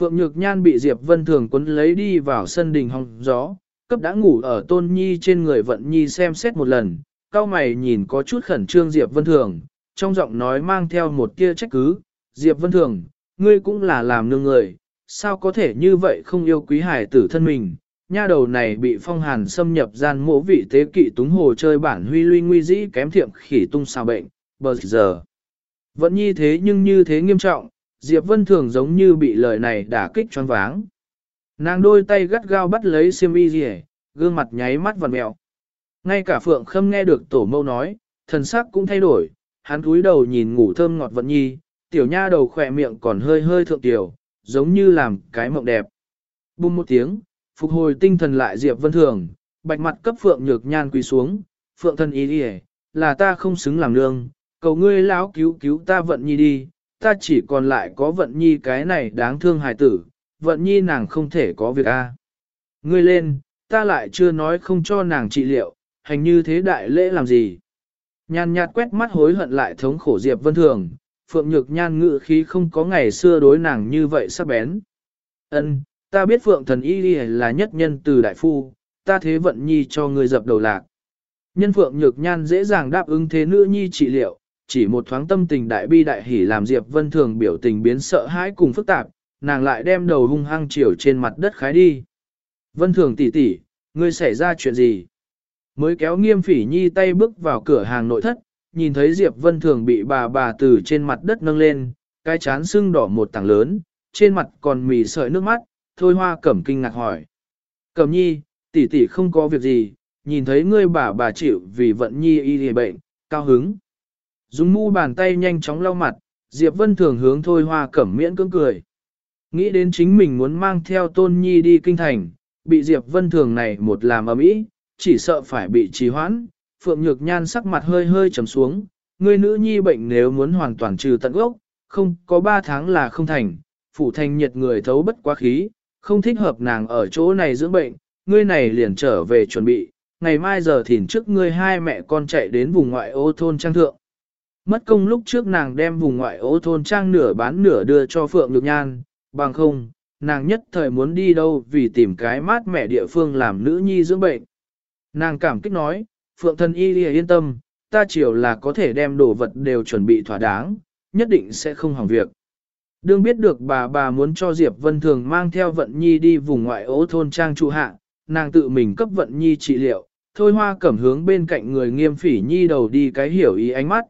Phượng Nhược Nhan bị Diệp Vân Thường quấn lấy đi vào sân đình hong gió, cấp đã ngủ ở Tôn Nhi trên người Vận Nhi xem xét một lần, cao mày nhìn có chút khẩn trương Diệp Vân Thường, trong giọng nói mang theo một tia trách cứ, Diệp Vân Thường, ngươi cũng là làm nương người, sao có thể như vậy không yêu quý hải tử thân mình, nha đầu này bị phong hàn xâm nhập gian mộ vị tế kỵ túng hồ chơi bản huy luy nguy dĩ kém thiệm khỉ tung sao bệnh, bờ giờ. vận nhi thế nhưng như thế nghiêm trọng, Diệp Vân Thường giống như bị lời này đả kích choáng váng. Nàng đôi tay gắt gao bắt lấy xiêm y rỉ, gương mặt nháy mắt vằn mẹo. Ngay cả Phượng Khâm nghe được tổ mâu nói, thần sắc cũng thay đổi, hắn cúi đầu nhìn ngủ thơm ngọt vận nhi, tiểu nha đầu khỏe miệng còn hơi hơi thượng tiểu, giống như làm cái mộng đẹp. Bùng một tiếng, phục hồi tinh thần lại Diệp Vân Thường, bạch mặt cấp Phượng Nhược Nhan quỳ xuống, Phượng thân ý đi là ta không xứng làm nương, cầu ngươi lão cứu cứu ta vận nhi đi, ta chỉ còn lại có vận nhi cái này đáng thương hài tử, vận nhi nàng không thể có việc a. Ngươi lên, ta lại chưa nói không cho nàng trị liệu, hành như thế đại lễ làm gì. Nhàn nhạt quét mắt hối hận lại thống khổ Diệp Vân Thường, Phượng Nhược Nhan ngự khí không có ngày xưa đối nàng như vậy sắc bén. Ân, ta biết Phượng Thần Y là nhất nhân từ đại phu, ta thế vận nhi cho người dập đầu lạc. Nhân Phượng Nhược Nhan dễ dàng đáp ứng thế nữ nhi trị liệu, chỉ một thoáng tâm tình đại bi đại hỉ làm Diệp Vân Thường biểu tình biến sợ hãi cùng phức tạp, nàng lại đem đầu hung hăng chiều trên mặt đất khái đi. Vân Thường tỷ tỷ, ngươi xảy ra chuyện gì? Mới kéo nghiêm phỉ nhi tay bước vào cửa hàng nội thất, nhìn thấy Diệp Vân Thường bị bà bà từ trên mặt đất nâng lên, cái chán sưng đỏ một tảng lớn, trên mặt còn mì sợi nước mắt, thôi hoa cẩm kinh ngạc hỏi. Cẩm nhi, tỷ tỷ không có việc gì, nhìn thấy ngươi bà bà chịu vì vận nhi y hề bệnh, cao hứng. Dùng mu bàn tay nhanh chóng lau mặt, Diệp Vân Thường hướng thôi hoa cẩm miễn cưỡng cười. Nghĩ đến chính mình muốn mang theo tôn nhi đi kinh thành, bị Diệp Vân Thường này một làm ấm ý, chỉ sợ phải bị trì hoãn, Phượng Nhược Nhan sắc mặt hơi hơi trầm xuống, người nữ nhi bệnh nếu muốn hoàn toàn trừ tận gốc, không có 3 tháng là không thành, phủ thành nhiệt người thấu bất quá khí, không thích hợp nàng ở chỗ này dưỡng bệnh, ngươi này liền trở về chuẩn bị, ngày mai giờ thìn trước ngươi hai mẹ con chạy đến vùng ngoại ô thôn trang thượng. Mất công lúc trước nàng đem vùng ngoại ô thôn trang nửa bán nửa đưa cho Phượng Nhược Nhan, bằng không, nàng nhất thời muốn đi đâu vì tìm cái mát mẻ địa phương làm nữ nhi dưỡng bệnh. Nàng cảm kích nói, Phượng thân y lìa yên tâm, ta chiều là có thể đem đồ vật đều chuẩn bị thỏa đáng, nhất định sẽ không hỏng việc. Đương biết được bà bà muốn cho Diệp Vân Thường mang theo Vận Nhi đi vùng ngoại ố thôn trang trụ hạ, nàng tự mình cấp Vận Nhi trị liệu, thôi hoa cẩm hướng bên cạnh người nghiêm phỉ Nhi đầu đi cái hiểu ý ánh mắt.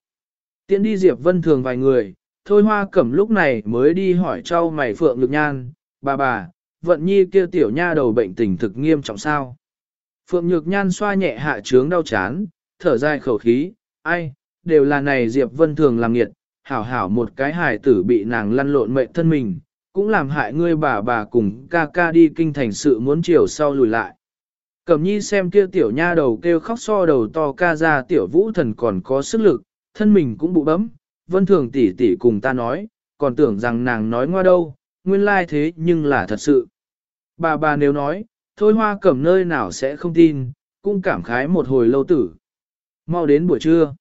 Tiến đi Diệp Vân Thường vài người, thôi hoa cẩm lúc này mới đi hỏi trao mày Phượng Lực Nhan, bà bà, Vận Nhi kia tiểu nha đầu bệnh tình thực nghiêm trọng sao. Phượng Nhược Nhan xoa nhẹ hạ trướng đau chán, thở dài khẩu khí, ai, đều là này Diệp Vân Thường làm nghiệt, hảo hảo một cái hài tử bị nàng lăn lộn mệnh thân mình, cũng làm hại ngươi bà bà cùng ca ca đi kinh thành sự muốn chiều sau lùi lại. Cẩm nhi xem kia tiểu nha đầu kêu khóc so đầu to ca ra tiểu vũ thần còn có sức lực, thân mình cũng bụ bấm, vân thường tỷ tỷ cùng ta nói, còn tưởng rằng nàng nói ngoa đâu, nguyên lai thế nhưng là thật sự. Bà bà nếu nói, thôi hoa cẩm nơi nào sẽ không tin, cũng cảm khái một hồi lâu tử. Mau đến buổi trưa.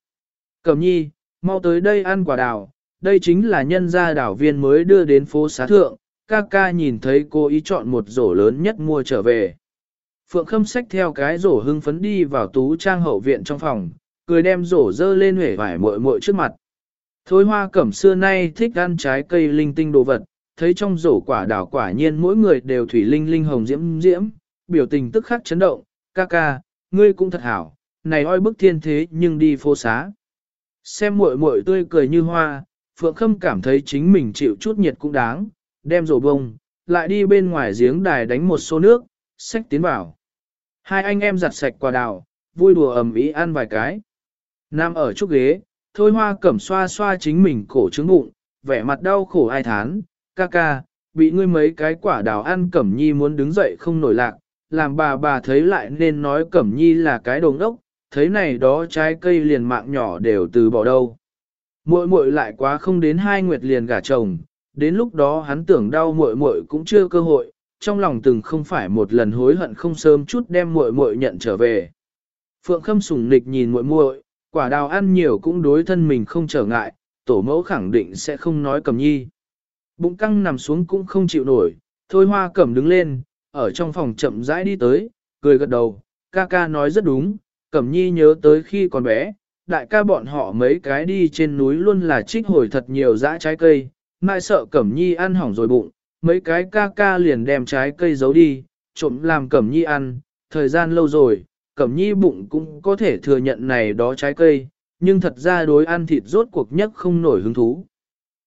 Cẩm nhi, mau tới đây ăn quả đào, đây chính là nhân gia đảo viên mới đưa đến phố xá thượng, ca ca nhìn thấy cô ý chọn một rổ lớn nhất mua trở về. Phượng khâm xách theo cái rổ hưng phấn đi vào tú trang hậu viện trong phòng, cười đem rổ dơ lên huệ vải muội muội trước mặt. Thôi hoa cẩm xưa nay thích ăn trái cây linh tinh đồ vật, thấy trong rổ quả đào quả nhiên mỗi người đều thủy linh linh hồng diễm diễm, biểu tình tức khắc chấn động, ca ca, ngươi cũng thật hảo, này oi bức thiên thế nhưng đi phố xá. Xem muội muội tươi cười như hoa, Phượng Khâm cảm thấy chính mình chịu chút nhiệt cũng đáng, đem rổ bông, lại đi bên ngoài giếng đài đánh một xô nước, xách tiến vào. Hai anh em giặt sạch quả đào, vui đùa ầm ĩ ăn vài cái. Nam ở chút ghế, thôi hoa cẩm xoa xoa chính mình cổ trứng bụng, vẻ mặt đau khổ ai thán, ca ca, bị ngươi mấy cái quả đào ăn cẩm nhi muốn đứng dậy không nổi lạc, làm bà bà thấy lại nên nói cẩm nhi là cái đồng ốc, thấy này đó trái cây liền mạng nhỏ đều từ bỏ đâu. Muội muội lại quá không đến hai nguyệt liền gả chồng, đến lúc đó hắn tưởng đau muội muội cũng chưa cơ hội, trong lòng từng không phải một lần hối hận không sớm chút đem muội muội nhận trở về. Phượng Khâm sủng nịch nhìn muội muội, quả đào ăn nhiều cũng đối thân mình không trở ngại, tổ mẫu khẳng định sẽ không nói cầm nhi. Bụng căng nằm xuống cũng không chịu nổi, thôi hoa cẩm đứng lên, ở trong phòng chậm rãi đi tới, cười gật đầu, ca ca nói rất đúng, cẩm nhi nhớ tới khi còn bé, đại ca bọn họ mấy cái đi trên núi luôn là trích hồi thật nhiều dã trái cây, mai sợ cẩm nhi ăn hỏng rồi bụng, mấy cái ca ca liền đem trái cây giấu đi, trộm làm cẩm nhi ăn, thời gian lâu rồi, cẩm nhi bụng cũng có thể thừa nhận này đó trái cây, nhưng thật ra đối ăn thịt rốt cuộc nhất không nổi hứng thú.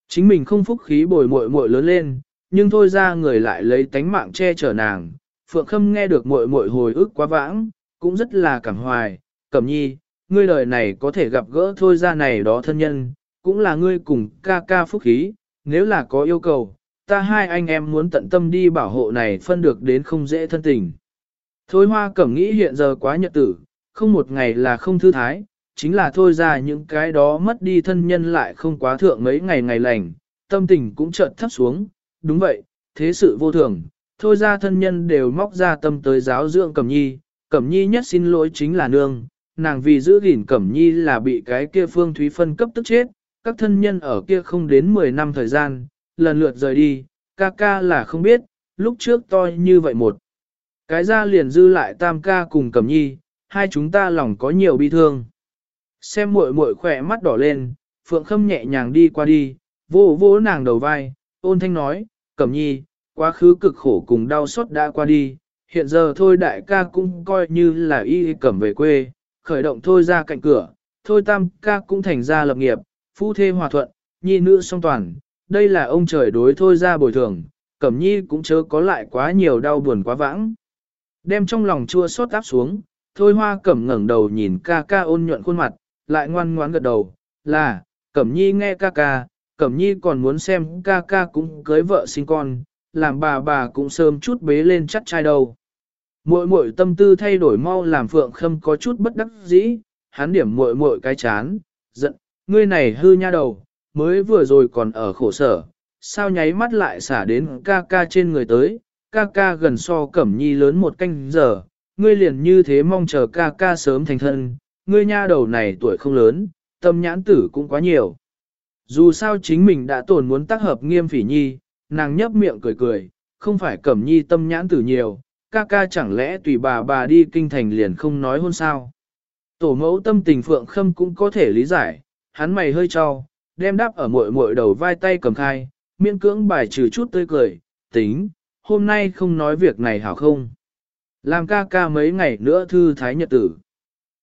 Chính mình không phúc khí bồi muội muội lớn lên, nhưng thôi ra người lại lấy tánh mạng che chở nàng. Phượng Khâm nghe được muội muội hồi ức quá vãng, cũng rất là cảm hoài, cẩm nhi, ngươi đời này có thể gặp gỡ thôi ra này đó thân nhân, cũng là ngươi cùng ca ca phúc khí, nếu là có yêu cầu, ta hai anh em muốn tận tâm đi bảo hộ này phân được đến không dễ thân tình. Thôi hoa cẩm nghĩ hiện giờ quá nhật tử, không một ngày là không thư thái, chính là thôi ra những cái đó mất đi thân nhân lại không quá thượng mấy ngày ngày lành, tâm tình cũng chợt thấp xuống, đúng vậy, thế sự vô thường, thôi ra thân nhân đều móc ra tâm tới giáo dưỡng Cẩm Nhi, Cẩm Nhi nhất xin lỗi chính là nương, nàng vì giữ gìn Cẩm Nhi là bị cái kia Phương Thúy phân cấp tức chết, các thân nhân ở kia không đến 10 năm thời gian, lần lượt rời đi, ca ca là không biết, lúc trước to như vậy một. Cái ra liền dư lại tam ca cùng Cẩm Nhi, hai chúng ta lòng có nhiều bi thương. Xem muội muội khỏe mắt đỏ lên, Phượng Khâm nhẹ nhàng đi qua đi, vô vô nàng đầu vai, ôn thanh nói, Cẩm Nhi, quá khứ cực khổ cùng đau xót đã qua đi, hiện giờ thôi đại ca cũng coi như là y cẩm về quê, khởi động thôi ra cạnh cửa, thôi tam ca cũng thành ra lập nghiệp, phu thê hòa thuận, nhi nữ song toàn, đây là ông trời đối thôi ra bồi thường, Cẩm Nhi cũng chớ có lại quá nhiều đau buồn quá vãng. Đem trong lòng chua xót áp xuống, thôi hoa cẩm ngẩng đầu nhìn ca ca ôn nhuận khuôn mặt, lại ngoan ngoãn gật đầu, là, Cẩm Nhi nghe ca ca, Cẩm Nhi còn muốn xem ca ca cũng cưới vợ sinh con, làm bà bà cũng sớm chút bế lên chắc trai đầu. Muội muội tâm tư thay đổi mau làm Phượng Khâm có chút bất đắc dĩ, hắn điểm muội muội cái chán, giận, ngươi này hư nha đầu, mới vừa rồi còn ở khổ sở, sao nháy mắt lại xả đến ca ca trên người tới, ca ca gần so Cẩm Nhi lớn một canh giờ, ngươi liền như thế mong chờ ca ca sớm thành thân, ngươi nha đầu này tuổi không lớn, tâm nhãn tử cũng quá nhiều. Dù sao chính mình đã tổn muốn tác hợp nghiêm phỉ nhi, nàng nhấp miệng cười cười, không phải cẩm nhi tâm nhãn tử nhiều, ca ca chẳng lẽ tùy bà bà đi kinh thành liền không nói hôn sao. Tổ mẫu tâm tình phượng khâm cũng có thể lý giải, hắn mày hơi cho, đem đáp ở mội mội đầu vai tay cầm khai, miễn cưỡng bài trừ chút tươi cười, tính, hôm nay không nói việc này hảo không. Làm ca ca mấy ngày nữa thư thái nhật tử.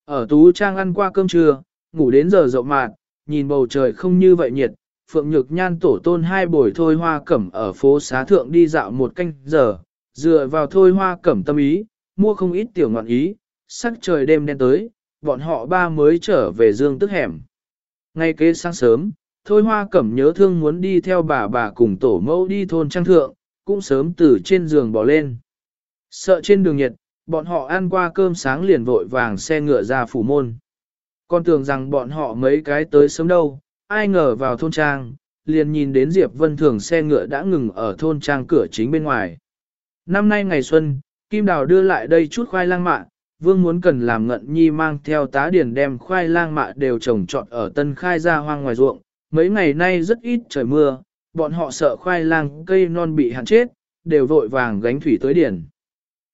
Ở Tú Trang ăn qua cơm trưa, ngủ đến giờ rộng mạn, nhìn bầu trời không như vậy nhiệt, Phượng Nhược Nhan tổ tôn hai buổi thôi hoa cẩm ở phố xá thượng đi dạo một canh giờ, dựa vào thôi hoa cẩm tâm ý, mua không ít tiểu ngọn ý, sắc trời đêm đen tới, bọn họ ba mới trở về dương tức hẻm. Ngay kế sáng sớm, thôi hoa cẩm nhớ thương muốn đi theo bà bà cùng tổ mẫu đi thôn trang thượng, cũng sớm từ trên giường bỏ lên. Sợ trên đường nhiệt, bọn họ ăn qua cơm sáng liền vội vàng xe ngựa ra phủ môn. Con tưởng rằng bọn họ mấy cái tới sớm đâu, ai ngờ vào thôn trang, liền nhìn đến Diệp Vân Thường xe ngựa đã ngừng ở thôn trang cửa chính bên ngoài. Năm nay ngày xuân, Kim Đào đưa lại đây chút khoai lang mạ, Vương muốn cần làm ngận nhi mang theo tá điển đem khoai lang mạ đều trồng trọt ở tân khai ra hoang ngoài ruộng. Mấy ngày nay rất ít trời mưa, bọn họ sợ khoai lang cây non bị hạn chết, đều vội vàng gánh thủy tới điển.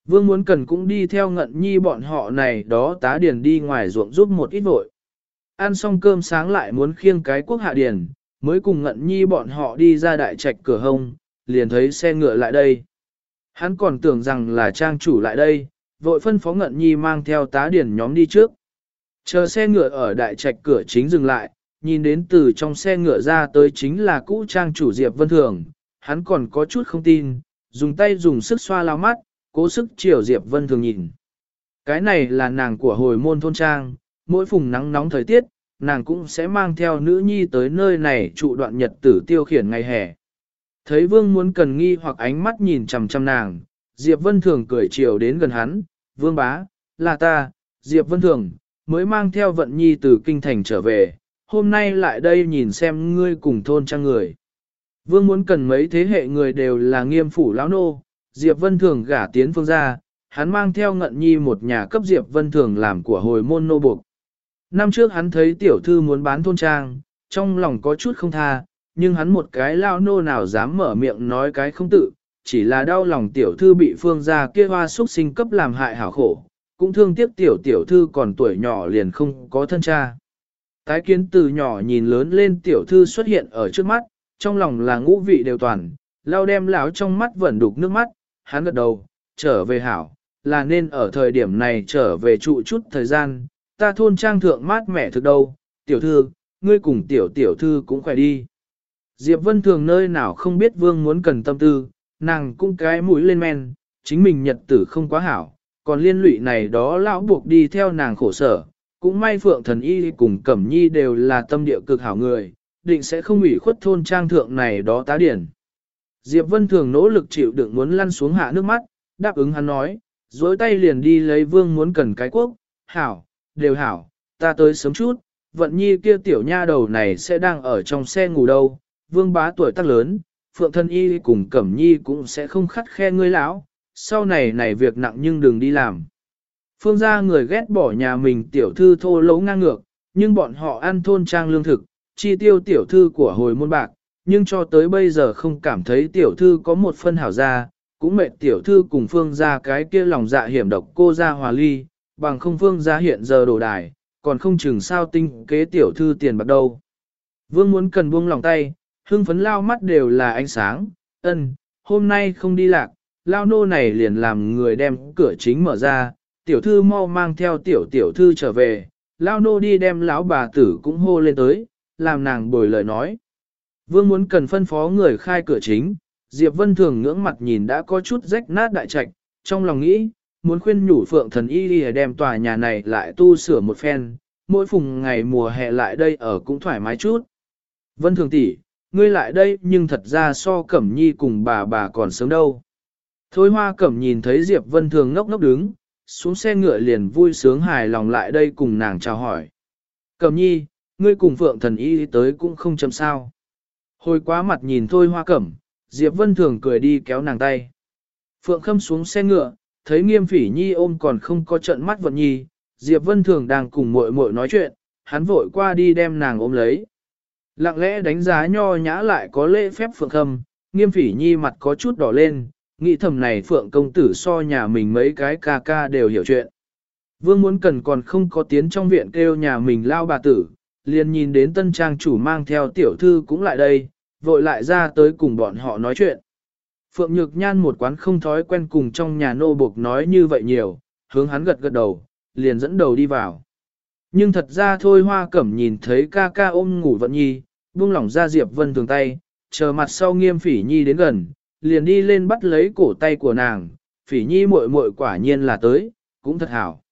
Vương muốn cần cũng đi theo ngận nhi bọn họ này đó tá điền đi ngoài ruộng giúp một ít vội. Ăn xong cơm sáng lại muốn khiêng cái quốc hạ điền, mới cùng ngận nhi bọn họ đi ra đại trạch cửa hông, liền thấy xe ngựa lại đây. Hắn còn tưởng rằng là trang chủ lại đây, vội phân phó ngận nhi mang theo tá điền nhóm đi trước. Chờ xe ngựa ở đại trạch cửa chính dừng lại, nhìn đến từ trong xe ngựa ra tới chính là cũ trang chủ Diệp Vân Thường, hắn còn có chút không tin, dùng tay dùng sức xoa lao mắt, cố sức chiều Diệp Vân thường nhìn. Cái này là nàng của hồi môn thôn trang, mỗi phùng nắng nóng thời tiết, nàng cũng sẽ mang theo nữ nhi tới nơi này trụ đoạn nhật tử tiêu khiển ngày hè. Thấy vương muốn cần nghi hoặc ánh mắt nhìn chằm chằm nàng, Diệp Vân Thường cười chiều đến gần hắn, vương bá, là ta, Diệp Vân Thường, mới mang theo vận nhi từ kinh thành trở về, hôm nay lại đây nhìn xem ngươi cùng thôn trang người. Vương muốn cần mấy thế hệ người đều là nghiêm phủ lão nô, Diệp Vân Thường gả tiến phương gia, hắn mang theo ngận nhi một nhà cấp Diệp Vân Thường làm của hồi môn nô buộc. Năm trước hắn thấy tiểu thư muốn bán thôn trang, trong lòng có chút không tha, nhưng hắn một cái lao nô nào dám mở miệng nói cái không tự, chỉ là đau lòng tiểu thư bị phương gia kia hoa xuất sinh cấp làm hại hảo khổ, cũng thương tiếc tiểu tiểu thư còn tuổi nhỏ liền không có thân cha. Tái kiến từ nhỏ nhìn lớn lên tiểu thư xuất hiện ở trước mắt, trong lòng là ngũ vị đều toàn, lao đem lão trong mắt vẫn đục nước mắt, hắn gật đầu, trở về hảo, là nên ở thời điểm này trở về trụ chút thời gian, ta thôn trang thượng mát mẻ thực đâu, tiểu thư, ngươi cùng tiểu tiểu thư cũng khỏe đi. Diệp Vân thường nơi nào không biết vương muốn cần tâm tư, nàng cũng cái mũi lên men, chính mình nhật tử không quá hảo, còn liên lụy này đó lão buộc đi theo nàng khổ sở, cũng may Phượng Thần Y cùng Cẩm Nhi đều là tâm địa cực hảo người, định sẽ không ủy khuất thôn trang thượng này đó tá điển. Diệp Vân thường nỗ lực chịu đựng muốn lăn xuống hạ nước mắt, đáp ứng hắn nói, dối tay liền đi lấy vương muốn cần cái quốc, hảo, đều hảo, ta tới sớm chút, vận nhi kia tiểu nha đầu này sẽ đang ở trong xe ngủ đâu, vương bá tuổi tác lớn, phượng thân y cùng cẩm nhi cũng sẽ không khắt khe ngươi lão, sau này này việc nặng nhưng đừng đi làm. Phương gia người ghét bỏ nhà mình tiểu thư thô lỗ ngang ngược, nhưng bọn họ ăn thôn trang lương thực, chi tiêu tiểu thư của hồi môn bạc, nhưng cho tới bây giờ không cảm thấy tiểu thư có một phân hảo gia, cũng mệt tiểu thư cùng phương gia cái kia lòng dạ hiểm độc cô ra hòa ly, bằng không phương gia hiện giờ đổ đài, còn không chừng sao tinh kế tiểu thư tiền bạc đâu. Vương muốn cần buông lòng tay, hưng phấn lao mắt đều là ánh sáng, ân, hôm nay không đi lạc, lao nô này liền làm người đem cửa chính mở ra, tiểu thư mau mang theo tiểu tiểu thư trở về, lao nô đi đem lão bà tử cũng hô lên tới, làm nàng bồi lời nói. Vương muốn cần phân phó người khai cửa chính, Diệp Vân Thường ngưỡng mặt nhìn đã có chút rách nát đại trạch, trong lòng nghĩ, muốn khuyên nhủ phượng thần y đi đem tòa nhà này lại tu sửa một phen, mỗi phùng ngày mùa hè lại đây ở cũng thoải mái chút. Vân Thường tỷ, ngươi lại đây nhưng thật ra so Cẩm Nhi cùng bà bà còn sớm đâu. Thôi hoa Cẩm nhìn thấy Diệp Vân Thường ngốc ngốc đứng, xuống xe ngựa liền vui sướng hài lòng lại đây cùng nàng chào hỏi. Cẩm Nhi, ngươi cùng Phượng thần y tới cũng không chậm sao. Hồi quá mặt nhìn Thôi hoa Cẩm, Diệp Vân Thường cười đi kéo nàng tay. Phượng Khâm xuống xe ngựa, thấy nghiêm phỉ nhi ôm còn không có trận mắt vận nhi, Diệp Vân Thường đang cùng muội muội nói chuyện, hắn vội qua đi đem nàng ôm lấy. Lặng lẽ đánh giá nho nhã lại có lễ phép Phượng Khâm, nghiêm phỉ nhi mặt có chút đỏ lên, nghĩ thầm này Phượng công tử so nhà mình mấy cái ca ca đều hiểu chuyện. Vương muốn cần còn không có tiến trong viện kêu nhà mình lao bà tử, liền nhìn đến tân trang chủ mang theo tiểu thư cũng lại đây, vội lại ra tới cùng bọn họ nói chuyện. Phượng Nhược Nhan một quán không thói quen cùng trong nhà nô buộc nói như vậy nhiều, hướng hắn gật gật đầu, liền dẫn đầu đi vào. Nhưng thật ra thôi hoa cẩm nhìn thấy ca ca ôm ngủ vận nhi, buông lỏng ra Diệp Vân thường tay, chờ mặt sau nghiêm phỉ nhi đến gần, liền đi lên bắt lấy cổ tay của nàng, phỉ nhi muội muội quả nhiên là tới, cũng thật hảo.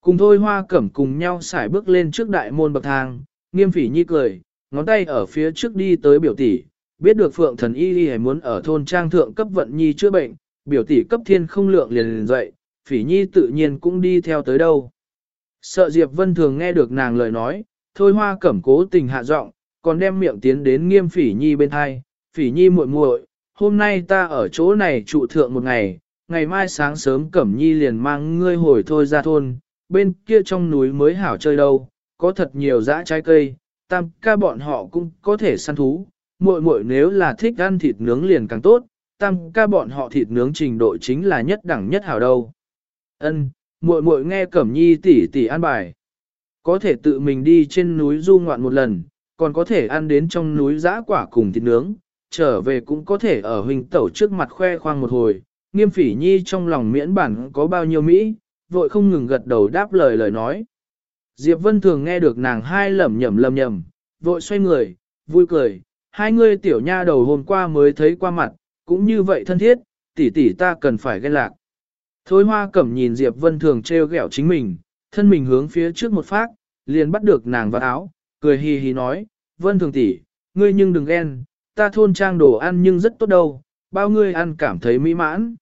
Cùng thôi hoa cẩm cùng nhau xài bước lên trước đại môn bậc thang, nghiêm phỉ nhi cười, ngón tay ở phía trước đi tới biểu tỷ, biết được phượng thần y y muốn ở thôn trang thượng cấp vận nhi chữa bệnh, biểu tỷ cấp thiên không lượng liền liền dậy, phỉ nhi tự nhiên cũng đi theo tới đâu. Sợ Diệp Vân thường nghe được nàng lời nói, thôi hoa cẩm cố tình hạ giọng, còn đem miệng tiến đến nghiêm phỉ nhi bên thai, phỉ nhi muội muội, hôm nay ta ở chỗ này trụ thượng một ngày, ngày mai sáng sớm cẩm nhi liền mang ngươi hồi thôi ra thôn, bên kia trong núi mới hảo chơi đâu, có thật nhiều dã trái cây, tam ca bọn họ cũng có thể săn thú, muội muội nếu là thích ăn thịt nướng liền càng tốt, tam ca bọn họ thịt nướng trình độ chính là nhất đẳng nhất hảo đâu. Ân, muội muội nghe Cẩm Nhi tỷ tỷ ăn bài. Có thể tự mình đi trên núi du ngoạn một lần, còn có thể ăn đến trong núi dã quả cùng thịt nướng, trở về cũng có thể ở huynh tẩu trước mặt khoe khoang một hồi. Nghiêm phỉ nhi trong lòng miễn bản có bao nhiêu Mỹ, vội không ngừng gật đầu đáp lời lời nói. Diệp Vân thường nghe được nàng hai lẩm nhẩm lầm nhầm, vội xoay người, vui cười, hai người tiểu nha đầu hôm qua mới thấy qua mặt, cũng như vậy thân thiết, tỷ tỷ ta cần phải ghen lạc. Thôi hoa cẩm nhìn Diệp Vân thường treo ghẹo chính mình, thân mình hướng phía trước một phát, liền bắt được nàng vào áo, cười hì hì nói, Vân thường tỷ, ngươi nhưng đừng ghen, ta thôn trang đồ ăn nhưng rất tốt đâu, bao ngươi ăn cảm thấy mỹ mãn.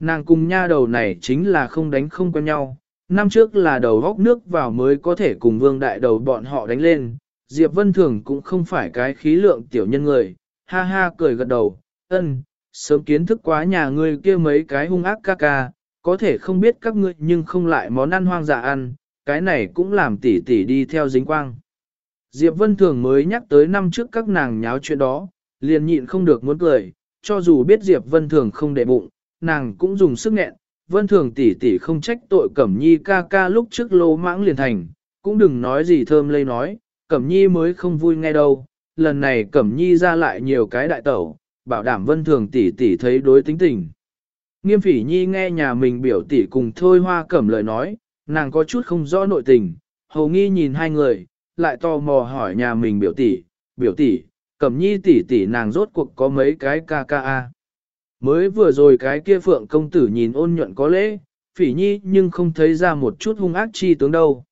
Nàng cùng nha đầu này chính là không đánh không quen nhau, năm trước là đầu góc nước vào mới có thể cùng vương đại đầu bọn họ đánh lên, Diệp Vân Thường cũng không phải cái khí lượng tiểu nhân người, ha ha cười gật đầu, ân, sớm kiến thức quá nhà ngươi kia mấy cái hung ác ca ca, có thể không biết các ngươi nhưng không lại món ăn hoang dã ăn, cái này cũng làm tỉ tỉ đi theo dính quang. Diệp Vân Thường mới nhắc tới năm trước các nàng nháo chuyện đó, liền nhịn không được muốn cười, cho dù biết Diệp Vân Thường không để bụng, nàng cũng dùng sức nghẹn, Vân Thường tỷ tỷ không trách tội Cẩm Nhi ca ca lúc trước lô mãng liền thành, cũng đừng nói gì thơm lây nói, Cẩm Nhi mới không vui nghe đâu, lần này Cẩm Nhi ra lại nhiều cái đại tẩu, bảo đảm Vân Thường tỷ tỷ thấy đối tính tình. Nghiêm phỉ Nhi nghe nhà mình biểu tỷ cùng thôi hoa cẩm lời nói, nàng có chút không rõ nội tình, hầu nghi nhìn hai người, lại tò mò hỏi nhà mình biểu tỷ, biểu tỷ, Cẩm Nhi tỷ tỷ nàng rốt cuộc có mấy cái ca ca a. Mới vừa rồi cái kia phượng công tử nhìn ôn nhuận có lễ, phỉ nhi nhưng không thấy ra một chút hung ác chi tướng đâu.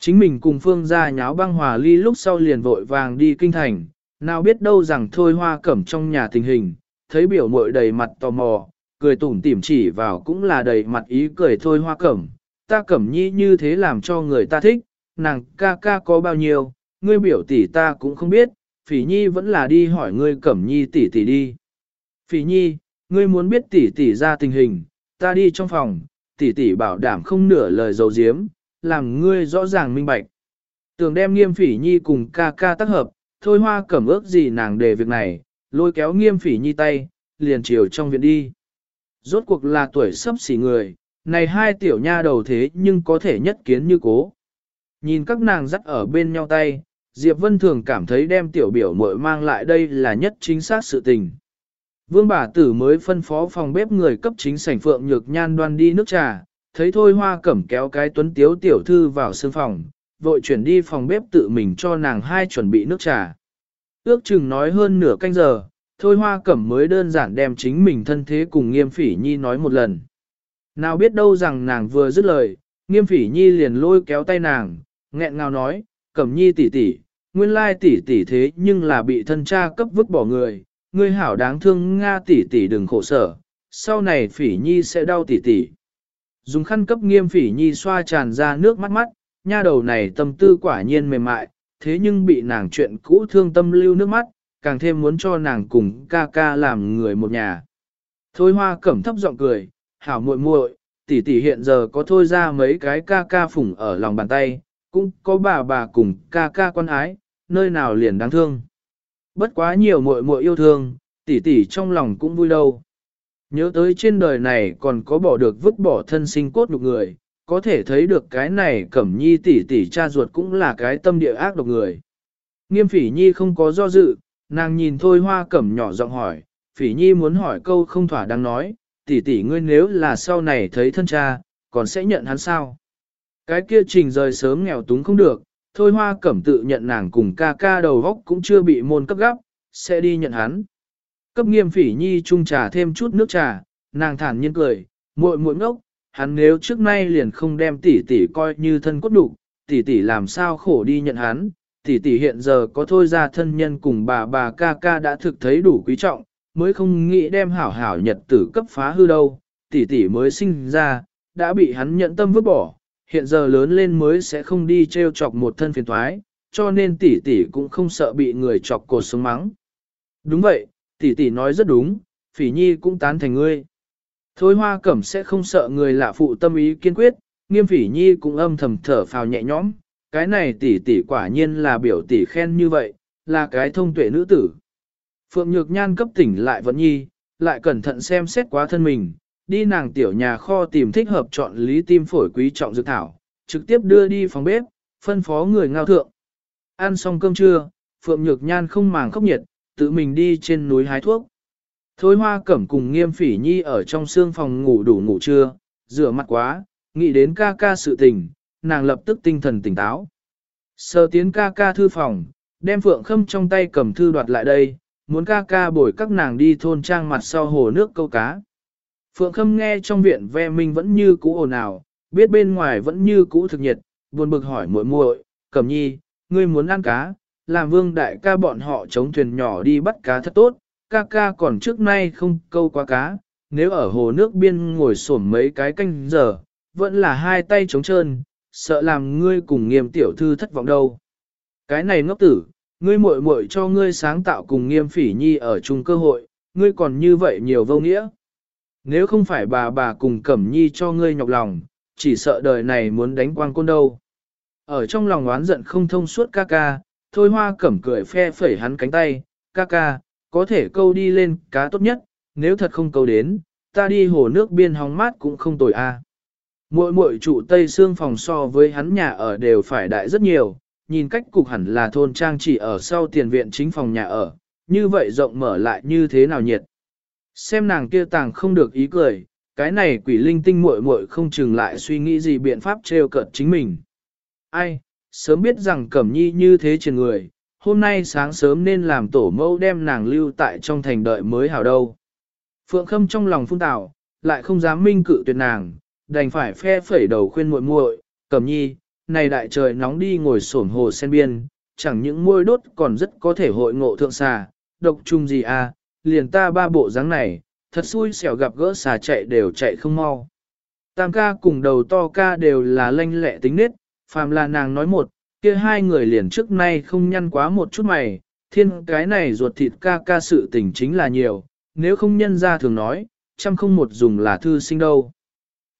Chính mình cùng phương ra nháo băng hòa ly lúc sau liền vội vàng đi kinh thành, nào biết đâu rằng thôi hoa cẩm trong nhà tình hình, thấy biểu mội đầy mặt tò mò, cười tủm tỉm chỉ vào cũng là đầy mặt ý cười thôi hoa cẩm, ta cẩm nhi như thế làm cho người ta thích, nàng ca ca có bao nhiêu, ngươi biểu tỷ ta cũng không biết, phỉ nhi vẫn là đi hỏi ngươi cẩm nhi tỷ tỷ đi. Phỉ nhi, Ngươi muốn biết tỷ tỷ ra tình hình, ta đi trong phòng, tỷ tỷ bảo đảm không nửa lời dấu diếm, làm ngươi rõ ràng minh bạch. Tưởng đem nghiêm phỉ nhi cùng ca ca tác hợp, thôi hoa cẩm ước gì nàng để việc này, lôi kéo nghiêm phỉ nhi tay, liền chiều trong viện đi. Rốt cuộc là tuổi sắp xỉ người, này hai tiểu nha đầu thế nhưng có thể nhất kiến như cố. Nhìn các nàng dắt ở bên nhau tay, Diệp Vân thường cảm thấy đem tiểu biểu muội mang lại đây là nhất chính xác sự tình. Vương bà tử mới phân phó phòng bếp người cấp chính sảnh phượng nhược nhan đoan đi nước trà, thấy thôi hoa cẩm kéo cái tuấn tiếu tiểu thư vào sương phòng, vội chuyển đi phòng bếp tự mình cho nàng hai chuẩn bị nước trà. Ước chừng nói hơn nửa canh giờ, thôi hoa cẩm mới đơn giản đem chính mình thân thế cùng nghiêm phỉ nhi nói một lần. Nào biết đâu rằng nàng vừa dứt lời, nghiêm phỉ nhi liền lôi kéo tay nàng, nghẹn ngào nói, cẩm nhi tỷ tỷ, nguyên lai tỷ tỷ thế nhưng là bị thân cha cấp vứt bỏ người, ngươi hảo đáng thương Nga tỷ tỷ đừng khổ sở, sau này phỉ nhi sẽ đau tỷ tỷ. Dùng khăn cấp nghiêm phỉ nhi xoa tràn ra nước mắt mắt, nha đầu này tâm tư quả nhiên mềm mại, thế nhưng bị nàng chuyện cũ thương tâm lưu nước mắt, càng thêm muốn cho nàng cùng ca ca làm người một nhà. Thôi hoa cẩm thấp giọng cười, hảo muội muội, tỷ tỷ hiện giờ có thôi ra mấy cái ca ca phủng ở lòng bàn tay, cũng có bà bà cùng ca ca quan ái, nơi nào liền đáng thương. Bất quá nhiều muội muội yêu thương, tỷ tỷ trong lòng cũng vui đâu. Nhớ tới trên đời này còn có bỏ được vứt bỏ thân sinh cốt nhục người, có thể thấy được cái này cẩm nhi tỷ tỷ cha ruột cũng là cái tâm địa ác độc người. Nghiêm phỉ nhi không có do dự, nàng nhìn thôi hoa cẩm nhỏ giọng hỏi, phỉ nhi muốn hỏi câu không thỏa đang nói, tỷ tỷ ngươi nếu là sau này thấy thân cha, còn sẽ nhận hắn sao? Cái kia trình rời sớm nghèo túng không được, Thôi hoa cẩm tự nhận nàng cùng ca ca đầu góc cũng chưa bị môn cấp gấp, sẽ đi nhận hắn. Cấp nghiêm phỉ nhi chung trà thêm chút nước trà, nàng thản nhiên cười, muội muội ngốc, hắn nếu trước nay liền không đem tỷ tỷ coi như thân cốt đủ, tỷ tỷ làm sao khổ đi nhận hắn, tỷ tỷ hiện giờ có thôi ra thân nhân cùng bà bà ca ca đã thực thấy đủ quý trọng, mới không nghĩ đem hảo hảo nhật tử cấp phá hư đâu, tỷ tỷ mới sinh ra, đã bị hắn nhận tâm vứt bỏ, hiện giờ lớn lên mới sẽ không đi treo chọc một thân phiền thoái, cho nên tỷ tỷ cũng không sợ bị người chọc cột sống mắng. Đúng vậy, tỷ tỷ nói rất đúng, phỉ nhi cũng tán thành ngươi. Thôi hoa cẩm sẽ không sợ người lạ phụ tâm ý kiên quyết, nghiêm phỉ nhi cũng âm thầm thở phào nhẹ nhõm, cái này tỷ tỷ quả nhiên là biểu tỷ khen như vậy, là cái thông tuệ nữ tử. Phượng Nhược Nhan cấp tỉnh lại vẫn nhi, lại cẩn thận xem xét quá thân mình, đi nàng tiểu nhà kho tìm thích hợp chọn lý tim phổi quý trọng dược thảo, trực tiếp đưa đi phòng bếp, phân phó người ngao thượng. Ăn xong cơm trưa, Phượng Nhược Nhan không màng khốc nhiệt, tự mình đi trên núi hái thuốc. Thối hoa cẩm cùng nghiêm phỉ nhi ở trong xương phòng ngủ đủ ngủ trưa, rửa mặt quá, nghĩ đến ca ca sự tình, nàng lập tức tinh thần tỉnh táo. Sơ tiến ca ca thư phòng, đem Phượng Khâm trong tay cầm thư đoạt lại đây, muốn ca ca bổi các nàng đi thôn trang mặt sau hồ nước câu cá. Phượng Khâm nghe trong viện ve minh vẫn như cũ ồn ào, biết bên ngoài vẫn như cũ thực nhiệt, buồn bực hỏi muội muội, Cẩm Nhi, ngươi muốn ăn cá, làm vương đại ca bọn họ chống thuyền nhỏ đi bắt cá thật tốt, ca ca còn trước nay không câu qua cá, nếu ở hồ nước biên ngồi xổm mấy cái canh giờ, vẫn là hai tay trống trơn, sợ làm ngươi cùng nghiêm tiểu thư thất vọng đâu. Cái này ngốc tử, ngươi muội muội cho ngươi sáng tạo cùng nghiêm phỉ nhi ở chung cơ hội, ngươi còn như vậy nhiều vô nghĩa. Nếu không phải bà bà cùng Cẩm Nhi cho ngươi nhọc lòng, chỉ sợ đời này muốn đánh quang côn đâu. Ở trong lòng oán giận không thông suốt ca ca, thôi hoa cẩm cười phe phẩy hắn cánh tay, ca ca, có thể câu đi lên cá tốt nhất, nếu thật không câu đến, ta đi hồ nước biên hóng mát cũng không tồi a. À. Mỗi mỗi trụ tây xương phòng so với hắn nhà ở đều phải đại rất nhiều, nhìn cách cục hẳn là thôn trang chỉ ở sau tiền viện chính phòng nhà ở, như vậy rộng mở lại như thế nào nhiệt. Xem nàng kia tàng không được ý cười, cái này quỷ linh tinh muội muội không chừng lại suy nghĩ gì biện pháp trêu cợt chính mình. Ai, sớm biết rằng Cẩm Nhi như thế trên người, hôm nay sáng sớm nên làm tổ mẫu đem nàng lưu tại trong thành đợi mới hảo đâu. Phượng Khâm trong lòng phun tạo, lại không dám minh cự tuyệt nàng, đành phải phe phẩy đầu khuyên muội muội, Cẩm Nhi, này đại trời nóng đi ngồi xổm hồ sen biên, chẳng những môi đốt còn rất có thể hội ngộ thượng xà, độc chung gì à, liền ta ba bộ dáng này, thật xui xẻo gặp gỡ xà chạy đều chạy không mau. Tam ca cùng đầu to ca đều là lanh lẹ tính nết, phàm là nàng nói một, kia hai người liền trước nay không nhăn quá một chút mày, thiên cái này ruột thịt ca ca sự tình chính là nhiều, nếu không nhân ra thường nói, trăm không một dùng là thư sinh đâu.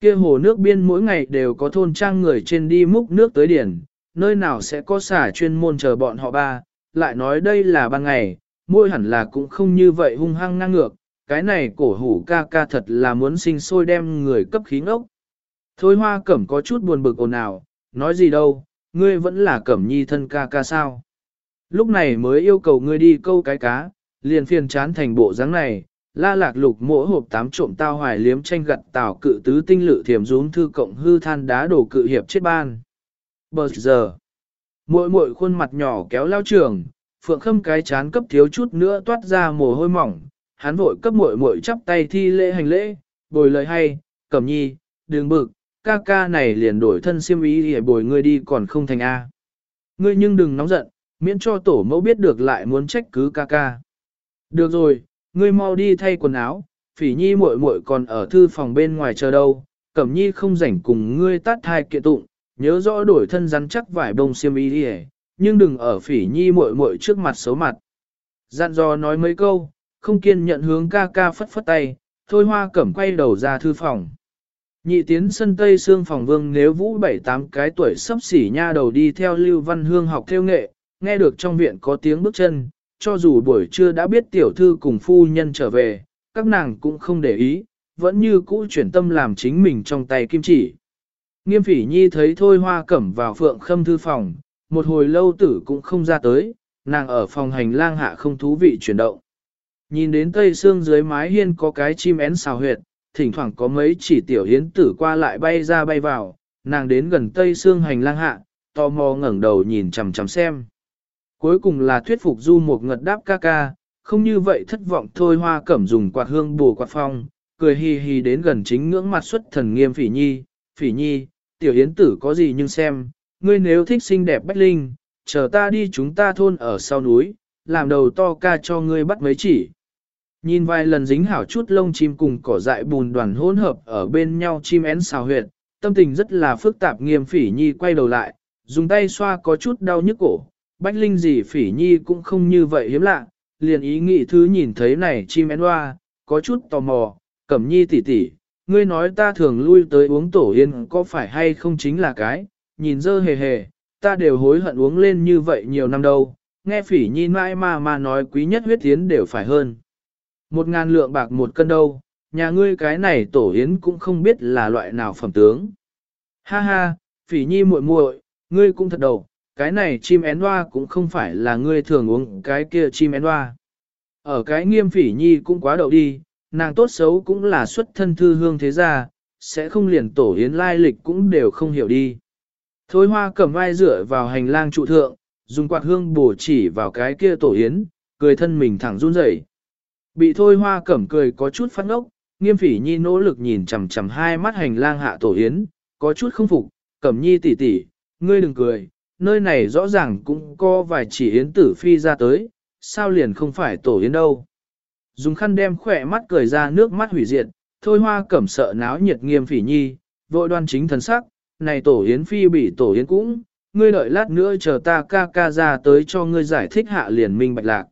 Kia hồ nước biên mỗi ngày đều có thôn trang người trên đi múc nước tới điển, nơi nào sẽ có xả chuyên môn chờ bọn họ ba, lại nói đây là ban ngày, môi hẳn là cũng không như vậy hung hăng ngang ngược, cái này cổ hủ ca ca thật là muốn sinh sôi đem người cấp khí ngốc. Thôi hoa cẩm có chút buồn bực ồn ào, nói gì đâu, ngươi vẫn là cẩm nhi thân ca ca sao. Lúc này mới yêu cầu ngươi đi câu cái cá, liền phiền chán thành bộ dáng này, la lạc lục mỗi hộp tám trộm tao hoài liếm tranh gặt tảo cự tứ tinh lự thiểm rún thư cộng hư than đá đổ cự hiệp chết ban. Bờ giờ, mỗi mỗi khuôn mặt nhỏ kéo lao trường, phượng khâm cái chán cấp thiếu chút nữa toát ra mồ hôi mỏng, hắn vội cấp muội muội chắp tay thi lễ hành lễ, bồi lời hay, cẩm nhi, đường bực, ca ca này liền đổi thân siêm ý để bồi ngươi đi còn không thành A. Ngươi nhưng đừng nóng giận, miễn cho tổ mẫu biết được lại muốn trách cứ ca ca. Được rồi, ngươi mau đi thay quần áo, phỉ nhi muội muội còn ở thư phòng bên ngoài chờ đâu, cẩm nhi không rảnh cùng ngươi tát thai kiện tụng, nhớ rõ đổi thân rắn chắc vải bông xiêm y đi nhưng đừng ở phỉ nhi muội muội trước mặt xấu mặt. Dặn dò nói mấy câu, không kiên nhận hướng ca ca phất phất tay, thôi hoa cẩm quay đầu ra thư phòng. Nhị tiến sân tây xương phòng vương nếu vũ bảy tám cái tuổi sắp xỉ nha đầu đi theo Lưu Văn Hương học theo nghệ, nghe được trong viện có tiếng bước chân, cho dù buổi trưa đã biết tiểu thư cùng phu nhân trở về, các nàng cũng không để ý, vẫn như cũ chuyển tâm làm chính mình trong tay kim chỉ. Nghiêm phỉ nhi thấy thôi hoa cẩm vào phượng khâm thư phòng, một hồi lâu tử cũng không ra tới, nàng ở phòng hành lang hạ không thú vị chuyển động. Nhìn đến tây xương dưới mái hiên có cái chim én xào huyệt, thỉnh thoảng có mấy chỉ tiểu hiến tử qua lại bay ra bay vào, nàng đến gần tây xương hành lang hạ, tò mò ngẩng đầu nhìn chằm chằm xem. Cuối cùng là thuyết phục du một ngật đáp ca ca, không như vậy thất vọng thôi hoa cẩm dùng quạt hương bù quạt phong, cười hì hì đến gần chính ngưỡng mặt xuất thần nghiêm phỉ nhi, phỉ nhi, tiểu hiến tử có gì nhưng xem, ngươi nếu thích xinh đẹp bách linh, chờ ta đi chúng ta thôn ở sau núi, làm đầu to ca cho ngươi bắt mấy chỉ. Nhìn vài lần dính hảo chút lông chim cùng cỏ dại bùn đoàn hỗn hợp ở bên nhau chim én xào huyệt, tâm tình rất là phức tạp nghiêm phỉ nhi quay đầu lại, dùng tay xoa có chút đau nhức cổ. Bách linh gì phỉ nhi cũng không như vậy hiếm lạ, liền ý nghĩ thứ nhìn thấy này chim én hoa, có chút tò mò, cẩm nhi tỉ tỉ, ngươi nói ta thường lui tới uống tổ yên có phải hay không chính là cái, nhìn dơ hề hề, ta đều hối hận uống lên như vậy nhiều năm đâu, nghe phỉ nhi mãi mà mà nói quý nhất huyết tiến đều phải hơn. Một ngàn lượng bạc một cân đâu, nhà ngươi cái này tổ yến cũng không biết là loại nào phẩm tướng. Ha ha, phỉ nhi muội muội, ngươi cũng thật đầu, cái này chim én hoa cũng không phải là ngươi thường uống cái kia chim én hoa. Ở cái nghiêm phỉ nhi cũng quá đậu đi, nàng tốt xấu cũng là xuất thân thư hương thế gia, sẽ không liền tổ yến lai lịch cũng đều không hiểu đi. Thôi hoa cầm vai dựa vào hành lang trụ thượng, dùng quạt hương bổ chỉ vào cái kia tổ yến, cười thân mình thẳng run rẩy. Bị thôi hoa cẩm cười có chút phát ngốc, nghiêm phỉ nhi nỗ lực nhìn chằm chằm hai mắt hành lang hạ tổ yến, có chút không phục, cẩm nhi tỷ tỷ, ngươi đừng cười, nơi này rõ ràng cũng có vài chỉ yến tử phi ra tới, sao liền không phải tổ yến đâu. Dùng khăn đem khỏe mắt cười ra nước mắt hủy diệt, thôi hoa cẩm sợ náo nhiệt nghiêm phỉ nhi, vội đoan chính thần sắc, này tổ yến phi bị tổ yến cũng, ngươi đợi lát nữa chờ ta ca ca ra tới cho ngươi giải thích hạ liền minh bạch lạc.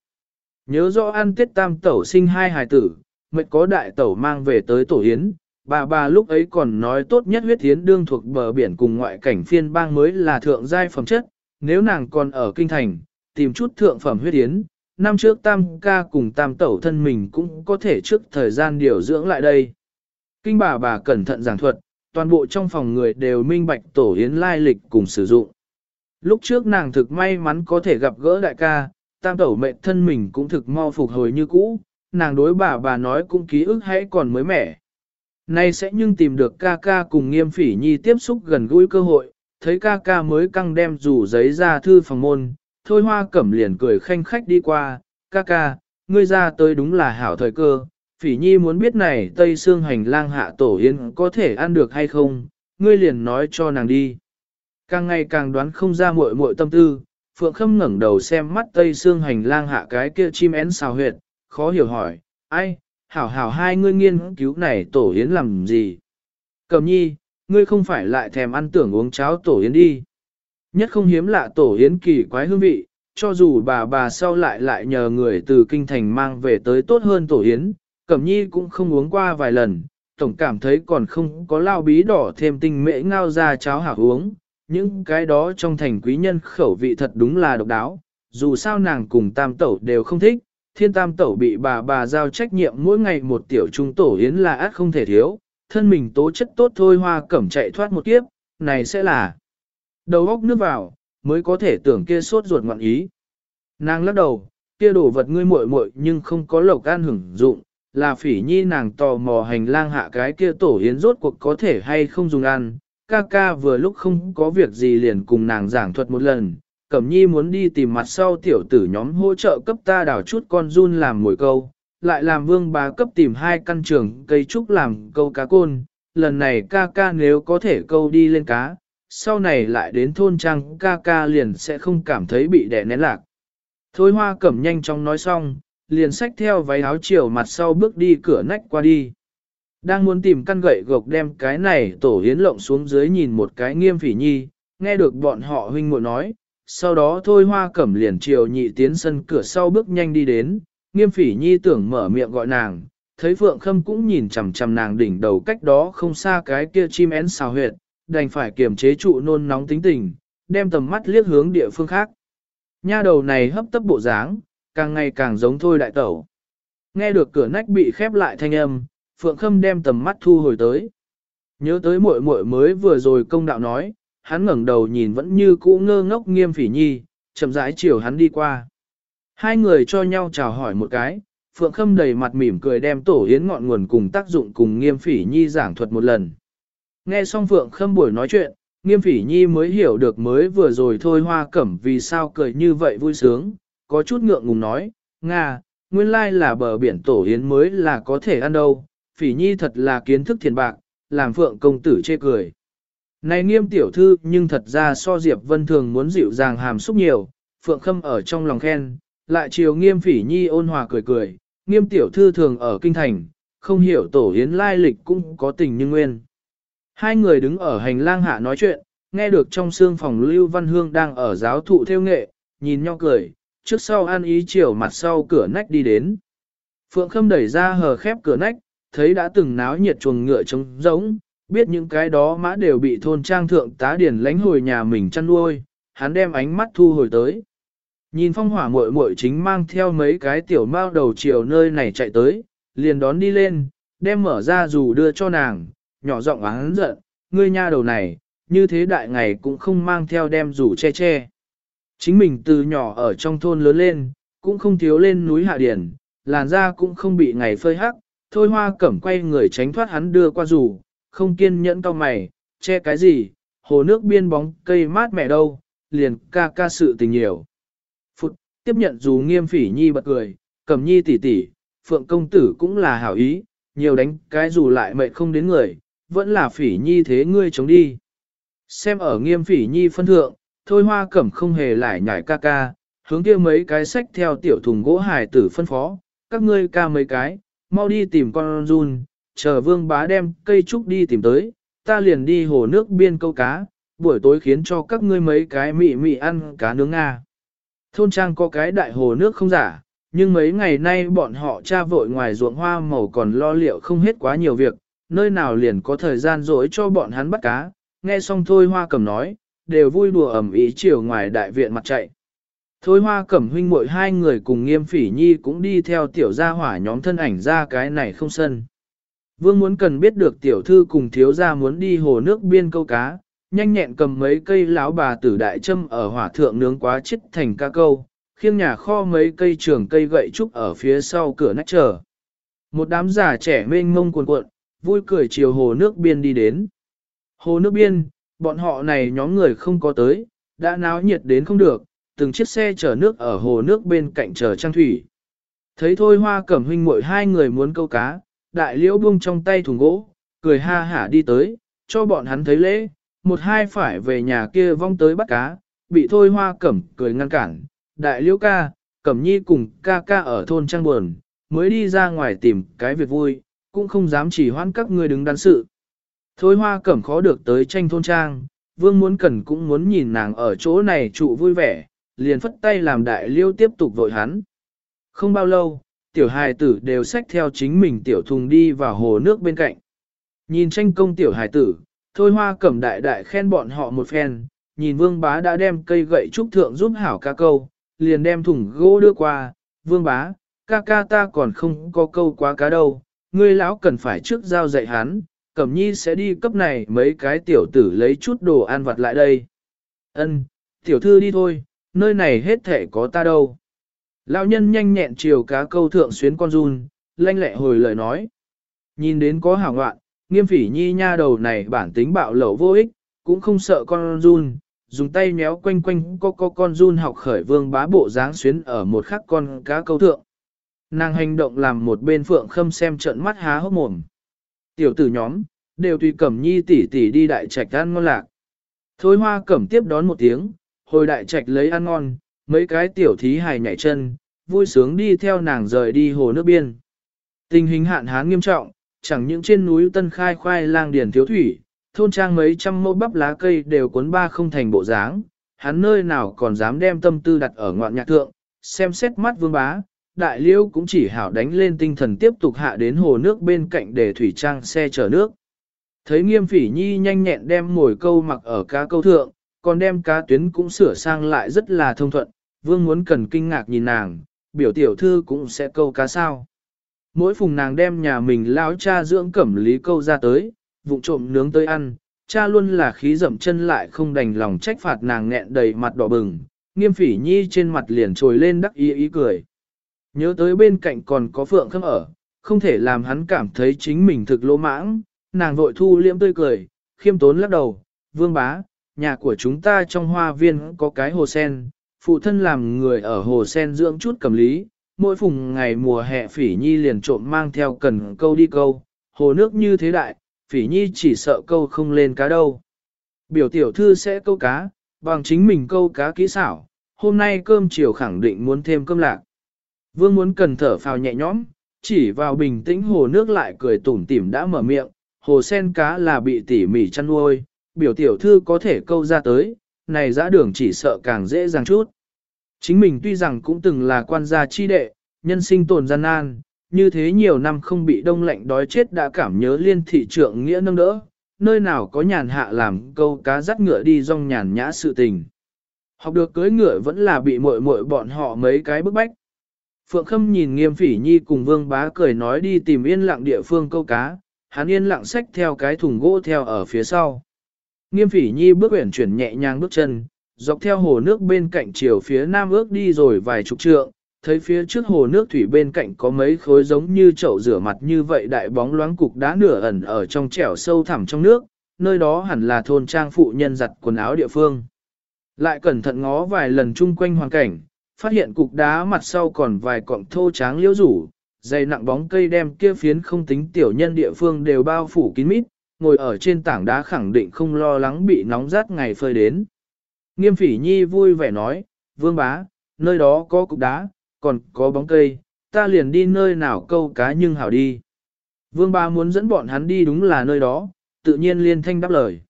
Nhớ rõ ăn tiết tam tẩu sinh hai hài tử, mệt có đại tẩu mang về tới tổ hiến, bà bà lúc ấy còn nói tốt nhất huyết hiến đương thuộc bờ biển cùng ngoại cảnh phiên bang mới là thượng giai phẩm chất, nếu nàng còn ở kinh thành, tìm chút thượng phẩm huyết yến, năm trước tam ca cùng tam tẩu thân mình cũng có thể trước thời gian điều dưỡng lại đây. Kinh bà bà cẩn thận giảng thuật, toàn bộ trong phòng người đều minh bạch tổ yến lai lịch cùng sử dụng. Lúc trước nàng thực may mắn có thể gặp gỡ đại ca, tam tẩu mệnh thân mình cũng thực mau phục hồi như cũ, nàng đối bà bà nói cũng ký ức hãy còn mới mẻ. Nay sẽ nhưng tìm được ca ca cùng nghiêm phỉ nhi tiếp xúc gần gũi cơ hội, thấy ca ca mới căng đem rủ giấy ra thư phòng môn, thôi hoa cẩm liền cười khanh khách đi qua, ca ca, ngươi ra tới đúng là hảo thời cơ, phỉ nhi muốn biết này tây xương hành lang hạ tổ yến có thể ăn được hay không, ngươi liền nói cho nàng đi. Càng ngày càng đoán không ra muội muội tâm tư, Phượng Khâm ngẩng đầu xem mắt tây xương hành lang hạ cái kia chim én xào huyệt, khó hiểu hỏi, ai, hảo hảo hai ngươi nghiên cứu này tổ yến làm gì? Cầm nhi, ngươi không phải lại thèm ăn tưởng uống cháo tổ yến đi. Nhất không hiếm lạ tổ yến kỳ quái hương vị, cho dù bà bà sau lại lại nhờ người từ kinh thành mang về tới tốt hơn tổ yến, Cẩm Nhi cũng không uống qua vài lần, tổng cảm thấy còn không có lao bí đỏ thêm tinh mễ ngao ra cháo hảo uống, những cái đó trong thành quý nhân khẩu vị thật đúng là độc đáo, dù sao nàng cùng tam tẩu đều không thích, thiên tam tẩu bị bà bà giao trách nhiệm mỗi ngày một tiểu trung tổ yến là át không thể thiếu, thân mình tố chất tốt thôi hoa cẩm chạy thoát một kiếp, này sẽ là đầu góc nước vào, mới có thể tưởng kia sốt ruột ngoạn ý. Nàng lắc đầu, kia đổ vật ngươi muội muội nhưng không có lộc an hưởng dụng, là phỉ nhi nàng tò mò hành lang hạ cái kia tổ yến rốt cuộc có thể hay không dùng ăn. Ca ca vừa lúc không có việc gì liền cùng nàng giảng thuật một lần, Cẩm Nhi muốn đi tìm mặt sau tiểu tử nhóm hỗ trợ cấp ta đào chút con run làm mồi câu, lại làm vương bá cấp tìm hai căn trường cây trúc làm câu cá côn, lần này ca ca nếu có thể câu đi lên cá, sau này lại đến thôn trang ca ca liền sẽ không cảm thấy bị đè nén lạc. Thôi hoa cẩm nhanh chóng nói xong, liền xách theo váy áo chiều mặt sau bước đi cửa nách qua đi. Đang muốn tìm căn gậy gộc đem cái này tổ hiến lộng xuống dưới nhìn một cái nghiêm phỉ nhi, nghe được bọn họ huynh muội nói, sau đó thôi hoa cẩm liền chiều nhị tiến sân cửa sau bước nhanh đi đến, nghiêm phỉ nhi tưởng mở miệng gọi nàng, thấy Phượng Khâm cũng nhìn chằm chằm nàng đỉnh đầu cách đó không xa cái kia chim én xào huyệt, đành phải kiềm chế trụ nôn nóng tính tình, đem tầm mắt liếc hướng địa phương khác. Nha đầu này hấp tấp bộ dáng, càng ngày càng giống thôi đại tẩu. Nghe được cửa nách bị khép lại thanh âm, Phượng Khâm đem tầm mắt thu hồi tới. Nhớ tới muội muội mới vừa rồi công đạo nói, hắn ngẩng đầu nhìn vẫn như cũ ngơ ngốc nghiêm phỉ nhi, chậm rãi chiều hắn đi qua. Hai người cho nhau chào hỏi một cái, Phượng Khâm đầy mặt mỉm cười đem tổ yến ngọn nguồn cùng tác dụng cùng nghiêm phỉ nhi giảng thuật một lần. Nghe xong Phượng Khâm buổi nói chuyện, nghiêm phỉ nhi mới hiểu được mới vừa rồi thôi hoa cẩm vì sao cười như vậy vui sướng, có chút ngượng ngùng nói, Nga, nguyên lai là bờ biển tổ yến mới là có thể ăn đâu, phỉ nhi thật là kiến thức thiền bạc, làm Phượng công tử chê cười. Này nghiêm tiểu thư nhưng thật ra so Diệp Vân thường muốn dịu dàng hàm xúc nhiều, Phượng Khâm ở trong lòng khen, lại chiều nghiêm phỉ nhi ôn hòa cười cười, nghiêm tiểu thư thường ở kinh thành, không hiểu tổ hiến lai lịch cũng có tình như nguyên. Hai người đứng ở hành lang hạ nói chuyện, nghe được trong xương phòng Lưu Văn Hương đang ở giáo thụ theo nghệ, nhìn nhau cười, trước sau an ý chiều mặt sau cửa nách đi đến. Phượng Khâm đẩy ra hờ khép cửa nách, thấy đã từng náo nhiệt chuồng ngựa trống rỗng, biết những cái đó mã đều bị thôn trang thượng tá điển lánh hồi nhà mình chăn nuôi, hắn đem ánh mắt thu hồi tới. Nhìn phong hỏa muội muội chính mang theo mấy cái tiểu mao đầu chiều nơi này chạy tới, liền đón đi lên, đem mở ra dù đưa cho nàng, nhỏ giọng oán giận, ngươi nha đầu này, như thế đại ngày cũng không mang theo đem dù che che. Chính mình từ nhỏ ở trong thôn lớn lên, cũng không thiếu lên núi hạ điển, làn da cũng không bị ngày phơi hắc, thôi hoa cẩm quay người tránh thoát hắn đưa qua dù, không kiên nhẫn cao mày, che cái gì, hồ nước biên bóng cây mát mẻ đâu, liền ca ca sự tình nhiều. Phụt, tiếp nhận dù nghiêm phỉ nhi bật cười, Cẩm nhi tỷ tỷ, phượng công tử cũng là hảo ý, nhiều đánh cái dù lại mệt không đến người, vẫn là phỉ nhi thế ngươi chống đi. Xem ở nghiêm phỉ nhi phân thượng, thôi hoa cẩm không hề lại nhảy ca ca, hướng kia mấy cái sách theo tiểu thùng gỗ hài tử phân phó, các ngươi ca mấy cái, mau đi tìm con run, chờ vương bá đem cây trúc đi tìm tới, ta liền đi hồ nước biên câu cá, buổi tối khiến cho các ngươi mấy cái mị mị ăn cá nướng Nga. Thôn trang có cái đại hồ nước không giả, nhưng mấy ngày nay bọn họ cha vội ngoài ruộng hoa màu còn lo liệu không hết quá nhiều việc, nơi nào liền có thời gian rỗi cho bọn hắn bắt cá, nghe xong thôi hoa cầm nói, đều vui đùa ẩm ý chiều ngoài đại viện mặt chạy. Thôi hoa cẩm huynh muội hai người cùng nghiêm phỉ nhi cũng đi theo tiểu gia hỏa nhóm thân ảnh ra cái này không sân. Vương muốn cần biết được tiểu thư cùng thiếu gia muốn đi hồ nước biên câu cá, nhanh nhẹn cầm mấy cây láo bà tử đại châm ở hỏa thượng nướng quá chết thành ca câu, khiêng nhà kho mấy cây trường cây gậy trúc ở phía sau cửa nách chờ. Một đám già trẻ mênh mông cuồn cuộn, vui cười chiều hồ nước biên đi đến. Hồ nước biên, bọn họ này nhóm người không có tới, đã náo nhiệt đến không được, từng chiếc xe chở nước ở hồ nước bên cạnh chờ trang thủy. Thấy thôi hoa cẩm huynh muội hai người muốn câu cá, đại liễu buông trong tay thùng gỗ, cười ha hả đi tới, cho bọn hắn thấy lễ, một hai phải về nhà kia vong tới bắt cá, bị thôi hoa cẩm cười ngăn cản, đại liễu ca, cẩm nhi cùng ca ca ở thôn trang buồn, mới đi ra ngoài tìm cái việc vui, cũng không dám chỉ hoãn các ngươi đứng đắn sự. Thôi hoa cẩm khó được tới tranh thôn trang, vương muốn cần cũng muốn nhìn nàng ở chỗ này trụ vui vẻ, liền phất tay làm đại liêu tiếp tục vội hắn. Không bao lâu, tiểu hài tử đều xách theo chính mình tiểu thùng đi vào hồ nước bên cạnh. Nhìn tranh công tiểu hài tử, thôi hoa cẩm đại đại khen bọn họ một phen, nhìn vương bá đã đem cây gậy trúc thượng giúp hảo ca câu, liền đem thùng gỗ đưa qua, vương bá, ca ca ta còn không có câu quá cá đâu, ngươi lão cần phải trước giao dạy hắn, cẩm nhi sẽ đi cấp này mấy cái tiểu tử lấy chút đồ ăn vặt lại đây. Ân, tiểu thư đi thôi, nơi này hết thể có ta đâu. Lão nhân nhanh nhẹn chiều cá câu thượng xuyến con run, lanh lẹ hồi lời nói. Nhìn đến có hảo ngoạn, nghiêm phỉ nhi nha đầu này bản tính bạo lẩu vô ích, cũng không sợ con run, dùng tay méo quanh quanh có có con run học khởi vương bá bộ dáng xuyến ở một khắc con cá câu thượng. Nàng hành động làm một bên phượng khâm xem trận mắt há hốc mồm. Tiểu tử nhóm, đều tùy cẩm nhi tỷ tỷ đi đại trạch ăn ngon lạc. Thôi hoa cẩm tiếp đón một tiếng, hồi đại trạch lấy ăn ngon, mấy cái tiểu thí hài nhảy chân, vui sướng đi theo nàng rời đi hồ nước biên. Tình hình hạn hán nghiêm trọng, chẳng những trên núi Tân Khai khoai lang điền thiếu thủy, thôn trang mấy trăm mẫu bắp lá cây đều cuốn ba không thành bộ dáng, hắn nơi nào còn dám đem tâm tư đặt ở ngoạn nhạc thượng, xem xét mắt vương bá, đại liêu cũng chỉ hảo đánh lên tinh thần tiếp tục hạ đến hồ nước bên cạnh để thủy trang xe chở nước. Thấy nghiêm phỉ nhi nhanh nhẹn đem mồi câu mặc ở cá câu thượng, còn đem cá tuyến cũng sửa sang lại rất là thông thuận, vương muốn cần kinh ngạc nhìn nàng, biểu tiểu thư cũng sẽ câu cá sao. Mỗi phùng nàng đem nhà mình lão cha dưỡng cẩm lý câu ra tới, vụng trộm nướng tới ăn, cha luôn là khí dậm chân lại không đành lòng trách phạt nàng nghẹn đầy mặt đỏ bừng, nghiêm phỉ nhi trên mặt liền trồi lên đắc ý ý cười. Nhớ tới bên cạnh còn có phượng khâm ở, không thể làm hắn cảm thấy chính mình thực lỗ mãng, nàng vội thu liễm tươi cười, khiêm tốn lắc đầu, vương bá, nhà của chúng ta trong hoa viên có cái hồ sen, phụ thân làm người ở hồ sen dưỡng chút cầm lý, mỗi phùng ngày mùa hè phỉ nhi liền trộm mang theo cần câu đi câu, hồ nước như thế đại, phỉ nhi chỉ sợ câu không lên cá đâu. Biểu tiểu thư sẽ câu cá, bằng chính mình câu cá kỹ xảo, hôm nay cơm chiều khẳng định muốn thêm cơm lạc. Vương muốn cần thở phào nhẹ nhõm, chỉ vào bình tĩnh hồ nước lại cười tủm tỉm đã mở miệng, hồ sen cá là bị tỉ mỉ chăn nuôi, biểu tiểu thư có thể câu ra tới, này dã đường chỉ sợ càng dễ dàng chút. Chính mình tuy rằng cũng từng là quan gia chi đệ, nhân sinh tồn gian nan, như thế nhiều năm không bị đông lạnh đói chết đã cảm nhớ liên thị trượng nghĩa nâng đỡ, nơi nào có nhàn hạ làm câu cá dắt ngựa đi rong nhàn nhã sự tình. Học được cưới ngựa vẫn là bị muội muội bọn họ mấy cái bức bách. Phượng Khâm nhìn nghiêm phỉ nhi cùng vương bá cười nói đi tìm yên lặng địa phương câu cá, hắn yên lặng xách theo cái thùng gỗ theo ở phía sau. Nghiêm phỉ nhi bước uyển chuyển nhẹ nhàng bước chân, dọc theo hồ nước bên cạnh chiều phía nam ước đi rồi vài chục trượng, thấy phía trước hồ nước thủy bên cạnh có mấy khối giống như chậu rửa mặt như vậy đại bóng loáng cục đá nửa ẩn ở trong trẻo sâu thẳm trong nước, nơi đó hẳn là thôn trang phụ nhân giặt quần áo địa phương. Lại cẩn thận ngó vài lần chung quanh hoàn cảnh, phát hiện cục đá mặt sau còn vài cọng thô tráng liễu rủ, dày nặng bóng cây đem kia phiến không tính tiểu nhân địa phương đều bao phủ kín mít, ngồi ở trên tảng đá khẳng định không lo lắng bị nóng rát ngày phơi đến. Nghiêm phỉ nhi vui vẻ nói, vương bá, nơi đó có cục đá, còn có bóng cây, ta liền đi nơi nào câu cá nhưng hảo đi. Vương bá muốn dẫn bọn hắn đi đúng là nơi đó, tự nhiên liên thanh đáp lời.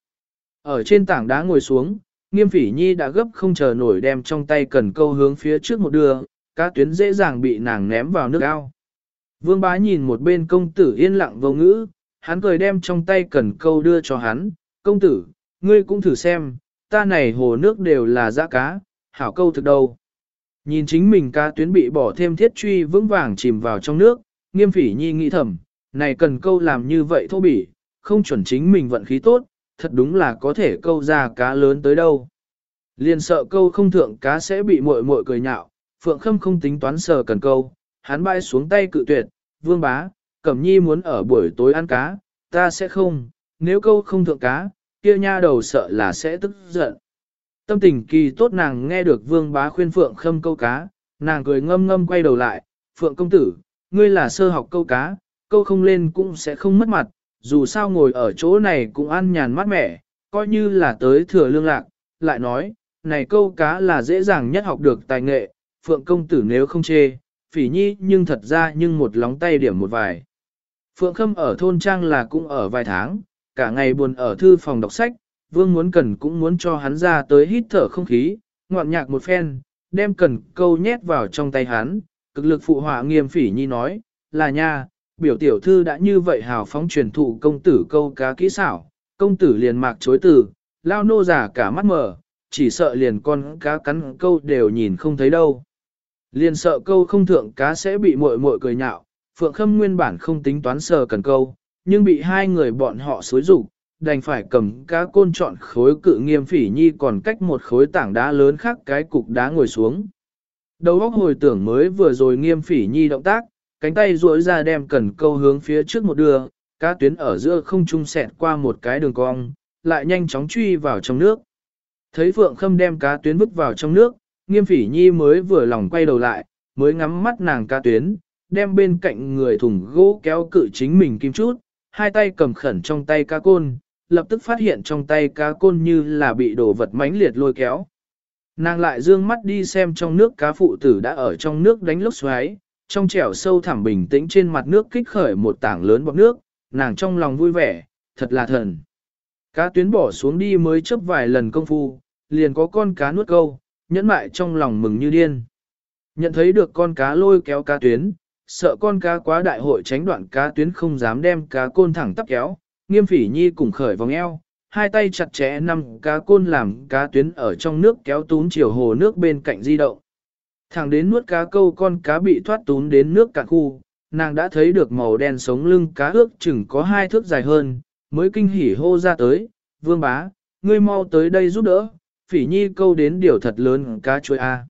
Ở trên tảng đá ngồi xuống, nghiêm phỉ nhi đã gấp không chờ nổi đem trong tay cần câu hướng phía trước một đưa, cá tuyến dễ dàng bị nàng ném vào nước ao. Vương bá nhìn một bên công tử yên lặng vô ngữ, hắn cười đem trong tay cần câu đưa cho hắn, công tử, ngươi cũng thử xem, ta này hồ nước đều là dã cá, hảo câu thực đâu. Nhìn chính mình cá tuyến bị bỏ thêm thiết truy vững vàng chìm vào trong nước, nghiêm phỉ nhi nghĩ thầm, này cần câu làm như vậy thô bỉ, không chuẩn chính mình vận khí tốt, thật đúng là có thể câu ra cá lớn tới đâu. Liền sợ câu không thượng cá sẽ bị muội muội cười nhạo, Phượng Khâm không tính toán sờ cần câu, hắn bay xuống tay cự tuyệt, vương bá, Cẩm Nhi muốn ở buổi tối ăn cá, ta sẽ không, nếu câu không thượng cá, kia nha đầu sợ là sẽ tức giận. Tâm tình kỳ tốt nàng nghe được vương bá khuyên Phượng Khâm câu cá, nàng cười ngâm ngâm quay đầu lại, Phượng công tử, ngươi là sơ học câu cá, câu không lên cũng sẽ không mất mặt, dù sao ngồi ở chỗ này cũng ăn nhàn mát mẻ, coi như là tới thừa lương lạc, lại nói, này câu cá là dễ dàng nhất học được tài nghệ, Phượng công tử nếu không chê, phỉ nhi nhưng thật ra nhưng một lóng tay điểm một vài. Phượng Khâm ở thôn trang là cũng ở vài tháng, cả ngày buồn ở thư phòng đọc sách, vương muốn cần cũng muốn cho hắn ra tới hít thở không khí, ngoạn nhạc một phen, đem cần câu nhét vào trong tay hắn, cực lực phụ họa nghiêm phỉ nhi nói, là nha, biểu tiểu thư đã như vậy hào phóng truyền thụ công tử câu cá kỹ xảo, công tử liền mạc chối từ, lao nô giả cả mắt mở, chỉ sợ liền con cá cắn câu đều nhìn không thấy đâu. Liền sợ câu không thượng cá sẽ bị muội muội cười nhạo, Phượng Khâm nguyên bản không tính toán sờ cần câu, nhưng bị hai người bọn họ xối rủ, đành phải cầm cá côn chọn khối cự nghiêm phỉ nhi còn cách một khối tảng đá lớn khác cái cục đá ngồi xuống. Đầu óc hồi tưởng mới vừa rồi nghiêm phỉ nhi động tác, cánh tay duỗi ra đem cần câu hướng phía trước một đường, cá tuyến ở giữa không trung xẹt qua một cái đường cong, lại nhanh chóng truy vào trong nước. Thấy Phượng Khâm đem cá tuyến vứt vào trong nước, nghiêm phỉ nhi mới vừa lòng quay đầu lại, mới ngắm mắt nàng cá tuyến, đem bên cạnh người thùng gỗ kéo cự chính mình kim chút, hai tay cầm khẩn trong tay cá côn, lập tức phát hiện trong tay cá côn như là bị đồ vật mãnh liệt lôi kéo. Nàng lại dương mắt đi xem trong nước cá phụ tử đã ở trong nước đánh lốc xoáy, trong trẻo sâu thẳm bình tĩnh trên mặt nước kích khởi một tảng lớn bọt nước, nàng trong lòng vui vẻ, thật là thần. Cá tuyến bỏ xuống đi mới chấp vài lần công phu, liền có con cá nuốt câu, nhẫn mại trong lòng mừng như điên. Nhận thấy được con cá lôi kéo cá tuyến, sợ con cá quá đại hội tránh đoạn cá tuyến không dám đem cá côn thẳng tắp kéo, nghiêm phỉ nhi cùng khởi vòng eo, hai tay chặt chẽ nằm cá côn làm cá tuyến ở trong nước kéo tún chiều hồ nước bên cạnh di động. Thẳng đến nuốt cá câu con cá bị thoát tún đến nước cạn khu, nàng đã thấy được màu đen sống lưng cá ước chừng có hai thước dài hơn, mới kinh hỉ hô ra tới, vương bá, ngươi mau tới đây giúp đỡ, phỉ nhi câu đến điều thật lớn cá chuối A.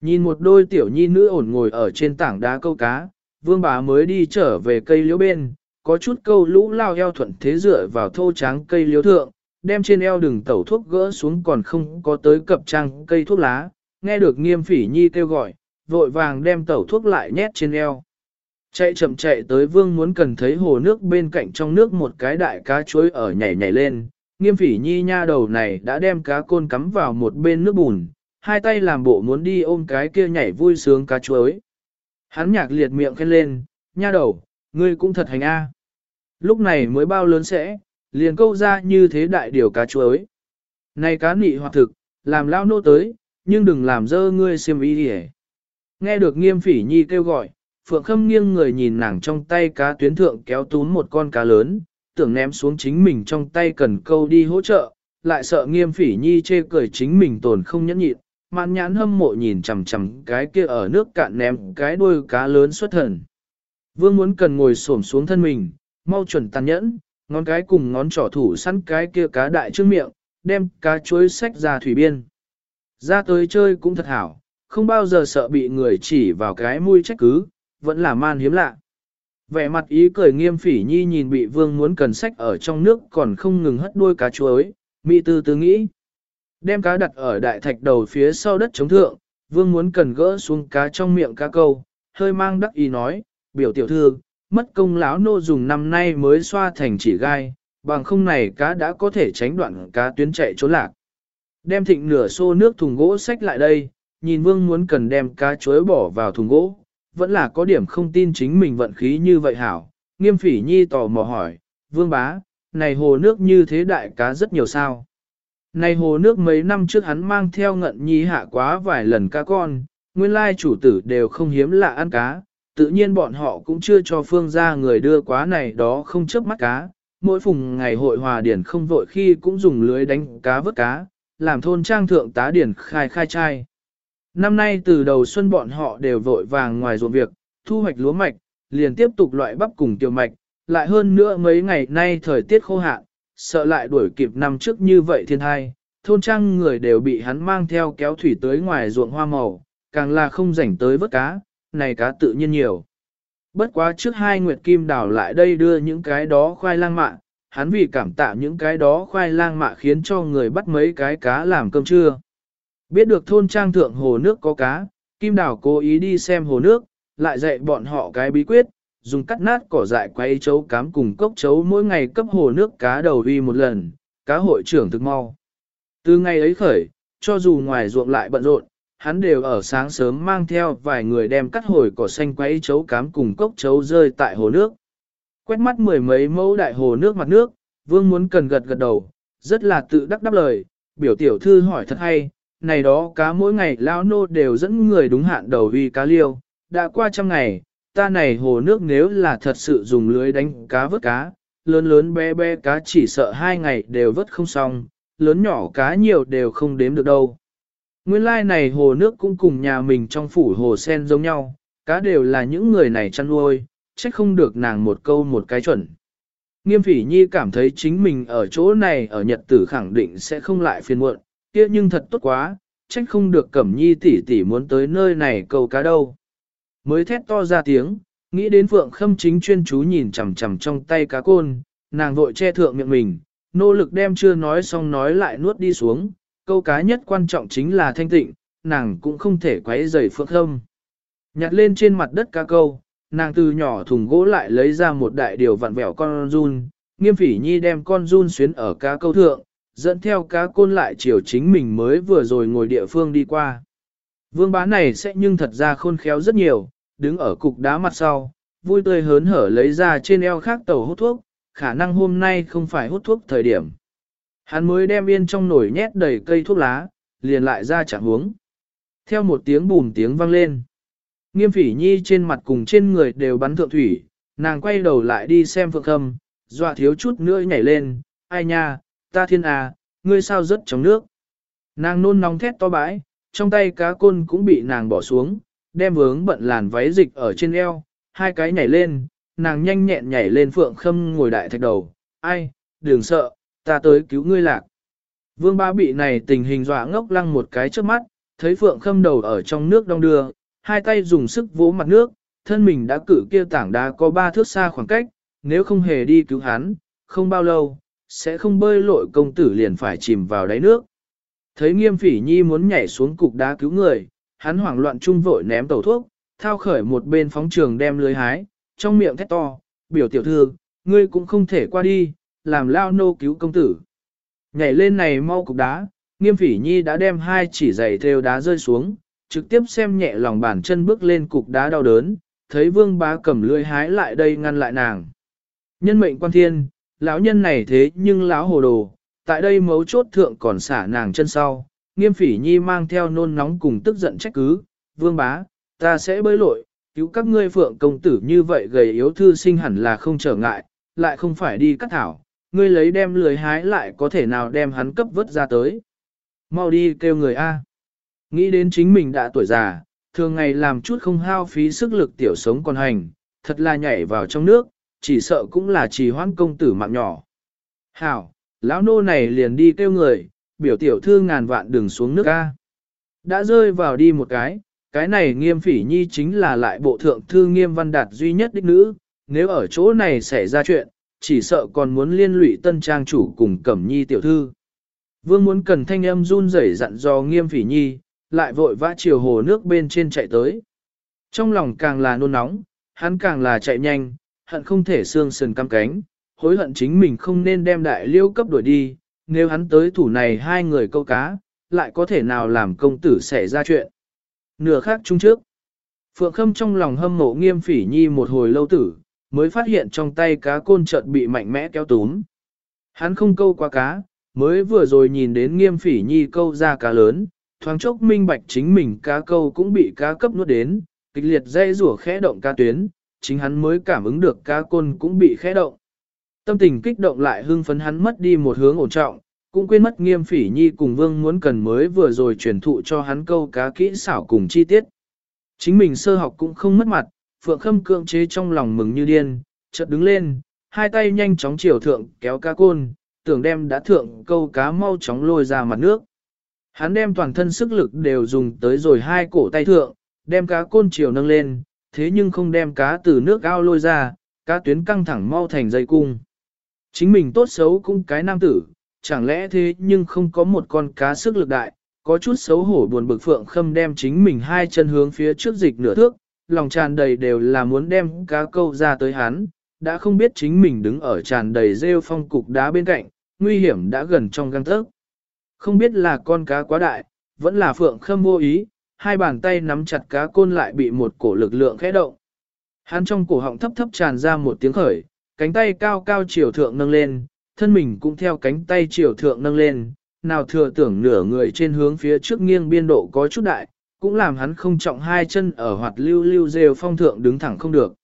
Nhìn một đôi tiểu nhi nữ ổn ngồi ở trên tảng đá câu cá, vương bá mới đi trở về cây liễu bên, có chút câu lũ lao eo thuận thế dựa vào thô tráng cây liễu thượng, đem trên eo đường tẩu thuốc gỡ xuống còn không có tới cập trang cây thuốc lá, nghe được nghiêm phỉ nhi kêu gọi, vội vàng đem tẩu thuốc lại nhét trên eo. Chạy chậm chạy tới vương muốn cần thấy hồ nước bên cạnh trong nước một cái đại cá chuối ở nhảy nhảy lên, nghiêm phỉ nhi nha đầu này đã đem cá côn cắm vào một bên nước bùn, hai tay làm bộ muốn đi ôm cái kia nhảy vui sướng cá chuối. Hắn nhạc liệt miệng khen lên, nha đầu, ngươi cũng thật hành a. Lúc này mới bao lớn sẽ, liền câu ra như thế đại điều cá chuối. Này cá nị hoạt thực, làm lao nô tới, nhưng đừng làm dơ ngươi xiêm y đi Nghe được nghiêm phỉ nhi kêu gọi, Phượng Khâm nghiêng người nhìn nàng trong tay cá tuyến thượng kéo tún một con cá lớn, tưởng ném xuống chính mình trong tay cần câu đi hỗ trợ, lại sợ nghiêm phỉ nhi chê cười chính mình tồn không nhẫn nhịn, mạn nhãn hâm mộ nhìn chằm chằm cái kia ở nước cạn ném cái đuôi cá lớn xuất thần. Vương muốn cần ngồi xổm xuống thân mình, mau chuẩn tàn nhẫn, ngón cái cùng ngón trỏ thủ sẵn cái kia cá đại trước miệng, đem cá chuối sách ra thủy biên. Ra tới chơi cũng thật hảo, không bao giờ sợ bị người chỉ vào cái mũi trách cứ, vẫn là man hiếm lạ. Vẻ mặt ý cười nghiêm phỉ nhi nhìn bị vương muốn cần sách ở trong nước còn không ngừng hất đuôi cá chuối, mị tư tư nghĩ. Đem cá đặt ở đại thạch đầu phía sau đất chống thượng, vương muốn cần gỡ xuống cá trong miệng cá câu, hơi mang đắc ý nói, biểu tiểu thư, mất công lão nô dùng năm nay mới xoa thành chỉ gai, bằng không này cá đã có thể tránh đoạn cá tuyến chạy trốn lạc. Đem thịnh nửa xô nước thùng gỗ xách lại đây, nhìn vương muốn cần đem cá chuối bỏ vào thùng gỗ, vẫn là có điểm không tin chính mình vận khí như vậy hảo. Nghiêm phỉ nhi tò mò hỏi, vương bá, này hồ nước như thế đại cá rất nhiều sao. Này hồ nước mấy năm trước hắn mang theo ngận nhi hạ quá vài lần cá con, nguyên lai chủ tử đều không hiếm lạ ăn cá, tự nhiên bọn họ cũng chưa cho phương ra người đưa quá này đó không chớp mắt cá. Mỗi phùng ngày hội hòa điển không vội khi cũng dùng lưới đánh cá vớt cá, làm thôn trang thượng tá điển khai khai trai. Năm nay từ đầu xuân bọn họ đều vội vàng ngoài ruộng việc, thu hoạch lúa mạch, liền tiếp tục loại bắp cùng tiểu mạch, lại hơn nữa mấy ngày nay thời tiết khô hạn, sợ lại đuổi kịp năm trước như vậy thiên hai, thôn trang người đều bị hắn mang theo kéo thủy tới ngoài ruộng hoa màu, càng là không rảnh tới vớt cá, này cá tự nhiên nhiều. Bất quá trước hai Nguyệt Kim đảo lại đây đưa những cái đó khoai lang mạ, hắn vì cảm tạ những cái đó khoai lang mạ khiến cho người bắt mấy cái cá làm cơm trưa. Biết được thôn trang thượng hồ nước có cá, Kim đảo cố ý đi xem hồ nước, lại dạy bọn họ cái bí quyết, dùng cắt nát cỏ dại quay chấu cám cùng cốc chấu mỗi ngày cấp hồ nước cá đầu uy một lần, cá hội trưởng thực mau. Từ ngày ấy khởi, cho dù ngoài ruộng lại bận rộn, hắn đều ở sáng sớm mang theo vài người đem cắt hồi cỏ xanh quấy chấu cám cùng cốc chấu rơi tại hồ nước. Quét mắt mười mấy mẫu đại hồ nước mặt nước, vương muốn cần gật gật đầu, rất là tự đắc đáp lời, biểu tiểu thư hỏi thật hay, này đó cá mỗi ngày lao nô đều dẫn người đúng hạn đầu vì cá liêu, đã qua trăm ngày, ta này hồ nước nếu là thật sự dùng lưới đánh cá vớt cá, lớn lớn bé bé cá chỉ sợ hai ngày đều vớt không xong, lớn nhỏ cá nhiều đều không đếm được đâu. Nguyên lai like này hồ nước cũng cùng nhà mình trong phủ hồ sen giống nhau, cá đều là những người này chăn nuôi, trách không được nàng một câu một cái chuẩn. Nghiêm phỉ nhi cảm thấy chính mình ở chỗ này ở nhật tử khẳng định sẽ không lại phiền muộn, kia nhưng thật tốt quá, trách không được cẩm nhi tỷ tỷ muốn tới nơi này câu cá đâu. Mới thét to ra tiếng, nghĩ đến phượng khâm chính chuyên chú nhìn chằm chằm trong tay cá côn, nàng vội che thượng miệng mình, nỗ lực đem chưa nói xong nói lại nuốt đi xuống, câu cá nhất quan trọng chính là thanh tịnh, nàng cũng không thể quấy rầy phượng khâm. Nhặt lên trên mặt đất cá câu, nàng từ nhỏ thùng gỗ lại lấy ra một đại điều vặn vẹo con run, nghiêm phỉ nhi đem con run xuyến ở cá câu thượng, dẫn theo cá côn lại chiều chính mình mới vừa rồi ngồi địa phương đi qua. Vương bá này sẽ nhưng thật ra khôn khéo rất nhiều, đứng ở cục đá mặt sau, vui tươi hớn hở lấy ra trên eo khác tàu hút thuốc, khả năng hôm nay không phải hút thuốc thời điểm. Hắn mới đem yên trong nồi nhét đầy cây thuốc lá, liền lại ra chẳng uống. Theo một tiếng bùm tiếng vang lên. Nghiêm phỉ nhi trên mặt cùng trên người đều bắn thượng thủy, nàng quay đầu lại đi xem phượng khâm, dọa thiếu chút nữa nhảy lên, ai nha, ta thiên à, ngươi sao rất trong nước. Nàng nôn nóng thét to bãi, trong tay cá côn cũng bị nàng bỏ xuống, đem vướng bận làn váy dịch ở trên eo, hai cái nhảy lên, nàng nhanh nhẹn nhảy lên phượng khâm ngồi đại thạch đầu, ai, đừng sợ, ta tới cứu ngươi lạc. Vương ba bị này tình hình dọa ngốc lăng một cái trước mắt, thấy phượng khâm đầu ở trong nước đong đưa, hai tay dùng sức vỗ mặt nước, thân mình đã cử kia tảng đá có ba thước xa khoảng cách, nếu không hề đi cứu hắn, không bao lâu, sẽ không bơi lội công tử liền phải chìm vào đáy nước. Thấy nghiêm phỉ nhi muốn nhảy xuống cục đá cứu người, hắn hoảng loạn chung vội ném tàu thuốc, thao khởi một bên phóng trường đem lưới hái, trong miệng thét to, biểu tiểu thư, ngươi cũng không thể qua đi, làm lao nô cứu công tử. Nhảy lên này mau cục đá, nghiêm phỉ nhi đã đem hai chỉ giày theo đá rơi xuống, trực tiếp xem nhẹ lòng bàn chân bước lên cục đá đau đớn, thấy vương bá cầm lưỡi hái lại đây ngăn lại nàng. Nhân mệnh quan thiên, lão nhân này thế nhưng lão hồ đồ, tại đây mấu chốt thượng còn xả nàng chân sau, nghiêm phỉ nhi mang theo nôn nóng cùng tức giận trách cứ, vương bá, ta sẽ bơi lội, cứu các ngươi phượng công tử như vậy gầy yếu thư sinh hẳn là không trở ngại, lại không phải đi cắt thảo, ngươi lấy đem lưỡi hái lại có thể nào đem hắn cấp vớt ra tới. Mau đi kêu người A. Nghĩ đến chính mình đã tuổi già, thường ngày làm chút không hao phí sức lực tiểu sống còn hành, thật là nhảy vào trong nước, chỉ sợ cũng là trì hoãn công tử mạng nhỏ. Hảo, lão nô này liền đi kêu người, biểu tiểu thư ngàn vạn đừng xuống nước ca. Đã rơi vào đi một cái, cái này nghiêm phỉ nhi chính là lại bộ thượng thư nghiêm văn đạt duy nhất đích nữ, nếu ở chỗ này xảy ra chuyện, chỉ sợ còn muốn liên lụy tân trang chủ cùng cẩm nhi tiểu thư. Vương muốn cần thanh âm run rẩy dặn dò nghiêm phỉ nhi, lại vội vã chiều hồ nước bên trên chạy tới. Trong lòng càng là nôn nóng, hắn càng là chạy nhanh, hận không thể xương sườn cam cánh, hối hận chính mình không nên đem đại liêu cấp đuổi đi, nếu hắn tới thủ này hai người câu cá, lại có thể nào làm công tử xảy ra chuyện. Nửa khác chung trước, Phượng Khâm trong lòng hâm mộ nghiêm phỉ nhi một hồi lâu tử, mới phát hiện trong tay cá côn chợt bị mạnh mẽ kéo túm. Hắn không câu qua cá, mới vừa rồi nhìn đến nghiêm phỉ nhi câu ra cá lớn, thoáng chốc minh bạch chính mình cá câu cũng bị cá cấp nuốt đến, kịch liệt dây rủa khẽ động cá tuyến, chính hắn mới cảm ứng được cá côn cũng bị khẽ động. Tâm tình kích động lại hưng phấn hắn mất đi một hướng ổn trọng, cũng quên mất nghiêm phỉ nhi cùng vương muốn cần mới vừa rồi truyền thụ cho hắn câu cá kỹ xảo cùng chi tiết. Chính mình sơ học cũng không mất mặt, Phượng Khâm cưỡng chế trong lòng mừng như điên, chợt đứng lên, hai tay nhanh chóng chiều thượng kéo cá côn, tưởng đem đã thượng câu cá mau chóng lôi ra mặt nước. Hắn đem toàn thân sức lực đều dùng tới rồi hai cổ tay thượng, đem cá côn chiều nâng lên, thế nhưng không đem cá từ nước ao lôi ra, cá tuyến căng thẳng mau thành dây cung. Chính mình tốt xấu cũng cái nam tử, chẳng lẽ thế nhưng không có một con cá sức lực đại, có chút xấu hổ buồn bực phượng khâm đem chính mình hai chân hướng phía trước dịch nửa thước, lòng tràn đầy đều là muốn đem cá câu ra tới hắn, đã không biết chính mình đứng ở tràn đầy rêu phong cục đá bên cạnh, nguy hiểm đã gần trong găng tấc. Không biết là con cá quá đại, vẫn là phượng khâm vô ý, hai bàn tay nắm chặt cá côn lại bị một cổ lực lượng khẽ động. Hắn trong cổ họng thấp thấp tràn ra một tiếng khởi, cánh tay cao cao chiều thượng nâng lên, thân mình cũng theo cánh tay chiều thượng nâng lên, nào thừa tưởng nửa người trên hướng phía trước nghiêng biên độ có chút đại, cũng làm hắn không trọng hai chân ở hoạt lưu lưu rêu phong thượng đứng thẳng không được.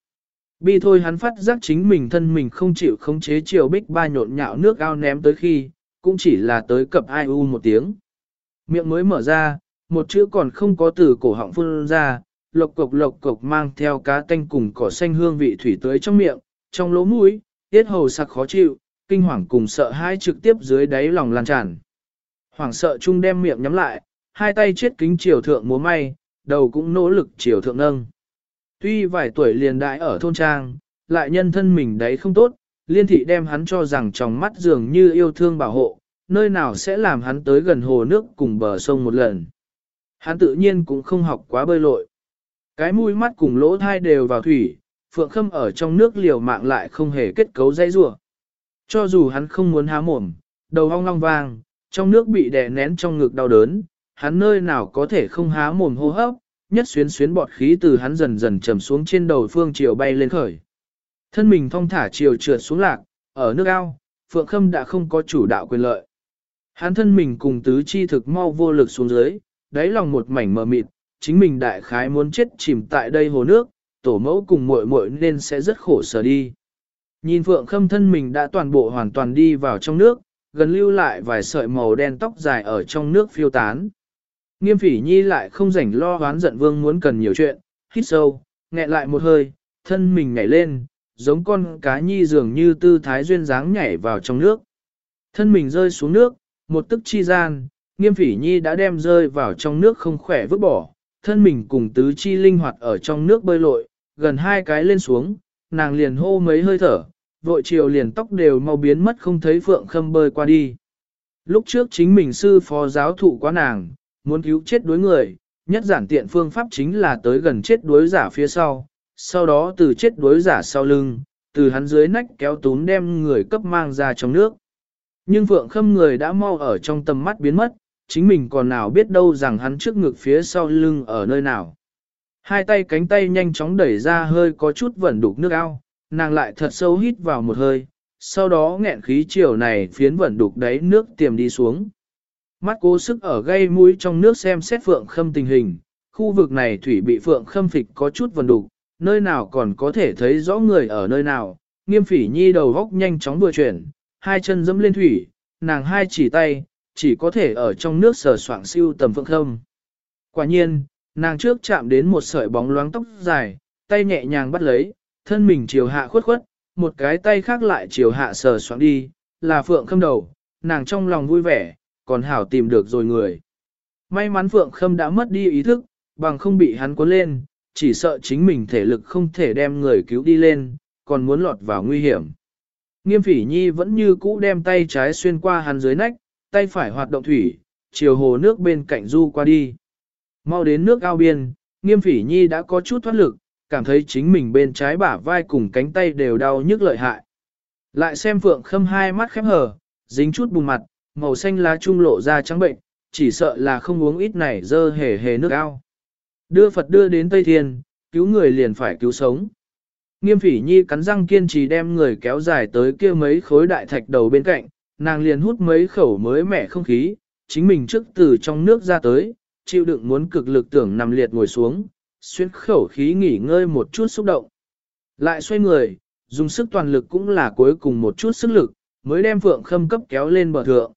Bi thôi hắn phát giác chính mình thân mình không chịu khống chế chiều bích ba nhộn nhạo nước ao ném tới khi, cũng chỉ là tới cập ai u một tiếng. Miệng mới mở ra, một chữ còn không có từ cổ họng phun ra, lộc cục lộc cục mang theo cá tanh cùng cỏ xanh hương vị thủy tới trong miệng, trong lỗ mũi, tiết hầu sặc khó chịu, kinh hoàng cùng sợ hãi trực tiếp dưới đáy lòng lan tràn. hoảng sợ chung đem miệng nhắm lại, hai tay chết kính chiều thượng múa may, đầu cũng nỗ lực chiều thượng nâng. Tuy vài tuổi liền đại ở thôn trang, lại nhân thân mình đấy không tốt, liên thị đem hắn cho rằng trong mắt dường như yêu thương bảo hộ, nơi nào sẽ làm hắn tới gần hồ nước cùng bờ sông một lần. Hắn tự nhiên cũng không học quá bơi lội. Cái mũi mắt cùng lỗ thai đều vào thủy, phượng khâm ở trong nước liều mạng lại không hề kết cấu dây rủa Cho dù hắn không muốn há mồm, đầu hong long vang, trong nước bị đè nén trong ngực đau đớn, hắn nơi nào có thể không há mồm hô hấp, nhất xuyến xuyến bọt khí từ hắn dần dần trầm xuống trên đầu phương chiều bay lên khởi. Thân mình thong thả chiều trượt xuống lạc, ở nước ao, Phượng Khâm đã không có chủ đạo quyền lợi. Hắn thân mình cùng tứ chi thực mau vô lực xuống dưới, đáy lòng một mảnh mờ mịt, chính mình đại khái muốn chết chìm tại đây hồ nước, tổ mẫu cùng muội muội nên sẽ rất khổ sở đi. Nhìn Phượng Khâm thân mình đã toàn bộ hoàn toàn đi vào trong nước, gần lưu lại vài sợi màu đen tóc dài ở trong nước phiêu tán. Nghiêm phỉ nhi lại không rảnh lo hoán giận vương muốn cần nhiều chuyện, hít sâu, nghẹn lại một hơi, thân mình nhảy lên, giống con cá nhi dường như tư thái duyên dáng nhảy vào trong nước. Thân mình rơi xuống nước, một tức chi gian, nghiêm phỉ nhi đã đem rơi vào trong nước không khỏe vứt bỏ, thân mình cùng tứ chi linh hoạt ở trong nước bơi lội, gần hai cái lên xuống, nàng liền hô mấy hơi thở, vội chiều liền tóc đều mau biến mất không thấy phượng khâm bơi qua đi. Lúc trước chính mình sư phó giáo thụ quá nàng, muốn cứu chết đối người, nhất giản tiện phương pháp chính là tới gần chết đối giả phía sau, sau đó từ chết đối giả sau lưng, từ hắn dưới nách kéo túm đem người cấp mang ra trong nước. Nhưng Phượng Khâm người đã mau ở trong tầm mắt biến mất, chính mình còn nào biết đâu rằng hắn trước ngực phía sau lưng ở nơi nào. Hai tay cánh tay nhanh chóng đẩy ra hơi có chút vẩn đục nước ao, nàng lại thật sâu hít vào một hơi, sau đó nghẹn khí chiều này phiến vẩn đục đáy nước tiềm đi xuống. Mắt cố sức ở gây mũi trong nước xem xét Phượng Khâm tình hình, khu vực này thủy bị Phượng Khâm phịch có chút vẩn đục, nơi nào còn có thể thấy rõ người ở nơi nào, nghiêm phỉ nhi đầu góc nhanh chóng vừa chuyển, hai chân dẫm lên thủy, nàng hai chỉ tay, chỉ có thể ở trong nước sờ soạng siêu tầm Phượng không. Quả nhiên, nàng trước chạm đến một sợi bóng loáng tóc dài, tay nhẹ nhàng bắt lấy, thân mình chiều hạ khuất khuất, một cái tay khác lại chiều hạ sờ soạng đi, là Phượng Khâm đầu, nàng trong lòng vui vẻ, còn hảo tìm được rồi người. May mắn Phượng Khâm đã mất đi ý thức, bằng không bị hắn cuốn lên, chỉ sợ chính mình thể lực không thể đem người cứu đi lên, còn muốn lọt vào nguy hiểm. Nghiêm phỉ nhi vẫn như cũ đem tay trái xuyên qua hắn dưới nách, tay phải hoạt động thủy, chiều hồ nước bên cạnh du qua đi. Mau đến nước ao biên, nghiêm phỉ nhi đã có chút thoát lực, cảm thấy chính mình bên trái bả vai cùng cánh tay đều đau nhức lợi hại. Lại xem phượng khâm hai mắt khép hờ, dính chút bùn mặt, màu xanh lá trung lộ ra trắng bệnh, chỉ sợ là không uống ít này dơ hề hề nước ao. Đưa Phật đưa đến Tây Thiên, cứu người liền phải cứu sống. Nghiêm phỉ nhi cắn răng kiên trì đem người kéo dài tới kia mấy khối đại thạch đầu bên cạnh, nàng liền hút mấy khẩu mới mẻ không khí, chính mình trước từ trong nước ra tới, chịu đựng muốn cực lực tưởng nằm liệt ngồi xuống, xuyên khẩu khí nghỉ ngơi một chút xúc động. Lại xoay người, dùng sức toàn lực cũng là cuối cùng một chút sức lực, mới đem phượng khâm cấp kéo lên bờ thượng.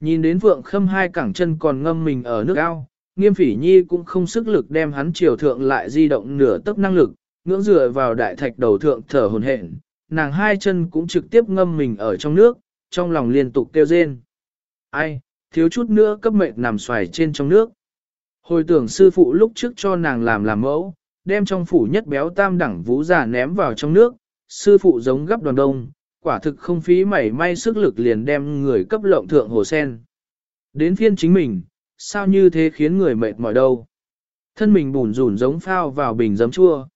Nhìn đến Phượng Khâm hai cẳng chân còn ngâm mình ở nước ao, nghiêm phỉ nhi cũng không sức lực đem hắn chiều thượng lại di động nửa tấc năng lực, ngưỡng dựa vào đại thạch đầu thượng thở hồn hển, nàng hai chân cũng trực tiếp ngâm mình ở trong nước, trong lòng liên tục kêu rên. Ai, thiếu chút nữa cấp mệnh nằm xoài trên trong nước. Hồi tưởng sư phụ lúc trước cho nàng làm làm mẫu, đem trong phủ nhất béo tam đẳng vũ giả ném vào trong nước, sư phụ giống gấp đoàn đông, quả thực không phí mảy may sức lực liền đem người cấp lộng thượng hồ sen. Đến phiên chính mình, sao như thế khiến người mệt mỏi đâu. Thân mình bùn rủn giống phao vào bình giấm chua.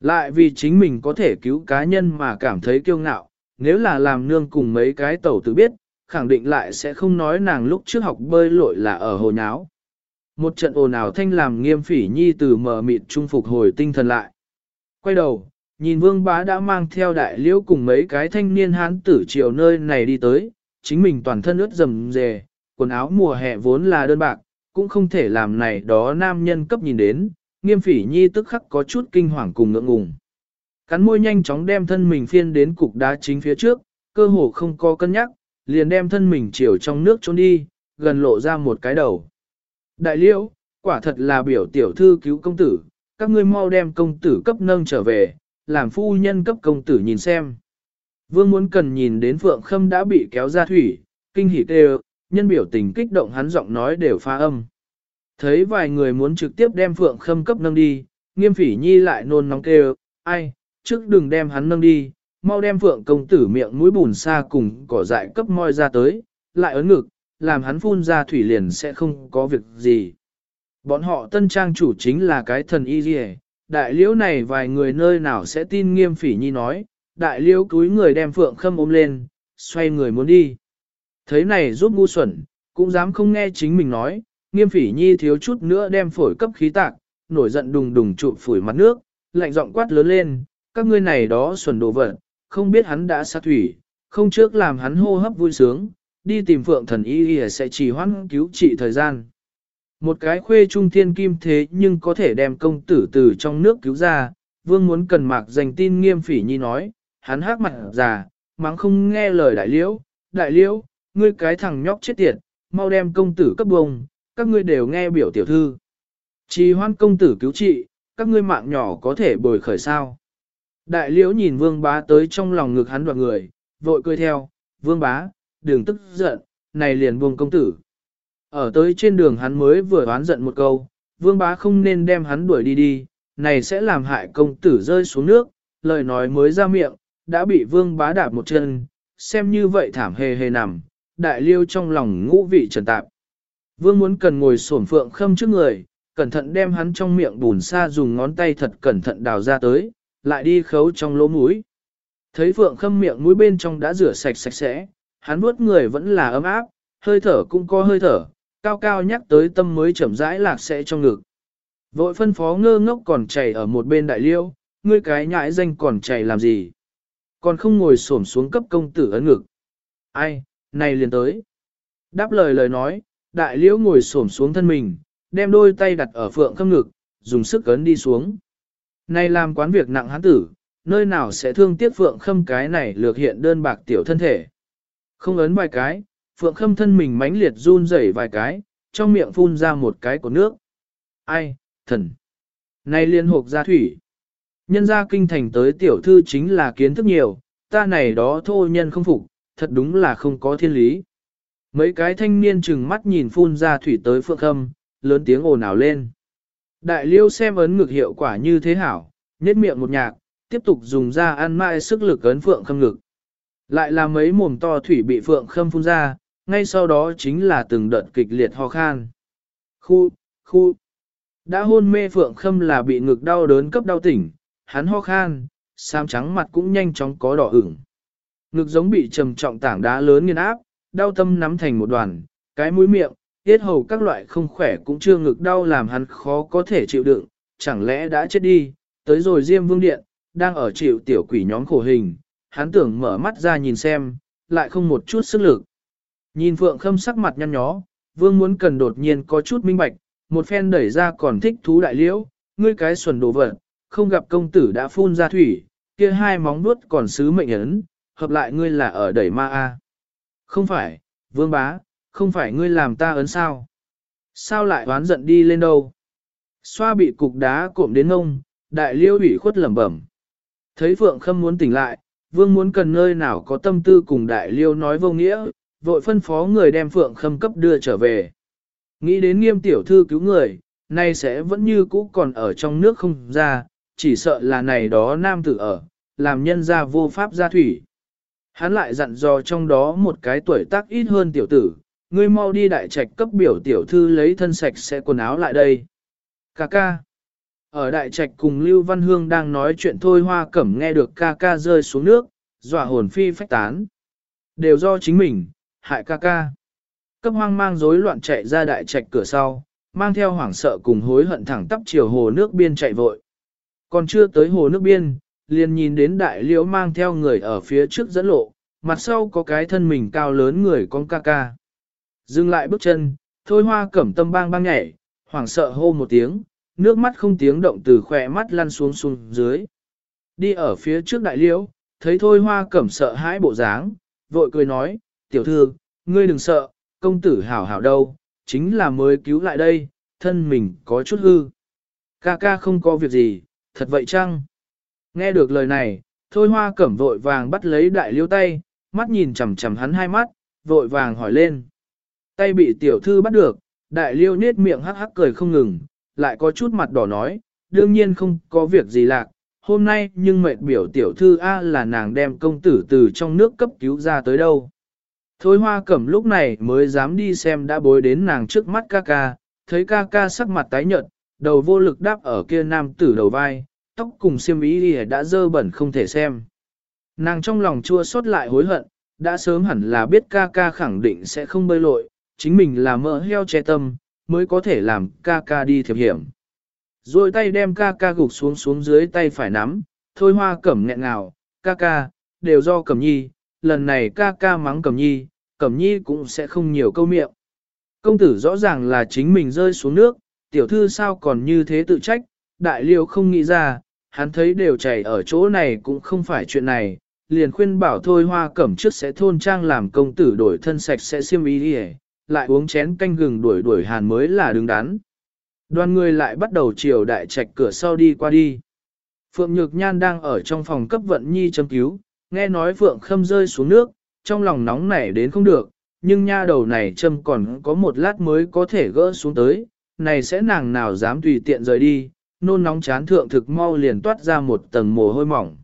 Lại vì chính mình có thể cứu cá nhân mà cảm thấy kiêu ngạo, nếu là làm nương cùng mấy cái tẩu tự biết, khẳng định lại sẽ không nói nàng lúc trước học bơi lội là ở hồ nháo. Một trận ồn ào thanh làm nghiêm phỉ nhi từ mờ mịt trung phục hồi tinh thần lại. Quay đầu, nhìn vương bá đã mang theo đại liễu cùng mấy cái thanh niên hán tử chiều nơi này đi tới, chính mình toàn thân ướt rầm rề, quần áo mùa hè vốn là đơn bạc, cũng không thể làm này đó nam nhân cấp nhìn đến, nghiêm phỉ nhi tức khắc có chút kinh hoàng cùng ngượng ngùng. Cắn môi nhanh chóng đem thân mình phiên đến cục đá chính phía trước, cơ hồ không có cân nhắc, liền đem thân mình chiều trong nước trốn đi, gần lộ ra một cái đầu. Đại liễu, quả thật là biểu tiểu thư cứu công tử, các ngươi mau đem công tử cấp nâng trở về, làm phu nhân cấp công tử nhìn xem. Vương muốn cần nhìn đến Phượng Khâm đã bị kéo ra thủy, kinh hỉ tê nhân biểu tình kích động hắn giọng nói đều pha âm. Thấy vài người muốn trực tiếp đem Phượng Khâm cấp nâng đi, nghiêm phỉ nhi lại nôn nóng kêu, ai, trước đừng đem hắn nâng đi, mau đem Phượng công tử miệng mũi bùn xa cùng cỏ dại cấp moi ra tới, lại ấn ngực, làm hắn phun ra thủy liền sẽ không có việc gì. Bọn họ tân trang chủ chính là cái thần y gì đại liễu này vài người nơi nào sẽ tin nghiêm phỉ nhi nói, đại liễu cúi người đem Phượng Khâm ôm lên, xoay người muốn đi. Thấy này giúp ngu xuẩn, cũng dám không nghe chính mình nói, nghiêm phỉ nhi thiếu chút nữa đem phổi cấp khí tạc, nổi giận đùng đùng trụ phổi mặt nước, lạnh giọng quát lớn lên, các ngươi này đó xuẩn đồ vật, không biết hắn đã sát thủy, không trước làm hắn hô hấp vui sướng, đi tìm phượng thần y sẽ chỉ hoãn cứu trị thời gian. Một cái khuê trung thiên kim thế nhưng có thể đem công tử từ trong nước cứu ra, vương muốn cần mạc dành tin nghiêm phỉ nhi nói, hắn hát mặt già, mắng không nghe lời đại liễu, đại liễu, ngươi cái thằng nhóc chết tiệt, mau đem công tử cấp bông, các ngươi đều nghe biểu tiểu thư. Chỉ hoan công tử cứu trị, các ngươi mạng nhỏ có thể bồi khởi sao. Đại liễu nhìn vương bá tới trong lòng ngực hắn đoạn người, vội cười theo, vương bá, đừng tức giận, này liền buông công tử. Ở tới trên đường hắn mới vừa oán giận một câu, vương bá không nên đem hắn đuổi đi đi, này sẽ làm hại công tử rơi xuống nước, lời nói mới ra miệng, đã bị vương bá đạp một chân, xem như vậy thảm hề hề nằm, đại liêu trong lòng ngũ vị trần tạp. Vương muốn cần ngồi sổm phượng khâm trước người, cẩn thận đem hắn trong miệng bùn xa dùng ngón tay thật cẩn thận đào ra tới, lại đi khấu trong lỗ mũi. Thấy phượng khâm miệng mũi bên trong đã rửa sạch sạch sẽ, hắn vuốt người vẫn là ấm áp, hơi thở cũng có hơi thở, cao cao nhắc tới tâm mới chậm rãi lạc sẽ trong ngực. Vội phân phó ngơ ngốc còn chảy ở một bên đại liêu, ngươi cái nhãi danh còn chảy làm gì? Còn không ngồi xổm xuống cấp công tử ấn ngực. Ai, này liền tới. Đáp lời lời nói, đại liễu ngồi xổm xuống thân mình, đem đôi tay đặt ở phượng khâm ngực, dùng sức ấn đi xuống. Này làm quán việc nặng hắn tử, nơi nào sẽ thương tiếc phượng khâm cái này lược hiện đơn bạc tiểu thân thể. Không ấn vài cái, phượng khâm thân mình mãnh liệt run rẩy vài cái, trong miệng phun ra một cái của nước. Ai, thần. Này liên hộp ra thủy. Nhân gia kinh thành tới tiểu thư chính là kiến thức nhiều, ta này đó thô nhân không phục, thật đúng là không có thiên lý. Mấy cái thanh niên chừng mắt nhìn phun ra thủy tới phượng khâm, lớn tiếng ồn ào lên. Đại liêu xem ấn ngực hiệu quả như thế hảo, nhét miệng một nhạc, tiếp tục dùng ra ăn mãi sức lực ấn phượng khâm ngực. Lại là mấy mồm to thủy bị phượng khâm phun ra, ngay sau đó chính là từng đợt kịch liệt ho khan. Khu, khu. Đã hôn mê phượng khâm là bị ngực đau đớn cấp đau tỉnh, hắn ho khan, sam trắng mặt cũng nhanh chóng có đỏ ửng. Ngực giống bị trầm trọng tảng đá lớn nghiền áp, đau tâm nắm thành một đoàn, cái mũi miệng, tiết hầu các loại không khỏe cũng chưa ngực đau làm hắn khó có thể chịu đựng, chẳng lẽ đã chết đi, tới rồi Diêm Vương Điện, đang ở chịu tiểu quỷ nhóm khổ hình, hắn tưởng mở mắt ra nhìn xem, lại không một chút sức lực. Nhìn Phượng Khâm sắc mặt nhăn nhó, Vương muốn cần đột nhiên có chút minh bạch, một phen đẩy ra còn thích thú đại liễu, ngươi cái xuẩn đồ vật, không gặp công tử đã phun ra thủy, kia hai móng nuốt còn sứ mệnh ấn, hợp lại ngươi là ở đẩy ma a. Không phải, vương bá, không phải ngươi làm ta ấn sao? Sao lại oán giận đi lên đâu? Xoa bị cục đá cộm đến ngông, đại liêu ủy khuất lẩm bẩm. Thấy Phượng Khâm muốn tỉnh lại, vương muốn cần nơi nào có tâm tư cùng đại liêu nói vô nghĩa, vội phân phó người đem Phượng Khâm cấp đưa trở về. Nghĩ đến nghiêm tiểu thư cứu người, nay sẽ vẫn như cũ còn ở trong nước không ra, chỉ sợ là này đó nam tử ở, làm nhân ra vô pháp gia thủy. Hắn lại dặn dò trong đó một cái tuổi tác ít hơn tiểu tử, ngươi mau đi đại trạch cấp biểu tiểu thư lấy thân sạch sẽ quần áo lại đây. Cà ca. Ở đại trạch cùng Lưu Văn Hương đang nói chuyện thôi hoa cẩm nghe được ca ca rơi xuống nước, dọa hồn phi phách tán. Đều do chính mình, hại ca ca. Cấp hoang mang rối loạn chạy ra đại trạch cửa sau, mang theo hoảng sợ cùng hối hận thẳng tắp chiều hồ nước biên chạy vội. Còn chưa tới hồ nước biên, liền nhìn đến đại liễu mang theo người ở phía trước dẫn lộ, mặt sau có cái thân mình cao lớn người con ca ca. Dừng lại bước chân, thôi hoa cẩm tâm bang bang nhảy, hoảng sợ hô một tiếng, nước mắt không tiếng động từ khỏe mắt lăn xuống xuống dưới. Đi ở phía trước đại liễu, thấy thôi hoa cẩm sợ hãi bộ dáng, vội cười nói, tiểu thư, ngươi đừng sợ, công tử hảo hảo đâu, chính là mới cứu lại đây, thân mình có chút hư. Ca ca không có việc gì, thật vậy chăng? Nghe được lời này, thôi hoa cẩm vội vàng bắt lấy đại liêu tay, mắt nhìn chằm chằm hắn hai mắt, vội vàng hỏi lên. Tay bị tiểu thư bắt được, đại liêu nết miệng hắc hắc cười không ngừng, lại có chút mặt đỏ nói, đương nhiên không có việc gì lạc, hôm nay nhưng mệt biểu tiểu thư A là nàng đem công tử từ trong nước cấp cứu ra tới đâu. Thôi hoa cẩm lúc này mới dám đi xem đã bối đến nàng trước mắt ca ca, thấy ca ca sắc mặt tái nhợt, đầu vô lực đáp ở kia nam tử đầu vai, tóc cùng xiêm ý đã dơ bẩn không thể xem. Nàng trong lòng chua xót lại hối hận, đã sớm hẳn là biết ca ca khẳng định sẽ không bơi lội, chính mình là mỡ heo che tâm, mới có thể làm ca ca đi thiệp hiểm. Rồi tay đem ca ca gục xuống xuống dưới tay phải nắm, thôi hoa cẩm nghẹn ngào, ca ca, đều do cẩm nhi, lần này ca ca mắng cẩm nhi, cẩm nhi cũng sẽ không nhiều câu miệng. Công tử rõ ràng là chính mình rơi xuống nước, tiểu thư sao còn như thế tự trách, đại liêu không nghĩ ra, hắn thấy đều chảy ở chỗ này cũng không phải chuyện này, liền khuyên bảo thôi hoa cẩm trước sẽ thôn trang làm công tử đổi thân sạch sẽ siêm ý đi lại uống chén canh gừng đuổi đuổi hàn mới là đứng đắn. Đoàn người lại bắt đầu chiều đại trạch cửa sau đi qua đi. Phượng Nhược Nhan đang ở trong phòng cấp vận nhi châm cứu, nghe nói Phượng Khâm rơi xuống nước, trong lòng nóng nảy đến không được, nhưng nha đầu này châm còn có một lát mới có thể gỡ xuống tới, này sẽ nàng nào dám tùy tiện rời đi, nôn nóng chán thượng thực mau liền toát ra một tầng mồ hôi mỏng.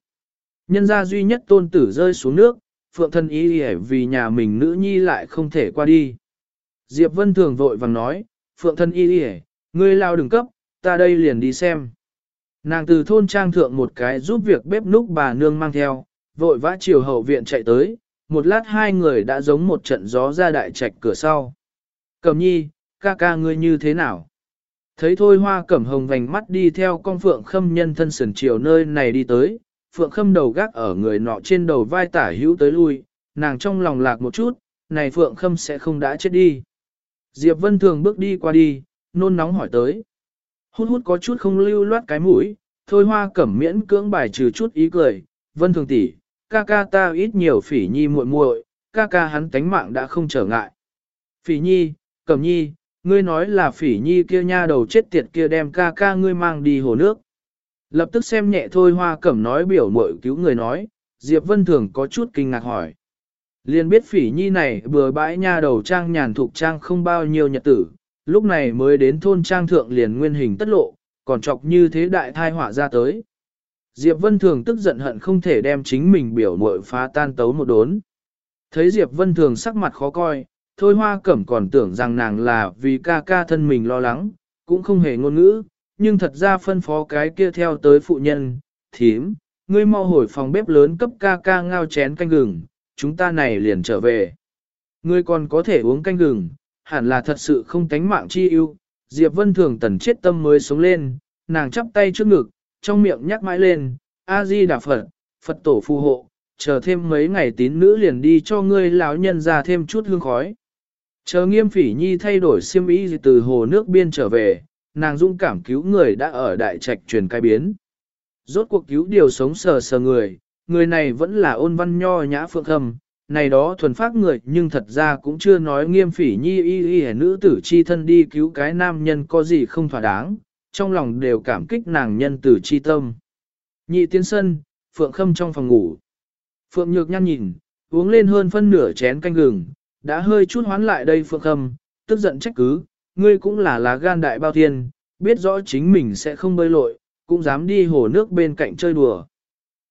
Nhân gia duy nhất tôn tử rơi xuống nước, Phượng thân ý vì nhà mình nữ nhi lại không thể qua đi. Diệp Vân Thường vội vàng nói, Phượng thân y hề, ngươi lao đừng cấp, ta đây liền đi xem. Nàng từ thôn trang thượng một cái giúp việc bếp núc bà nương mang theo, vội vã chiều hậu viện chạy tới, một lát hai người đã giống một trận gió ra đại trạch cửa sau. Cẩm nhi, ca ca ngươi như thế nào? Thấy thôi hoa cẩm hồng vành mắt đi theo con phượng khâm nhân thân sườn chiều nơi này đi tới, phượng khâm đầu gác ở người nọ trên đầu vai tả hữu tới lui, nàng trong lòng lạc một chút, này phượng khâm sẽ không đã chết đi. Diệp Vân Thường bước đi qua đi, nôn nóng hỏi tới. Hút hút có chút không lưu loát cái mũi, thôi hoa cẩm miễn cưỡng bài trừ chút ý cười. Vân Thường tỷ, ca ca ta ít nhiều phỉ nhi muội muội, ca ca hắn tánh mạng đã không trở ngại. Phỉ nhi, cẩm nhi, ngươi nói là phỉ nhi kia nha đầu chết tiệt kia đem ca ca ngươi mang đi hồ nước. Lập tức xem nhẹ thôi hoa cẩm nói biểu muội cứu người nói, Diệp Vân Thường có chút kinh ngạc hỏi. Liên biết phỉ nhi này bừa bãi nha đầu trang nhàn thục trang không bao nhiêu nhật tử, lúc này mới đến thôn trang thượng liền nguyên hình tất lộ, còn chọc như thế đại thai họa ra tới. Diệp Vân Thường tức giận hận không thể đem chính mình biểu muội phá tan tấu một đốn. Thấy Diệp Vân Thường sắc mặt khó coi, thôi hoa cẩm còn tưởng rằng nàng là vì ca ca thân mình lo lắng, cũng không hề ngôn ngữ, nhưng thật ra phân phó cái kia theo tới phụ nhân, thím, ngươi mau hồi phòng bếp lớn cấp ca ca ngao chén canh gừng, chúng ta này liền trở về. Ngươi còn có thể uống canh gừng, hẳn là thật sự không tánh mạng chi ưu. Diệp Vân Thường tần chết tâm mới sống lên, nàng chắp tay trước ngực, trong miệng nhắc mãi lên, A-di Đà Phật, Phật tổ phù hộ, chờ thêm mấy ngày tín nữ liền đi cho ngươi lão nhân ra thêm chút hương khói. Chờ nghiêm phỉ nhi thay đổi xiêm y từ hồ nước biên trở về, nàng dung cảm cứu người đã ở đại trạch truyền cai biến. Rốt cuộc cứu điều sống sờ sờ người, người này vẫn là ôn văn nho nhã phượng khâm, này đó thuần phát người nhưng thật ra cũng chưa nói nghiêm phỉ nhi y y nữ tử chi thân đi cứu cái nam nhân có gì không thỏa đáng, trong lòng đều cảm kích nàng nhân tử chi tâm. Nhị tiến sân, Phượng Khâm trong phòng ngủ. Phượng Nhược nhăn nhìn, uống lên hơn phân nửa chén canh gừng, đã hơi chút hoán lại đây Phượng Khâm, tức giận trách cứ, ngươi cũng là lá gan đại bao thiên, biết rõ chính mình sẽ không bơi lội, cũng dám đi hồ nước bên cạnh chơi đùa.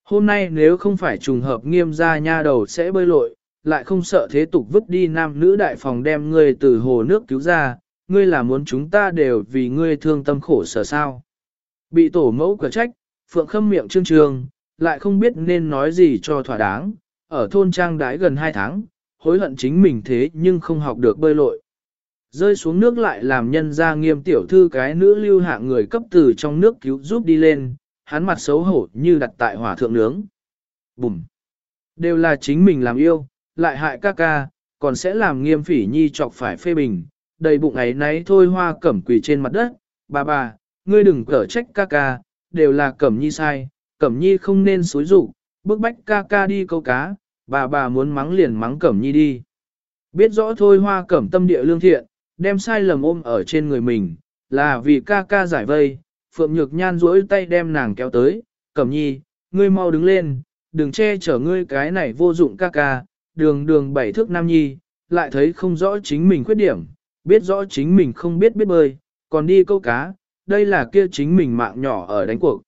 Hôm nay nếu không phải trùng hợp nghiêm ra nha đầu sẽ bơi lội, lại không sợ thế tục vứt đi nam nữ đại phòng đem ngươi từ hồ nước cứu ra, ngươi là muốn chúng ta đều vì ngươi thương tâm khổ sở sao. Bị tổ mẫu cửa trách, Phượng Khâm miệng trương trường, lại không biết nên nói gì cho thỏa đáng, ở thôn trang đái gần 2 tháng, hối hận chính mình thế nhưng không học được bơi lội. Rơi xuống nước lại làm nhân ra nghiêm tiểu thư cái nữ lưu hạng người cấp từ trong nước cứu giúp đi lên, hắn mặt xấu hổ như đặt tại hỏa thượng nướng. Bùm! Đều là chính mình làm yêu, lại hại ca ca, còn sẽ làm nghiêm phỉ nhi chọc phải phê bình, đầy bụng ấy nấy thôi hoa cẩm quỳ trên mặt đất, bà bà, ngươi đừng cở trách ca ca, đều là cẩm nhi sai, cẩm nhi không nên xối rủ, bức bách ca ca đi câu cá, bà bà muốn mắng liền mắng cẩm nhi đi. Biết rõ thôi hoa cẩm tâm địa lương thiện, đem sai lầm ôm ở trên người mình, là vì ca ca giải vây, Phượng Nhược Nhan duỗi tay đem nàng kéo tới, Cẩm Nhi, ngươi mau đứng lên, đừng che chở ngươi cái này vô dụng ca ca, đường đường bảy thước nam nhi, lại thấy không rõ chính mình khuyết điểm, biết rõ chính mình không biết biết bơi, còn đi câu cá, đây là kia chính mình mạng nhỏ ở đánh cuộc.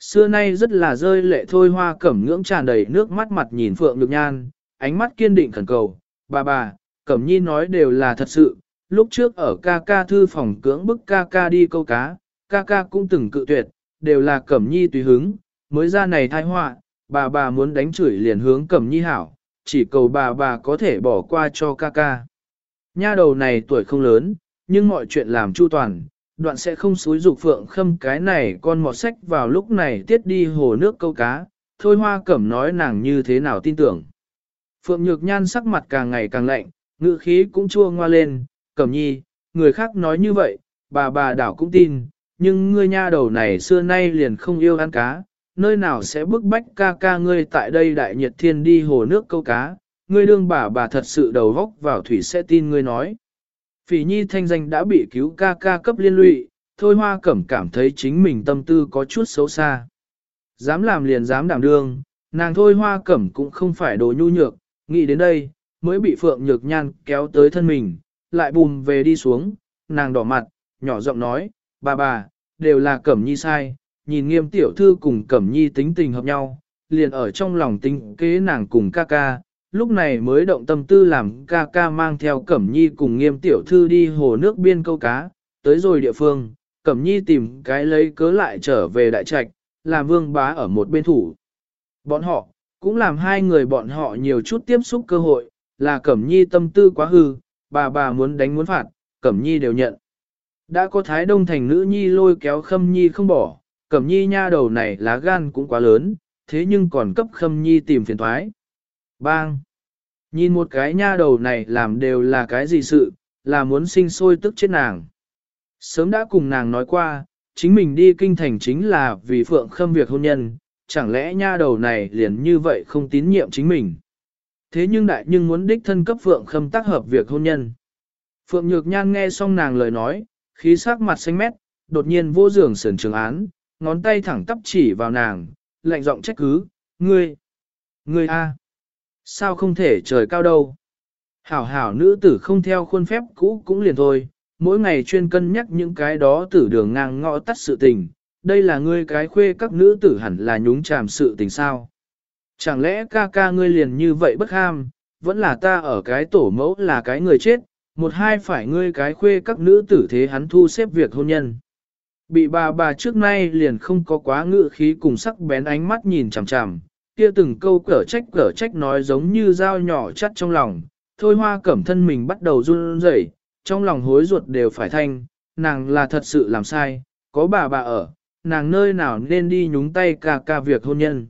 Xưa nay rất là rơi lệ thôi hoa cẩm ngưỡng tràn đầy nước mắt mặt nhìn Phượng Nhược Nhan, ánh mắt kiên định khẩn cầu, bà bà, Cẩm Nhi nói đều là thật sự, lúc trước ở ca ca thư phòng cưỡng bức ca ca đi câu cá, ca ca cũng từng cự tuyệt, đều là Cẩm Nhi tùy hứng, mới ra này thai họa, bà bà muốn đánh chửi liền hướng Cẩm Nhi hảo, chỉ cầu bà bà có thể bỏ qua cho ca ca. Nha đầu này tuổi không lớn, nhưng mọi chuyện làm chu toàn, đoạn sẽ không xúi dục phượng khâm cái này con mọt sách vào lúc này tiết đi hồ nước câu cá, thôi hoa cẩm nói nàng như thế nào tin tưởng. Phượng nhược nhan sắc mặt càng ngày càng lạnh, ngữ khí cũng chua ngoa lên, cẩm nhi, người khác nói như vậy, bà bà đảo cũng tin, nhưng ngươi nha đầu này xưa nay liền không yêu ăn cá, nơi nào sẽ bức bách ca ca ngươi tại đây đại nhiệt thiên đi hồ nước câu cá, ngươi đương bà bà thật sự đầu vóc vào thủy sẽ tin ngươi nói. Phỉ nhi thanh danh đã bị cứu ca ca cấp liên lụy, thôi hoa cẩm cảm thấy chính mình tâm tư có chút xấu xa. Dám làm liền dám đảm đương, nàng thôi hoa cẩm cũng không phải đồ nhu nhược, nghĩ đến đây, mới bị phượng nhược nhan kéo tới thân mình, lại bùm về đi xuống, nàng đỏ mặt, nhỏ giọng nói, bà bà, đều là cẩm nhi sai, nhìn nghiêm tiểu thư cùng cẩm nhi tính tình hợp nhau, liền ở trong lòng tính kế nàng cùng ca ca, lúc này mới động tâm tư làm ca ca mang theo Cẩm Nhi cùng nghiêm tiểu thư đi hồ nước biên câu cá, tới rồi địa phương, Cẩm Nhi tìm cái lấy cớ lại trở về đại trạch, làm vương bá ở một bên thủ. Bọn họ, cũng làm hai người bọn họ nhiều chút tiếp xúc cơ hội, là Cẩm Nhi tâm tư quá hư, bà bà muốn đánh muốn phạt, Cẩm Nhi đều nhận. Đã có Thái Đông Thành nữ Nhi lôi kéo Khâm Nhi không bỏ, Cẩm Nhi nha đầu này lá gan cũng quá lớn, thế nhưng còn cấp Khâm Nhi tìm phiền thoái. Bang! Nhìn một cái nha đầu này làm đều là cái gì sự, là muốn sinh sôi tức chết nàng. Sớm đã cùng nàng nói qua, chính mình đi kinh thành chính là vì phượng khâm việc hôn nhân, chẳng lẽ nha đầu này liền như vậy không tín nhiệm chính mình. Thế nhưng đại nhưng muốn đích thân cấp phượng khâm tác hợp việc hôn nhân. Phượng Nhược Nhan nghe xong nàng lời nói, khí sắc mặt xanh mét, đột nhiên vô giường sườn trường án, ngón tay thẳng tắp chỉ vào nàng, lạnh giọng trách cứ, ngươi, ngươi a sao không thể trời cao đâu. Hảo hảo nữ tử không theo khuôn phép cũ cũng liền thôi, mỗi ngày chuyên cân nhắc những cái đó tử đường ngang ngõ tắt sự tình, đây là ngươi cái khuê các nữ tử hẳn là nhúng chàm sự tình sao. Chẳng lẽ ca ca ngươi liền như vậy bất ham, vẫn là ta ở cái tổ mẫu là cái người chết, một hai phải ngươi cái khuê các nữ tử thế hắn thu xếp việc hôn nhân. Bị bà bà trước nay liền không có quá ngự khí cùng sắc bén ánh mắt nhìn chằm chằm, kia từng câu cở trách cở trách nói giống như dao nhỏ chắt trong lòng, thôi hoa cẩm thân mình bắt đầu run rẩy, trong lòng hối ruột đều phải thanh, nàng là thật sự làm sai, có bà bà ở, nàng nơi nào nên đi nhúng tay ca ca việc hôn nhân.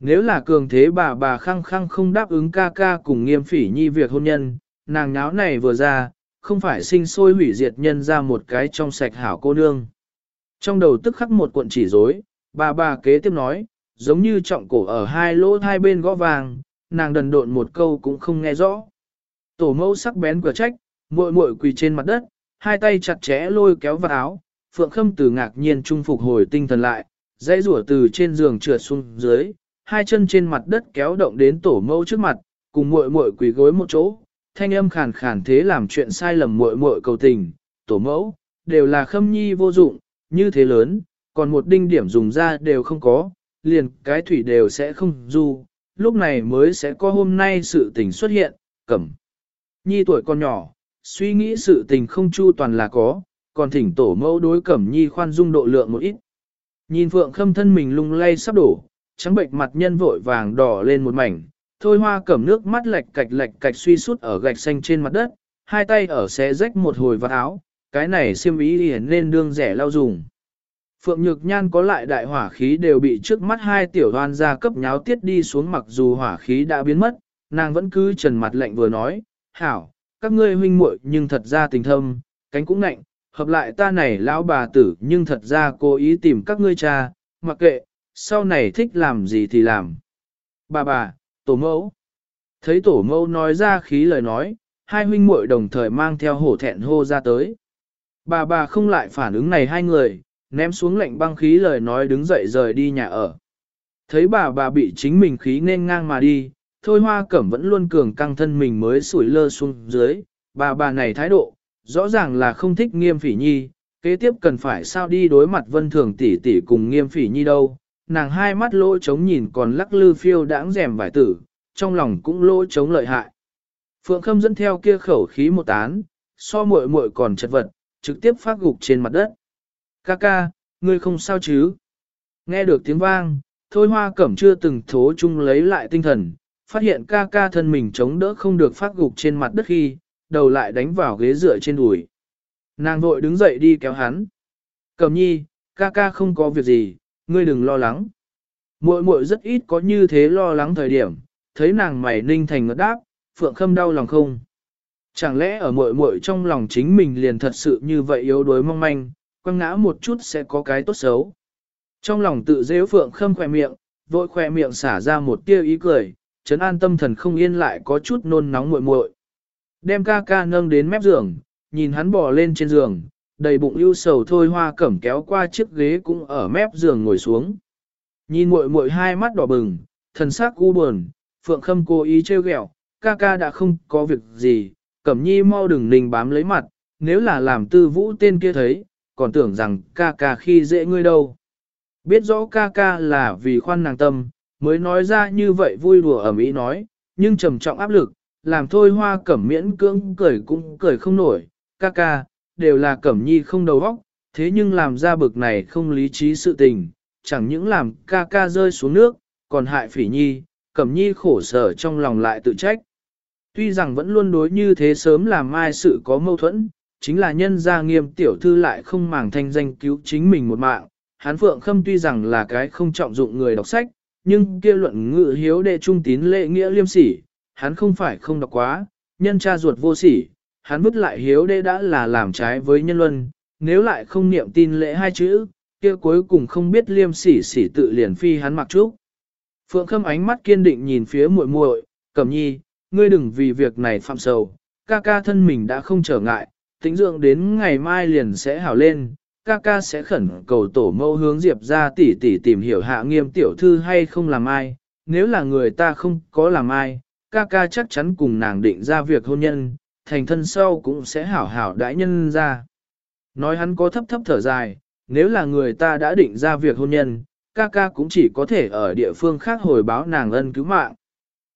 Nếu là cường thế bà bà khăng khăng không đáp ứng ca ca cùng nghiêm phỉ nhi việc hôn nhân, nàng nháo này vừa ra, không phải sinh sôi hủy diệt nhân ra một cái trong sạch hảo cô nương. Trong đầu tức khắc một cuộn chỉ rối, bà bà kế tiếp nói, giống như trọng cổ ở hai lỗ hai bên gõ vàng, nàng đần độn một câu cũng không nghe rõ. Tổ mẫu sắc bén cửa trách, muội muội quỳ trên mặt đất, hai tay chặt chẽ lôi kéo vào áo, Phượng Khâm từ ngạc nhiên trung phục hồi tinh thần lại, dãy rủa từ trên giường trượt xuống dưới, hai chân trên mặt đất kéo động đến tổ mẫu trước mặt, cùng muội muội quỳ gối một chỗ, thanh âm khàn khàn thế làm chuyện sai lầm muội muội cầu tình, tổ mẫu, đều là khâm nhi vô dụng, như thế lớn, còn một đinh điểm dùng ra đều không có, liền cái thủy đều sẽ không du, lúc này mới sẽ có hôm nay sự tình xuất hiện, cẩm. Nhi tuổi còn nhỏ, suy nghĩ sự tình không chu toàn là có, còn thỉnh tổ mẫu đối cẩm nhi khoan dung độ lượng một ít. Nhìn phượng khâm thân mình lung lay sắp đổ, trắng bệnh mặt nhân vội vàng đỏ lên một mảnh, thôi hoa cẩm nước mắt lệch cạch lệch cạch suy sút ở gạch xanh trên mặt đất, hai tay ở xé rách một hồi vạt áo, cái này xiêm ý hiển nên đương rẻ lau dùng. Phượng Nhược Nhan có lại đại hỏa khí đều bị trước mắt hai tiểu đoan gia cấp nháo tiết đi xuống mặc dù hỏa khí đã biến mất, nàng vẫn cứ trần mặt lạnh vừa nói, hảo, các ngươi huynh muội nhưng thật ra tình thâm, cánh cũng nạnh, hợp lại ta này lão bà tử nhưng thật ra cố ý tìm các ngươi cha, mặc kệ, sau này thích làm gì thì làm. Bà bà, tổ mẫu. Thấy tổ mẫu nói ra khí lời nói, hai huynh muội đồng thời mang theo hổ thẹn hô ra tới. Bà bà không lại phản ứng này hai người, ném xuống lệnh băng khí lời nói đứng dậy rời đi nhà ở. Thấy bà bà bị chính mình khí nên ngang mà đi, thôi hoa cẩm vẫn luôn cường căng thân mình mới sủi lơ xuống dưới, bà bà này thái độ, rõ ràng là không thích nghiêm phỉ nhi, kế tiếp cần phải sao đi đối mặt vân thường tỷ tỷ cùng nghiêm phỉ nhi đâu, nàng hai mắt lỗ trống nhìn còn lắc lư phiêu đãng rèm vải tử, trong lòng cũng lỗ trống lợi hại. Phượng Khâm dẫn theo kia khẩu khí một tán, so muội muội còn chật vật, trực tiếp phát gục trên mặt đất. Ca ca, ngươi không sao chứ? Nghe được tiếng vang, thôi hoa cẩm chưa từng thố chung lấy lại tinh thần, phát hiện ca ca thân mình chống đỡ không được phát gục trên mặt đất khi, đầu lại đánh vào ghế dựa trên đùi. Nàng vội đứng dậy đi kéo hắn. Cẩm nhi, ca ca không có việc gì, ngươi đừng lo lắng. Muội muội rất ít có như thế lo lắng thời điểm, thấy nàng mày ninh thành ngất đáp, phượng khâm đau lòng không. Chẳng lẽ ở muội muội trong lòng chính mình liền thật sự như vậy yếu đuối mong manh, quăng ngã một chút sẽ có cái tốt xấu. Trong lòng tự dễ phượng khâm khỏe miệng, vội khỏe miệng xả ra một tia ý cười, chấn an tâm thần không yên lại có chút nôn nóng muội muội. Đem ca ca nâng đến mép giường, nhìn hắn bò lên trên giường, đầy bụng ưu sầu thôi hoa cẩm kéo qua chiếc ghế cũng ở mép giường ngồi xuống. Nhìn muội muội hai mắt đỏ bừng, thần sắc u buồn, phượng khâm cố ý trêu ghẹo, ca ca đã không có việc gì, cẩm nhi mau đừng nình bám lấy mặt, nếu là làm tư vũ tên kia thấy, còn tưởng rằng ca ca khi dễ ngươi đâu. Biết rõ ca ca là vì khoan nàng tâm, mới nói ra như vậy vui đùa ở mỹ nói, nhưng trầm trọng áp lực, làm thôi hoa cẩm miễn cưỡng cười cũng cười không nổi, ca ca, đều là cẩm nhi không đầu óc, thế nhưng làm ra bực này không lý trí sự tình, chẳng những làm ca ca rơi xuống nước, còn hại phỉ nhi, cẩm nhi khổ sở trong lòng lại tự trách. Tuy rằng vẫn luôn đối như thế sớm làm mai sự có mâu thuẫn, chính là nhân gia nghiêm tiểu thư lại không màng thanh danh cứu chính mình một mạng. Hán Phượng Khâm tuy rằng là cái không trọng dụng người đọc sách, nhưng kia luận ngự hiếu đệ trung tín lệ nghĩa liêm sỉ, hắn không phải không đọc quá, nhân cha ruột vô sỉ, hắn vứt lại hiếu đệ đã là làm trái với nhân luân, nếu lại không niệm tin lễ hai chữ, kia cuối cùng không biết liêm sỉ sỉ tự liền phi hắn mặc trúc. Phượng Khâm ánh mắt kiên định nhìn phía muội muội, Cẩm Nhi, ngươi đừng vì việc này phạm sầu, ca ca thân mình đã không trở ngại, tính dưỡng đến ngày mai liền sẽ hảo lên, ca ca sẽ khẩn cầu tổ mẫu hướng Diệp ra tỉ tỉ tìm hiểu hạ nghiêm tiểu thư hay không làm ai, nếu là người ta không có làm ai, ca ca chắc chắn cùng nàng định ra việc hôn nhân, thành thân sau cũng sẽ hảo hảo đãi nhân ra. Nói hắn có thấp thấp thở dài, nếu là người ta đã định ra việc hôn nhân, ca ca cũng chỉ có thể ở địa phương khác hồi báo nàng ân cứu mạng.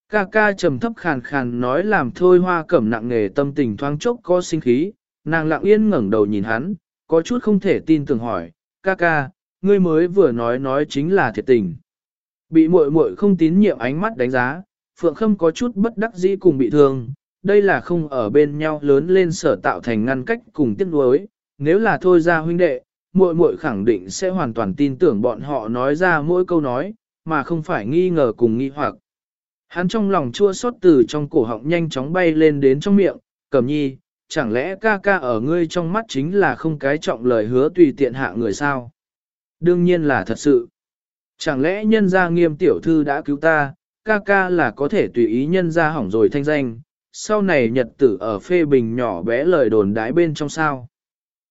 Ca ca trầm thấp khàn khàn nói làm thôi hoa cẩm nặng nghề tâm tình thoáng chốc có sinh khí, nàng lặng yên ngẩng đầu nhìn hắn, có chút không thể tin tưởng hỏi, ca ca, ngươi mới vừa nói nói chính là thiệt tình. Bị muội muội không tín nhiệm ánh mắt đánh giá, Phượng Khâm có chút bất đắc dĩ cùng bị thương, đây là không ở bên nhau lớn lên sở tạo thành ngăn cách cùng tiếc nuối, nếu là thôi ra huynh đệ, muội muội khẳng định sẽ hoàn toàn tin tưởng bọn họ nói ra mỗi câu nói, mà không phải nghi ngờ cùng nghi hoặc. Hắn trong lòng chua xót từ trong cổ họng nhanh chóng bay lên đến trong miệng, cẩm nhi, chẳng lẽ ca ca ở ngươi trong mắt chính là không cái trọng lời hứa tùy tiện hạ người sao? Đương nhiên là thật sự. Chẳng lẽ nhân gia nghiêm tiểu thư đã cứu ta, ca ca là có thể tùy ý nhân gia hỏng rồi thanh danh, sau này nhật tử ở phê bình nhỏ bé lời đồn đái bên trong sao.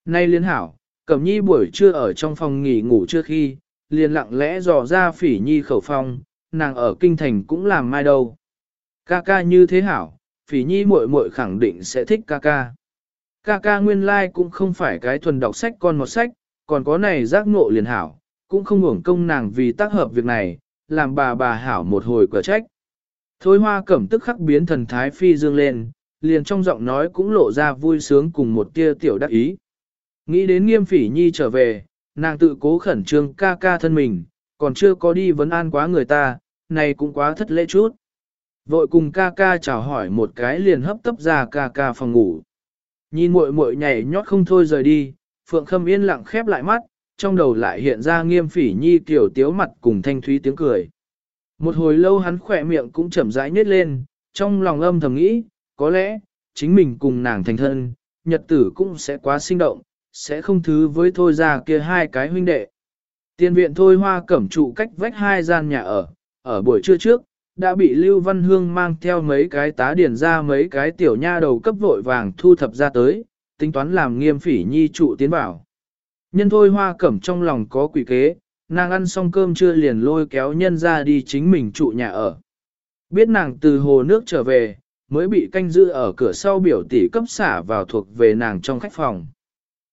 Nay liên hảo, Cẩm Nhi buổi trưa ở trong phòng nghỉ ngủ trước khi, liền lặng lẽ dò ra phỉ nhi khẩu phong, nàng ở kinh thành cũng làm mai đâu. Ca ca như thế hảo, phỉ nhi muội muội khẳng định sẽ thích ca ca. Ca ca nguyên lai like cũng không phải cái thuần đọc sách con một sách, còn có này giác ngộ liền hảo, cũng không hưởng công nàng vì tác hợp việc này, làm bà bà hảo một hồi cửa trách. Thôi hoa cẩm tức khắc biến thần thái phi dương lên, liền trong giọng nói cũng lộ ra vui sướng cùng một tia tiểu đắc ý. Nghĩ đến nghiêm phỉ nhi trở về, nàng tự cố khẩn trương ca ca thân mình, còn chưa có đi vấn an quá người ta, này cũng quá thất lễ chút. Vội cùng ca ca chào hỏi một cái liền hấp tấp ra ca ca phòng ngủ. Nhìn muội muội nhảy nhót không thôi rời đi, Phượng Khâm yên lặng khép lại mắt, trong đầu lại hiện ra nghiêm phỉ nhi tiểu tiếu mặt cùng thanh thúy tiếng cười. Một hồi lâu hắn khỏe miệng cũng chậm rãi nhếch lên, trong lòng âm thầm nghĩ, có lẽ, chính mình cùng nàng thành thân, nhật tử cũng sẽ quá sinh động, sẽ không thứ với thôi ra kia hai cái huynh đệ. Tiên viện thôi hoa cẩm trụ cách vách hai gian nhà ở, ở buổi trưa trước, đã bị Lưu Văn Hương mang theo mấy cái tá điển ra mấy cái tiểu nha đầu cấp vội vàng thu thập ra tới, tính toán làm nghiêm phỉ nhi trụ tiến bảo. Nhân thôi hoa cẩm trong lòng có quỷ kế, nàng ăn xong cơm trưa liền lôi kéo nhân ra đi chính mình trụ nhà ở. Biết nàng từ hồ nước trở về, mới bị canh giữ ở cửa sau biểu tỷ cấp xả vào thuộc về nàng trong khách phòng.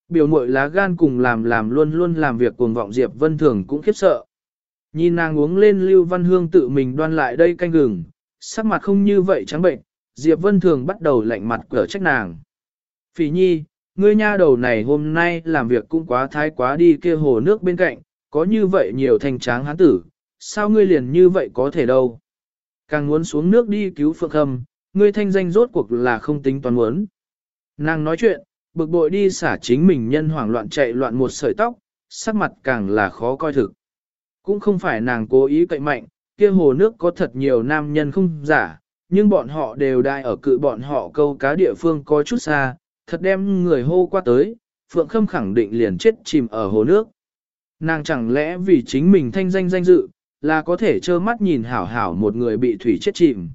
Biểu mội lá gan cùng làm làm luôn luôn làm việc cuồng vọng Diệp Vân Thường cũng khiếp sợ. Nhìn nàng uống lên Lưu Văn Hương tự mình đoan lại đây canh gừng, sắc mặt không như vậy trắng bệnh, Diệp Vân Thường bắt đầu lạnh mặt cở trách nàng. Phỉ nhi, ngươi nha đầu này hôm nay làm việc cũng quá thái quá đi kia hồ nước bên cạnh, có như vậy nhiều thành tráng hán tử, sao ngươi liền như vậy có thể đâu. Càng muốn xuống nước đi cứu Phượng hầm, ngươi thanh danh rốt cuộc là không tính toán muốn. Nàng nói chuyện, bực bội đi xả chính mình nhân hoảng loạn chạy loạn một sợi tóc, sắc mặt càng là khó coi thực. Cũng không phải nàng cố ý cậy mạnh, kia hồ nước có thật nhiều nam nhân không giả, nhưng bọn họ đều đại ở cự bọn họ câu cá địa phương có chút xa, thật đem người hô qua tới, Phượng Khâm khẳng định liền chết chìm ở hồ nước. Nàng chẳng lẽ vì chính mình thanh danh danh dự, là có thể trơ mắt nhìn hảo hảo một người bị thủy chết chìm.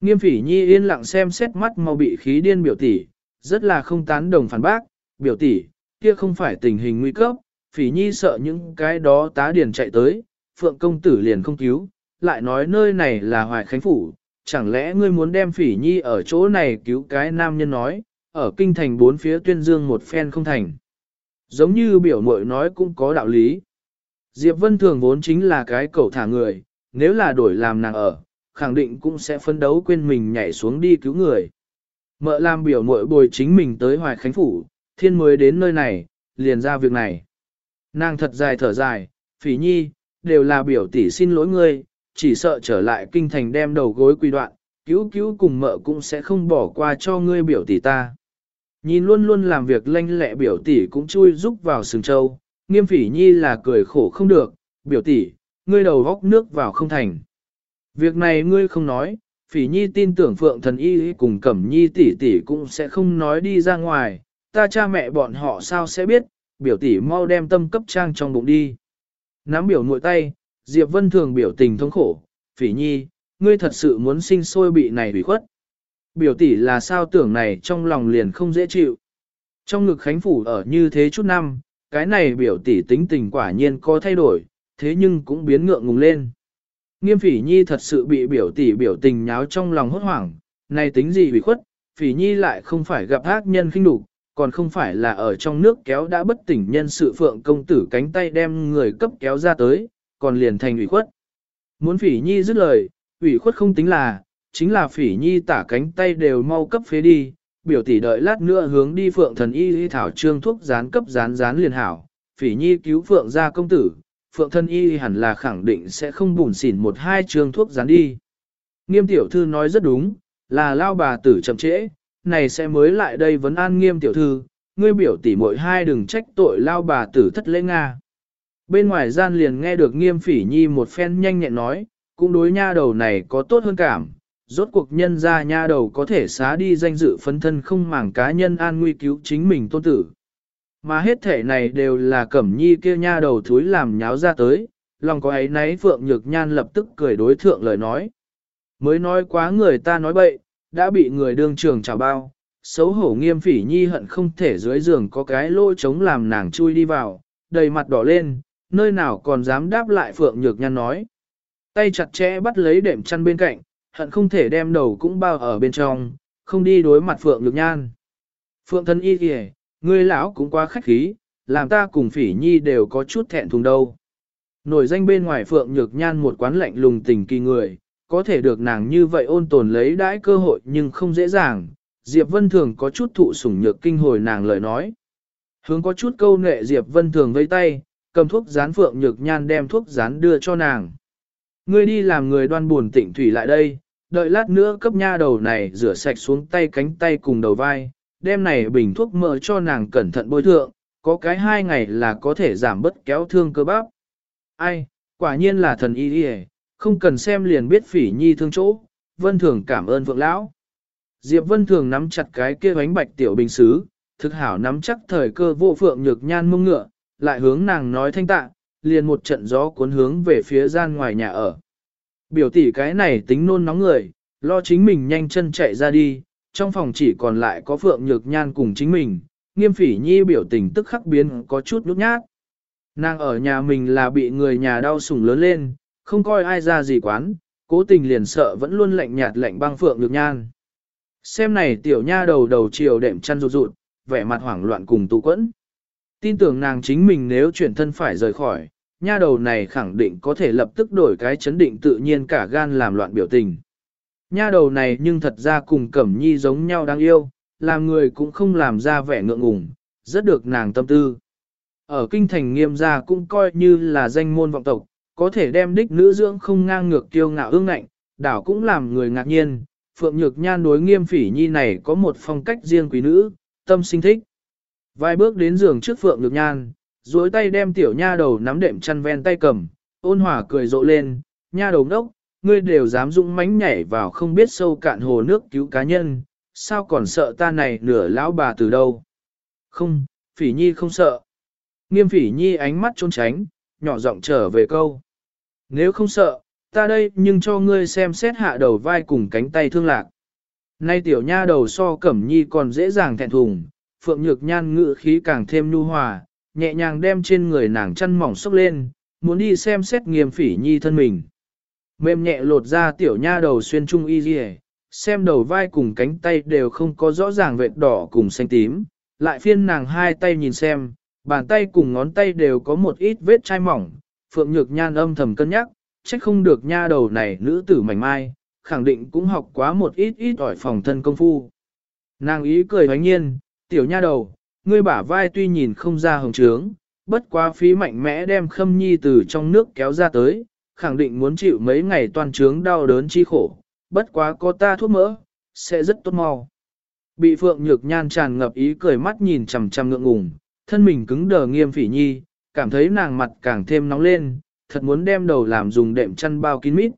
Nghiêm phỉ nhi yên lặng xem xét mắt mau bị khí điên biểu tỷ, rất là không tán đồng phản bác, biểu tỷ, kia không phải tình hình nguy cấp, phỉ nhi sợ những cái đó tá điền chạy tới, phượng công tử liền không cứu, lại nói nơi này là hoài khánh phủ, chẳng lẽ ngươi muốn đem phỉ nhi ở chỗ này cứu cái nam nhân nói, ở kinh thành bốn phía tuyên dương một phen không thành. Giống như biểu mội nói cũng có đạo lý. Diệp Vân Thường vốn chính là cái cầu thả người, nếu là đổi làm nàng ở, khẳng định cũng sẽ phân đấu quên mình nhảy xuống đi cứu người. Mợ làm biểu mội bồi chính mình tới Hoài Khánh Phủ, thiên mới đến nơi này, liền ra việc này. Nàng thật dài thở dài, phỉ nhi, đều là biểu tỷ xin lỗi ngươi, chỉ sợ trở lại kinh thành đem đầu gối quy đoạn, cứu cứu cùng mợ cũng sẽ không bỏ qua cho ngươi biểu tỷ ta. Nhìn luôn luôn làm việc lanh lẹ biểu tỷ cũng chui rúc vào sừng châu, nghiêm phỉ nhi là cười khổ không được, biểu tỷ, ngươi đầu góc nước vào không thành. Việc này ngươi không nói, phỉ nhi tin tưởng phượng thần y cùng cẩm nhi tỷ tỷ cũng sẽ không nói đi ra ngoài, ta cha mẹ bọn họ sao sẽ biết, biểu tỷ mau đem tâm cấp trang trong bụng đi. Nắm biểu muội tay, Diệp Vân thường biểu tình thống khổ, phỉ nhi, ngươi thật sự muốn sinh sôi bị này hủy khuất. Biểu tỷ là sao tưởng này trong lòng liền không dễ chịu. Trong ngực Khánh Phủ ở như thế chút năm, cái này biểu tỷ tính tình quả nhiên có thay đổi, thế nhưng cũng biến ngượng ngùng lên. Nghiêm phỉ nhi thật sự bị biểu tỷ biểu tình nháo trong lòng hốt hoảng, này tính gì bị khuất, phỉ nhi lại không phải gặp ác nhân khinh đục, còn không phải là ở trong nước kéo đã bất tỉnh nhân sự phượng công tử cánh tay đem người cấp kéo ra tới, còn liền thành ủy khuất. Muốn phỉ nhi dứt lời, ủy khuất không tính là, chính là phỉ nhi tả cánh tay đều mau cấp phế đi, biểu tỷ đợi lát nữa hướng đi phượng thần y y thảo trương thuốc dán cấp dán dán liền hảo, phỉ nhi cứu phượng ra công tử, phượng thân y hẳn là khẳng định sẽ không bùn xỉn một hai trương thuốc dán đi. Nghiêm tiểu thư nói rất đúng, là lao bà tử chậm trễ, này sẽ mới lại đây vấn an nghiêm tiểu thư, ngươi biểu tỷ muội hai đừng trách tội lao bà tử thất lễ Nga. Bên ngoài gian liền nghe được nghiêm phỉ nhi một phen nhanh nhẹn nói, cũng đối nha đầu này có tốt hơn cảm, rốt cuộc nhân ra nha đầu có thể xá đi danh dự phấn thân không màng cá nhân an nguy cứu chính mình tôn tử. Mà hết thể này đều là cẩm nhi kia nha đầu thúi làm nháo ra tới, lòng có ấy nấy Phượng Nhược Nhan lập tức cười đối thượng lời nói. Mới nói quá người ta nói bậy, đã bị người đương trường trào bao, xấu hổ nghiêm phỉ nhi hận không thể dưới giường có cái lỗ trống làm nàng chui đi vào, đầy mặt đỏ lên, nơi nào còn dám đáp lại Phượng Nhược Nhan nói. Tay chặt chẽ bắt lấy đệm chăn bên cạnh, hận không thể đem đầu cũng bao ở bên trong, không đi đối mặt Phượng Nhược Nhan. Phượng thân y kìa, người lão cũng quá khách khí, làm ta cùng phỉ nhi đều có chút thẹn thùng đâu. Nổi danh bên ngoài Phượng Nhược Nhan một quán lạnh lùng tình kỳ người, có thể được nàng như vậy ôn tồn lấy đãi cơ hội nhưng không dễ dàng. Diệp Vân Thường có chút thụ sủng nhược kinh hồi nàng lời nói. Hướng có chút câu nệ Diệp Vân Thường vây tay, cầm thuốc rán Phượng Nhược Nhan đem thuốc rán đưa cho nàng. Ngươi đi làm người đoan buồn tịnh thủy lại đây, đợi lát nữa cấp nha đầu này rửa sạch xuống tay cánh tay cùng đầu vai, đem này bình thuốc mỡ cho nàng cẩn thận bôi thượng, có cái hai ngày là có thể giảm bớt kéo thương cơ bắp. Ai, quả nhiên là thần y đi không cần xem liền biết phỉ nhi thương chỗ, vân thường cảm ơn vượng lão. Diệp vân thường nắm chặt cái kia bánh bạch tiểu bình xứ, thực hảo nắm chắc thời cơ vô phượng nhược nhan mông ngựa, lại hướng nàng nói thanh tạ, liền một trận gió cuốn hướng về phía gian ngoài nhà ở. Biểu tỷ cái này tính nôn nóng người, lo chính mình nhanh chân chạy ra đi, trong phòng chỉ còn lại có phượng nhược nhan cùng chính mình, nghiêm phỉ nhi biểu tình tức khắc biến có chút nhút nhát. Nàng ở nhà mình là bị người nhà đau sủng lớn lên, không coi ai ra gì quán, cố tình liền sợ vẫn luôn lạnh nhạt lạnh băng phượng nhược nhan. Xem này tiểu nha đầu đầu chiều đệm chăn rụt rụt, vẻ mặt hoảng loạn cùng tụ quẫn. Tin tưởng nàng chính mình nếu chuyển thân phải rời khỏi, nha đầu này khẳng định có thể lập tức đổi cái chấn định tự nhiên cả gan làm loạn biểu tình. Nha đầu này nhưng thật ra cùng Cẩm Nhi giống nhau đáng yêu, làm người cũng không làm ra vẻ ngượng ngùng, rất được nàng tâm tư. Ở kinh thành nghiêm gia cũng coi như là danh môn vọng tộc, có thể đem đích nữ dưỡng không ngang ngược kiêu ngạo ương ngạnh, đảo cũng làm người ngạc nhiên. Phượng Nhược Nhan đối nghiêm phỉ nhi này có một phong cách riêng quý nữ, tâm sinh thích. Vài bước đến giường trước Phượng Nhược Nhan, duỗi tay đem tiểu nha đầu nắm đệm chăn ven tay cầm, ôn hòa cười rộ lên, nha đầu đốc, ngươi đều dám dũng mánh nhảy vào không biết sâu cạn hồ nước cứu cá nhân, sao còn sợ ta này nửa lão bà từ đâu? Không, phỉ nhi không sợ. Nghiêm phỉ nhi ánh mắt trốn tránh, nhỏ giọng trở về câu. Nếu không sợ, ta đây nhưng cho ngươi xem xét hạ đầu vai cùng cánh tay thương lạc. Nay tiểu nha đầu so cẩm nhi còn dễ dàng thẹn thùng, phượng nhược nhan ngự khí càng thêm nhu hòa, nhẹ nhàng đem trên người nàng chăn mỏng sốc lên, muốn đi xem xét nghiêm phỉ nhi thân mình. Mềm nhẹ lột ra tiểu nha đầu xuyên trung y dì xem đầu vai cùng cánh tay đều không có rõ ràng vệt đỏ cùng xanh tím, lại phiên nàng hai tay nhìn xem, bàn tay cùng ngón tay đều có một ít vết chai mỏng, Phượng Nhược Nhan âm thầm cân nhắc, trách không được nha đầu này nữ tử mảnh mai, khẳng định cũng học quá một ít ít ỏi phòng thân công phu. Nàng ý cười hoánh nhiên, tiểu nha đầu, ngươi bả vai tuy nhìn không ra hồng trướng, bất quá phí mạnh mẽ đem khâm nhi từ trong nước kéo ra tới, khẳng định muốn chịu mấy ngày toàn trướng đau đớn chi khổ, bất quá có ta thuốc mỡ, sẽ rất tốt mau. Bị Phượng Nhược Nhan tràn ngập ý cười mắt nhìn chằm chằm ngượng ngùng, thân mình cứng đờ nghiêm phỉ nhi, cảm thấy nàng mặt càng thêm nóng lên, thật muốn đem đầu làm dùng đệm chăn bao kín mít.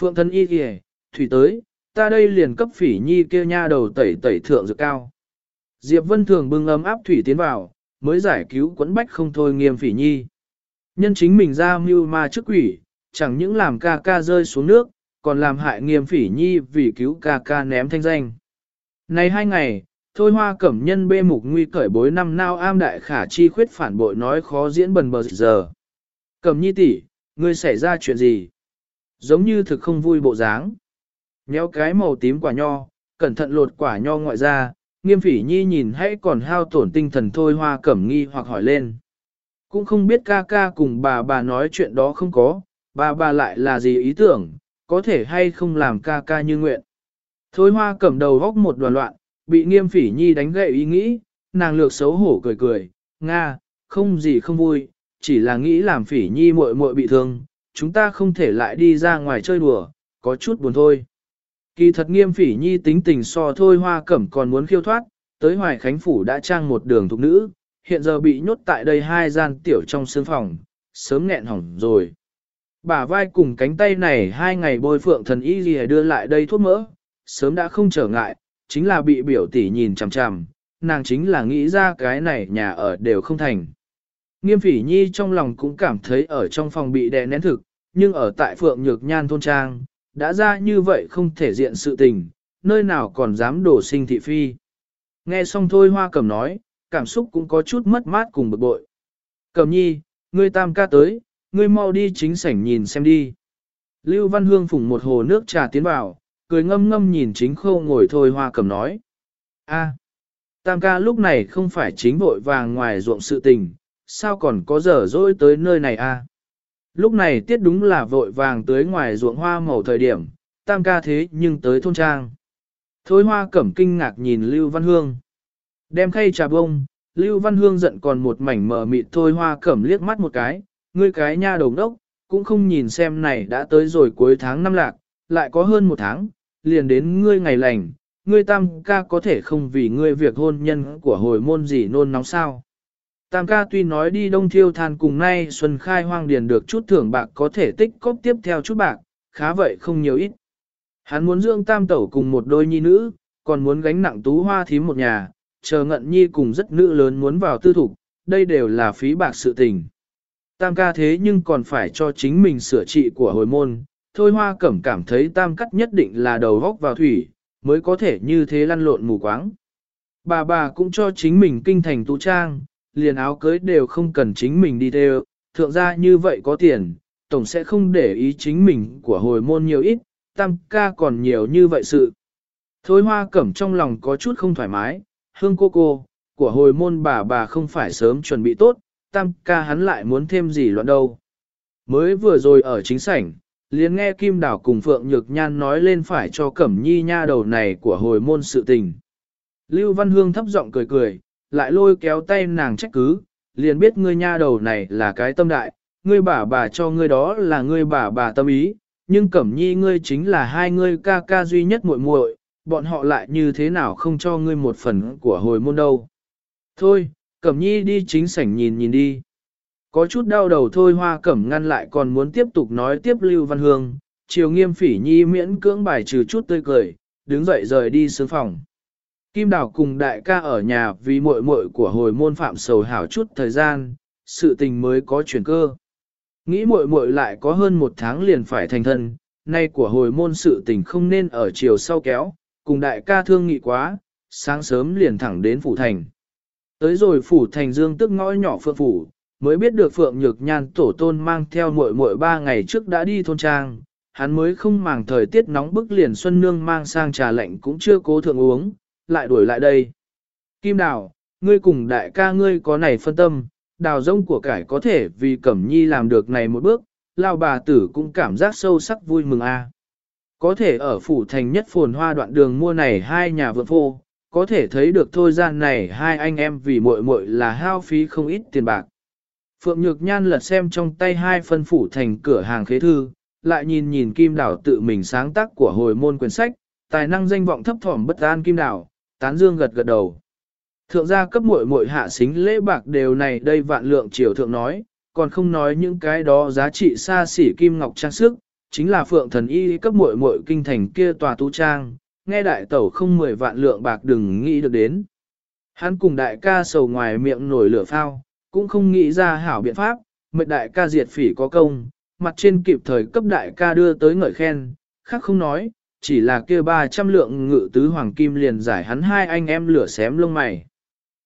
Phượng thân y kìa, thủy tới, ta đây liền cấp phỉ nhi kia nha đầu tẩy tẩy thượng dược cao. Diệp Vân Thường bưng ấm áp thủy tiến vào, mới giải cứu quấn bách không thôi nghiêm phỉ nhi. Nhân chính mình ra mưu ma trước quỷ, chẳng những làm ca ca rơi xuống nước, còn làm hại nghiêm phỉ nhi vì cứu ca ca ném thanh danh. Này hai ngày, thôi hoa cẩm nhân bê mục nguy cởi bối năm nao am đại khả chi khuyết phản bội nói khó diễn bần bờ giờ. Cẩm nhi tỷ, ngươi xảy ra chuyện gì? Giống như thực không vui bộ dáng. Nhéo cái màu tím quả nho, cẩn thận lột quả nho ngoại ra, nghiêm phỉ nhi nhìn hãy còn hao tổn tinh thần thôi hoa cẩm nghi hoặc hỏi lên. Cũng không biết ca ca cùng bà bà nói chuyện đó không có, bà bà lại là gì ý tưởng, có thể hay không làm ca ca như nguyện. Thôi hoa cẩm đầu góc một đoàn loạn, bị nghiêm phỉ nhi đánh gậy ý nghĩ, nàng lược xấu hổ cười cười, Nga, không gì không vui, chỉ là nghĩ làm phỉ nhi muội muội bị thương, chúng ta không thể lại đi ra ngoài chơi đùa, có chút buồn thôi. Kỳ thật nghiêm phỉ nhi tính tình so thôi hoa cẩm còn muốn khiêu thoát, tới hoài khánh phủ đã trang một đường thục nữ, hiện giờ bị nhốt tại đây hai gian tiểu trong sương phòng, sớm nghẹn hỏng rồi. Bả vai cùng cánh tay này hai ngày bôi phượng thần y gì đưa lại đây thuốc mỡ, sớm đã không trở ngại, chính là bị biểu tỷ nhìn chằm chằm, nàng chính là nghĩ ra cái này nhà ở đều không thành. Nghiêm phỉ nhi trong lòng cũng cảm thấy ở trong phòng bị đè nén thực, nhưng ở tại phượng nhược nhan thôn trang, đã ra như vậy không thể diện sự tình, nơi nào còn dám đổ sinh thị phi. Nghe xong thôi hoa cẩm nói, cảm xúc cũng có chút mất mát cùng bực bội. Cẩm nhi, ngươi tam ca tới, ngươi mau đi chính sảnh nhìn xem đi. Lưu Văn Hương phùng một hồ nước trà tiến vào, cười ngâm ngâm nhìn chính khâu ngồi thôi hoa cẩm nói. a tam ca lúc này không phải chính vội vàng ngoài ruộng sự tình, sao còn có giờ dỗi tới nơi này a Lúc này tiết đúng là vội vàng tới ngoài ruộng hoa màu thời điểm, tam ca thế nhưng tới thôn trang. Thôi hoa cẩm kinh ngạc nhìn Lưu Văn Hương. Đem khay trà bông, Lưu Văn Hương giận còn một mảnh mở mịt thôi hoa cẩm liếc mắt một cái, ngươi cái nha đồng đốc, cũng không nhìn xem này đã tới rồi cuối tháng năm lạc, lại có hơn một tháng, liền đến ngươi ngày lành, ngươi tam ca có thể không vì ngươi việc hôn nhân của hồi môn gì nôn nóng sao. Tam ca tuy nói đi đông thiêu than cùng nay xuân khai hoang điền được chút thưởng bạc có thể tích cóp tiếp theo chút bạc, khá vậy không nhiều ít. Hắn muốn dưỡng tam tẩu cùng một đôi nhi nữ, còn muốn gánh nặng tú hoa thím một nhà, chờ ngận nhi cùng rất nữ lớn muốn vào tư thục, đây đều là phí bạc sự tình. Tam ca thế nhưng còn phải cho chính mình sửa trị của hồi môn, thôi hoa cẩm cảm thấy tam cắt nhất định là đầu góc vào thủy, mới có thể như thế lăn lộn mù quáng. Bà bà cũng cho chính mình kinh thành tú trang, liền áo cưới đều không cần chính mình đi theo, thượng gia như vậy có tiền, tổng sẽ không để ý chính mình của hồi môn nhiều ít, tam ca còn nhiều như vậy sự. Thôi hoa cẩm trong lòng có chút không thoải mái, hương cô cô, của hồi môn bà bà không phải sớm chuẩn bị tốt, tam ca hắn lại muốn thêm gì loạn đâu. Mới vừa rồi ở chính sảnh, liền nghe Kim Đảo cùng Phượng Nhược Nhan nói lên phải cho Cẩm Nhi nha đầu này của hồi môn sự tình. Lưu Văn Hương thấp giọng cười cười, lại lôi kéo tay nàng trách cứ, liền biết ngươi nha đầu này là cái tâm đại, ngươi bà bà cho ngươi đó là ngươi bà bà tâm ý, nhưng Cẩm Nhi ngươi chính là hai ngươi ca ca duy nhất muội muội, bọn họ lại như thế nào không cho ngươi một phần của hồi môn đâu. Thôi, Cẩm Nhi đi chính sảnh nhìn nhìn đi. Có chút đau đầu thôi hoa cẩm ngăn lại còn muốn tiếp tục nói tiếp Lưu Văn Hương, chiều nghiêm phỉ nhi miễn cưỡng bài trừ chút tươi cười, đứng dậy rời đi sướng phòng. Kim Đào cùng đại ca ở nhà vì muội muội của hồi môn phạm sầu hảo chút thời gian, sự tình mới có chuyển cơ. Nghĩ muội muội lại có hơn một tháng liền phải thành thân, nay của hồi môn sự tình không nên ở chiều sau kéo, cùng đại ca thương nghị quá, sáng sớm liền thẳng đến phủ thành. Tới rồi phủ thành dương tức ngõ nhỏ phượng phủ, mới biết được Phượng Nhược Nhan tổ tôn mang theo muội muội ba ngày trước đã đi thôn trang, hắn mới không màng thời tiết nóng bức liền Xuân Nương mang sang trà lạnh cũng chưa cố thượng uống, lại đuổi lại đây. Kim Đào, ngươi cùng đại ca ngươi có này phân tâm, đào rông của cải có thể vì Cẩm Nhi làm được này một bước, lao bà tử cũng cảm giác sâu sắc vui mừng a. À. Có thể ở phủ thành nhất phồn hoa đoạn đường mua này hai nhà vượng phô, có thể thấy được thôi gian này hai anh em vì muội muội là hao phí không ít tiền bạc. Phượng Nhược Nhan lật xem trong tay hai phân phủ thành cửa hàng khế thư, lại nhìn nhìn Kim Đảo tự mình sáng tác của hồi môn quyển sách, tài năng danh vọng thấp thỏm bất an Kim Đảo, tán dương gật gật đầu. Thượng gia cấp muội muội hạ xính lễ bạc đều này đây vạn lượng triều thượng nói, còn không nói những cái đó giá trị xa xỉ kim ngọc trang sức, chính là phượng thần y cấp muội muội kinh thành kia tòa tú trang, nghe đại tẩu không mười vạn lượng bạc đừng nghĩ được đến. Hắn cùng đại ca sầu ngoài miệng nổi lửa phao, cũng không nghĩ ra hảo biện pháp, mệt đại ca diệt phỉ có công, mặt trên kịp thời cấp đại ca đưa tới ngợi khen, khác không nói, chỉ là kia 300 lượng ngự tứ hoàng kim liền giải hắn hai anh em lửa xém lông mày.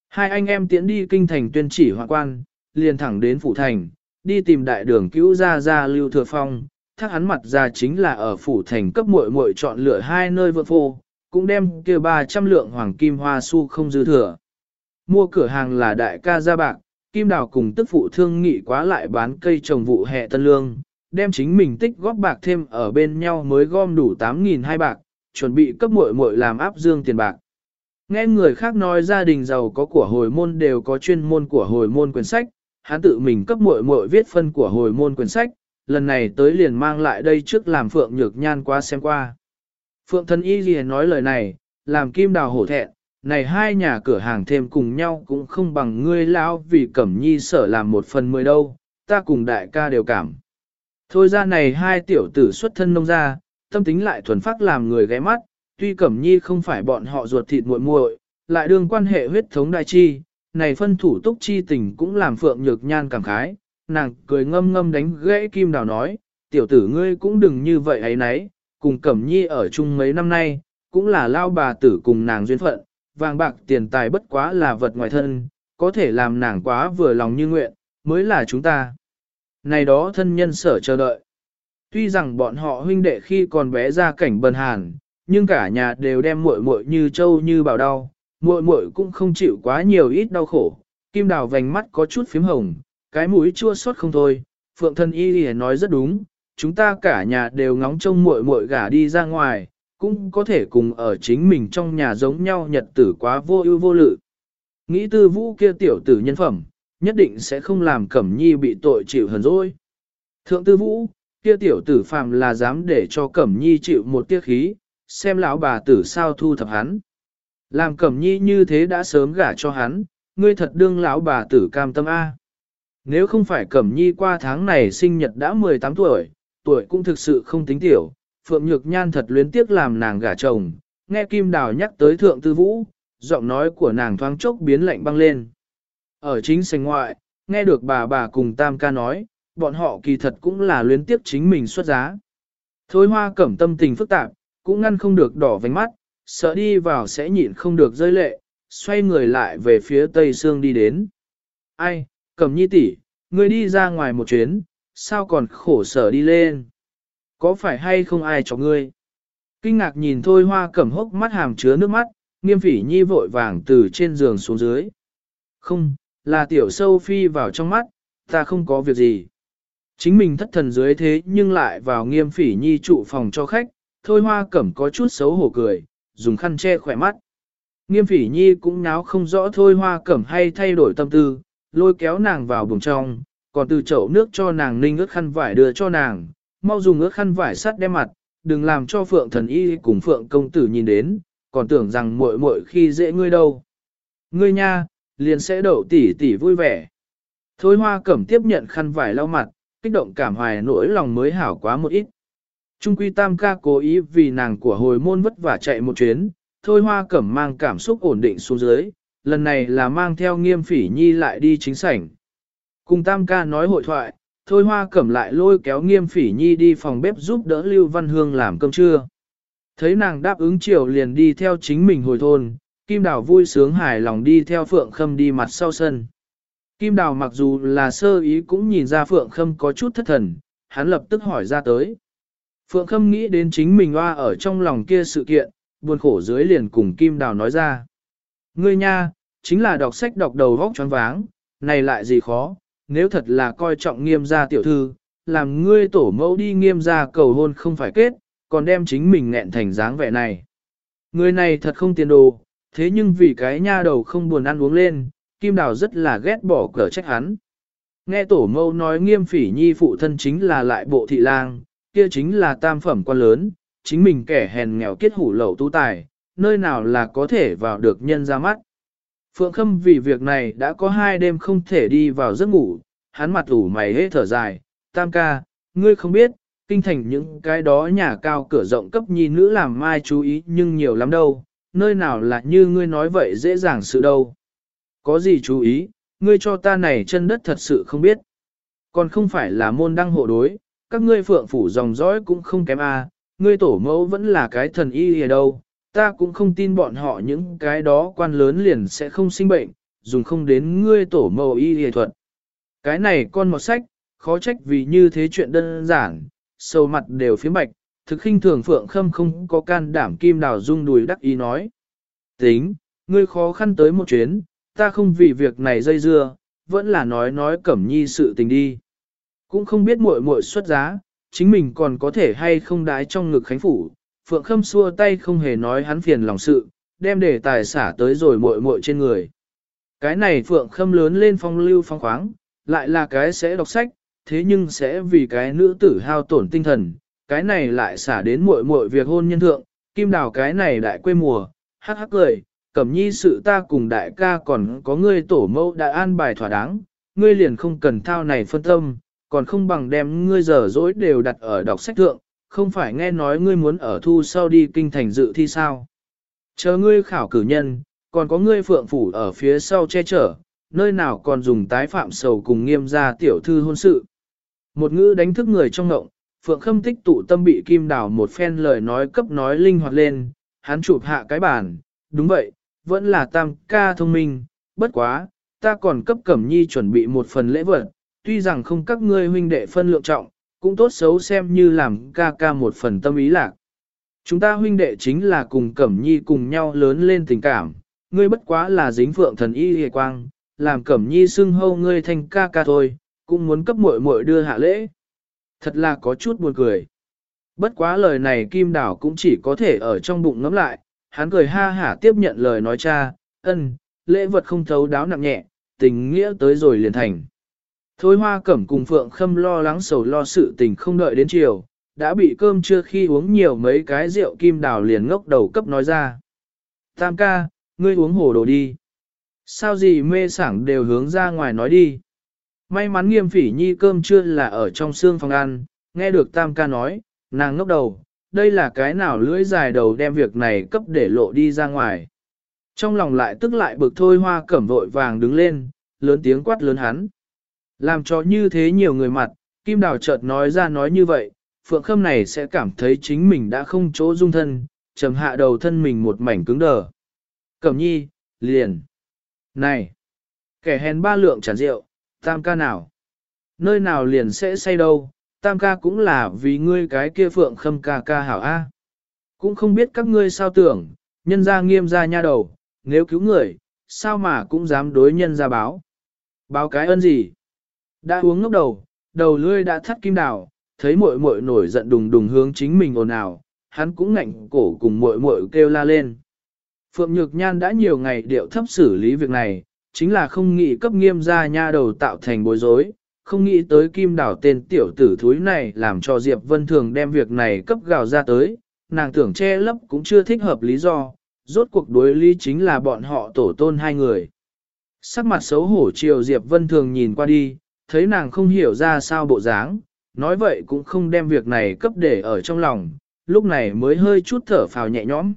Hai anh em tiến đi kinh thành tuyên chỉ hoạn quan, liền thẳng đến phủ thành, đi tìm đại đường cứu ra ra lưu thừa phong, thác hắn mặt ra chính là ở phủ thành cấp muội muội chọn lựa hai nơi vượt phô, cũng đem kia 300 lượng hoàng kim hoa su không dư thừa. Mua cửa hàng là đại ca gia bạc, Kim Đào cùng tức phụ thương nghị quá lại bán cây trồng vụ hè tân lương, đem chính mình tích góp bạc thêm ở bên nhau mới gom đủ 8.000 hai bạc, chuẩn bị cấp muội muội làm áp dương tiền bạc. Nghe người khác nói gia đình giàu có của hồi môn đều có chuyên môn của hồi môn quyển sách, hắn tự mình cấp muội muội viết phân của hồi môn quyển sách, lần này tới liền mang lại đây trước làm Phượng Nhược Nhan qua xem qua. Phượng thân y liền nói lời này, làm Kim Đào hổ thẹn, này hai nhà cửa hàng thêm cùng nhau cũng không bằng ngươi lão vì Cẩm Nhi sở làm một phần mười đâu, ta cùng đại ca đều cảm. Thôi ra này hai tiểu tử xuất thân nông gia, tâm tính lại thuần phát làm người ghé mắt, tuy Cẩm Nhi không phải bọn họ ruột thịt muội muội, lại đương quan hệ huyết thống đại chi, này phân thủ túc chi tình cũng làm Phượng Nhược Nhan cảm khái, nàng cười ngâm ngâm đánh gãy Kim Đào nói, tiểu tử ngươi cũng đừng như vậy ấy nấy, cùng Cẩm Nhi ở chung mấy năm nay, cũng là lao bà tử cùng nàng duyên phận, vàng bạc tiền tài bất quá là vật ngoài thân, có thể làm nàng quá vừa lòng như nguyện, mới là chúng ta. Này đó thân nhân sở chờ đợi. Tuy rằng bọn họ huynh đệ khi còn bé ra cảnh bần hàn, nhưng cả nhà đều đem muội muội như châu như bảo đau, muội muội cũng không chịu quá nhiều ít đau khổ. Kim đào vành mắt có chút phím hồng, cái mũi chua xót không thôi. Phượng thân y nói rất đúng, chúng ta cả nhà đều ngóng trông muội muội gả đi ra ngoài, cũng có thể cùng ở chính mình trong nhà giống nhau nhật tử quá vô ưu vô lự. Nghĩ tư vũ kia tiểu tử nhân phẩm, nhất định sẽ không làm Cẩm Nhi bị tội chịu hờn dỗi. Thượng tư vũ, kia tiểu tử phàm là dám để cho Cẩm Nhi chịu một tiếc khí, xem lão bà tử sao thu thập hắn. Làm Cẩm Nhi như thế đã sớm gả cho hắn, ngươi thật đương lão bà tử cam tâm A. Nếu không phải Cẩm Nhi qua tháng này sinh nhật đã 18 tuổi, tuổi cũng thực sự không tính tiểu, Phượng Nhược Nhan thật luyến tiếc làm nàng gả chồng, nghe Kim Đào nhắc tới Thượng Tư Vũ, giọng nói của nàng thoáng chốc biến lạnh băng lên. Ở chính sành ngoại, nghe được bà bà cùng Tam ca nói, bọn họ kỳ thật cũng là luyến tiếc chính mình xuất giá. Thôi hoa cẩm tâm tình phức tạp, cũng ngăn không được đỏ vánh mắt, sợ đi vào sẽ nhịn không được rơi lệ, xoay người lại về phía tây Sương đi đến. Ai, cẩm nhi tỷ, ngươi đi ra ngoài một chuyến, sao còn khổ sở đi lên? Có phải hay không ai cho ngươi? Kinh ngạc nhìn thôi hoa cẩm hốc mắt hàm chứa nước mắt, nghiêm phỉ nhi vội vàng từ trên giường xuống dưới. Không, là tiểu sâu phi vào trong mắt, ta không có việc gì. Chính mình thất thần dưới thế nhưng lại vào nghiêm phỉ nhi trụ phòng cho khách, thôi hoa cẩm có chút xấu hổ cười, dùng khăn che khỏe mắt. Nghiêm phỉ nhi cũng náo không rõ thôi hoa cẩm hay thay đổi tâm tư, lôi kéo nàng vào buồng trong, còn từ chậu nước cho nàng ninh ướt khăn vải đưa cho nàng, mau dùng ước khăn vải sắt đem mặt, đừng làm cho phượng thần y cùng phượng công tử nhìn đến, còn tưởng rằng muội muội khi dễ ngươi đâu. Ngươi nha, liền sẽ đậu tỉ tỉ vui vẻ. Thôi hoa cẩm tiếp nhận khăn vải lau mặt, kích động cảm hoài nỗi lòng mới hảo quá một ít. Trung quy tam ca cố ý vì nàng của hồi môn vất vả chạy một chuyến, thôi hoa cẩm mang cảm xúc ổn định xuống dưới, lần này là mang theo nghiêm phỉ nhi lại đi chính sảnh. Cùng tam ca nói hội thoại, thôi hoa cẩm lại lôi kéo nghiêm phỉ nhi đi phòng bếp giúp đỡ Lưu Văn Hương làm cơm trưa. Thấy nàng đáp ứng chiều liền đi theo chính mình hồi thôn, Kim Đào vui sướng hài lòng đi theo Phượng Khâm đi mặt sau sân. Kim Đào mặc dù là sơ ý cũng nhìn ra Phượng Khâm có chút thất thần, hắn lập tức hỏi ra tới. Phượng Khâm nghĩ đến chính mình hoa ở trong lòng kia sự kiện, buồn khổ dưới liền cùng Kim Đào nói ra. Ngươi nha, chính là đọc sách đọc đầu vóc choáng váng, này lại gì khó, nếu thật là coi trọng nghiêm gia tiểu thư, làm ngươi tổ mẫu đi nghiêm gia cầu hôn không phải kết, còn đem chính mình nghẹn thành dáng vẻ này. Người này thật không tiền đồ, thế nhưng vì cái nha đầu không buồn ăn uống lên, Kim Đào rất là ghét bỏ cờ trách hắn. Nghe tổ mẫu nói nghiêm phỉ nhi phụ thân chính là lại bộ thị lang, kia chính là tam phẩm quan lớn, chính mình kẻ hèn nghèo kết hủ lậu tu tài, nơi nào là có thể vào được nhân ra mắt. Phượng Khâm vì việc này đã có hai đêm không thể đi vào giấc ngủ, hắn mặt ủ mày hết thở dài, tam ca, ngươi không biết, kinh thành những cái đó nhà cao cửa rộng cấp nhi nữ làm mai chú ý nhưng nhiều lắm đâu, nơi nào là như ngươi nói vậy dễ dàng sự đâu. Có gì chú ý, ngươi cho ta này chân đất thật sự không biết. Còn không phải là môn đăng hộ đối, các ngươi phượng phủ dòng dõi cũng không kém a, à, ngươi tổ mẫu vẫn là cái thần y ở đâu, ta cũng không tin bọn họ những cái đó quan lớn liền sẽ không sinh bệnh, dùng không đến ngươi tổ mẫu y y thuật. Cái này con một sách, khó trách vì như thế chuyện đơn giản, sâu mặt đều phía bạch, thực khinh thường phượng khâm không có can đảm kim đào dung đùi đắc ý nói. Tính, ngươi khó khăn tới một chuyến, ta không vì việc này dây dưa, vẫn là nói nói cẩm nhi sự tình đi. Cũng không biết muội muội xuất giá, chính mình còn có thể hay không đái trong ngực khánh phủ. Phượng khâm xua tay không hề nói hắn phiền lòng sự, đem để tài xả tới rồi muội muội trên người. Cái này Phượng khâm lớn lên phong lưu phong khoáng, lại là cái sẽ đọc sách, thế nhưng sẽ vì cái nữ tử hao tổn tinh thần, cái này lại xả đến muội muội việc hôn nhân thượng, kim đào cái này đại quê mùa, hắc hắc cười, cẩm nhi sự ta cùng đại ca còn có ngươi tổ mẫu đã an bài thỏa đáng, ngươi liền không cần thao này phân tâm, còn không bằng đem ngươi giờ dỗi đều đặt ở đọc sách thượng, không phải nghe nói ngươi muốn ở thu sau đi kinh thành dự thi sao. Chờ ngươi khảo cử nhân, còn có ngươi phượng phủ ở phía sau che chở, nơi nào còn dùng tái phạm sầu cùng nghiêm gia tiểu thư hôn sự. Một ngữ đánh thức người trong ngộng, Phượng Khâm tích tụ tâm bị Kim Đào một phen lời nói cấp nói linh hoạt lên, hắn chụp hạ cái bàn, đúng vậy, vẫn là tam ca thông minh, bất quá, ta còn cấp Cẩm Nhi chuẩn bị một phần lễ vật, tuy rằng không các ngươi huynh đệ phân lượng trọng, cũng tốt xấu xem như làm ca ca một phần tâm ý lạc. Chúng ta huynh đệ chính là cùng Cẩm Nhi cùng nhau lớn lên tình cảm, ngươi bất quá là dính phượng thần y hề quang, làm Cẩm Nhi xưng hâu ngươi thành ca ca thôi, cũng muốn cấp muội muội đưa hạ lễ. Thật là có chút buồn cười. Bất quá lời này Kim Đảo cũng chỉ có thể ở trong bụng ngấm lại, hắn cười ha hả tiếp nhận lời nói cha, ân, lễ vật không thấu đáo nặng nhẹ, tình nghĩa tới rồi liền thành. Thôi hoa cẩm cùng Phượng Khâm lo lắng sầu lo sự tình không đợi đến chiều, đã bị cơm trưa khi uống nhiều mấy cái rượu kim đào liền ngốc đầu cấp nói ra. Tam ca, ngươi uống hồ đồ đi. Sao gì mê sảng đều hướng ra ngoài nói đi. May mắn nghiêm phỉ nhi cơm trưa là ở trong xương phòng ăn, nghe được tam ca nói, nàng ngốc đầu, đây là cái nào lưỡi dài đầu đem việc này cấp để lộ đi ra ngoài. Trong lòng lại tức lại bực thôi hoa cẩm vội vàng đứng lên, lớn tiếng quát lớn hắn. Làm cho như thế nhiều người mặt, Kim Đào chợt nói ra nói như vậy, Phượng Khâm này sẽ cảm thấy chính mình đã không chỗ dung thân, trầm hạ đầu thân mình một mảnh cứng đờ. Cẩm nhi, liền. Này, kẻ hèn ba lượng tràn rượu, tam ca nào? Nơi nào liền sẽ say đâu, tam ca cũng là vì ngươi cái kia Phượng Khâm ca ca hảo A. Cũng không biết các ngươi sao tưởng, nhân ra nghiêm ra nha đầu, nếu cứu người, sao mà cũng dám đối nhân ra báo. Báo cái ơn gì? Đã uống ngốc đầu, đầu lươi đã thắt kim đào, thấy muội muội nổi giận đùng đùng hướng chính mình ồn ào, hắn cũng ngạnh cổ cùng muội muội kêu la lên. Phượng Nhược Nhan đã nhiều ngày điệu thấp xử lý việc này, chính là không nghĩ cấp nghiêm ra nha đầu tạo thành bối rối, không nghĩ tới kim đảo tên tiểu tử thúi này làm cho Diệp Vân Thường đem việc này cấp gào ra tới, nàng tưởng che lấp cũng chưa thích hợp lý do, rốt cuộc đối lý chính là bọn họ tổ tôn hai người. Sắc mặt xấu hổ chiều Diệp Vân Thường nhìn qua đi, thấy nàng không hiểu ra sao bộ dáng, nói vậy cũng không đem việc này cấp để ở trong lòng, lúc này mới hơi chút thở phào nhẹ nhõm.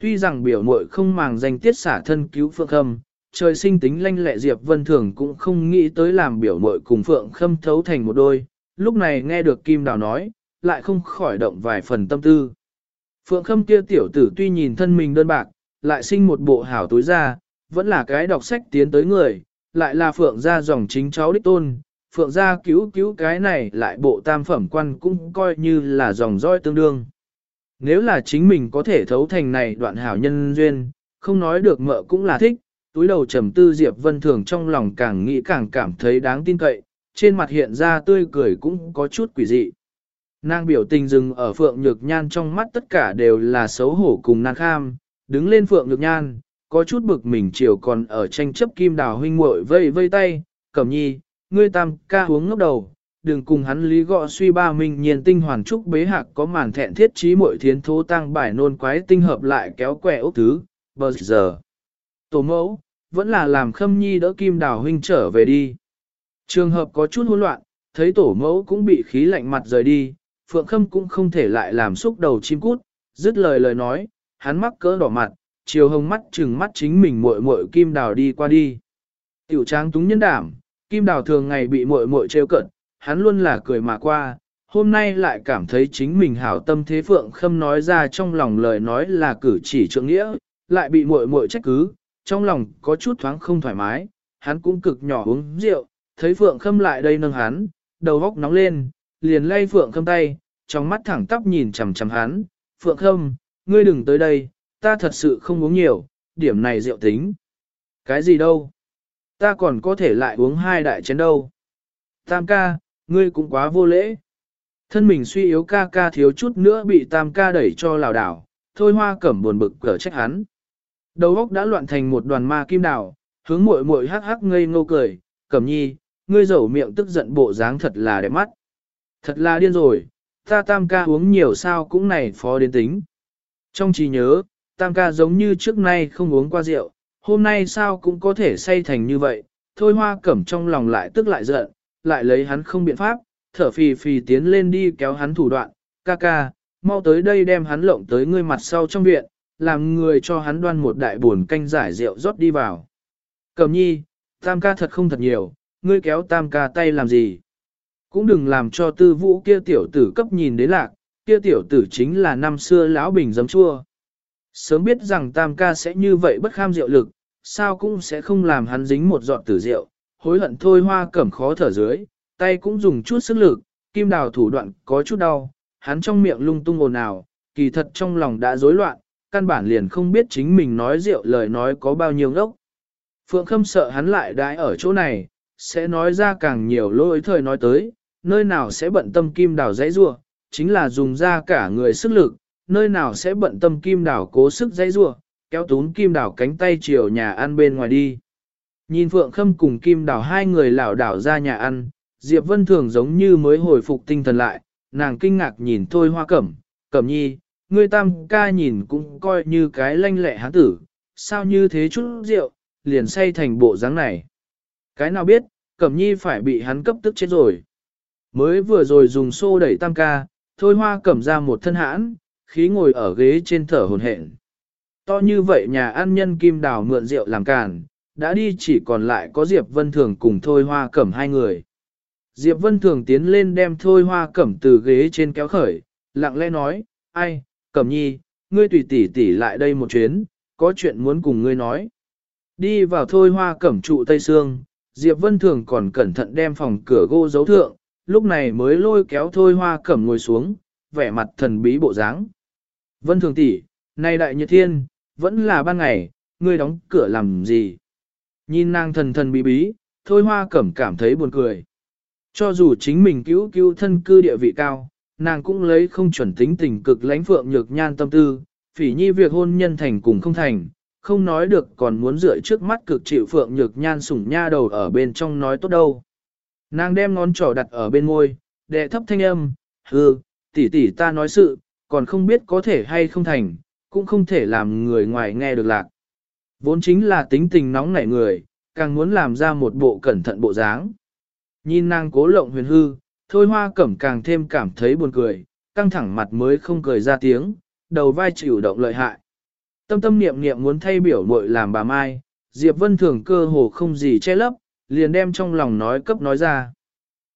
Tuy rằng biểu muội không màng danh tiết xả thân cứu Phượng Khâm, trời sinh tính lanh lẹ Diệp Vân Thường cũng không nghĩ tới làm biểu muội cùng Phượng Khâm thấu thành một đôi, lúc này nghe được Kim Đào nói, lại không khỏi động vài phần tâm tư. Phượng Khâm kia tiểu tử tuy nhìn thân mình đơn bạc, lại sinh một bộ hảo tối ra, vẫn là cái đọc sách tiến tới người, lại là Phượng gia dòng chính cháu đích tôn, Phượng gia cứu cứu cái này lại bộ tam phẩm quan cũng coi như là dòng dõi tương đương. Nếu là chính mình có thể thấu thành này đoạn hảo nhân duyên, không nói được mợ cũng là thích, túi đầu trầm tư Diệp Vân Thường trong lòng càng nghĩ càng cảm thấy đáng tin cậy, trên mặt hiện ra tươi cười cũng có chút quỷ dị. Nàng biểu tình dừng ở Phượng Nhược Nhan trong mắt tất cả đều là xấu hổ cùng nàng kham, đứng lên Phượng Nhược Nhan, có chút bực mình chiều còn ở tranh chấp kim đào huynh muội vây vây tay, cẩm nhi, ngươi tam ca uống ngốc đầu, đừng cùng hắn lý gọ suy ba mình nhiên tinh hoàn trúc bế hạc có màn thẹn thiết trí muội thiến thố tăng bài nôn quái tinh hợp lại kéo quẻ ốc thứ, bờ giờ. Tổ mẫu, vẫn là làm khâm nhi đỡ kim đào huynh trở về đi. Trường hợp có chút hỗn loạn, thấy tổ mẫu cũng bị khí lạnh mặt rời đi, phượng khâm cũng không thể lại làm xúc đầu chim cút, dứt lời lời nói, hắn mắc cỡ đỏ mặt, chiều hồng mắt chừng mắt chính mình muội muội kim đào đi qua đi. Tiểu tráng túng nhân đảm, kim đào thường ngày bị muội muội trêu cận, hắn luôn là cười mà qua, hôm nay lại cảm thấy chính mình hảo tâm thế phượng khâm nói ra trong lòng lời nói là cử chỉ trượng nghĩa, lại bị muội muội trách cứ, trong lòng có chút thoáng không thoải mái, hắn cũng cực nhỏ uống rượu, thấy phượng khâm lại đây nâng hắn, đầu góc nóng lên, liền lay phượng khâm tay, trong mắt thẳng tắp nhìn chằm chằm hắn, phượng khâm, ngươi đừng tới đây, ta thật sự không uống nhiều, điểm này rượu tính. Cái gì đâu? Ta còn có thể lại uống hai đại chén đâu. Tam ca, ngươi cũng quá vô lễ. Thân mình suy yếu ca ca thiếu chút nữa bị tam ca đẩy cho lào đảo, thôi hoa cẩm buồn bực cở trách hắn. Đầu óc đã loạn thành một đoàn ma kim đảo, hướng muội muội hắc hắc ngây ngô cười, cẩm nhi, ngươi dẩu miệng tức giận bộ dáng thật là đẹp mắt. Thật là điên rồi, ta tam ca uống nhiều sao cũng này phó đến tính. Trong trí nhớ, tam ca giống như trước nay không uống qua rượu, hôm nay sao cũng có thể say thành như vậy, thôi hoa cẩm trong lòng lại tức lại giận, lại lấy hắn không biện pháp, thở phì phì tiến lên đi kéo hắn thủ đoạn, ca ca, mau tới đây đem hắn lộng tới ngươi mặt sau trong viện, làm người cho hắn đoan một đại buồn canh giải rượu rót đi vào. Cẩm nhi, tam ca thật không thật nhiều, ngươi kéo tam ca tay làm gì? cũng đừng làm cho tư vũ kia tiểu tử cấp nhìn đến lạc, kia tiểu tử chính là năm xưa lão bình giấm chua. Sớm biết rằng tam ca sẽ như vậy bất kham rượu lực, sao cũng sẽ không làm hắn dính một giọt tử rượu, hối hận thôi hoa cẩm khó thở dưới, tay cũng dùng chút sức lực, kim đào thủ đoạn có chút đau, hắn trong miệng lung tung ồn ào, kỳ thật trong lòng đã rối loạn, căn bản liền không biết chính mình nói rượu lời nói có bao nhiêu ngốc. Phượng Khâm sợ hắn lại đãi ở chỗ này, sẽ nói ra càng nhiều lỗi thời nói tới, nơi nào sẽ bận tâm kim đào dãy rua, chính là dùng ra cả người sức lực, nơi nào sẽ bận tâm kim đảo cố sức dãy rua, kéo tún kim đảo cánh tay chiều nhà ăn bên ngoài đi. Nhìn Phượng Khâm cùng kim đảo hai người lảo đảo ra nhà ăn, Diệp Vân Thường giống như mới hồi phục tinh thần lại, nàng kinh ngạc nhìn Thôi Hoa Cẩm, Cẩm Nhi, ngươi tam ca nhìn cũng coi như cái lanh lẹ hán tử, sao như thế chút rượu, liền say thành bộ dáng này. Cái nào biết, Cẩm Nhi phải bị hắn cấp tức chết rồi. Mới vừa rồi dùng xô đẩy tam ca, Thôi Hoa Cẩm ra một thân hãn, khí ngồi ở ghế trên thở hồn hển. To như vậy nhà ăn nhân kim đào mượn rượu làm càn, đã đi chỉ còn lại có Diệp Vân Thường cùng Thôi Hoa Cẩm hai người. Diệp Vân Thường tiến lên đem Thôi Hoa Cẩm từ ghế trên kéo khởi, lặng lẽ nói, ai, Cẩm Nhi, ngươi tùy tỷ tỷ lại đây một chuyến, có chuyện muốn cùng ngươi nói. Đi vào Thôi Hoa Cẩm trụ Tây Sương, Diệp Vân Thường còn cẩn thận đem phòng cửa gỗ dấu thượng, lúc này mới lôi kéo Thôi Hoa Cẩm ngồi xuống, vẻ mặt thần bí bộ dáng. Vân Thường tỷ, nay đại nhật thiên, vẫn là ban ngày, ngươi đóng cửa làm gì? Nhìn nàng thần thần bí bí, thôi hoa cẩm cảm thấy buồn cười. Cho dù chính mình cứu cứu thân cư địa vị cao, nàng cũng lấy không chuẩn tính tình cực lãnh phượng nhược nhan tâm tư, phỉ nhi việc hôn nhân thành cùng không thành, không nói được còn muốn dựa trước mắt cực chịu phượng nhược nhan sủng nha đầu ở bên trong nói tốt đâu. Nàng đem ngón trỏ đặt ở bên môi, đệ thấp thanh âm, hư, tỷ tỷ ta nói sự, còn không biết có thể hay không thành, cũng không thể làm người ngoài nghe được lạc. Vốn chính là tính tình nóng nảy người, càng muốn làm ra một bộ cẩn thận bộ dáng. Nhìn nàng cố lộng huyền hư, thôi hoa cẩm càng thêm cảm thấy buồn cười, căng thẳng mặt mới không cười ra tiếng, đầu vai chịu động lợi hại. Tâm tâm niệm niệm muốn thay biểu muội làm bà Mai, Diệp Vân thường cơ hồ không gì che lấp, liền đem trong lòng nói cấp nói ra.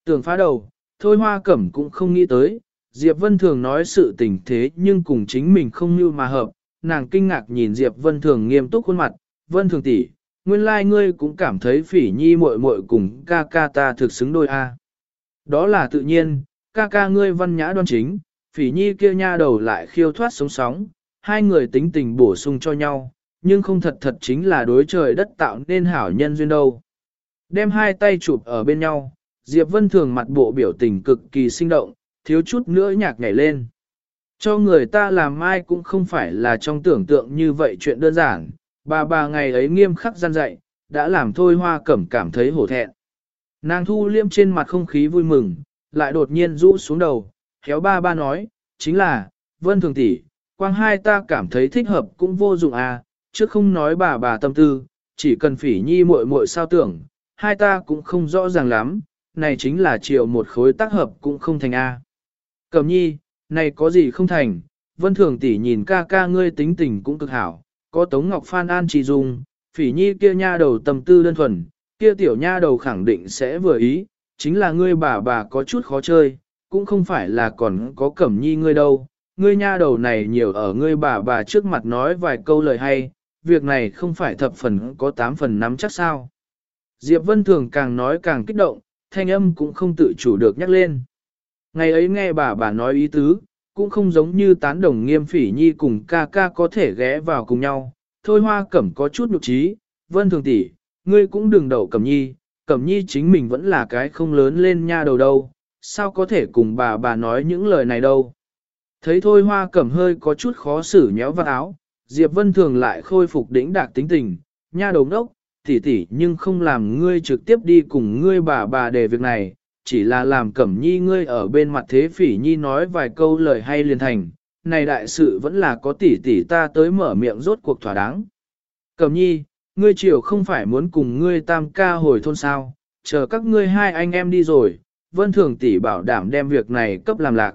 Tưởng phá đầu, thôi hoa cẩm cũng không nghĩ tới, Diệp Vân thường nói sự tình thế nhưng cùng chính mình không như mà hợp, nàng kinh ngạc nhìn Diệp Vân Thường nghiêm túc khuôn mặt, Vân Thường tỷ, nguyên lai like ngươi cũng cảm thấy phỉ nhi muội muội cùng ca ca ta thực xứng đôi a. Đó là tự nhiên, ca ca ngươi văn nhã đoan chính, phỉ nhi kia nha đầu lại khiêu thoát sống sóng, hai người tính tình bổ sung cho nhau, nhưng không thật thật chính là đối trời đất tạo nên hảo nhân duyên đâu. Đem hai tay chụp ở bên nhau, Diệp Vân Thường mặt bộ biểu tình cực kỳ sinh động, thiếu chút nữa nhạc nhảy lên. Cho người ta làm mai cũng không phải là trong tưởng tượng như vậy chuyện đơn giản, bà bà ngày ấy nghiêm khắc gian dạy, đã làm thôi hoa cẩm cảm thấy hổ thẹn. Nàng thu liêm trên mặt không khí vui mừng, lại đột nhiên rũ xuống đầu, khéo ba ba nói, chính là, vân thường tỷ, quang hai ta cảm thấy thích hợp cũng vô dụng à, chứ không nói bà bà tâm tư, chỉ cần phỉ nhi muội muội sao tưởng, hai ta cũng không rõ ràng lắm, này chính là chiều một khối tác hợp cũng không thành a. À. Cẩm nhi, này có gì không thành, vân thường tỷ nhìn ca ca ngươi tính tình cũng cực hảo, có Tống Ngọc Phan An trì dung, phỉ nhi kia nha đầu tâm tư đơn thuần, kia tiểu nha đầu khẳng định sẽ vừa ý, chính là ngươi bà bà có chút khó chơi, cũng không phải là còn có cẩm nhi ngươi đâu, ngươi nha đầu này nhiều ở ngươi bà bà trước mặt nói vài câu lời hay, việc này không phải thập phần có tám phần nắm chắc sao. Diệp Vân Thường càng nói càng kích động, thanh âm cũng không tự chủ được nhắc lên. Ngày ấy nghe bà bà nói ý tứ, cũng không giống như tán đồng nghiêm phỉ nhi cùng ca ca có thể ghé vào cùng nhau. Thôi hoa cẩm có chút nhục trí, vân thường tỷ, ngươi cũng đừng đậu cẩm nhi, cẩm nhi chính mình vẫn là cái không lớn lên nha đầu đâu, sao có thể cùng bà bà nói những lời này đâu. Thấy thôi hoa cẩm hơi có chút khó xử nhéo vào áo, Diệp Vân thường lại khôi phục đỉnh đạc tính tình, nha đầu ngốc, tỷ tỷ nhưng không làm ngươi trực tiếp đi cùng ngươi bà bà để việc này, chỉ là làm cẩm nhi ngươi ở bên mặt thế phỉ nhi nói vài câu lời hay liền thành, này đại sự vẫn là có tỷ tỷ ta tới mở miệng rốt cuộc thỏa đáng. Cẩm nhi, ngươi chiều không phải muốn cùng ngươi tam ca hồi thôn sao, chờ các ngươi hai anh em đi rồi, vân thường tỷ bảo đảm đem việc này cấp làm lạc.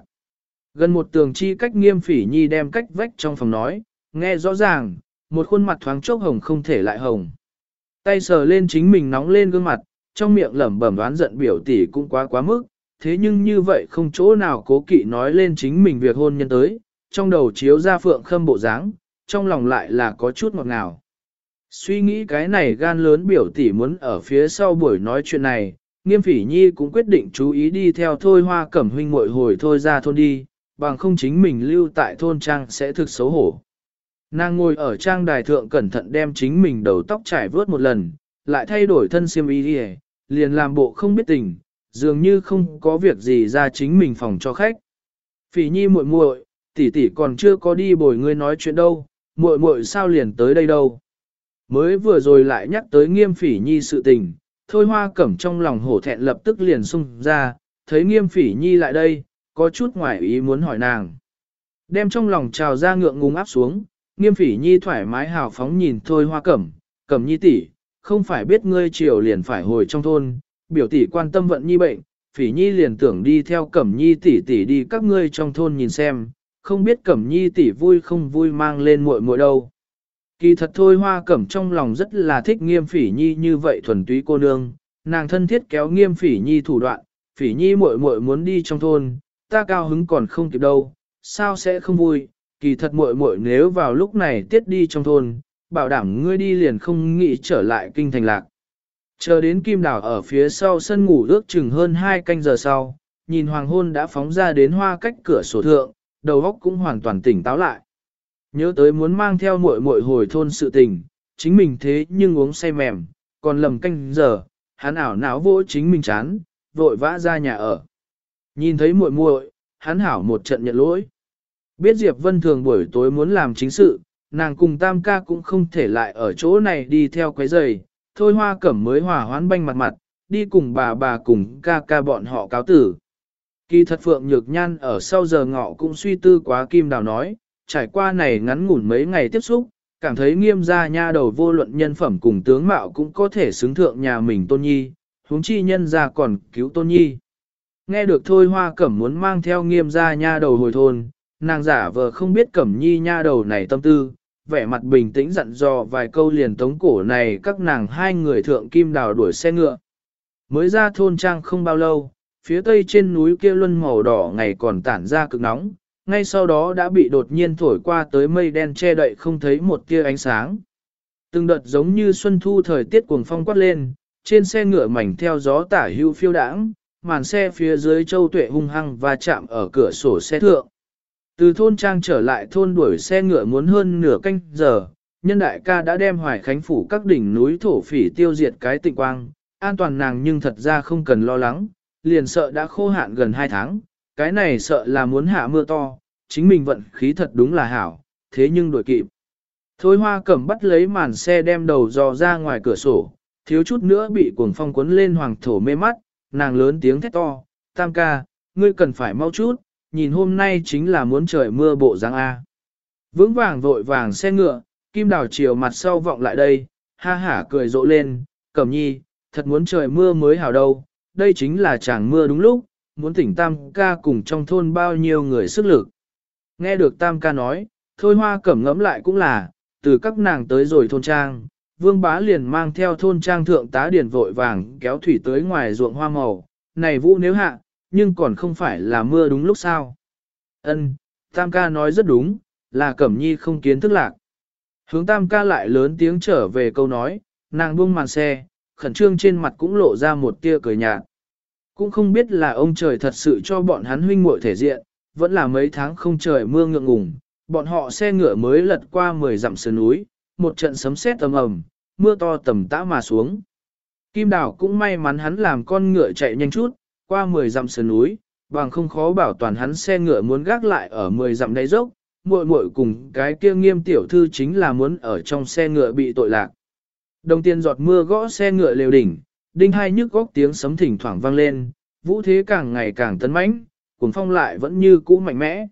Gần một tường chi cách nghiêm phỉ nhi đem cách vách trong phòng nói, nghe rõ ràng, một khuôn mặt thoáng chốc hồng không thể lại hồng. Tay sờ lên chính mình nóng lên gương mặt, trong miệng lẩm bẩm đoán giận biểu tỷ cũng quá quá mức, thế nhưng như vậy không chỗ nào cố kỵ nói lên chính mình việc hôn nhân tới, trong đầu chiếu ra phượng khâm bộ dáng, trong lòng lại là có chút ngọt ngào. Suy nghĩ cái này gan lớn biểu tỷ muốn ở phía sau buổi nói chuyện này, nghiêm phỉ nhi cũng quyết định chú ý đi theo thôi hoa cẩm huynh muội hồi thôi ra thôn đi, bằng không chính mình lưu tại thôn trang sẽ thực xấu hổ. Nàng ngồi ở trang đài thượng cẩn thận đem chính mình đầu tóc trải vớt một lần, lại thay đổi thân xiêm y đi liền làm bộ không biết tình, dường như không có việc gì ra chính mình phòng cho khách. Phỉ nhi muội muội, tỷ tỷ còn chưa có đi bồi ngươi nói chuyện đâu, muội muội sao liền tới đây đâu. Mới vừa rồi lại nhắc tới nghiêm phỉ nhi sự tình, thôi hoa cẩm trong lòng hổ thẹn lập tức liền sung ra, thấy nghiêm phỉ nhi lại đây, có chút ngoài ý muốn hỏi nàng. Đem trong lòng trào ra ngượng ngùng áp xuống, nghiêm phỉ nhi thoải mái hào phóng nhìn thôi hoa cẩm, cẩm nhi tỷ, không phải biết ngươi chiều liền phải hồi trong thôn, biểu tỷ quan tâm vận nhi bệnh, phỉ nhi liền tưởng đi theo cẩm nhi tỷ tỷ đi các ngươi trong thôn nhìn xem, không biết cẩm nhi tỷ vui không vui mang lên muội muội đâu. Kỳ thật thôi hoa cẩm trong lòng rất là thích nghiêm phỉ nhi như vậy thuần túy cô nương, nàng thân thiết kéo nghiêm phỉ nhi thủ đoạn, phỉ nhi muội muội muốn đi trong thôn, ta cao hứng còn không kịp đâu, sao sẽ không vui, kỳ thật muội muội nếu vào lúc này tiết đi trong thôn, bảo đảm ngươi đi liền không nghĩ trở lại kinh thành lạc. Chờ đến kim đảo ở phía sau sân ngủ ước chừng hơn 2 canh giờ sau, nhìn hoàng hôn đã phóng ra đến hoa cách cửa sổ thượng, đầu óc cũng hoàn toàn tỉnh táo lại. Nhớ tới muốn mang theo muội muội hồi thôn sự tình, chính mình thế nhưng uống say mềm, còn lầm canh giờ, hắn ảo não vỗ chính mình chán, vội vã ra nhà ở. Nhìn thấy muội muội, hắn hảo một trận nhận lỗi. Biết Diệp Vân thường buổi tối muốn làm chính sự, nàng cùng tam ca cũng không thể lại ở chỗ này đi theo quấy giày, thôi hoa cẩm mới hòa hoán banh mặt mặt, đi cùng bà bà cùng ca ca bọn họ cáo tử. Kỳ thật Phượng Nhược Nhan ở sau giờ ngọ cũng suy tư quá Kim Đào nói, trải qua này ngắn ngủn mấy ngày tiếp xúc, cảm thấy nghiêm gia nha đầu vô luận nhân phẩm cùng tướng mạo cũng có thể xứng thượng nhà mình tôn nhi, huống chi nhân gia còn cứu tôn nhi. Nghe được thôi hoa cẩm muốn mang theo nghiêm gia nha đầu hồi thôn, nàng giả vờ không biết cẩm nhi nha đầu này tâm tư, vẻ mặt bình tĩnh dặn dò vài câu liền tống cổ này các nàng hai người thượng kim đào đuổi xe ngựa. Mới ra thôn trang không bao lâu, phía tây trên núi kia luân màu đỏ ngày còn tản ra cực nóng, ngay sau đó đã bị đột nhiên thổi qua tới mây đen che đậy không thấy một tia ánh sáng. Từng đợt giống như xuân thu thời tiết cuồng phong quát lên, trên xe ngựa mảnh theo gió tả hưu phiêu đãng, màn xe phía dưới châu tuệ hung hăng và chạm ở cửa sổ xe thượng. Từ thôn trang trở lại thôn đuổi xe ngựa muốn hơn nửa canh giờ, nhân đại ca đã đem hoài khánh phủ các đỉnh núi thổ phỉ tiêu diệt cái tịnh quang, an toàn nàng nhưng thật ra không cần lo lắng, liền sợ đã khô hạn gần 2 tháng, cái này sợ là muốn hạ mưa to, chính mình vận khí thật đúng là hảo, thế nhưng đổi kịp. Thôi hoa cẩm bắt lấy màn xe đem đầu dò ra ngoài cửa sổ, thiếu chút nữa bị cuồng phong cuốn lên hoàng thổ mê mắt, nàng lớn tiếng thét to, tam ca, ngươi cần phải mau chút, nhìn hôm nay chính là muốn trời mưa bộ dáng A. Vững vàng vội vàng xe ngựa, kim đào chiều mặt sau vọng lại đây, ha hả cười rộ lên, cẩm nhi, thật muốn trời mưa mới hảo đâu, đây chính là chàng mưa đúng lúc, muốn tỉnh tam ca cùng trong thôn bao nhiêu người sức lực. Nghe được tam ca nói, thôi hoa cẩm ngẫm lại cũng là, từ các nàng tới rồi thôn trang, vương bá liền mang theo thôn trang thượng tá điển vội vàng kéo thủy tới ngoài ruộng hoa màu, này vũ nếu hạ, nhưng còn không phải là mưa đúng lúc sao. Ân, tam ca nói rất đúng, là cẩm nhi không kiến thức lạc. Hướng tam ca lại lớn tiếng trở về câu nói, nàng buông màn xe, khẩn trương trên mặt cũng lộ ra một tia cười nhạt. Cũng không biết là ông trời thật sự cho bọn hắn huynh muội thể diện, vẫn là mấy tháng không trời mưa ngượng ngùng, bọn họ xe ngựa mới lật qua 10 dặm sườn núi, một trận sấm sét ầm ầm, mưa to tầm tã mà xuống. Kim Đào cũng may mắn hắn làm con ngựa chạy nhanh chút, qua 10 dặm sườn núi, bằng không khó bảo toàn hắn xe ngựa muốn gác lại ở 10 dặm đáy dốc, muội muội cùng cái kia nghiêm tiểu thư chính là muốn ở trong xe ngựa bị tội lạc. Đồng tiền giọt mưa gõ xe ngựa lều đỉnh, đinh hai nhức góc tiếng sấm thỉnh thoảng vang lên, vũ thế càng ngày càng tấn mãnh, cuồng phong lại vẫn như cũ mạnh mẽ.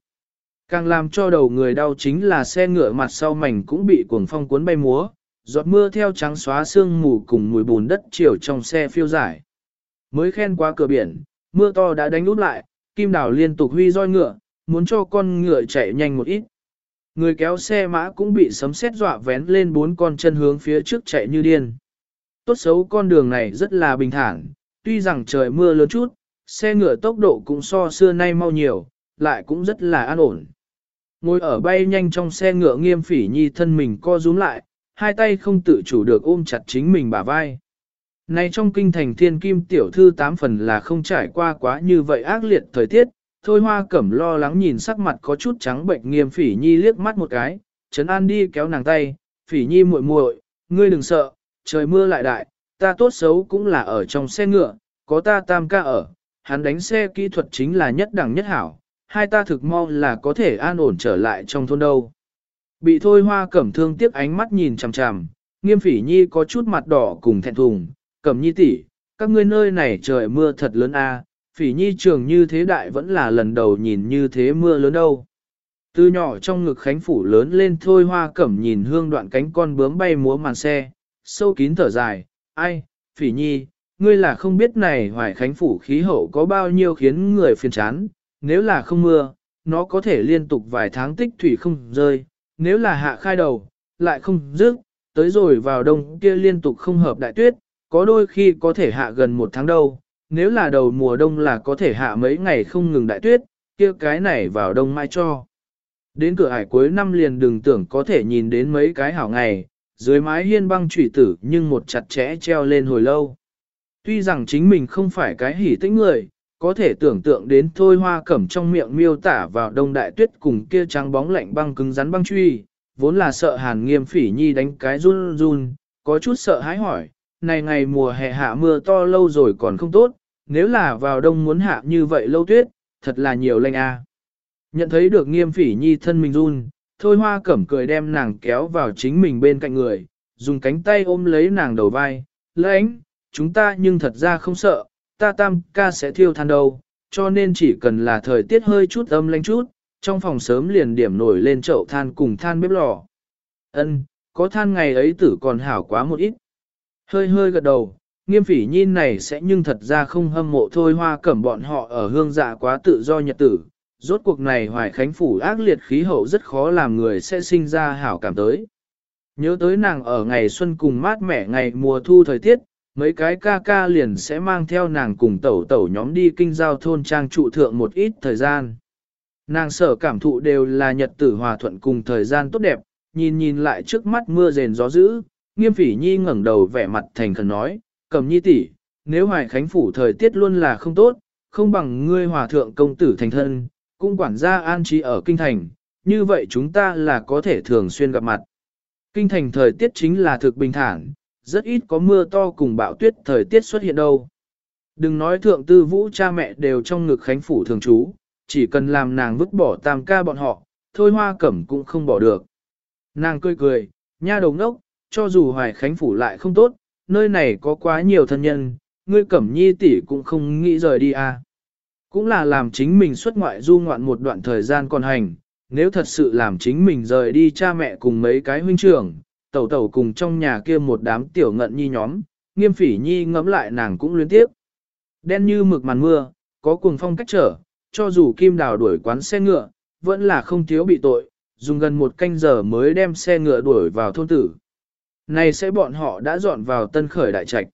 Càng làm cho đầu người đau chính là xe ngựa mặt sau mảnh cũng bị cuồng phong cuốn bay múa, giọt mưa theo trắng xóa sương mù cùng mùi bùn đất chiều trong xe phiêu giải. Mới khen qua cửa biển, mưa to đã đánh út lại, kim đảo liên tục huy roi ngựa, muốn cho con ngựa chạy nhanh một ít. Người kéo xe mã cũng bị sấm sét dọa vén lên bốn con chân hướng phía trước chạy như điên. Tốt xấu con đường này rất là bình thản, tuy rằng trời mưa lớn chút, xe ngựa tốc độ cũng so xưa nay mau nhiều, lại cũng rất là an ổn. Ngồi ở bay nhanh trong xe ngựa nghiêm phỉ nhi thân mình co rúm lại, hai tay không tự chủ được ôm chặt chính mình bả vai. Này trong kinh thành thiên kim tiểu thư tám phần là không trải qua quá như vậy ác liệt thời tiết, thôi hoa cẩm lo lắng nhìn sắc mặt có chút trắng bệnh nghiêm phỉ nhi liếc mắt một cái, chấn an đi kéo nàng tay, phỉ nhi muội muội, ngươi đừng sợ, trời mưa lại đại, ta tốt xấu cũng là ở trong xe ngựa, có ta tam ca ở, hắn đánh xe kỹ thuật chính là nhất đẳng nhất hảo, hai ta thực mau là có thể an ổn trở lại trong thôn đâu. Bị thôi hoa cẩm thương tiếc ánh mắt nhìn chằm chằm, nghiêm phỉ nhi có chút mặt đỏ cùng thẹn thùng, cẩm nhi tỷ, các ngươi nơi này trời mưa thật lớn a, phỉ nhi trường như thế đại vẫn là lần đầu nhìn như thế mưa lớn đâu. Từ nhỏ trong ngực khánh phủ lớn lên thôi hoa cẩm nhìn hương đoạn cánh con bướm bay múa màn xe, sâu kín thở dài, ai, phỉ nhi, ngươi là không biết này hoài khánh phủ khí hậu có bao nhiêu khiến người phiền chán, nếu là không mưa, nó có thể liên tục vài tháng tích thủy không rơi, nếu là hạ khai đầu, lại không dứt, tới rồi vào đông kia liên tục không hợp đại tuyết, có đôi khi có thể hạ gần một tháng đâu, nếu là đầu mùa đông là có thể hạ mấy ngày không ngừng đại tuyết, kia cái này vào đông mai cho. Đến cửa hải cuối năm liền đừng tưởng có thể nhìn đến mấy cái hảo ngày, dưới mái hiên băng trụy tử nhưng một chặt chẽ treo lên hồi lâu. Tuy rằng chính mình không phải cái hỉ tĩnh người, có thể tưởng tượng đến thôi hoa cẩm trong miệng miêu tả vào đông đại tuyết cùng kia trắng bóng lạnh băng cứng rắn băng truy, vốn là sợ hàn nghiêm phỉ nhi đánh cái run run, có chút sợ hãi hỏi, này ngày mùa hè hạ mưa to lâu rồi còn không tốt, nếu là vào đông muốn hạ như vậy lâu tuyết, thật là nhiều lạnh a. Nhận thấy được nghiêm phỉ nhi thân mình run, thôi hoa cẩm cười đem nàng kéo vào chính mình bên cạnh người, dùng cánh tay ôm lấy nàng đầu vai, lãnh, chúng ta nhưng thật ra không sợ, ta tam ca sẽ thiêu than đâu, cho nên chỉ cần là thời tiết hơi chút âm lạnh chút, trong phòng sớm liền điểm nổi lên chậu than cùng than bếp lò. Ân, có than ngày ấy tử còn hảo quá một ít. Hơi hơi gật đầu, nghiêm phỉ nhìn này sẽ nhưng thật ra không hâm mộ thôi hoa cẩm bọn họ ở hương dạ quá tự do nhật tử. Rốt cuộc này hoài khánh phủ ác liệt khí hậu rất khó làm người sẽ sinh ra hảo cảm tới. Nhớ tới nàng ở ngày xuân cùng mát mẻ ngày mùa thu thời tiết, mấy cái ca ca liền sẽ mang theo nàng cùng tẩu tẩu nhóm đi kinh giao thôn trang trụ thượng một ít thời gian. Nàng sở cảm thụ đều là nhật tử hòa thuận cùng thời gian tốt đẹp, nhìn nhìn lại trước mắt mưa rền gió dữ, nghiêm phỉ nhi ngẩng đầu vẻ mặt thành khẩn nói, cầm nhi tỷ, nếu hoài khánh phủ thời tiết luôn là không tốt, không bằng ngươi hòa thượng công tử thành thân, cũng quản gia an trí ở kinh thành, như vậy chúng ta là có thể thường xuyên gặp mặt. Kinh thành thời tiết chính là thực bình thản, rất ít có mưa to cùng bão tuyết thời tiết xuất hiện đâu. Đừng nói thượng tư vũ cha mẹ đều trong ngực khánh phủ thường trú, chỉ cần làm nàng vứt bỏ tam ca bọn họ, thôi hoa cẩm cũng không bỏ được. Nàng cười cười, nha đầu ngốc, cho dù hoài khánh phủ lại không tốt, nơi này có quá nhiều thân nhân, ngươi cẩm nhi tỷ cũng không nghĩ rời đi à. Cũng là làm chính mình xuất ngoại du ngoạn một đoạn thời gian còn hành, nếu thật sự làm chính mình rời đi cha mẹ cùng mấy cái huynh trưởng, tẩu tẩu cùng trong nhà kia một đám tiểu ngận nhi nhóm, nghiêm phỉ nhi ngẫm lại nàng cũng luyến tiếp. Đen như mực màn mưa, có cuồng phong cách trở, cho dù kim đào đuổi quán xe ngựa, vẫn là không thiếu bị tội, dùng gần một canh giờ mới đem xe ngựa đuổi vào thôn tử. Này sẽ bọn họ đã dọn vào tân khởi đại trạch.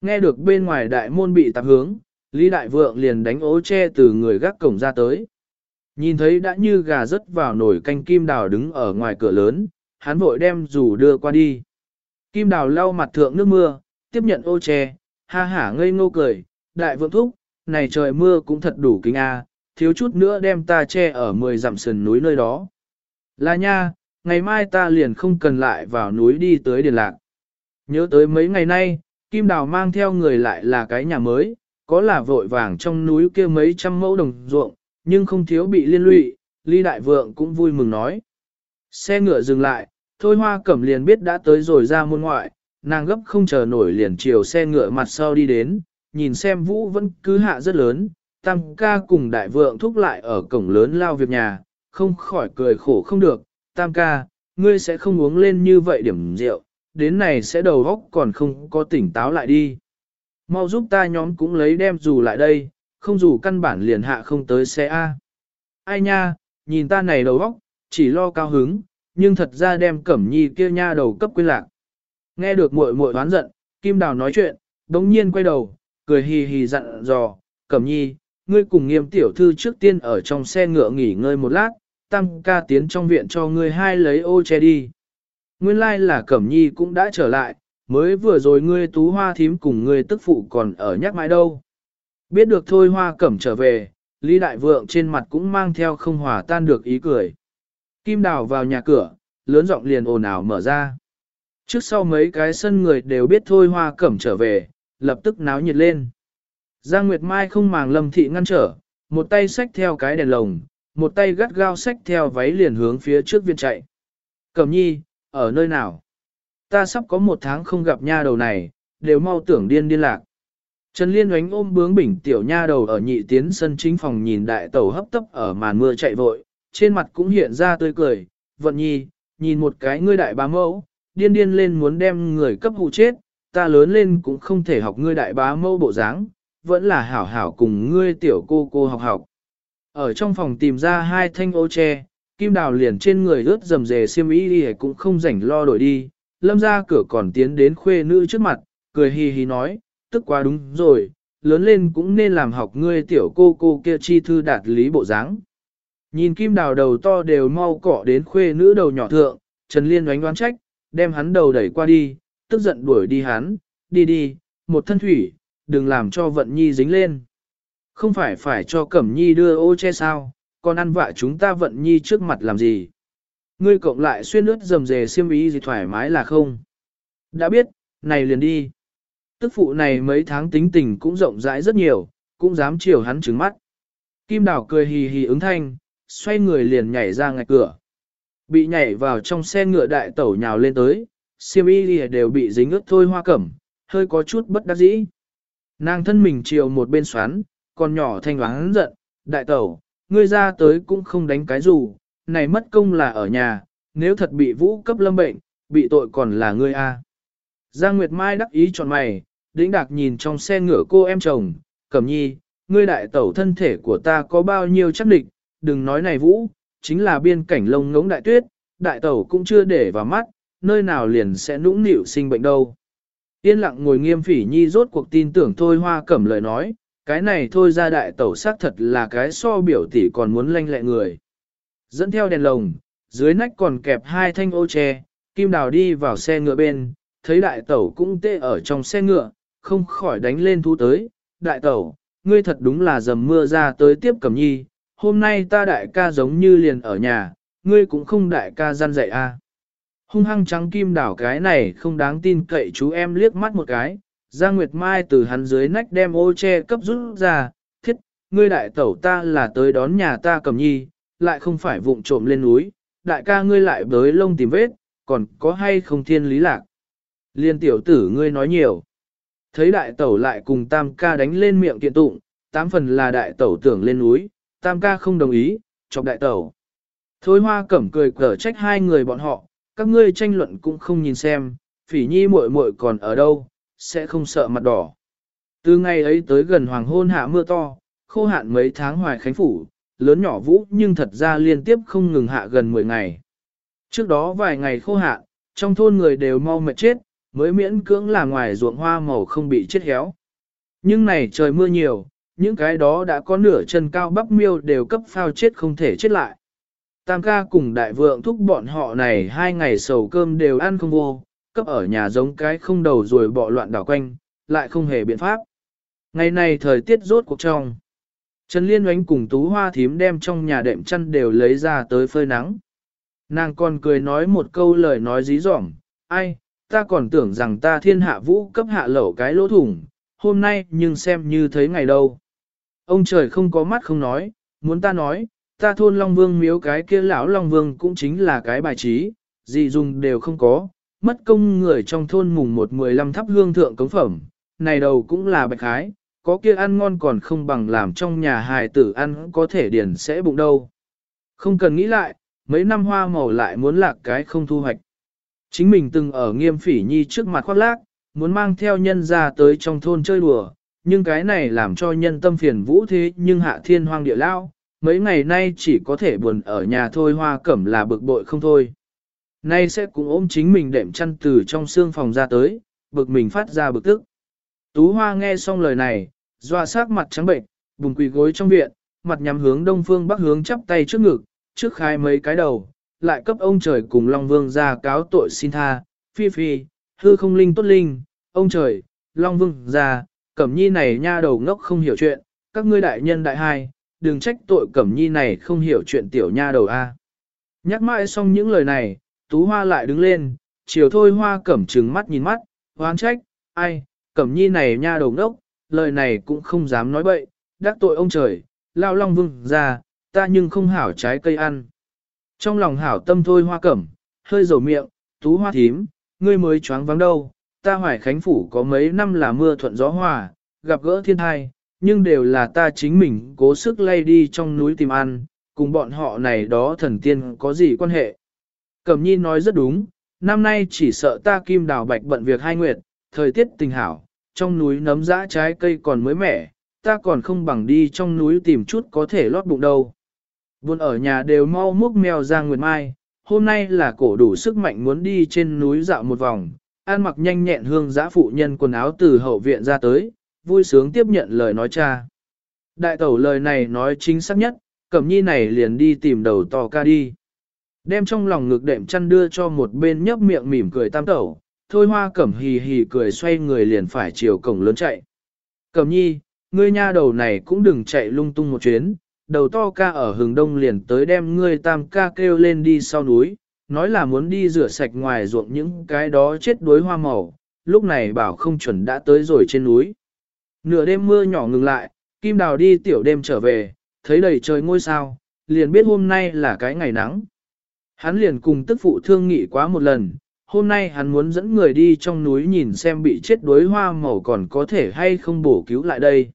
Nghe được bên ngoài đại môn bị tạp hướng, Lý Đại Vượng liền đánh ố che từ người gác cổng ra tới. Nhìn thấy đã như gà rớt vào nồi canh kim đào đứng ở ngoài cửa lớn, hắn vội đem dù đưa qua đi. Kim đào lau mặt thượng nước mưa, tiếp nhận ô che, ha hả ngây ngô cười, đại vượng thúc, này trời mưa cũng thật đủ kính a, thiếu chút nữa đem ta che ở mười dặm sườn núi nơi đó. Là nha, ngày mai ta liền không cần lại vào núi đi tới điền lạc. Nhớ tới mấy ngày nay, Kim Đào mang theo người lại là cái nhà mới, có là vội vàng trong núi kia mấy trăm mẫu đồng ruộng, nhưng không thiếu bị liên lụy, Ly Đại Vượng cũng vui mừng nói. Xe ngựa dừng lại, Thôi Hoa Cẩm liền biết đã tới rồi ra môn ngoại, nàng gấp không chờ nổi liền chiều xe ngựa mặt sau đi đến, nhìn xem vũ vẫn cứ hạ rất lớn, Tam ca cùng đại vượng thúc lại ở cổng lớn lao việc nhà, không khỏi cười khổ không được, Tam ca, ngươi sẽ không uống lên như vậy điểm rượu, đến này sẽ đầu óc còn không có tỉnh táo lại đi. Mau giúp ta nhóm cũng lấy đem dù lại đây, không dù căn bản liền hạ không tới xe A. Ai nha, nhìn ta này đầu óc, chỉ lo cao hứng, nhưng thật ra đem cẩm nhi kia nha đầu cấp quên lạc. Nghe được muội muội đoán giận, Kim Đào nói chuyện, đống nhiên quay đầu, cười hì hì dặn dò, Cẩm nhi, ngươi cùng nghiêm tiểu thư trước tiên ở trong xe ngựa nghỉ ngơi một lát, tam ca tiến trong viện cho ngươi hai lấy ô che đi. Nguyên lai like là Cẩm nhi cũng đã trở lại, mới vừa rồi ngươi tú hoa thím cùng ngươi tức phụ còn ở nhắc mãi đâu. Biết được thôi hoa cẩm trở về, Lý Đại Vượng trên mặt cũng mang theo không hòa tan được ý cười. Kim Đào vào nhà cửa, lớn giọng liền ồn ào mở ra. Trước sau mấy cái sân người đều biết thôi hoa cẩm trở về, lập tức náo nhiệt lên. Giang Nguyệt Mai không màng lâm thị ngăn trở, một tay xách theo cái đèn lồng, một tay gắt gao xách theo váy liền hướng phía trước viên chạy. Cẩm nhi, ở nơi nào? Ta sắp có một tháng không gặp nha đầu này, đều mau tưởng điên điên lạc. Trần Liên oánh ôm bướng bỉnh tiểu nha đầu ở nhị tiến sân chính phòng nhìn đại tẩu hấp tấp ở màn mưa chạy vội, trên mặt cũng hiện ra tươi cười, vận nhi, nhìn một cái ngươi đại bá mẫu, điên điên lên muốn đem người cấp hụ chết, ta lớn lên cũng không thể học ngươi đại bá mẫu bộ dáng, vẫn là hảo hảo cùng ngươi tiểu cô cô học học. Ở trong phòng tìm ra hai thanh ô tre, kim đào liền trên người ướt dầm dề xiêm y đi cũng không rảnh lo đổi đi, lâm ra cửa còn tiến đến khuê nữ trước mặt, cười hì hì nói, tức quá đúng rồi, lớn lên cũng nên làm học ngươi tiểu cô cô kia chi thư đạt lý bộ dáng. Nhìn kim đào đầu to đều mau cọ đến khuê nữ đầu nhỏ thượng, Trần Liên oánh đoán trách, đem hắn đầu đẩy qua đi, tức giận đuổi đi hắn, đi đi, một thân thủy, đừng làm cho vận nhi dính lên. Không phải phải cho Cẩm Nhi đưa ô che sao, còn ăn vạ chúng ta vận nhi trước mặt làm gì. Ngươi cộng lại xuyên ướt dầm dề xiêm ý gì thoải mái là không. Đã biết, này liền đi. Tức phụ này mấy tháng tính tình cũng rộng rãi rất nhiều, cũng dám chiều hắn trứng mắt. Kim Đào cười hì hì ứng thanh, xoay người liền nhảy ra ngạch cửa. Bị nhảy vào trong xe ngựa đại tẩu nhào lên tới, siêm y đều bị dính ướt thôi hoa cẩm, hơi có chút bất đắc dĩ. Nàng thân mình chiều một bên xoắn, còn nhỏ thanh vắng giận, đại tẩu, ngươi ra tới cũng không đánh cái dù, này mất công là ở nhà, nếu thật bị vũ cấp lâm bệnh, bị tội còn là ngươi a. Giang Nguyệt Mai đắc ý chọn mày, đĩnh đạc nhìn trong xe ngựa cô em chồng, cẩm nhi, ngươi đại tẩu thân thể của ta có bao nhiêu chắc địch, đừng nói này vũ, chính là biên cảnh lông ngống đại tuyết, đại tẩu cũng chưa để vào mắt, nơi nào liền sẽ nũng nịu sinh bệnh đâu. Yên lặng ngồi nghiêm phỉ nhi rốt cuộc tin tưởng thôi hoa cẩm lời nói, cái này thôi ra đại tẩu xác thật là cái so biểu tỷ còn muốn lanh lẹ người. Dẫn theo đèn lồng, dưới nách còn kẹp hai thanh ô tre, kim đào đi vào xe ngựa bên, thấy đại tẩu cũng tê ở trong xe ngựa, không khỏi đánh lên thú tới. Đại tẩu, ngươi thật đúng là dầm mưa ra tới tiếp cẩm nhi, hôm nay ta đại ca giống như liền ở nhà, ngươi cũng không đại ca gian dạy a. À. Hung hăng trắng kim đảo cái này không đáng tin cậy chú em liếc mắt một cái, Giang Nguyệt Mai từ hắn dưới nách đem ô che cấp rút ra, thiết, ngươi đại tẩu ta là tới đón nhà ta cầm nhi, lại không phải vụng trộm lên núi, đại ca ngươi lại bới lông tìm vết, còn có hay không thiên lý lạc. Liên tiểu tử ngươi nói nhiều. Thấy đại tẩu lại cùng tam ca đánh lên miệng kiện tụng, tám phần là đại tẩu tưởng lên núi, tam ca không đồng ý, chọc đại tẩu. Thôi hoa cẩm cười cở trách hai người bọn họ, các ngươi tranh luận cũng không nhìn xem, phỉ nhi muội muội còn ở đâu, sẽ không sợ mặt đỏ. Từ ngày ấy tới gần hoàng hôn hạ mưa to, khô hạn mấy tháng hoài khánh phủ, lớn nhỏ vũ nhưng thật ra liên tiếp không ngừng hạ gần 10 ngày. Trước đó vài ngày khô hạn, trong thôn người đều mau mệt chết, mới miễn cưỡng là ngoài ruộng hoa màu không bị chết héo. Nhưng này trời mưa nhiều, những cái đó đã có nửa chân cao bắp miêu đều cấp phao chết không thể chết lại. Tam ca cùng đại vượng thúc bọn họ này hai ngày sầu cơm đều ăn không vô, cấp ở nhà giống cái không đầu rồi bọ loạn đảo quanh, lại không hề biện pháp. Ngày này thời tiết rốt cuộc trong. Trần Liên oánh cùng tú hoa thím đem trong nhà đệm chăn đều lấy ra tới phơi nắng. Nàng còn cười nói một câu lời nói dí dỏm, ai, ta còn tưởng rằng ta thiên hạ vũ cấp hạ lẩu cái lỗ thủng, hôm nay nhưng xem như thấy ngày đâu. Ông trời không có mắt không nói, muốn ta nói, ta thôn Long Vương miếu cái kia lão Long Vương cũng chính là cái bài trí, gì dùng đều không có, mất công người trong thôn mùng một mười lăm thắp hương thượng cống phẩm, này đầu cũng là bạch khái, có kia ăn ngon còn không bằng làm trong nhà hài tử ăn có thể điền sẽ bụng đâu. Không cần nghĩ lại, mấy năm hoa màu lại muốn lạc cái không thu hoạch. Chính mình từng ở nghiêm phỉ nhi trước mặt khoác lác, muốn mang theo nhân ra tới trong thôn chơi đùa, nhưng cái này làm cho nhân tâm phiền vũ thế nhưng hạ thiên hoang địa lao, mấy ngày nay chỉ có thể buồn ở nhà thôi hoa cẩm là bực bội không thôi. Nay sẽ cũng ôm chính mình đệm chăn từ trong xương phòng ra tới, bực mình phát ra bực tức. Tú hoa nghe xong lời này, doa sắc mặt trắng bệnh, bùng quỳ gối trong viện, mặt nhắm hướng đông phương bắc hướng chắp tay trước ngực, trước khai mấy cái đầu, lại cấp ông trời cùng Long Vương ra cáo tội xin tha, phi phi, hư không linh tốt linh, ông trời, Long Vương ra, cẩm nhi này nha đầu ngốc không hiểu chuyện, các ngươi đại nhân đại hai, đừng trách tội cẩm nhi này không hiểu chuyện tiểu nha đầu a. Nhắc mãi xong những lời này, tú hoa lại đứng lên, chiều thôi hoa cẩm trừng mắt nhìn mắt, hoán trách, ai, cẩm nhi này nha đầu ngốc, lời này cũng không dám nói bậy, đắc tội ông trời, lao long vương ra, ta nhưng không hảo trái cây ăn. Trong lòng hảo tâm thôi hoa cẩm, hơi dầu miệng, tú hoa thím, ngươi mới choáng vắng đâu, ta hoài khánh phủ có mấy năm là mưa thuận gió hòa, gặp gỡ thiên thai, nhưng đều là ta chính mình cố sức lay đi trong núi tìm ăn, cùng bọn họ này đó thần tiên có gì quan hệ. Cẩm nhi nói rất đúng, năm nay chỉ sợ ta kim đào bạch bận việc hai nguyệt, thời tiết tình hảo, trong núi nấm dã trái cây còn mới mẻ, ta còn không bằng đi trong núi tìm chút có thể lót bụng đâu. Buồn ở nhà đều mau múc mèo ra nguyệt mai, hôm nay là cổ đủ sức mạnh muốn đi trên núi dạo một vòng, an mặc nhanh nhẹn hương giã phụ nhân quần áo từ hậu viện ra tới, vui sướng tiếp nhận lời nói cha. Đại tẩu lời này nói chính xác nhất, cẩm nhi này liền đi tìm đầu to ca đi. Đem trong lòng ngực đệm chăn đưa cho một bên nhấp miệng mỉm cười tam tẩu, thôi hoa cẩm hì hì cười xoay người liền phải chiều cổng lớn chạy. Cẩm nhi, ngươi nha đầu này cũng đừng chạy lung tung một chuyến, đầu to ca ở hừng đông liền tới đem ngươi tam ca kêu lên đi sau núi, nói là muốn đi rửa sạch ngoài ruộng những cái đó chết đuối hoa màu, lúc này bảo không chuẩn đã tới rồi trên núi. Nửa đêm mưa nhỏ ngừng lại, Kim Đào đi tiểu đêm trở về, thấy đầy trời ngôi sao, liền biết hôm nay là cái ngày nắng. Hắn liền cùng tức phụ thương nghị quá một lần, hôm nay hắn muốn dẫn người đi trong núi nhìn xem bị chết đuối hoa màu còn có thể hay không bổ cứu lại đây.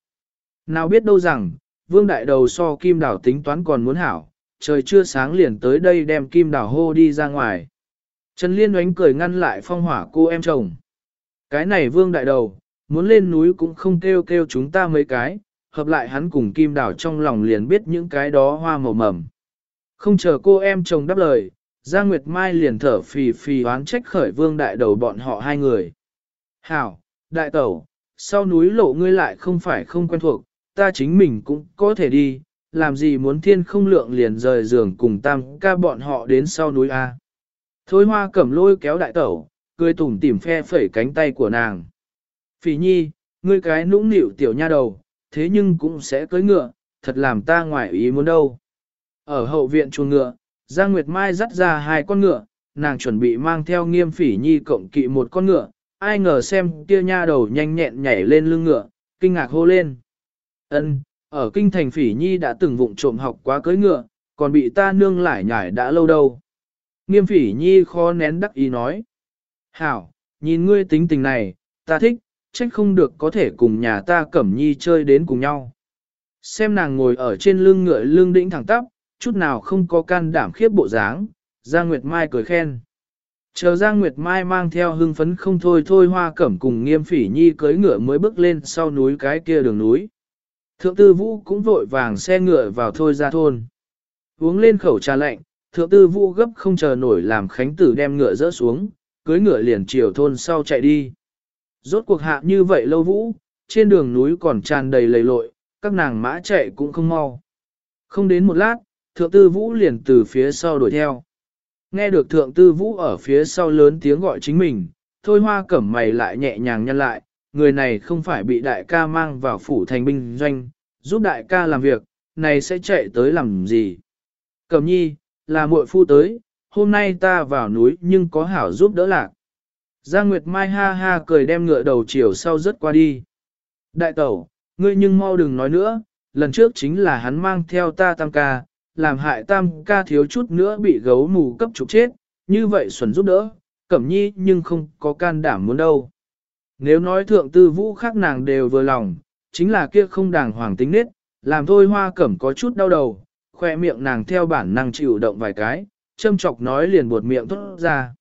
Nào biết đâu rằng, vương đại đầu so kim đảo tính toán còn muốn hảo, trời chưa sáng liền tới đây đem kim đảo hô đi ra ngoài. Trần Liên oánh cười ngăn lại phong hỏa cô em chồng. Cái này vương đại đầu, muốn lên núi cũng không kêu kêu chúng ta mấy cái, hợp lại hắn cùng kim đảo trong lòng liền biết những cái đó hoa màu mầm. Không chờ cô em chồng đáp lời, Giang Nguyệt Mai liền thở phì phì oán trách khởi vương đại đầu bọn họ hai người. Hảo, đại tẩu, sau núi lộ ngươi lại không phải không quen thuộc, ta chính mình cũng có thể đi, làm gì muốn thiên không lượng liền rời giường cùng tam ca bọn họ đến sau núi A. Thôi hoa cẩm lôi kéo đại tẩu, cười tủm tỉm phe phẩy cánh tay của nàng. Phỉ nhi, ngươi cái nũng nịu tiểu nha đầu, thế nhưng cũng sẽ cưới ngựa, thật làm ta ngoài ý muốn đâu. Ở hậu viện chuồng ngựa, Giang Nguyệt Mai dắt ra hai con ngựa, nàng chuẩn bị mang theo nghiêm phỉ nhi cộng kỵ một con ngựa, ai ngờ xem kia nha đầu nhanh nhẹn nhảy lên lưng ngựa, kinh ngạc hô lên. Ân, ở kinh thành phỉ nhi đã từng vụng trộm học quá cưỡi ngựa, còn bị ta nương lại nhảy đã lâu đâu. Nghiêm phỉ nhi khó nén đắc ý nói. Hảo, nhìn ngươi tính tình này, ta thích, trách không được có thể cùng nhà ta cẩm nhi chơi đến cùng nhau. Xem nàng ngồi ở trên lưng ngựa lưng đĩnh thẳng tắp, chút nào không có can đảm khiếp bộ dáng, Giang Nguyệt Mai cười khen. Chờ Giang Nguyệt Mai mang theo hưng phấn không thôi thôi hoa cẩm cùng nghiêm phỉ nhi cưới ngựa mới bước lên sau núi cái kia đường núi. Thượng tư vũ cũng vội vàng xe ngựa vào thôi ra thôn. Uống lên khẩu trà lạnh, thượng tư vũ gấp không chờ nổi làm khánh tử đem ngựa rỡ xuống, cưới ngựa liền chiều thôn sau chạy đi. Rốt cuộc hạ như vậy lâu vũ, trên đường núi còn tràn đầy lầy lội, các nàng mã chạy cũng không mau. Không đến một lát, thượng tư vũ liền từ phía sau đuổi theo. Nghe được thượng tư vũ ở phía sau lớn tiếng gọi chính mình, thôi hoa cẩm mày lại nhẹ nhàng nhăn lại, người này không phải bị đại ca mang vào phủ thành binh doanh, giúp đại ca làm việc, này sẽ chạy tới làm gì. Cẩm nhi, là muội phu tới, hôm nay ta vào núi nhưng có hảo giúp đỡ lạc. Giang Nguyệt Mai ha ha cười đem ngựa đầu chiều sau rất qua đi. Đại tẩu, ngươi nhưng mau đừng nói nữa, lần trước chính là hắn mang theo ta tam ca, làm hại tam ca thiếu chút nữa bị gấu mù cấp trục chết, như vậy xuẩn giúp đỡ, cẩm nhi nhưng không có can đảm muốn đâu. Nếu nói thượng tư vũ khác nàng đều vừa lòng, chính là kia không đàng hoàng tính nết, làm thôi hoa cẩm có chút đau đầu, khoe miệng nàng theo bản năng chịu động vài cái, châm chọc nói liền buột miệng tốt ra.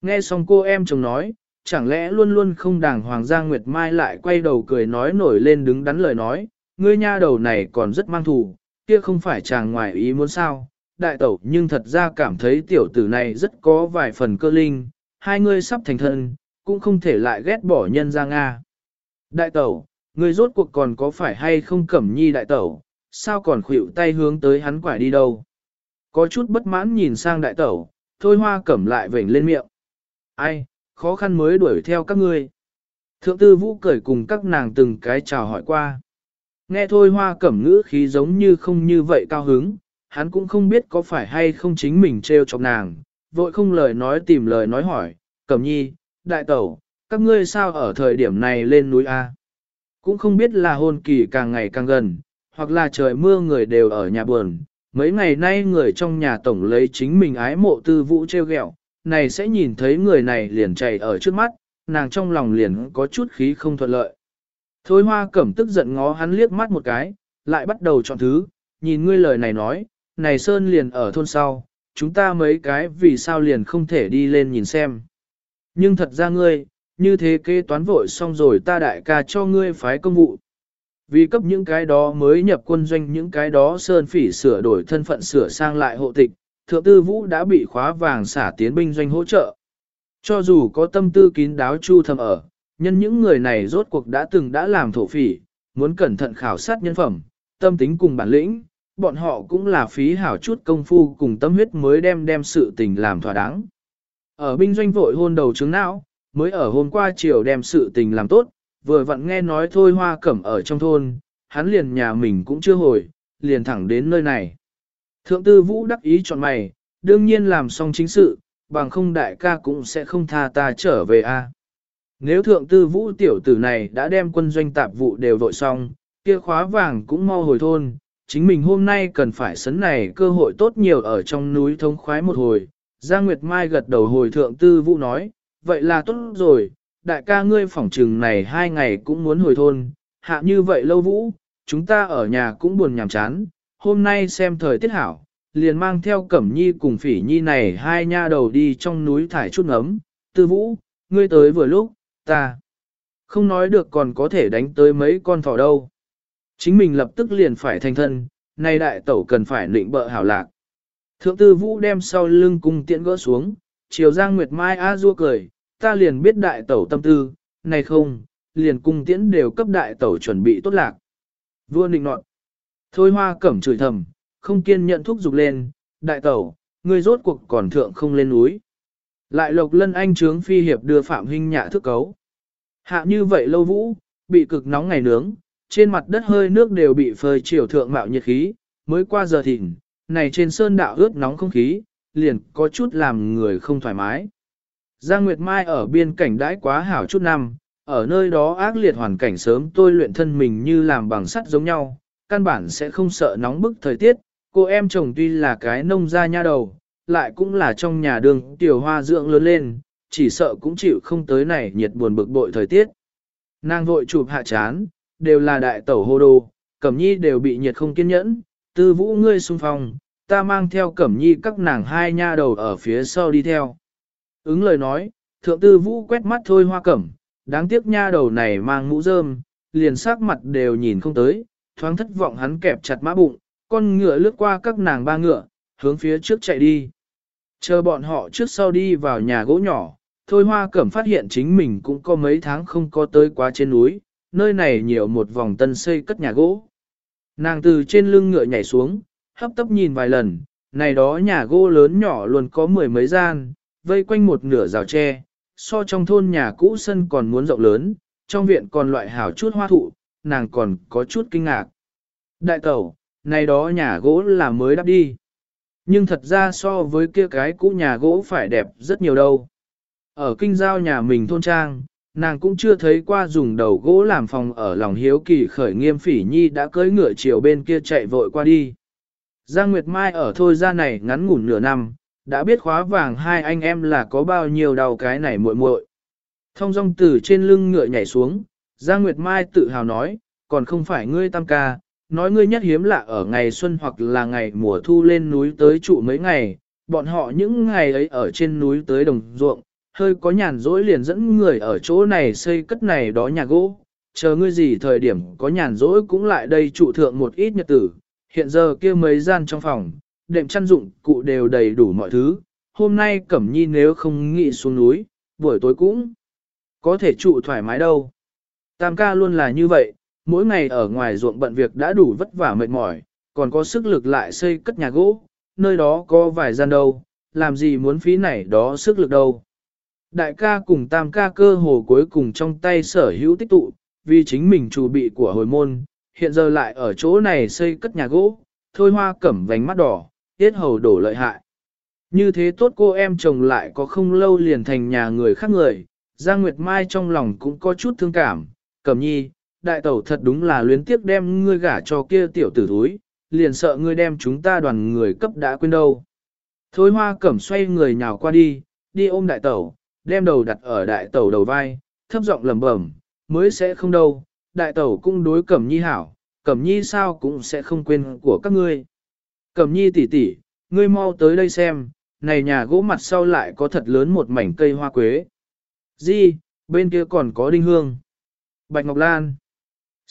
Nghe xong cô em chồng nói, chẳng lẽ luôn luôn không đàng hoàng Giang Nguyệt Mai lại quay đầu cười nói nổi lên đứng đắn lời nói, ngươi nha đầu này còn rất mang thù, kia không phải chàng ngoài ý muốn sao, đại tẩu nhưng thật ra cảm thấy tiểu tử này rất có vài phần cơ linh, hai ngươi sắp thành thân, cũng không thể lại ghét bỏ nhân ra Nga. Đại tẩu, Ngươi rốt cuộc còn có phải hay không cẩm nhi đại tẩu, sao còn khuỵu tay hướng tới hắn quải đi đâu. Có chút bất mãn nhìn sang đại tẩu, thôi hoa cẩm lại vểnh lên miệng. Ai, khó khăn mới đuổi theo các ngươi. Thượng tư vũ cởi cùng các nàng từng cái chào hỏi qua. Nghe thôi hoa cẩm ngữ khí giống như không như vậy cao hứng, hắn cũng không biết có phải hay không chính mình trêu chọc nàng, vội không lời nói tìm lời nói hỏi, cẩm nhi, đại tẩu, các ngươi sao ở thời điểm này lên núi A. Cũng không biết là hôn kỳ càng ngày càng gần, hoặc là trời mưa người đều ở nhà buồn. Mấy ngày nay người trong nhà tổng lấy chính mình ái mộ tư vũ treo ghẹo, này sẽ nhìn thấy người này liền chạy ở trước mắt, nàng trong lòng liền có chút khí không thuận lợi. Thôi hoa cẩm tức giận ngó hắn liếc mắt một cái, lại bắt đầu chọn thứ, nhìn ngươi lời này nói, này Sơn liền ở thôn sau, chúng ta mấy cái vì sao liền không thể đi lên nhìn xem. Nhưng thật ra ngươi, như thế kế toán vội xong rồi ta đại ca cho ngươi phái công vụ. Vì cấp những cái đó mới nhập quân doanh những cái đó Sơn phỉ sửa đổi thân phận sửa sang lại hộ tịch, thượng tư vũ đã bị khóa vàng xả tiến binh doanh hỗ trợ. Cho dù có tâm tư kín đáo chu thầm ở, nhân những người này rốt cuộc đã từng đã làm thổ phỉ, muốn cẩn thận khảo sát nhân phẩm, tâm tính cùng bản lĩnh, bọn họ cũng là phí hảo chút công phu cùng tâm huyết mới đem đem sự tình làm thỏa đáng. Ở binh doanh vội hôn đầu chứng não, mới ở hôm qua chiều đem sự tình làm tốt, vừa vặn nghe nói thôi hoa cẩm ở trong thôn, hắn liền nhà mình cũng chưa hồi, liền thẳng đến nơi này. Thượng tư vũ đắc ý chọn mày, đương nhiên làm xong chính sự, bằng không đại ca cũng sẽ không tha ta trở về a. Nếu thượng tư vũ tiểu tử này đã đem quân doanh tạp vụ đều vội xong, kia khóa vàng cũng mau hồi thôn, chính mình hôm nay cần phải sấn này cơ hội tốt nhiều ở trong núi thông khoái một hồi. Giang Nguyệt Mai gật đầu hồi thượng tư vũ nói, vậy là tốt rồi, đại ca ngươi phỏng trừng này hai ngày cũng muốn hồi thôn, hạ như vậy lâu vũ, chúng ta ở nhà cũng buồn nhàm chán, hôm nay xem thời tiết hảo, liền mang theo Cẩm Nhi cùng Phỉ Nhi này hai nha đầu đi trong núi thải chút ngấm, tư vũ, ngươi tới vừa lúc, ta không nói được còn có thể đánh tới mấy con thỏ đâu. Chính mình lập tức liền phải thành thân, nay đại tẩu cần phải định bợ hảo lạc. Thượng tư vũ đem sau lưng cung tiễn gỡ xuống, chiều Giang Nguyệt Mai a rua cười, ta liền biết đại tẩu tâm tư, này không, liền cung tiễn đều cấp đại tẩu chuẩn bị tốt lạc. Vua định nọt. Thôi hoa cẩm chửi thầm, không kiên nhận thúc giục lên, đại tẩu, ngươi rốt cuộc còn thượng không lên núi. Lại lộc lân anh trướng phi hiệp đưa Phạm Hinh nhạ thức cấu. Hạ như vậy lâu vũ, bị cực nóng ngày nướng, trên mặt đất hơi nước đều bị phơi chiều thượng mạo nhiệt khí, mới qua giờ thịnh, này trên sơn đạo ướt nóng không khí, liền có chút làm người không thoải mái. Giang Nguyệt Mai ở biên cảnh đãi quá hảo chút năm, ở nơi đó ác liệt hoàn cảnh sớm tôi luyện thân mình như làm bằng sắt giống nhau, căn bản sẽ không sợ nóng bức thời tiết, cô em chồng tuy là cái nông gia nha đầu, lại cũng là trong nhà đường tiểu hoa dưỡng lớn lên, chỉ sợ cũng chịu không tới này nhiệt buồn bực bội thời tiết. Nàng vội chụp hạ chán, đều là đại tẩu hô đồ, cẩm nhi đều bị nhiệt không kiên nhẫn, tư vũ ngươi xung phong, ta mang theo cẩm nhi các nàng hai nha đầu ở phía sau đi theo. Ứng lời nói, thượng tư vũ quét mắt thôi hoa cẩm, đáng tiếc nha đầu này mang mũ rơm, liền sắc mặt đều nhìn không tới, thoáng thất vọng hắn kẹp chặt mã bụng, con ngựa lướt qua các nàng ba ngựa, hướng phía trước chạy đi. Chờ bọn họ trước sau đi vào nhà gỗ nhỏ, thôi hoa cẩm phát hiện chính mình cũng có mấy tháng không có tới quá trên núi, nơi này nhiều một vòng tân xây cất nhà gỗ. Nàng từ trên lưng ngựa nhảy xuống, hấp tấp nhìn vài lần, này đó nhà gỗ lớn nhỏ luôn có mười mấy gian, vây quanh một nửa rào tre, so trong thôn nhà cũ sân còn muốn rộng lớn, trong viện còn loại hảo chút hoa thụ, nàng còn có chút kinh ngạc. Đại tẩu, này đó nhà gỗ là mới đắp đi. Nhưng thật ra so với kia cái cũ nhà gỗ phải đẹp rất nhiều đâu. Ở kinh giao nhà mình thôn trang, nàng cũng chưa thấy qua dùng đầu gỗ làm phòng ở lòng hiếu kỳ khởi nghiêm phỉ nhi đã cưỡi ngựa chiều bên kia chạy vội qua đi. Giang Nguyệt Mai ở thôi ra này ngắn ngủn nửa năm, đã biết khóa vàng hai anh em là có bao nhiêu đau cái này muội muội. Thông dong từ trên lưng ngựa nhảy xuống, Giang Nguyệt Mai tự hào nói, còn không phải ngươi tam ca, nói ngươi nhất hiếm lạ ở ngày xuân hoặc là ngày mùa thu lên núi tới trụ mấy ngày, bọn họ những ngày ấy ở trên núi tới đồng ruộng, hơi có nhàn rỗi liền dẫn người ở chỗ này xây cất này đó nhà gỗ, chờ ngươi gì thời điểm có nhàn rỗi cũng lại đây trụ thượng một ít nhật tử, hiện giờ kia mấy gian trong phòng, đệm chăn dụng cụ đều đầy đủ mọi thứ, hôm nay Cẩm Nhi nếu không nghĩ xuống núi, buổi tối cũng có thể trụ thoải mái đâu. Tam ca luôn là như vậy, mỗi ngày ở ngoài ruộng bận việc đã đủ vất vả mệt mỏi, còn có sức lực lại xây cất nhà gỗ, nơi đó có vài gian đâu, làm gì muốn phí này đó sức lực đâu. Đại ca cùng tam ca cơ hồ cuối cùng trong tay sở hữu tích tụ, vì chính mình chủ bị của hồi môn, hiện giờ lại ở chỗ này xây cất nhà gỗ, thôi hoa cẩm vành mắt đỏ, tiết hầu đổ lợi hại. Như thế tốt cô em chồng lại có không lâu liền thành nhà người khác người, Giang Nguyệt Mai trong lòng cũng có chút thương cảm, cẩm nhi, đại tẩu thật đúng là luyến tiếc đem ngươi gả cho kia tiểu tử thúi, liền sợ ngươi đem chúng ta đoàn người cấp đã quên đâu. Thôi hoa cẩm xoay người nhào qua đi, đi ôm đại tẩu, đem đầu đặt ở đại tẩu đầu vai, thấp giọng lẩm bẩm, mới sẽ không đâu, đại tẩu cũng đối cẩm nhi hảo, cẩm nhi sao cũng sẽ không quên của các ngươi. Cẩm nhi tỷ tỷ, ngươi mau tới đây xem, này nhà gỗ mặt sau lại có thật lớn một mảnh cây hoa quế. Di, bên kia còn có đinh hương. Bạch Ngọc Lan.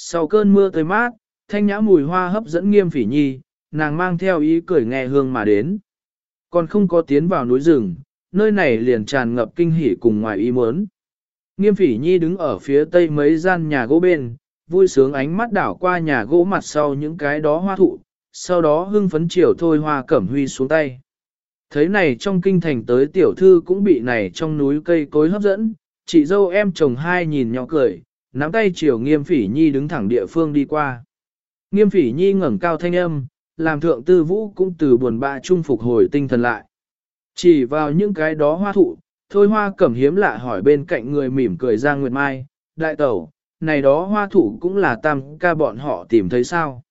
Sau cơn mưa tới mát, thanh nhã mùi hoa hấp dẫn nghiêm phỉ nhi, nàng mang theo ý cười nghe hương mà đến. Còn không có tiến vào núi rừng, nơi này liền tràn ngập kinh hỉ cùng ngoài ý muốn. Nghiêm phỉ nhi đứng ở phía tây mấy gian nhà gỗ bên, vui sướng ánh mắt đảo qua nhà gỗ mặt sau những cái đó hoa thụ, sau đó hưng phấn chiều thôi hoa cẩm huy xuống tay. Thấy này trong kinh thành tới tiểu thư cũng bị này trong núi cây cối hấp dẫn, chị dâu em chồng hai nhìn nhỏ cười, nắm tay chiều nghiêm phỉ nhi đứng thẳng địa phương đi qua. Nghiêm phỉ nhi ngẩng cao thanh âm, làm thượng tư vũ cũng từ buồn bã trung phục hồi tinh thần lại. Chỉ vào những cái đó hoa thụ, thôi hoa cẩm hiếm lạ hỏi bên cạnh người mỉm cười ra nguyệt mai, đại tẩu, này đó hoa thụ cũng là tam ca bọn họ tìm thấy sao.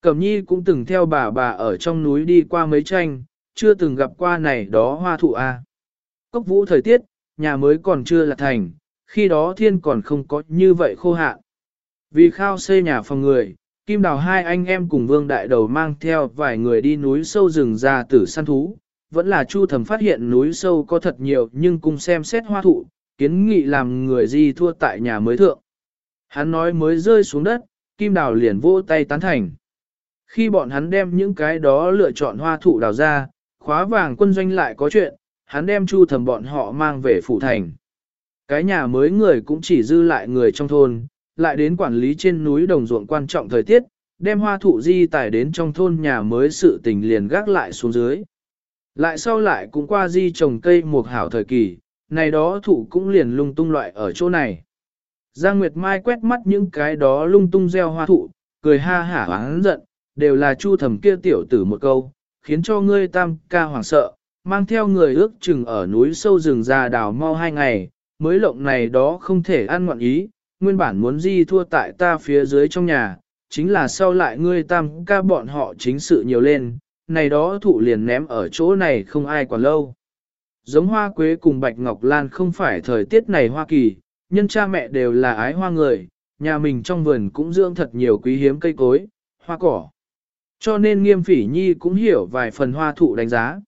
Cẩm nhi cũng từng theo bà bà ở trong núi đi qua mấy tranh, chưa từng gặp qua này đó hoa thụ a. À. Cốc vũ thời tiết, nhà mới còn chưa là thành, khi đó thiên còn không có như vậy khô hạn. Vì khao xây nhà phòng người, Kim Đào hai anh em cùng Vương Đại Đầu mang theo vài người đi núi sâu rừng ra tử săn thú, vẫn là Chu Thẩm phát hiện núi sâu có thật nhiều nhưng cùng xem xét hoa thụ, kiến nghị làm người gì thua tại nhà mới thượng. Hắn nói mới rơi xuống đất, Kim Đào liền vỗ tay tán thành. Khi bọn hắn đem những cái đó lựa chọn hoa thụ đào ra, khóa vàng quân doanh lại có chuyện, hắn đem Chu Thẩm bọn họ mang về phủ thành. Cái nhà mới người cũng chỉ dư lại người trong thôn, lại đến quản lý trên núi đồng ruộng quan trọng thời tiết, đem hoa thụ di tải đến trong thôn nhà mới sự tình liền gác lại xuống dưới. Lại sau lại cũng qua di trồng cây một hảo thời kỳ, này đó thụ cũng liền lung tung loại ở chỗ này. Giang Nguyệt Mai quét mắt những cái đó lung tung gieo hoa thụ, cười ha hả hắn giận, đều là chu thầm kia tiểu tử một câu, khiến cho ngươi tam ca hoảng sợ, mang theo người ước chừng ở núi sâu rừng già đào mau hai ngày, mới lộng này đó không thể ăn ngoạn ý, nguyên bản muốn di thua tại ta phía dưới trong nhà, chính là sau lại ngươi tam ca bọn họ chính sự nhiều lên, này đó thụ liền ném ở chỗ này không ai còn lâu. Giống hoa quế cùng bạch ngọc lan không phải thời tiết này Hoa Kỳ, nhân cha mẹ đều là ái hoa người, nhà mình trong vườn cũng dưỡng thật nhiều quý hiếm cây cối, hoa cỏ. Cho nên nghiêm phỉ nhi cũng hiểu vài phần hoa thụ đánh giá.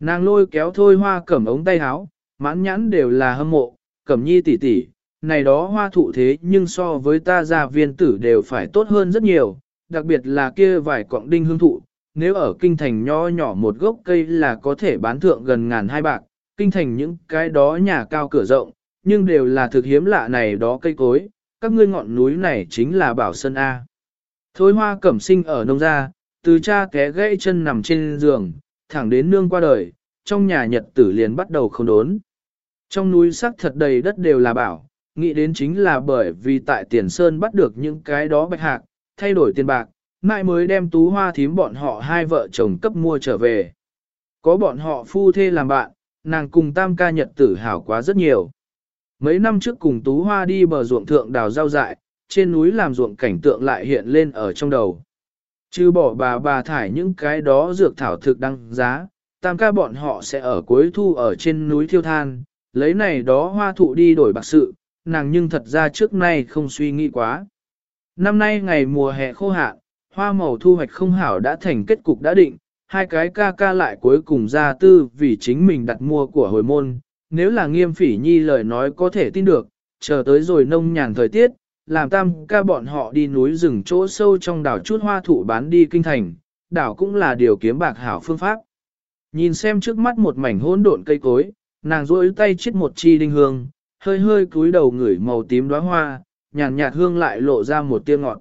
Nàng lôi kéo thôi hoa cẩm ống tay háo, mãn nhãn đều là hâm mộ, cẩm nhi tỷ tỷ, này đó hoa thụ thế nhưng so với ta gia viên tử đều phải tốt hơn rất nhiều, đặc biệt là kia vài cọng đinh hương thụ, nếu ở kinh thành nho nhỏ một gốc cây là có thể bán thượng gần ngàn hai bạc, kinh thành những cái đó nhà cao cửa rộng, nhưng đều là thực hiếm lạ này đó cây cối, các ngươi ngọn núi này chính là bảo sơn A. Thôi hoa cẩm sinh ở nông gia, từ cha té gãy chân nằm trên giường, thẳng đến nương qua đời, trong nhà nhật tử liền bắt đầu không đốn. Trong núi sắc thật đầy đất đều là bảo, nghĩ đến chính là bởi vì tại Tiền Sơn bắt được những cái đó bạch hạc, thay đổi tiền bạc, mãi mới đem tú hoa thím bọn họ hai vợ chồng cấp mua trở về. Có bọn họ phu thê làm bạn, nàng cùng tam ca nhật tử hảo quá rất nhiều. Mấy năm trước cùng tú hoa đi bờ ruộng thượng đào rau dại, trên núi làm ruộng cảnh tượng lại hiện lên ở trong đầu. Chứ bỏ bà bà thải những cái đó dược thảo thực đăng giá, tam ca bọn họ sẽ ở cuối thu ở trên núi thiêu than, lấy này đó hoa thụ đi đổi bạc sự, nàng nhưng thật ra trước nay không suy nghĩ quá. Năm nay ngày mùa hè khô hạn, hoa màu thu hoạch không hảo đã thành kết cục đã định, hai cái ca ca lại cuối cùng ra tư vì chính mình đặt mua của hồi môn, nếu là nghiêm phỉ nhi lời nói có thể tin được, chờ tới rồi nông nhàn thời tiết, làm tam ca bọn họ đi núi rừng chỗ sâu trong đảo chút hoa thụ bán đi kinh thành, đảo cũng là điều kiếm bạc hảo phương pháp. Nhìn xem trước mắt một mảnh hỗn độn cây cối, nàng duỗi tay chiết một chi đinh hương, hơi hơi cúi đầu ngửi màu tím đóa hoa, nhàn nhạt hương lại lộ ra một tia ngọt.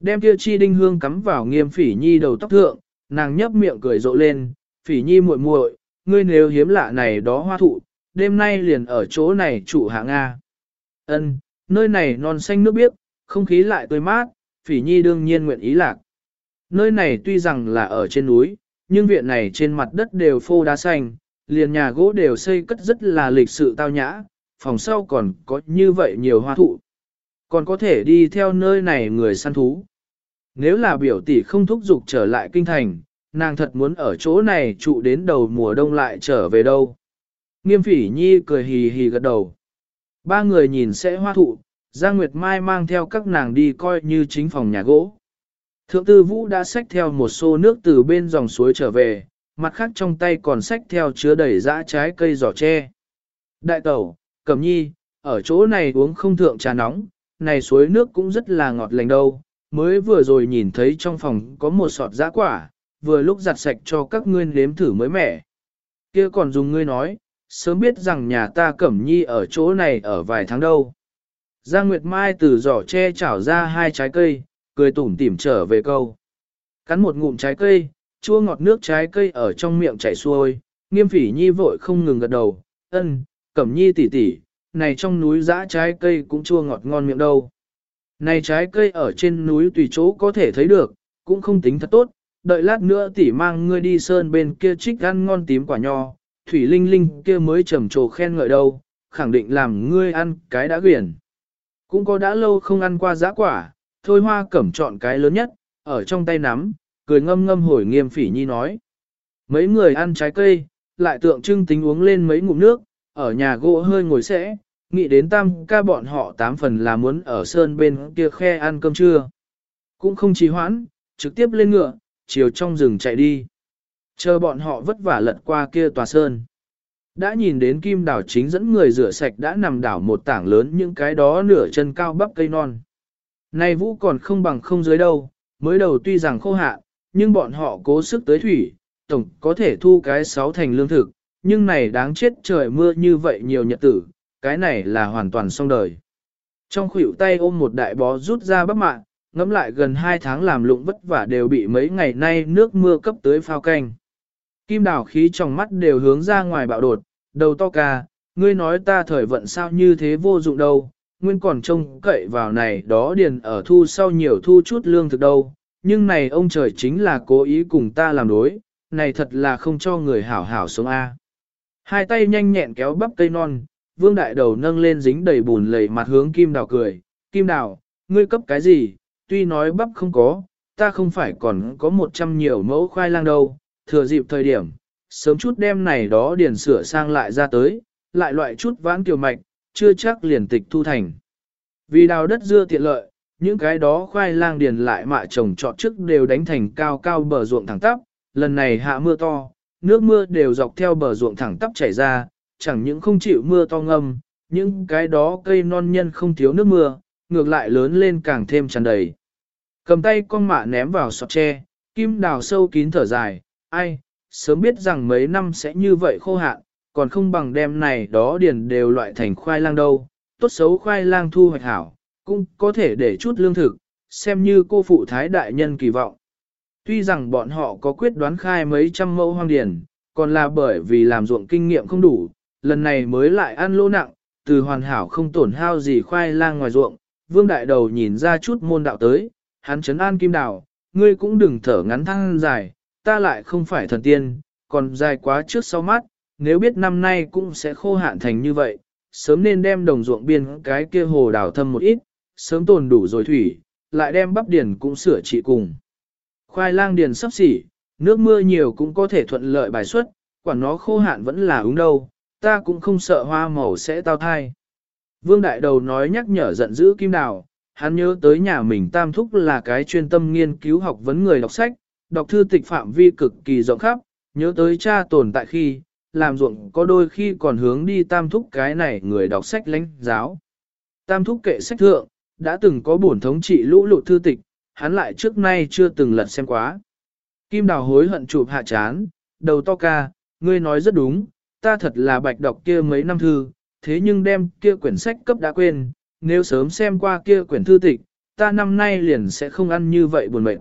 Đem kia chi đinh hương cắm vào nghiêm phỉ nhi đầu tóc thượng, nàng nhấp miệng cười rộ lên, phỉ nhi muội muội, ngươi nếu hiếm lạ này đó hoa thụ, đêm nay liền ở chỗ này chủ hạ Nga. Ân, nơi này non xanh nước biếc, không khí lại tươi mát, phỉ nhi đương nhiên nguyện ý lạc. Nơi này tuy rằng là ở trên núi, nhưng viện này trên mặt đất đều phô đá xanh, liền nhà gỗ đều xây cất rất là lịch sự tao nhã, phòng sau còn có như vậy nhiều hoa thụ. Còn có thể đi theo nơi này người săn thú. Nếu là biểu tỷ không thúc giục trở lại kinh thành, nàng thật muốn ở chỗ này trụ đến đầu mùa đông lại trở về đâu. Nghiêm phỉ nhi cười hì hì gật đầu. Ba người nhìn sẽ hoa thụ, Giang Nguyệt Mai mang theo các nàng đi coi như chính phòng nhà gỗ. Thượng tư vũ đã xách theo một xô nước từ bên dòng suối trở về, mặt khác trong tay còn xách theo chứa đầy dã trái cây giỏ tre. Đại tẩu, cẩm nhi, ở chỗ này uống không thượng trà nóng, này suối nước cũng rất là ngọt lành đâu, mới vừa rồi nhìn thấy trong phòng có một sọt dã quả, vừa lúc giặt sạch cho các ngươi nếm thử mới mẻ. kia còn dùng ngươi nói, sớm biết rằng nhà ta cẩm nhi ở chỗ này ở vài tháng đâu. Giang Nguyệt Mai từ giỏ tre chảo ra hai trái cây, cười tủm tỉm trở về câu. Cắn một ngụm trái cây, chua ngọt nước trái cây ở trong miệng chảy xuôi, nghiêm phỉ nhi vội không ngừng gật đầu, ân, cẩm nhi tỉ tỉ, này trong núi dã trái cây cũng chua ngọt ngon miệng đâu. Này trái cây ở trên núi tùy chỗ có thể thấy được, cũng không tính thật tốt, đợi lát nữa tỉ mang ngươi đi sơn bên kia trích ăn ngon tím quả nho, thủy linh linh kia mới trầm trồ khen ngợi đâu, khẳng định làm ngươi ăn cái đã quyển. Cũng có đã lâu không ăn qua giã quả, thôi hoa cẩm chọn cái lớn nhất, ở trong tay nắm, cười ngâm ngâm hồi nghiêm phỉ nhi nói. Mấy người ăn trái cây, lại tượng trưng tính uống lên mấy ngụm nước, ở nhà gỗ hơi ngồi sẽ, nghĩ đến tam ca bọn họ tám phần là muốn ở sơn bên kia khe ăn cơm trưa. Cũng không trì hoãn, trực tiếp lên ngựa, chiều trong rừng chạy đi. Chờ bọn họ vất vả lật qua kia tòa sơn. Đã nhìn đến kim đảo chính dẫn người rửa sạch đã nằm đảo một tảng lớn những cái đó nửa chân cao bắp cây non. nay vũ còn không bằng không dưới đâu, mới đầu tuy rằng khô hạn, nhưng bọn họ cố sức tới thủy, tổng có thể thu cái sáu thành lương thực, nhưng này đáng chết trời mưa như vậy nhiều nhật tử, cái này là hoàn toàn xong đời. Trong khuỷu tay ôm một đại bó rút ra bắp mạng, ngẫm lại gần hai tháng làm lụng vất vả đều bị mấy ngày nay nước mưa cấp tới phao canh. Kim đảo khí trong mắt đều hướng ra ngoài bạo đột, đầu to ca, ngươi nói ta thời vận sao như thế vô dụng đâu, nguyên còn trông cậy vào này đó điền ở thu sau nhiều thu chút lương thực đâu, nhưng này ông trời chính là cố ý cùng ta làm đối, này thật là không cho người hảo hảo sống A. Hai tay nhanh nhẹn kéo bắp cây non, vương đại đầu nâng lên dính đầy bùn lầy mặt hướng kim đào cười, kim đào, ngươi cấp cái gì, tuy nói bắp không có, ta không phải còn có một trăm nhiều mẫu khoai lang đâu, thừa dịp thời điểm, sớm chút đêm này đó điền sửa sang lại ra tới, lại loại chút vãn kiều mạch, chưa chắc liền tịch thu thành. Vì đào đất dưa tiện lợi, những cái đó khoai lang điền lại mạ trồng trọt trước đều đánh thành cao cao bờ ruộng thẳng tắp, lần này hạ mưa to, nước mưa đều dọc theo bờ ruộng thẳng tắp chảy ra, chẳng những không chịu mưa to ngâm, những cái đó cây non nhân không thiếu nước mưa, ngược lại lớn lên càng thêm tràn đầy. Cầm tay con mạ ném vào sọt tre, kim đào sâu kín thở dài, ai, sớm biết rằng mấy năm sẽ như vậy khô hạn, còn không bằng đem này đó điền đều loại thành khoai lang đâu, tốt xấu khoai lang thu hoạch hảo, cũng có thể để chút lương thực, xem như cô phụ thái đại nhân kỳ vọng. Tuy rằng bọn họ có quyết đoán khai mấy trăm mẫu hoang điền, còn là bởi vì làm ruộng kinh nghiệm không đủ, lần này mới lại ăn lỗ nặng, từ hoàn hảo không tổn hao gì khoai lang ngoài ruộng, vương đại đầu nhìn ra chút môn đạo tới, hắn chấn an kim đào, ngươi cũng đừng thở ngắn thăng dài, ta lại không phải thần tiên, còn dài quá trước sau mắt, nếu biết năm nay cũng sẽ khô hạn thành như vậy, sớm nên đem đồng ruộng biên cái kia hồ đào thâm một ít, sớm tồn đủ rồi thủy, lại đem bắp điền cũng sửa trị cùng. Khoai lang điền sắp xỉ, nước mưa nhiều cũng có thể thuận lợi bài xuất, quả nó khô hạn vẫn là ứng đâu, ta cũng không sợ hoa màu sẽ tao thai. Vương Đại Đầu nói nhắc nhở giận dữ Kim Đào, hắn nhớ tới nhà mình tam thúc là cái chuyên tâm nghiên cứu học vấn người đọc sách, đọc thư tịch phạm vi cực kỳ rộng khắp, nhớ tới cha tồn tại khi, làm ruộng có đôi khi còn hướng đi tam thúc cái này người đọc sách lãnh giáo. Tam thúc kệ sách thượng, đã từng có bổn thống trị lũ lụt thư tịch, hắn lại trước nay chưa từng lật xem quá. Kim đào hối hận chụp hạ chán, đầu to ca, ngươi nói rất đúng, ta thật là bạch đọc kia mấy năm thư, thế nhưng đem kia quyển sách cấp đã quên, nếu sớm xem qua kia quyển thư tịch, ta năm nay liền sẽ không ăn như vậy buồn mệt.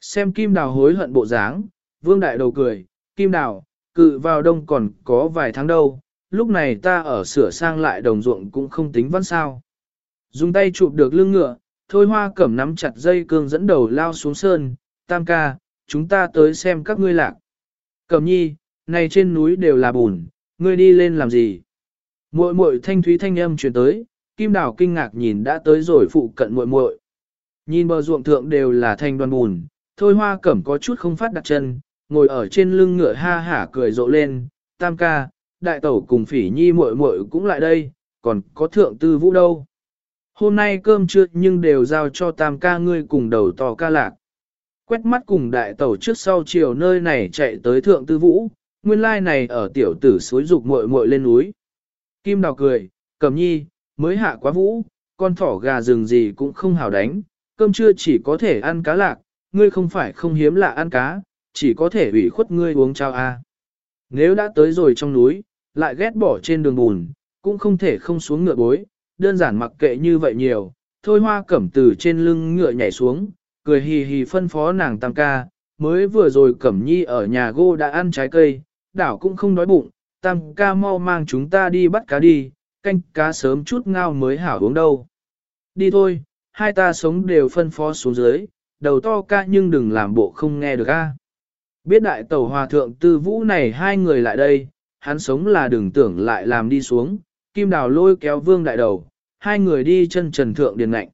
Xem kim đào hối hận bộ dáng, vương đại đầu cười, kim đào, cự vào đông còn có vài tháng đâu, lúc này ta ở sửa sang lại đồng ruộng cũng không tính văn sao. Dùng tay chụp được lưng ngựa, thôi hoa cẩm nắm chặt dây cương dẫn đầu lao xuống sơn, tam ca, chúng ta tới xem các ngươi lạc. Cẩm nhi, này trên núi đều là bùn, ngươi đi lên làm gì? Muội muội thanh thúy thanh âm chuyển tới, kim đào kinh ngạc nhìn đã tới rồi phụ cận muội muội. Nhìn bờ ruộng thượng đều là thanh đoàn bùn, thôi hoa cẩm có chút không phát đặt chân, ngồi ở trên lưng ngựa ha hả cười rộ lên, tam ca, đại tẩu cùng phỉ nhi muội muội cũng lại đây, còn có thượng tư vũ đâu. Hôm nay cơm trưa nhưng đều giao cho tam ca ngươi cùng đầu to ca lạc. Quét mắt cùng đại tẩu trước sau chiều nơi này chạy tới thượng tư vũ, nguyên lai này ở tiểu tử suối dục muội muội lên núi. Kim đào cười, cầm nhi, mới hạ quá vũ, con thỏ gà rừng gì cũng không hào đánh, cơm trưa chỉ có thể ăn cá lạc, ngươi không phải không hiếm lạ ăn cá, chỉ có thể ủy khuất ngươi uống chao a. Nếu đã tới rồi trong núi, lại ghét bỏ trên đường bùn, cũng không thể không xuống ngựa bối, đơn giản mặc kệ như vậy nhiều, thôi hoa cẩm từ trên lưng ngựa nhảy xuống, cười hì hì phân phó nàng tam ca, mới vừa rồi cẩm nhi ở nhà gô đã ăn trái cây, đảo cũng không đói bụng, tam ca mau mang chúng ta đi bắt cá đi, canh cá sớm chút ngao mới hảo uống đâu. Đi thôi, hai ta sống đều phân phó xuống dưới, đầu to ca nhưng đừng làm bộ không nghe được a. Biết đại tẩu hòa thượng tư vũ này hai người lại đây, hắn sống là đừng tưởng lại làm đi xuống, kim đào lôi kéo vương đại đầu, hai người đi chân trần thượng điền ngạnh.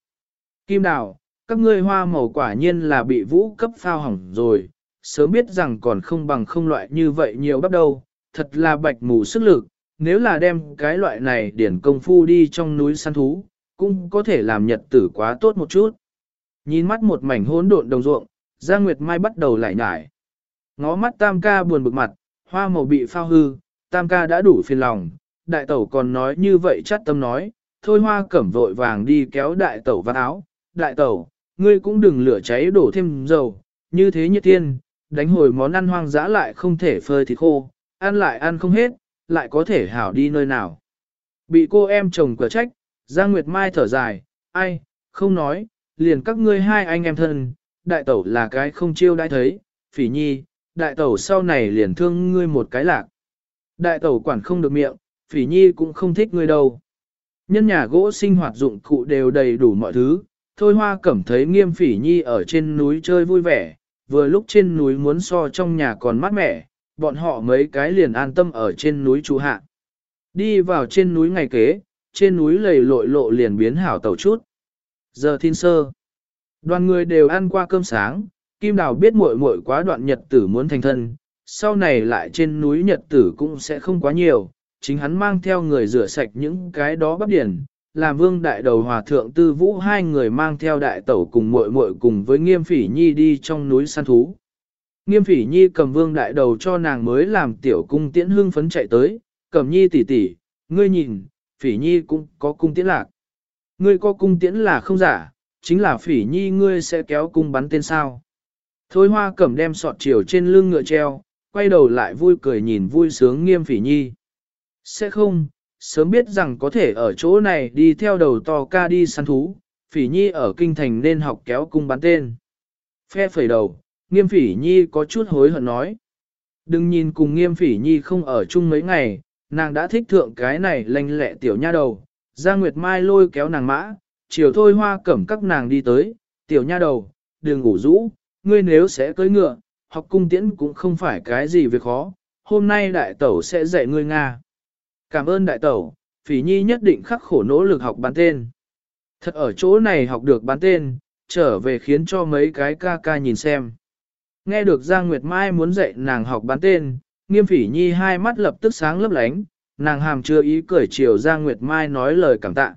Kim đào, các ngươi hoa màu quả nhiên là bị vũ cấp phao hỏng rồi, sớm biết rằng còn không bằng không loại như vậy nhiều bắt đầu, thật là bạch mù sức lực, nếu là đem cái loại này điển công phu đi trong núi săn thú, cũng có thể làm nhật tử quá tốt một chút. Nhìn mắt một mảnh hỗn độn đồng ruộng, Giang Nguyệt Mai bắt đầu lại nhải. Ngó mắt tam ca buồn bực mặt, hoa màu bị phao hư, tam ca đã đủ phiền lòng, đại tẩu còn nói như vậy chắc tâm nói, thôi hoa cẩm vội vàng đi kéo đại tẩu vào áo, đại tẩu, ngươi cũng đừng lửa cháy đổ thêm dầu, như thế như thiên, đánh hồi món ăn hoang dã lại không thể phơi thịt khô, ăn lại ăn không hết, lại có thể hảo đi nơi nào. Bị cô em chồng cửa trách, Giang Nguyệt Mai thở dài, ai, không nói, liền các ngươi hai anh em thân, đại tẩu là cái không chiêu đã thấy, phỉ nhi, đại tẩu sau này liền thương ngươi một cái lạc. Đại tẩu quản không được miệng, phỉ nhi cũng không thích ngươi đâu. Nhân nhà gỗ sinh hoạt dụng cụ đều đầy đủ mọi thứ, thôi hoa cẩm thấy nghiêm phỉ nhi ở trên núi chơi vui vẻ, vừa lúc trên núi muốn so trong nhà còn mát mẻ, bọn họ mấy cái liền an tâm ở trên núi trú hạ. Đi vào trên núi ngày kế, trên núi lầy lội lộ liền biến hảo tàu chút. Giờ thiên sơ, đoàn người đều ăn qua cơm sáng, Kim Đào biết muội muội quá đoạn nhật tử muốn thành thân, sau này lại trên núi nhật tử cũng sẽ không quá nhiều, chính hắn mang theo người rửa sạch những cái đó bắp điển, làm vương đại đầu hòa thượng tư vũ hai người mang theo đại tẩu cùng muội muội cùng với nghiêm phỉ nhi đi trong núi săn thú. Nghiêm phỉ nhi cầm vương đại đầu cho nàng mới làm tiểu cung tiễn hương phấn chạy tới, cầm nhi tỷ tỷ, ngươi nhìn, phỉ nhi cũng có cung tiễn lạc. Ngươi có cung tiễn là không giả, chính là phỉ nhi ngươi sẽ kéo cung bắn tên sao. Thôi hoa cẩm đem sọt chiều trên lưng ngựa treo, quay đầu lại vui cười nhìn vui sướng nghiêm phỉ nhi. Sẽ không, sớm biết rằng có thể ở chỗ này đi theo đầu to ca đi săn thú, phỉ nhi ở kinh thành nên học kéo cung bắn tên. Phe phẩy đầu, nghiêm phỉ nhi có chút hối hận nói. Đừng nhìn cùng nghiêm phỉ nhi không ở chung mấy ngày, nàng đã thích thượng cái này lanh lẹ tiểu nha đầu. Giang Nguyệt Mai lôi kéo nàng mã, chiều thôi hoa cẩm các nàng đi tới, tiểu nha đầu, đừng ngủ rũ, ngươi nếu sẽ cưỡi ngựa, học cung tiễn cũng không phải cái gì việc khó, hôm nay đại tẩu sẽ dạy ngươi Nga. Cảm ơn đại tẩu, phỉ nhi nhất định khắc khổ nỗ lực học bán tên. Thật ở chỗ này học được bán tên, trở về khiến cho mấy cái ca ca nhìn xem. Nghe được Giang Nguyệt Mai muốn dạy nàng học bán tên, nghiêm phỉ nhi hai mắt lập tức sáng lấp lánh, nàng hàm chưa ý cười chiều Giang Nguyệt Mai nói lời cảm tạ.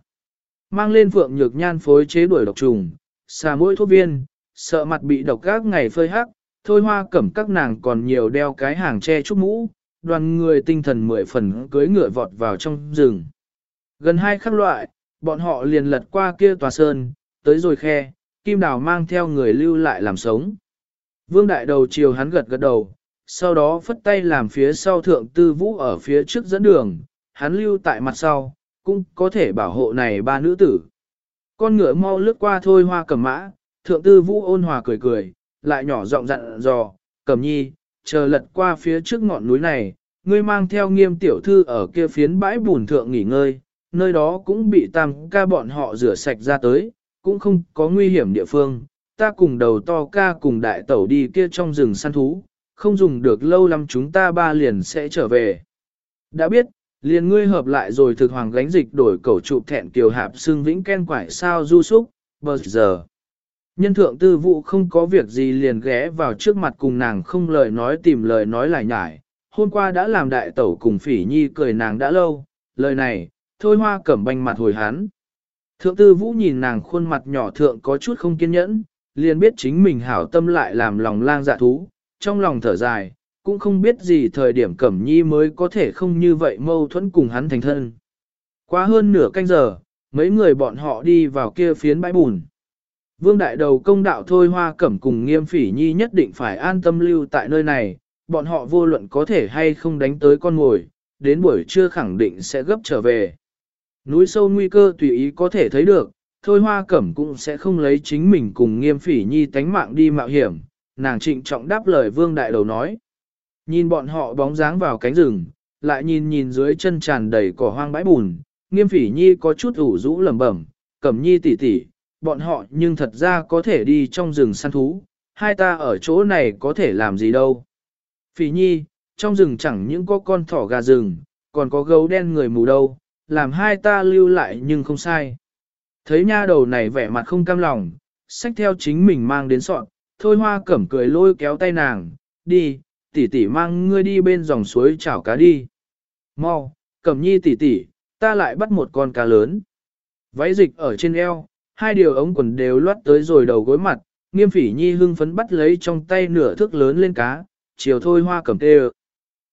Mang lên phượng nhược nhan phối chế đuổi độc trùng, xà mũi thuốc viên, sợ mặt bị độc gác ngày phơi hắc, thôi hoa cẩm các nàng còn nhiều đeo cái hàng che chút mũ, đoàn người tinh thần mười phần cưới ngựa vọt vào trong rừng. Gần hai khắc loại, bọn họ liền lật qua kia tòa sơn, tới rồi khe, kim đào mang theo người lưu lại làm sống. Vương đại đầu chiều hắn gật gật đầu, sau đó phất tay làm phía sau thượng tư vũ ở phía trước dẫn đường, hắn lưu tại mặt sau, cũng có thể bảo hộ này ba nữ tử. Con ngựa mau lướt qua thôi hoa cầm mã, thượng tư vũ ôn hòa cười cười, lại nhỏ giọng dặn dò, cầm nhi, chờ lật qua phía trước ngọn núi này, ngươi mang theo nghiêm tiểu thư ở kia phiến bãi bùn thượng nghỉ ngơi, nơi đó cũng bị tam ca bọn họ rửa sạch ra tới, cũng không có nguy hiểm địa phương, ta cùng đầu to ca cùng đại tẩu đi kia trong rừng săn thú, không dùng được lâu lắm chúng ta ba liền sẽ trở về. Đã biết, liền ngươi hợp lại rồi thực hoàng gánh dịch đổi cầu trụ thẹn kiều hạp xương vĩnh ken quải sao du súc, bờ giờ. Nhân thượng tư vụ không có việc gì liền ghé vào trước mặt cùng nàng không lời nói tìm lời nói lại nhải. Hôm qua đã làm đại tẩu cùng phỉ nhi cười nàng đã lâu, lời này, thôi hoa cẩm banh mặt hồi hắn. Thượng tư vũ nhìn nàng khuôn mặt nhỏ thượng có chút không kiên nhẫn, liền biết chính mình hảo tâm lại làm lòng lang dạ thú, trong lòng thở dài, cũng không biết gì thời điểm cẩm nhi mới có thể không như vậy mâu thuẫn cùng hắn thành thân. Qua hơn nửa canh giờ, mấy người bọn họ đi vào kia phiến bãi bùn. Vương đại đầu công đạo thôi hoa cẩm cùng nghiêm phỉ nhi nhất định phải an tâm lưu tại nơi này, bọn họ vô luận có thể hay không đánh tới con ngồi, đến buổi trưa khẳng định sẽ gấp trở về. Núi sâu nguy cơ tùy ý có thể thấy được, thôi hoa cẩm cũng sẽ không lấy chính mình cùng nghiêm phỉ nhi tánh mạng đi mạo hiểm, nàng trịnh trọng đáp lời vương đại đầu nói. Nhìn bọn họ bóng dáng vào cánh rừng, lại nhìn nhìn dưới chân tràn đầy cỏ hoang bãi bùn, nghiêm phỉ nhi có chút ủ rũ lẩm bẩm, cẩm nhi tỉ tỉ, bọn họ nhưng thật ra có thể đi trong rừng săn thú, hai ta ở chỗ này có thể làm gì đâu. Phỉ nhi, trong rừng chẳng những có con thỏ gà rừng, còn có gấu đen người mù đâu, làm hai ta lưu lại nhưng không sai. Thấy nha đầu này vẻ mặt không cam lòng, sách theo chính mình mang đến sọn, thôi hoa cẩm cười lôi kéo tay nàng, đi, tỷ tỷ mang ngươi đi bên dòng suối chảo cá đi. Mau, cẩm nhi tỷ tỷ, ta lại bắt một con cá lớn. Váy dịch ở trên eo, hai điều ống quần đều loát tới rồi đầu gối mặt, nghiêm phỉ nhi hưng phấn bắt lấy trong tay nửa thước lớn lên cá, chiều thôi hoa cẩm tê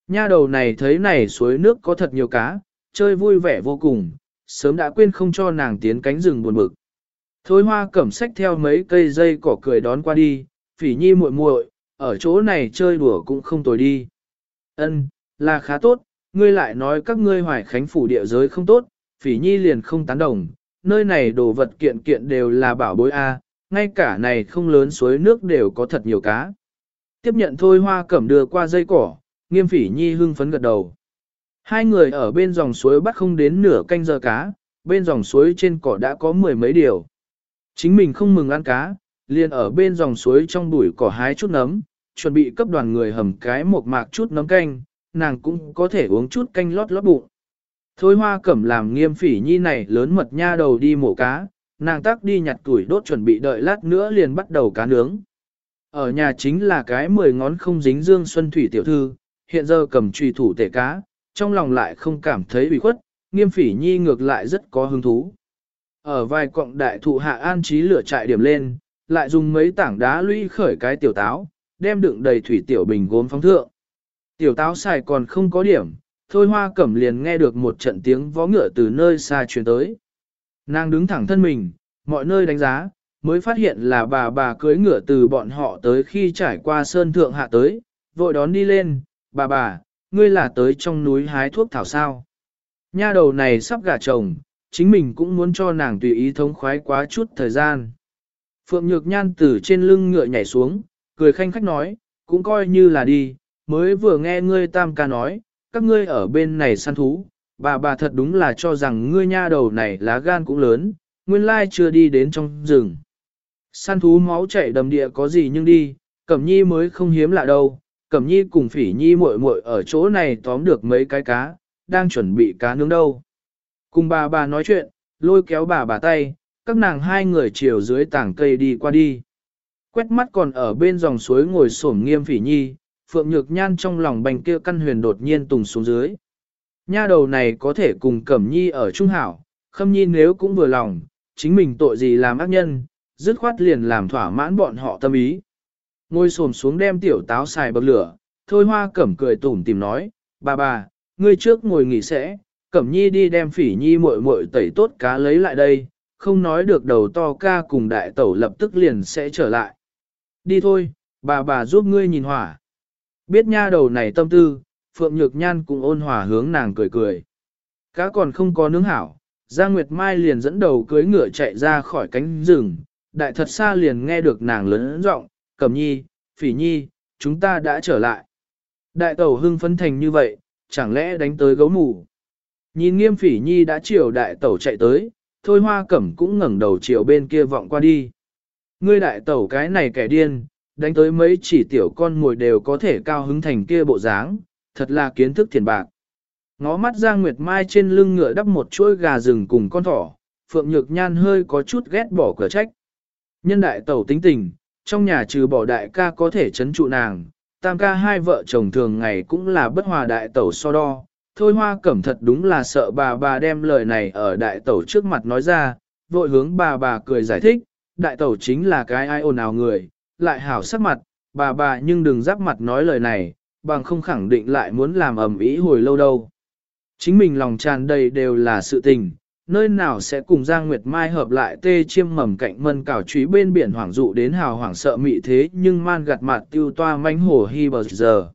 Nha đầu này thấy này suối nước có thật nhiều cá, chơi vui vẻ vô cùng, sớm đã quên không cho nàng tiến cánh rừng buồn bực. Thôi hoa cẩm sách theo mấy cây dây cỏ cười đón qua đi, phỉ nhi muội muội, ở chỗ này chơi đùa cũng không tồi đi. Ân, là khá tốt, ngươi lại nói các ngươi hoài khánh phủ địa giới không tốt, phỉ nhi liền không tán đồng, nơi này đồ vật kiện kiện đều là bảo bối A, ngay cả này không lớn suối nước đều có thật nhiều cá. Tiếp nhận thôi hoa cẩm đưa qua dây cỏ, nghiêm phỉ nhi hưng phấn gật đầu. Hai người ở bên dòng suối bắt không đến nửa canh giờ cá, bên dòng suối trên cỏ đã có mười mấy điều. Chính mình không mừng ăn cá, liền ở bên dòng suối trong bụi cỏ hái chút nấm, chuẩn bị cấp đoàn người hầm cái một mạc chút nấm canh, nàng cũng có thể uống chút canh lót lót bụng. Thôi hoa cẩm làm nghiêm phỉ nhi này lớn mật nha đầu đi mổ cá, nàng tắc đi nhặt tuổi đốt chuẩn bị đợi lát nữa liền bắt đầu cá nướng. Ở nhà chính là cái mười ngón không dính dương xuân thủy tiểu thư, hiện giờ cầm trùy thủ tể cá, trong lòng lại không cảm thấy ủy khuất, nghiêm phỉ nhi ngược lại rất có hứng thú. Ở vài cọng đại thụ hạ an trí lửa trại điểm lên, lại dùng mấy tảng đá lũy khởi cái tiểu táo, đem đựng đầy thủy tiểu bình gốm phóng thượng. Tiểu táo xài còn không có điểm, thôi hoa cẩm liền nghe được một trận tiếng vó ngựa từ nơi xa truyền tới. Nàng đứng thẳng thân mình, mọi nơi đánh giá, mới phát hiện là bà bà cưới ngựa từ bọn họ tới khi trải qua sơn thượng hạ tới, vội đón đi lên, bà bà, ngươi là tới trong núi hái thuốc thảo sao. Nha đầu này sắp gả chồng, chính mình cũng muốn cho nàng tùy ý thống khoái quá chút thời gian. Phượng Nhược Nhan từ trên lưng ngựa nhảy xuống, cười khanh khách nói, cũng coi như là đi, mới vừa nghe ngươi tam ca nói, các ngươi ở bên này săn thú, bà bà thật đúng là cho rằng ngươi nha đầu này lá gan cũng lớn, nguyên lai chưa đi đến trong rừng. Săn thú máu chảy đầm địa có gì nhưng đi, Cẩm Nhi mới không hiếm lạ đâu, Cẩm Nhi cùng Phỉ Nhi muội muội ở chỗ này tóm được mấy cái cá, đang chuẩn bị cá nướng đâu. Cùng bà bà nói chuyện, lôi kéo bà bà tay, các nàng hai người chiều dưới tảng cây đi qua đi. Quét mắt còn ở bên dòng suối ngồi xổm nghiêm Phỉ Nhi, Phượng Nhược Nhan trong lòng bành kia căn huyền đột nhiên tùng xuống dưới. Nha đầu này có thể cùng Cẩm Nhi ở Trung Hảo, Khâm Nhi nếu cũng vừa lòng, chính mình tội gì làm ác nhân, dứt khoát liền làm thỏa mãn bọn họ tâm ý. Ngồi xồm xuống đem tiểu táo xài bậc lửa, thôi hoa cẩm cười tủm tìm nói, bà bà, ngươi trước ngồi nghỉ sẽ, cẩm nhi đi đem phỉ nhi muội muội tẩy tốt cá lấy lại đây, không nói được đầu to ca cùng đại tẩu lập tức liền sẽ trở lại. Đi thôi, bà bà giúp ngươi nhìn hỏa. Biết nha đầu này tâm tư, Phượng Nhược Nhan cũng ôn hòa hướng nàng cười cười. Cá còn không có nướng hảo, Giang Nguyệt Mai liền dẫn đầu cưới ngựa chạy ra khỏi cánh rừng, đại thật xa liền nghe được nàng lớn giọng, Cẩm Nhi, Phỉ Nhi, chúng ta đã trở lại. Đại tẩu hưng phấn thành như vậy, chẳng lẽ đánh tới gấu mù. Nhìn nghiêm Phỉ Nhi đã chiều đại tẩu chạy tới, thôi hoa cẩm cũng ngẩng đầu chiều bên kia vọng qua đi. Ngươi đại tẩu cái này kẻ điên, đánh tới mấy chỉ tiểu con ngồi đều có thể cao hứng thành kia bộ dáng, thật là kiến thức thiền bạc. Ngó mắt Giang Nguyệt Mai trên lưng ngựa đắp một chuỗi gà rừng cùng con thỏ, Phượng Nhược Nhan hơi có chút ghét bỏ cửa trách. Nhân đại tẩu tính tình, trong nhà trừ bỏ đại ca có thể chấn trụ nàng, tam ca hai vợ chồng thường ngày cũng là bất hòa đại tẩu so đo. Thôi hoa cẩm thật đúng là sợ bà bà đem lời này ở đại tẩu trước mặt nói ra, vội hướng bà bà cười giải thích, đại tẩu chính là cái ai ồn ào người, lại hảo sắc mặt, bà bà nhưng đừng giáp mặt nói lời này, bằng không khẳng định lại muốn làm ầm ĩ hồi lâu đâu. Chính mình lòng tràn đầy đều là sự tình, nơi nào sẽ cùng Giang Nguyệt Mai hợp lại tê chiêm mầm cạnh mân cảo trúy bên biển hoảng dụ đến hào hoảng sợ mị thế nhưng man gặt mặt tiêu toa manh hổ hi bờ giờ.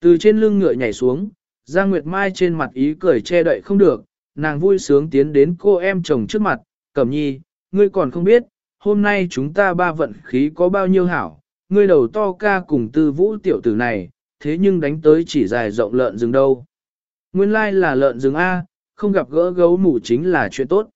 Từ trên lưng ngựa nhảy xuống, Giang Nguyệt Mai trên mặt ý cười che đậy không được, nàng vui sướng tiến đến cô em chồng trước mặt, cẩm nhi, ngươi còn không biết, hôm nay chúng ta ba vận khí có bao nhiêu hảo, ngươi đầu to ca cùng tư vũ tiểu tử này, thế nhưng đánh tới chỉ dài rộng lợn rừng đâu. Nguyên lai là lợn rừng A, không gặp gỡ gấu mủ chính là chuyện tốt.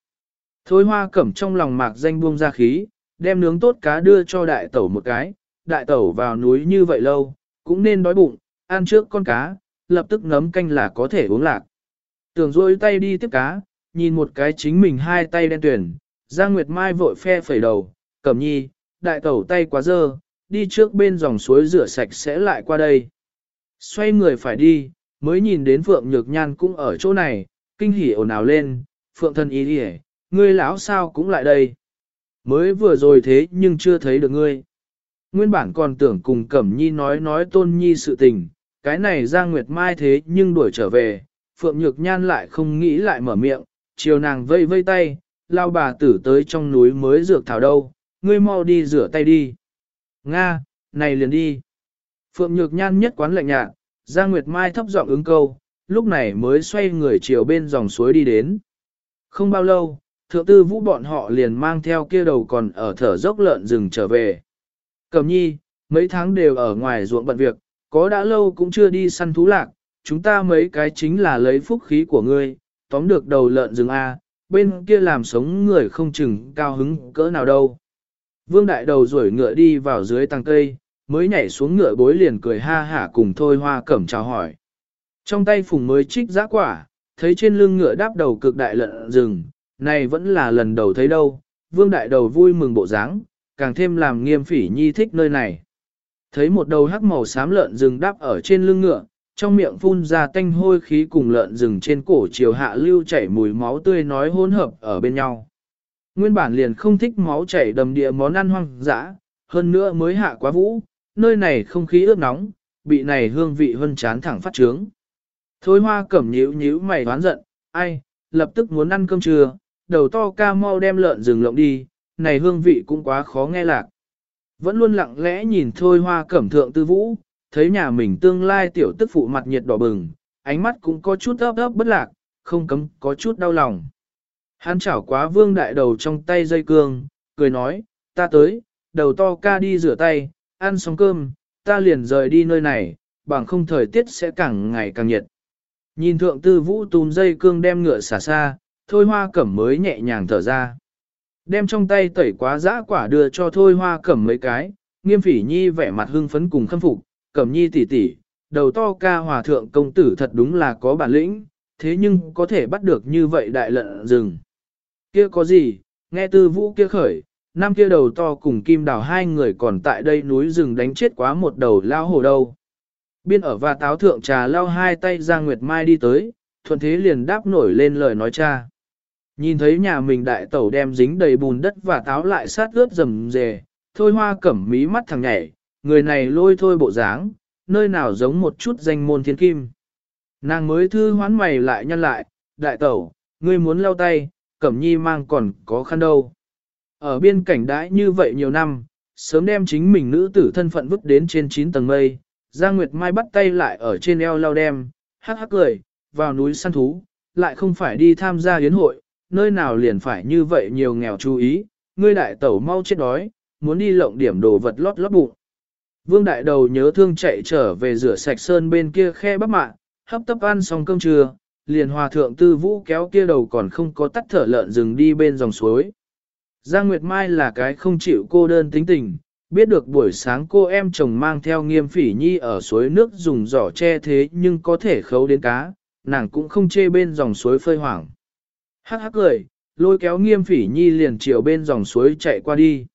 Thôi hoa cẩm trong lòng mạc danh buông ra khí, đem nướng tốt cá đưa cho đại tẩu một cái, đại tẩu vào núi như vậy lâu, cũng nên đói bụng, ăn trước con cá, lập tức nấm canh là có thể uống lạc. Tưởng rôi tay đi tiếp cá, nhìn một cái chính mình hai tay đen tuyển, Giang Nguyệt Mai vội phe phẩy đầu, cẩm nhi, đại tẩu tay quá dơ, đi trước bên dòng suối rửa sạch sẽ lại qua đây. Xoay người phải đi, mới nhìn đến Phượng Nhược Nhan cũng ở chỗ này, kinh hỉ ồn ào lên, Phượng thân ý đi ngươi lão sao cũng lại đây. Mới vừa rồi thế nhưng chưa thấy được ngươi. Nguyên bản còn tưởng cùng Cẩm Nhi nói nói tôn nhi sự tình, cái này Giang Nguyệt Mai thế nhưng đuổi trở về, Phượng Nhược Nhan lại không nghĩ lại mở miệng, chiều nàng vây vây tay, lao bà tử tới trong núi mới dược thảo đâu, ngươi mau đi rửa tay đi. Nga, này liền đi. Phượng Nhược Nhan nhất quán lạnh nhạt, Giang Nguyệt Mai thấp giọng ứng câu, lúc này mới xoay người chiều bên dòng suối đi đến. Không bao lâu, thượng tư vũ bọn họ liền mang theo kia đầu còn ở thở dốc lợn rừng trở về. Cầm nhi, mấy tháng đều ở ngoài ruộng bận việc, có đã lâu cũng chưa đi săn thú lạc, chúng ta mấy cái chính là lấy phúc khí của ngươi, tóm được đầu lợn rừng A, bên kia làm sống người không chừng cao hứng cỡ nào đâu. Vương đại đầu rủi ngựa đi vào dưới tăng cây, mới nhảy xuống ngựa bối liền cười ha hả cùng thôi hoa cẩm chào hỏi. Trong tay phùng mới trích giã quả, thấy trên lưng ngựa đáp đầu cực đại lợn rừng, này vẫn là lần đầu thấy đâu, vương đại đầu vui mừng bộ dáng, càng thêm làm nghiêm phỉ nhi thích nơi này. Thấy một đầu hắc màu xám lợn rừng đáp ở trên lưng ngựa, trong miệng phun ra tanh hôi khí cùng lợn rừng trên cổ chiều hạ lưu chảy mùi máu tươi nói hỗn hợp ở bên nhau. Nguyên bản liền không thích máu chảy đầm địa món ăn hoang dã, hơn nữa mới hạ quá vũ, nơi này không khí ướt nóng, bị này hương vị hơn chán thẳng phát trướng. Thôi hoa cẩm nhíu nhíu mày đoán giận, ai, lập tức muốn ăn cơm trưa, đầu to ca mau đem lợn rừng lộng đi, này hương vị cũng quá khó nghe lạc. Vẫn luôn lặng lẽ nhìn thôi hoa cẩm thượng tư vũ, thấy nhà mình tương lai tiểu tức phụ mặt nhiệt đỏ bừng, ánh mắt cũng có chút ấp ấp bất lạc, không cấm có chút đau lòng. Hắn chảo quá vương đại đầu trong tay dây cương, cười nói, ta tới, đầu to ca đi rửa tay, ăn xong cơm, ta liền rời đi nơi này, bằng không thời tiết sẽ càng ngày càng nhiệt. Nhìn thượng tư vũ tùm dây cương đem ngựa xả xa, thôi hoa cẩm mới nhẹ nhàng thở ra. Đem trong tay tẩy quá dã quả đưa cho thôi hoa cẩm mấy cái, nghiêm phỉ nhi vẻ mặt hưng phấn cùng khâm phục, cẩm nhi tỷ tỷ, đầu to ca hòa thượng công tử thật đúng là có bản lĩnh, thế nhưng có thể bắt được như vậy đại lợn rừng. Kia có gì, nghe tư vũ kia khởi, năm kia đầu to cùng kim đào hai người còn tại đây núi rừng đánh chết quá một đầu lao hổ đâu. Biên ở và táo thượng trà lao hai tay Giang Nguyệt Mai đi tới, thuận thế liền đáp nổi lên lời nói cha. Nhìn thấy nhà mình đại tẩu đem dính đầy bùn đất và táo lại sát ướt rầm rề, thôi hoa cẩm mí mắt thằng nhảy, người này lôi thôi bộ dáng, nơi nào giống một chút danh môn thiên kim. Nàng mới thư hoán mày lại nhăn lại, đại tẩu, ngươi muốn lau tay, cẩm nhi mang còn có khăn đâu. Ở biên cảnh đãi như vậy nhiều năm, sớm đem chính mình nữ tử thân phận vứt đến trên 9 tầng mây, Giang Nguyệt Mai bắt tay lại ở trên eo lau đem, hắc hắc cười, vào núi săn thú, lại không phải đi tham gia yến hội, nơi nào liền phải như vậy nhiều nghèo chú ý, ngươi đại tẩu mau chết đói, muốn đi lộng điểm đồ vật lót lót bụng. Vương đại đầu nhớ thương chạy trở về rửa sạch sơn bên kia khe bắp mạng, hấp tấp ăn xong cơm trưa, liền hòa thượng tư vũ kéo kia đầu còn không có tắt thở lợn rừng đi bên dòng suối. Giang Nguyệt Mai là cái không chịu cô đơn tính tình, biết được buổi sáng cô em chồng mang theo nghiêm phỉ nhi ở suối nước dùng giỏ che thế nhưng có thể khấu đến cá, nàng cũng không chê bên dòng suối phơi hoảng. Hắc hắc cười, lôi kéo nghiêm phỉ nhi liền chiều bên dòng suối chạy qua đi.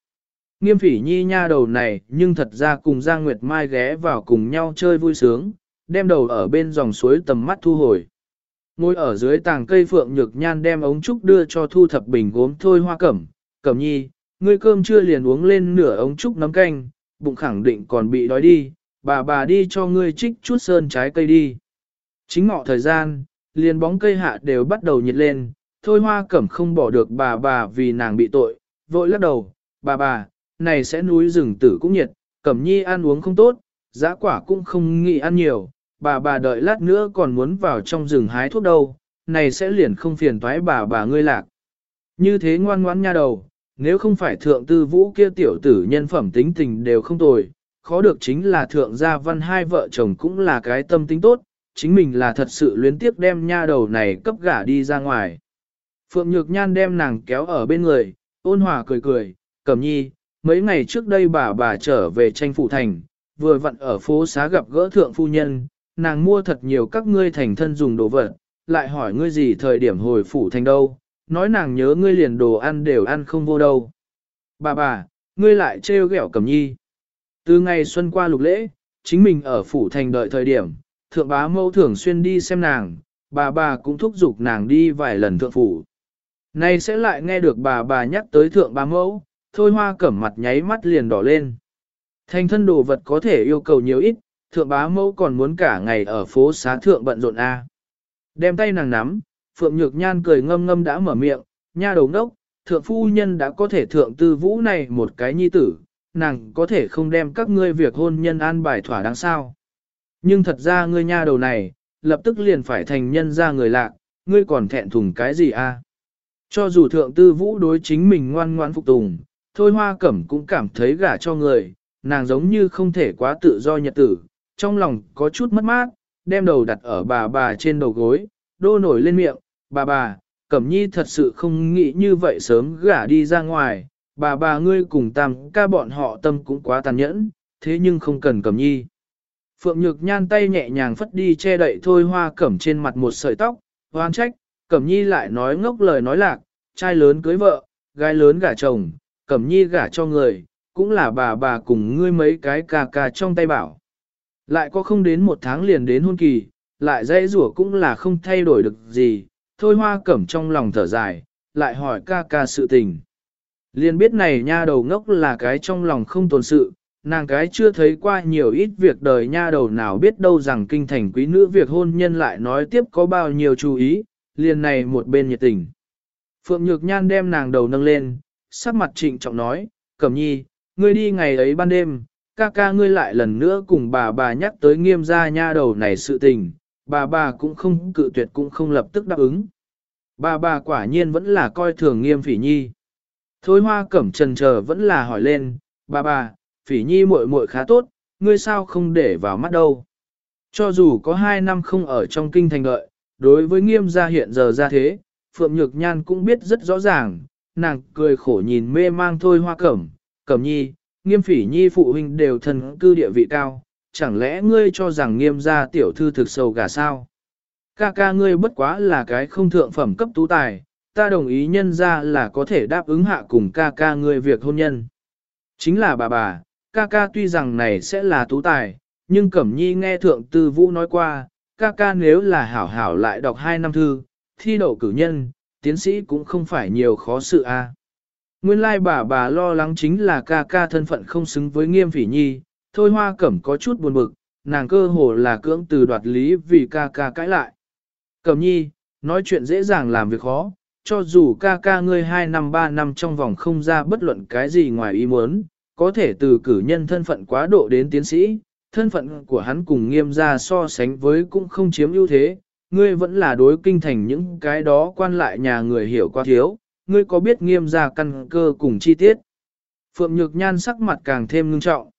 Nghiêm phỉ nhi nha đầu này nhưng thật ra cùng Giang Nguyệt Mai ghé vào cùng nhau chơi vui sướng, đem đầu ở bên dòng suối tầm mắt thu hồi. Ngồi ở dưới tàng cây phượng nhược nhan đem ống trúc đưa cho thu thập bình gốm thôi hoa cẩm, cẩm nhi, ngươi cơm chưa liền uống lên nửa ống trúc nấm canh, bụng khẳng định còn bị đói đi, bà bà đi cho ngươi trích chút sơn trái cây đi. Chính ngọ thời gian, liền bóng cây hạ đều bắt đầu nhiệt lên, thôi hoa cẩm không bỏ được bà bà vì nàng bị tội, vội lắc đầu, bà bà, này sẽ núi rừng tử cũng nhiệt, cẩm nhi ăn uống không tốt, giá quả cũng không nghĩ ăn nhiều, bà bà đợi lát nữa còn muốn vào trong rừng hái thuốc đâu, này sẽ liền không phiền toái bà bà ngươi lạc. Như thế ngoan ngoãn nha đầu, nếu không phải thượng tư vũ kia tiểu tử nhân phẩm tính tình đều không tồi, khó được chính là thượng gia văn hai vợ chồng cũng là cái tâm tính tốt, chính mình là thật sự luyến tiếc đem nha đầu này cấp gả đi ra ngoài. Phượng Nhược Nhan đem nàng kéo ở bên người, ôn hòa cười cười, cẩm nhi, mấy ngày trước đây bà bà trở về tranh phủ thành, vừa vặn ở phố xá gặp gỡ thượng phu nhân, nàng mua thật nhiều các ngươi thành thân dùng đồ vật, lại hỏi ngươi gì thời điểm hồi phủ thành đâu, nói nàng nhớ ngươi liền đồ ăn đều ăn không vô đâu. Bà bà, ngươi lại trêu ghẹo cẩm nhi. Từ ngày xuân qua lục lễ, chính mình ở phủ thành đợi thời điểm, thượng bá mẫu thường xuyên đi xem nàng, bà bà cũng thúc giục nàng đi vài lần thượng phủ. Nay sẽ lại nghe được bà bà nhắc tới thượng bá mẫu, thôi hoa cẩm mặt nháy mắt liền đỏ lên. Thành thân đồ vật có thể yêu cầu nhiều ít, thượng bá mẫu còn muốn cả ngày ở phố xá thượng bận rộn A. Đem tay nàng nắm, Phượng Nhược Nhan cười ngâm ngâm đã mở miệng, nha đầu ngốc, thượng phu nhân đã có thể thượng tư vũ này một cái nhi tử, nàng có thể không đem các ngươi việc hôn nhân an bài thỏa đáng sao. Nhưng thật ra ngươi nha đầu này, lập tức liền phải thành nhân ra người lạ, ngươi còn thẹn thùng cái gì a? Cho dù thượng tư vũ đối chính mình ngoan ngoan phục tùng, thôi hoa cẩm cũng cảm thấy gả cho người, nàng giống như không thể quá tự do nhật tử, trong lòng có chút mất mát, đem đầu đặt ở bà bà trên đầu gối, đô nổi lên miệng, bà bà, Cẩm Nhi thật sự không nghĩ như vậy sớm gả đi ra ngoài, bà bà ngươi cùng tam ca bọn họ tâm cũng quá tàn nhẫn, thế nhưng không cần Cẩm Nhi. Phượng Nhược Nhan tay nhẹ nhàng phất đi che đậy thôi hoa cẩm trên mặt một sợi tóc, hoan trách, Cẩm Nhi lại nói ngốc lời nói lạc, trai lớn cưới vợ, gái lớn gả chồng, Cẩm Nhi gả cho người, cũng là bà bà cùng ngươi mấy cái ca ca trong tay bảo. Lại có không đến một tháng liền đến hôn kỳ, lại dãy rủa cũng là không thay đổi được gì, thôi hoa cẩm trong lòng thở dài, lại hỏi ca ca sự tình. Liền biết này nha đầu ngốc là cái trong lòng không tồn sự, nàng cái chưa thấy qua nhiều ít việc đời nha đầu nào biết đâu rằng kinh thành quý nữ việc hôn nhân lại nói tiếp có bao nhiêu chú ý, liền này một bên nhiệt tình. Phượng Nhược Nhan đem nàng đầu nâng lên, sắc mặt trịnh trọng nói, Cẩm nhi, ngươi đi ngày ấy ban đêm, ca ca ngươi lại lần nữa cùng bà bà nhắc tới nghiêm gia nha đầu này sự tình, bà bà cũng không cự tuyệt cũng không lập tức đáp ứng. Bà bà quả nhiên vẫn là coi thường nghiêm phỉ nhi. Thối hoa cẩm trần chờ vẫn là hỏi lên, bà bà, phỉ nhi muội muội khá tốt, ngươi sao không để vào mắt đâu. Cho dù có hai năm không ở trong kinh thành đợi, đối với nghiêm gia hiện giờ ra thế, Phượng Nhược Nhan cũng biết rất rõ ràng, nàng cười khổ nhìn mê mang thôi hoa cẩm, cẩm nhi, nghiêm phỉ nhi phụ huynh đều thần cư địa vị cao, chẳng lẽ ngươi cho rằng nghiêm gia tiểu thư thực sầu gà sao? Ca ca ngươi bất quá là cái không thượng phẩm cấp tú tài, ta đồng ý nhân ra là có thể đáp ứng hạ cùng ca ca ngươi việc hôn nhân. Chính là bà bà, ca ca tuy rằng này sẽ là tú tài, nhưng Cẩm Nhi nghe Thượng Tư Vũ nói qua, ca ca nếu là hảo hảo lại đọc hai năm thư, thi đậu cử nhân, tiến sĩ cũng không phải nhiều khó sự a. Nguyên lai bà bà lo lắng chính là ca ca thân phận không xứng với nghiêm phỉ nhi, thôi hoa cẩm có chút buồn bực, nàng cơ hồ là cưỡng từ đoạt lý vì ca ca cãi lại. Cẩm nhi, nói chuyện dễ dàng làm việc khó, cho dù ca ca ngươi 2 năm 3 năm trong vòng không ra bất luận cái gì ngoài ý muốn, có thể từ cử nhân thân phận quá độ đến tiến sĩ, thân phận của hắn cùng nghiêm gia so sánh với cũng không chiếm ưu thế, ngươi vẫn là đối kinh thành những cái đó quan lại nhà người hiểu quá thiếu, ngươi có biết nghiêm ra căn cơ cùng chi tiết. Phượng Nhược Nhan sắc mặt càng thêm ngưng trọng.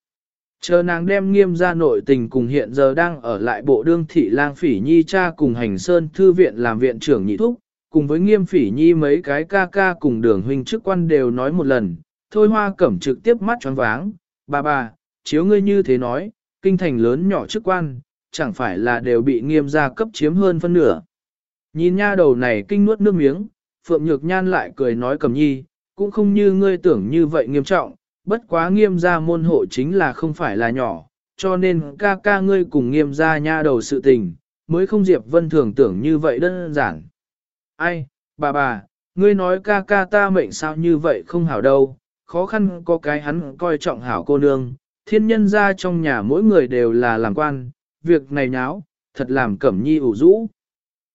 Chờ nàng đem nghiêm ra nội tình cùng hiện giờ đang ở lại bộ đương thị lang phỉ nhi cha cùng hành sơn thư viện làm viện trưởng nhị thúc, cùng với nghiêm phỉ nhi mấy cái ca ca cùng đường huynh chức quan đều nói một lần, thôi hoa cẩm trực tiếp mắt tròn váng, bà bà, chiếu ngươi như thế nói, kinh thành lớn nhỏ chức quan, chẳng phải là đều bị nghiêm gia cấp chiếm hơn phân nửa. Nhìn nha đầu này kinh nuốt nước miếng, Phượng Nhược Nhan lại cười nói cầm nhi, cũng không như ngươi tưởng như vậy nghiêm trọng, bất quá nghiêm gia môn hộ chính là không phải là nhỏ, cho nên ca ca ngươi cùng nghiêm gia nha đầu sự tình, mới không Diệp Vân thường tưởng như vậy đơn giản. Ai, bà bà, ngươi nói ca ca ta mệnh sao như vậy không hảo đâu, khó khăn có cái hắn coi trọng hảo cô nương, thiên nhân ra trong nhà mỗi người đều là làm quan, việc này nháo, thật làm cẩm nhi ủ rũ.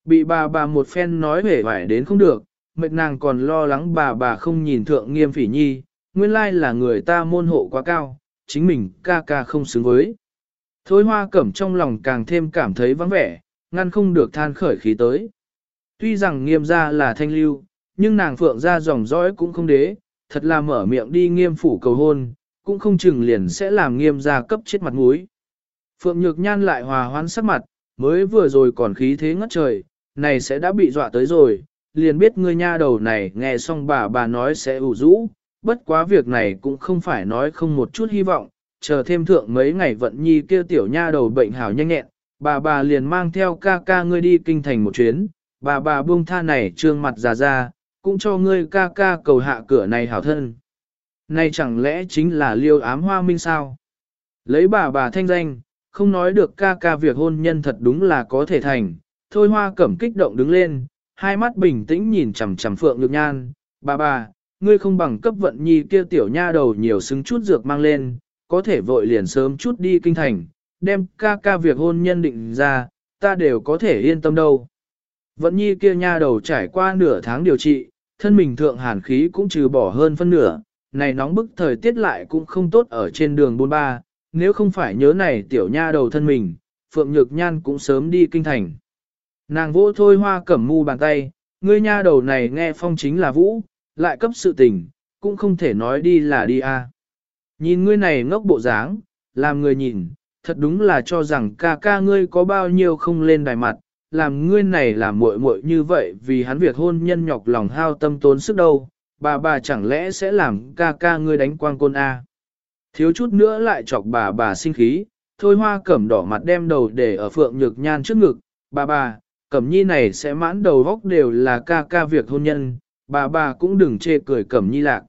Bị bà bà một phen nói vẻ vải đến không được, mệt nàng còn lo lắng bà bà không nhìn thượng nghiêm phỉ nhi, nguyên lai là người ta môn hộ quá cao, chính mình ca ca không xứng với. Thôi hoa cẩm trong lòng càng thêm cảm thấy vắng vẻ, ngăn không được than khởi khí tới. Tuy rằng nghiêm gia là thanh lưu, nhưng nàng phượng ra dòng dõi cũng không đế, thật là mở miệng đi nghiêm phủ cầu hôn, cũng không chừng liền sẽ làm nghiêm gia cấp chết mặt mũi. Phượng Nhược Nhan lại hòa hoãn sắc mặt, mới vừa rồi còn khí thế ngất trời, này sẽ đã bị dọa tới rồi, liền biết ngươi nha đầu này nghe xong bà bà nói sẽ ủ rũ, bất quá việc này cũng không phải nói không một chút hy vọng, chờ thêm thượng mấy ngày vận nhi kia tiểu nha đầu bệnh hảo nhanh nhẹn, bà bà liền mang theo ca ca ngươi đi kinh thành một chuyến, bà bà buông tha này trương mặt già ra, cũng cho ngươi ca ca cầu hạ cửa này hảo thân. Này chẳng lẽ chính là liêu ám hoa minh sao? Lấy bà bà thanh danh, không nói được ca ca việc hôn nhân thật đúng là có thể thành. Thôi hoa cẩm kích động đứng lên, hai mắt bình tĩnh nhìn chằm chằm phượng nhược nhan. Bà bà, ngươi không bằng cấp vận nhi kia tiểu nha đầu nhiều xứng chút dược mang lên, có thể vội liền sớm chút đi kinh thành, đem ca ca việc hôn nhân định ra, ta đều có thể yên tâm đâu. Vận nhi kia nha đầu trải qua nửa tháng điều trị, thân mình thượng hàn khí cũng trừ bỏ hơn phân nửa, này nóng bức thời tiết lại cũng không tốt ở trên đường buôn ba, nếu không phải nhớ này tiểu nha đầu thân mình, Phượng Nhược Nhan cũng sớm đi kinh thành. Nàng vỗ thôi hoa cẩm mu bàn tay, ngươi nha đầu này nghe phong chính là vũ, lại cấp sự tình, cũng không thể nói đi là đi a. Nhìn ngươi này ngốc bộ dáng, làm người nhìn, thật đúng là cho rằng ca ca ngươi có bao nhiêu không lên đài mặt, làm ngươi này làm muội muội như vậy vì hắn việc hôn nhân nhọc lòng hao tâm tốn sức đâu, bà bà chẳng lẽ sẽ làm ca ca ngươi đánh quang côn A. Thiếu chút nữa lại chọc bà bà sinh khí, thôi hoa cẩm đỏ mặt đem đầu để ở phượng nhược nhan trước ngực, bà bà, cẩm nhi này sẽ mãn đầu góc đều là ca ca việc hôn nhân, bà bà cũng đừng chê cười cẩm nhi lạc.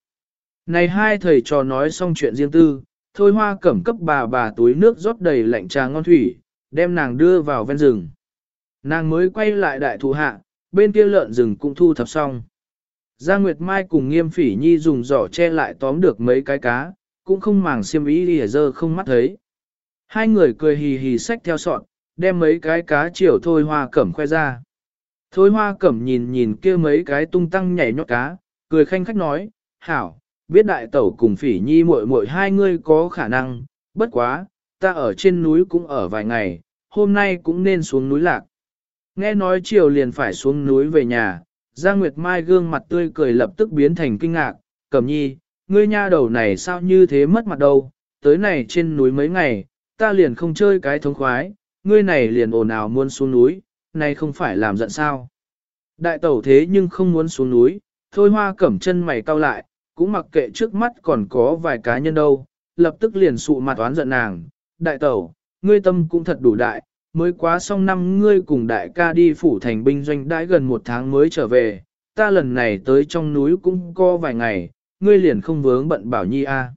Này hai thầy trò nói xong chuyện riêng tư, thôi hoa cẩm cấp bà bà túi nước rót đầy lạnh trà ngon thủy, đem nàng đưa vào ven rừng. Nàng mới quay lại đại thủ hạ, bên kia lợn rừng cũng thu thập xong. Gia Nguyệt Mai cùng nghiêm phỉ nhi dùng giỏ che lại tóm được mấy cái cá, cũng không màng xiêm ý đi dơ không mắt thấy. Hai người cười hì hì xách theo sọn, đem mấy cái cá chiều thôi hoa cẩm khoe ra. Thôi hoa cẩm nhìn nhìn kia mấy cái tung tăng nhảy nhót cá, cười khanh khách nói, hảo, biết đại tẩu cùng phỉ nhi muội muội hai ngươi có khả năng, bất quá, ta ở trên núi cũng ở vài ngày, hôm nay cũng nên xuống núi lạc. Nghe nói chiều liền phải xuống núi về nhà, Giang Nguyệt Mai gương mặt tươi cười lập tức biến thành kinh ngạc, cẩm nhi, ngươi nha đầu này sao như thế mất mặt đâu, tới này trên núi mấy ngày, ta liền không chơi cái thống khoái, ngươi này liền ồn ào muốn xuống núi, này không phải làm giận sao. Đại tẩu thế nhưng không muốn xuống núi, thôi hoa cẩm chân mày cau lại, cũng mặc kệ trước mắt còn có vài cá nhân đâu, lập tức liền sụ mặt oán giận nàng. Đại tẩu, ngươi tâm cũng thật đủ đại, mới quá xong năm ngươi cùng đại ca đi phủ thành binh doanh đãi gần một tháng mới trở về, ta lần này tới trong núi cũng có vài ngày, ngươi liền không vướng bận bảo nhi a.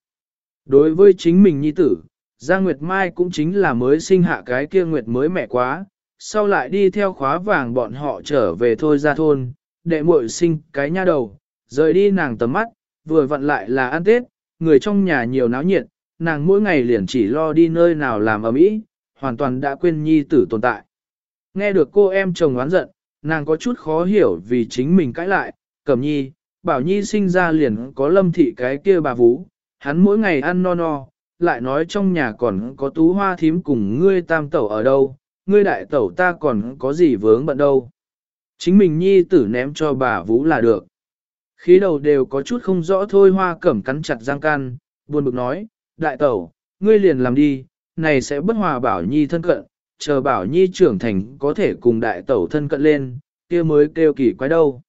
Đối với chính mình nhi tử, Giang Nguyệt Mai cũng chính là mới sinh hạ cái kia Nguyệt mới mẹ quá, sau lại đi theo khóa vàng bọn họ trở về thôi ra thôn, đệ muội sinh cái nha đầu, rời đi nàng tầm mắt, vừa vặn lại là ăn Tết, người trong nhà nhiều náo nhiệt, nàng mỗi ngày liền chỉ lo đi nơi nào làm ở mỹ, hoàn toàn đã quên nhi tử tồn tại. Nghe được cô em chồng oán giận, nàng có chút khó hiểu vì chính mình cãi lại, cẩm nhi, bảo nhi sinh ra liền có lâm thị cái kia bà vú, hắn mỗi ngày ăn no no, lại nói trong nhà còn có tú hoa thím cùng ngươi tam tẩu ở đâu, ngươi đại tẩu ta còn có gì vướng bận đâu. Chính mình nhi tử ném cho bà Vũ là được. Khí đầu đều có chút không rõ thôi hoa cẩm cắn chặt răng can, buồn bực nói, đại tẩu, ngươi liền làm đi, này sẽ bất hòa bảo nhi thân cận, chờ bảo nhi trưởng thành có thể cùng đại tẩu thân cận lên, kia mới kêu kỳ quái đâu.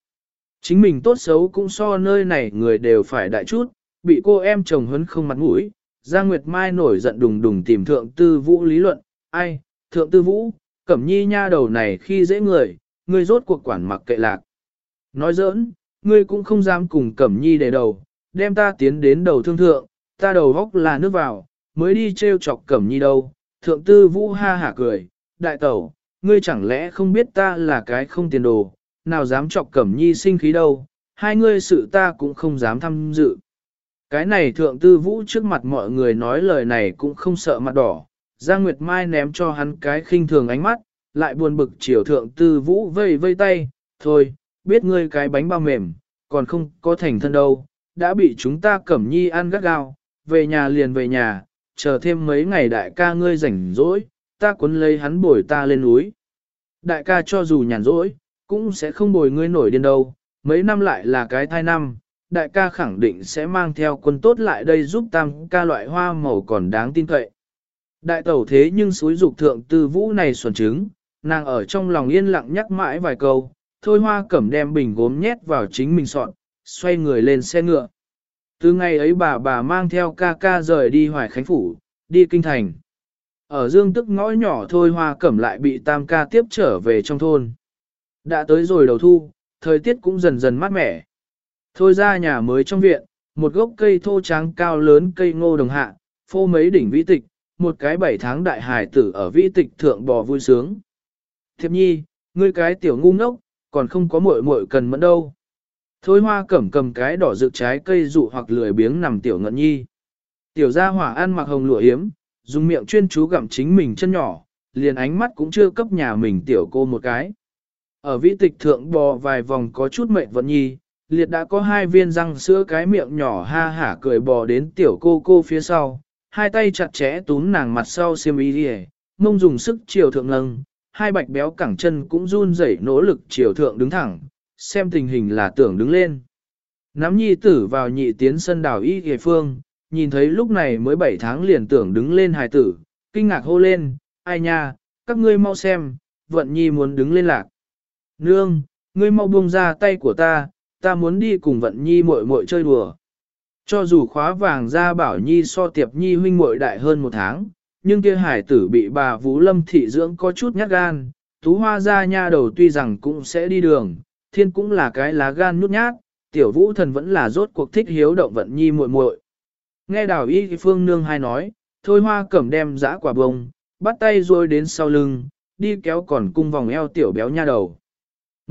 Chính mình tốt xấu cũng so nơi này người đều phải đại chút, bị cô em chồng hấn không mặt mũi, Giang Nguyệt Mai nổi giận đùng đùng tìm thượng tư vũ lý luận, ai, thượng tư vũ, cẩm nhi nha đầu này khi dễ người, ngươi rốt cuộc quản mặc kệ lạc. Nói giỡn, ngươi cũng không dám cùng cẩm nhi để đầu, đem ta tiến đến đầu thương thượng, ta đầu góc là nước vào, mới đi treo chọc cẩm nhi đâu. Thượng tư vũ ha hả cười, đại tẩu, ngươi chẳng lẽ không biết ta là cái không tiền đồ, nào dám chọc cẩm nhi sinh khí đâu, hai ngươi sự ta cũng không dám tham dự. Cái này thượng tư vũ trước mặt mọi người nói lời này cũng không sợ mặt đỏ, Giang Nguyệt Mai ném cho hắn cái khinh thường ánh mắt, lại buồn bực chiều thượng tư vũ vây vây tay, thôi, biết ngươi cái bánh bao mềm, còn không có thành thân đâu, đã bị chúng ta cẩm nhi ăn gắt gao, về nhà liền về nhà, chờ thêm mấy ngày đại ca ngươi rảnh rỗi, ta cuốn lấy hắn bổi ta lên núi. Đại ca cho dù nhàn rỗi, cũng sẽ không bồi ngươi nổi điên đâu, mấy năm lại là cái thai năm, đại ca khẳng định sẽ mang theo quân tốt lại đây giúp tam ca loại hoa màu còn đáng tin cậy. Đại tẩu thế nhưng suối dục thượng tư vũ này xuẩn trứng, nàng ở trong lòng yên lặng nhắc mãi vài câu, thôi hoa cẩm đem bình gốm nhét vào chính mình soạn, xoay người lên xe ngựa. Từ ngày ấy bà bà mang theo ca ca rời đi Hoài Khánh Phủ, đi Kinh Thành. Ở dương tức ngõ nhỏ thôi hoa cẩm lại bị tam ca tiếp trở về trong thôn. Đã tới rồi đầu thu, thời tiết cũng dần dần mát mẻ. Thôi ra nhà mới trong viện, một gốc cây thô trắng cao lớn cây ngô đồng hạ, phô mấy đỉnh vĩ tịch, một cái bảy tháng đại hải tử ở vĩ tịch thượng bò vui sướng. Thiệp nhi, ngươi cái tiểu ngu ngốc, còn không có muội muội cần mẫn đâu. Thôi hoa cẩm cầm cái đỏ rực trái cây dụ hoặc lười biếng nằm tiểu ngận nhi. Tiểu gia hỏa ăn mặc hồng lụa hiếm, dùng miệng chuyên chú gặm chính mình chân nhỏ, liền ánh mắt cũng chưa cấp nhà mình tiểu cô một cái. Ở vĩ tịch thượng bò vài vòng có chút mệnh vận nhi, liệt đã có hai viên răng sữa cái miệng nhỏ ha hả cười bò đến tiểu cô cô phía sau, hai tay chặt chẽ túm nàng mặt sau xiêm y đi mông dùng sức chiều thượng lâng, hai bạch béo cẳng chân cũng run rẩy nỗ lực chiều thượng đứng thẳng, xem tình hình là tưởng đứng lên. Nắm nhi tử vào nhị tiến sân đảo y hề phương, nhìn thấy lúc này mới 7 tháng liền tưởng đứng lên hài tử, kinh ngạc hô lên, ai nha, các ngươi mau xem, vận nhi muốn đứng lên lạc. Nương, ngươi mau buông ra tay của ta, ta muốn đi cùng vận nhi muội muội chơi đùa. Cho dù khóa vàng ra bảo nhi so tiệp nhi huynh muội đại hơn một tháng, nhưng kia hải tử bị bà Vũ Lâm thị dưỡng có chút nhát gan, tú hoa ra nha đầu tuy rằng cũng sẽ đi đường, thiên cũng là cái lá gan nhút nhát, tiểu vũ thần vẫn là rốt cuộc thích hiếu động vận nhi muội muội. Nghe đào y phương nương hai nói, thôi hoa cẩm đem giã quả bông, bắt tay rồi đến sau lưng, đi kéo còn cung vòng eo tiểu béo nha đầu.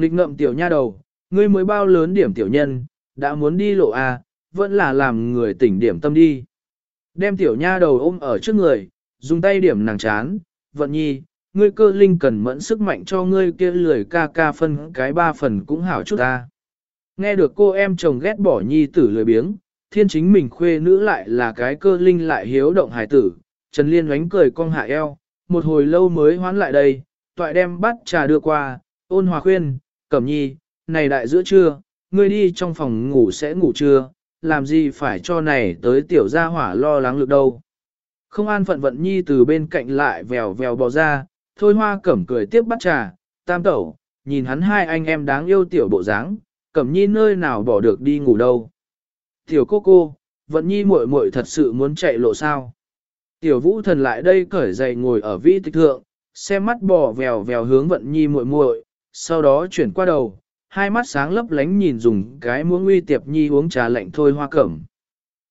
Nghịch ngậm tiểu nha đầu, ngươi mới bao lớn điểm tiểu nhân, đã muốn đi lộ à, vẫn là làm người tỉnh điểm tâm đi. Đem tiểu nha đầu ôm ở trước người, dùng tay điểm nàng chán, vận nhi, ngươi cơ linh cần mẫn sức mạnh cho ngươi kia lười ca ca phân cái ba phần cũng hảo chút ta. Nghe được cô em chồng ghét bỏ nhi tử lười biếng, thiên chính mình khuê nữ lại là cái cơ linh lại hiếu động hài tử, Trần Liên oánh cười cong hạ eo, một hồi lâu mới hoán lại đây, toại đem bắt trà đưa qua, ôn hòa khuyên, cẩm nhi, này đại giữa trưa, ngươi đi trong phòng ngủ sẽ ngủ trưa, làm gì phải cho này tới tiểu gia hỏa lo lắng lực đâu. Không an phận vận nhi từ bên cạnh lại vèo vèo bò ra, thôi hoa cẩm cười tiếp bắt trà, tam tẩu, nhìn hắn hai anh em đáng yêu tiểu bộ dáng, cẩm nhi nơi nào bỏ được đi ngủ đâu. Tiểu cô cô, vận nhi muội muội thật sự muốn chạy lộ sao. Tiểu vũ thần lại đây cởi giày ngồi ở vi tịch thượng, xem mắt bò vèo vèo hướng vận nhi muội muội, sau đó chuyển qua đầu, hai mắt sáng lấp lánh nhìn dùng cái muỗng uy tiệp nhi uống trà lạnh thôi hoa cẩm.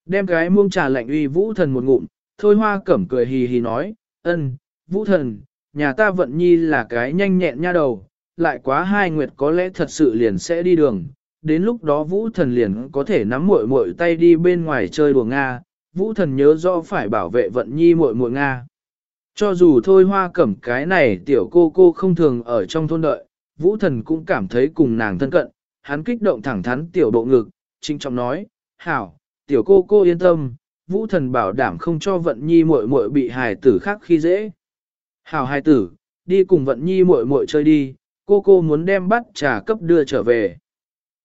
Đem cái muỗng trà lạnh uy vũ thần một ngụm, thôi hoa cẩm cười hì hì nói, ân, vũ thần, nhà ta vận nhi là cái nhanh nhẹn nha đầu, lại quá hai nguyệt có lẽ thật sự liền sẽ đi đường, đến lúc đó vũ thần liền có thể nắm muội muội tay đi bên ngoài chơi đùa Nga, vũ thần nhớ rõ phải bảo vệ vận nhi muội muội Nga. Cho dù thôi hoa cẩm cái này tiểu cô cô không thường ở trong thôn đợi, vũ thần cũng cảm thấy cùng nàng thân cận, hắn kích động thẳng thắn tiểu độ ngực, trinh trọng nói, hảo, tiểu cô cô yên tâm, vũ thần bảo đảm không cho vận nhi muội muội bị hài tử khác khi dễ. Hảo hài tử, đi cùng vận nhi muội muội chơi đi, cô cô muốn đem bắt trà cấp đưa trở về.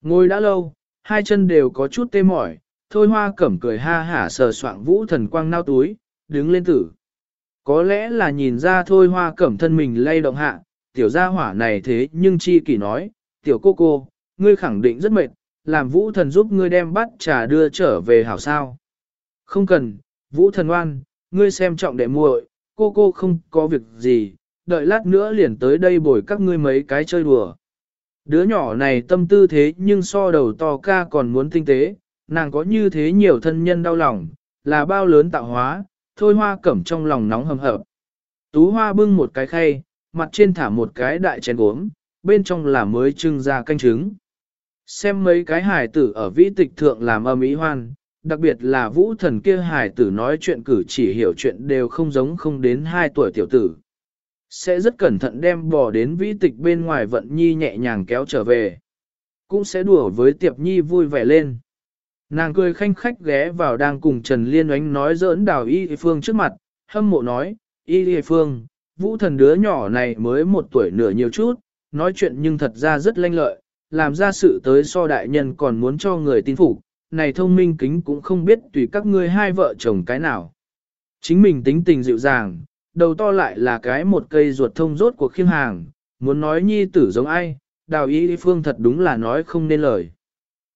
Ngồi đã lâu, hai chân đều có chút tê mỏi, thôi hoa cẩm cười ha hả sờ soạng vũ thần quang nao túi, đứng lên tử. Có lẽ là nhìn ra thôi hoa cẩm thân mình lay động hạ, tiểu gia hỏa này thế nhưng chi kỷ nói, tiểu cô cô, ngươi khẳng định rất mệt, làm vũ thần giúp ngươi đem bắt trà đưa trở về hảo sao. Không cần, vũ thần oan, ngươi xem trọng đệ muội, cô cô không có việc gì, đợi lát nữa liền tới đây bồi các ngươi mấy cái chơi đùa. Đứa nhỏ này tâm tư thế nhưng so đầu to ca còn muốn tinh tế, nàng có như thế nhiều thân nhân đau lòng, là bao lớn tạo hóa, thôi hoa cẩm trong lòng nóng hầm hập. Tú hoa bưng một cái khay, mặt trên thả một cái đại chén gốm, bên trong là mới trưng ra canh trứng. Xem mấy cái hài tử ở vĩ tịch thượng làm âm ý hoan, đặc biệt là vũ thần kia hài tử nói chuyện cử chỉ hiểu chuyện đều không giống không đến 2 tuổi tiểu tử. Sẽ rất cẩn thận đem bò đến vĩ tịch bên ngoài vận nhi nhẹ nhàng kéo trở về. Cũng sẽ đùa với tiệp nhi vui vẻ lên. Nàng cười khanh khách ghé vào đang cùng Trần Liên oánh nói giỡn đào y phương trước mặt, hâm mộ nói, y phương, vũ thần đứa nhỏ này mới một tuổi nửa nhiều chút, nói chuyện nhưng thật ra rất lanh lợi, làm ra sự tới so đại nhân còn muốn cho người tin phục, này thông minh kính cũng không biết tùy các ngươi hai vợ chồng cái nào. Chính mình tính tình dịu dàng, đầu to lại là cái một cây ruột thông rốt của khiêm hàng, muốn nói nhi tử giống ai, đào y phương thật đúng là nói không nên lời.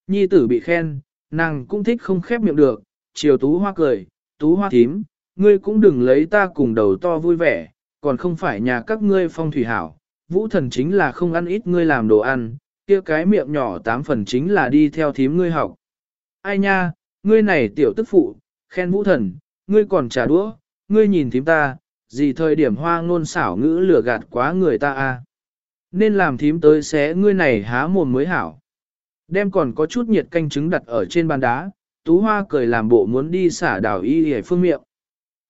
Nhi tử bị khen, nàng cũng thích không khép miệng được, chiều tú hoa cười, tú hoa thím, ngươi cũng đừng lấy ta cùng đầu to vui vẻ, còn không phải nhà các ngươi phong thủy hảo, vũ thần chính là không ăn ít ngươi làm đồ ăn, kia cái miệng nhỏ tám phần chính là đi theo thím ngươi học. Ai nha, ngươi này tiểu tức phụ, khen vũ thần, ngươi còn trả đũa, ngươi nhìn thím ta, gì thời điểm hoa ngôn xảo ngữ lừa gạt quá người ta a Nên làm thím tới xé ngươi này há mồm mới hảo. Đem còn có chút nhiệt canh trứng đặt ở trên bàn đá, tú hoa cười làm bộ muốn đi xả đảo y hề phương miệng.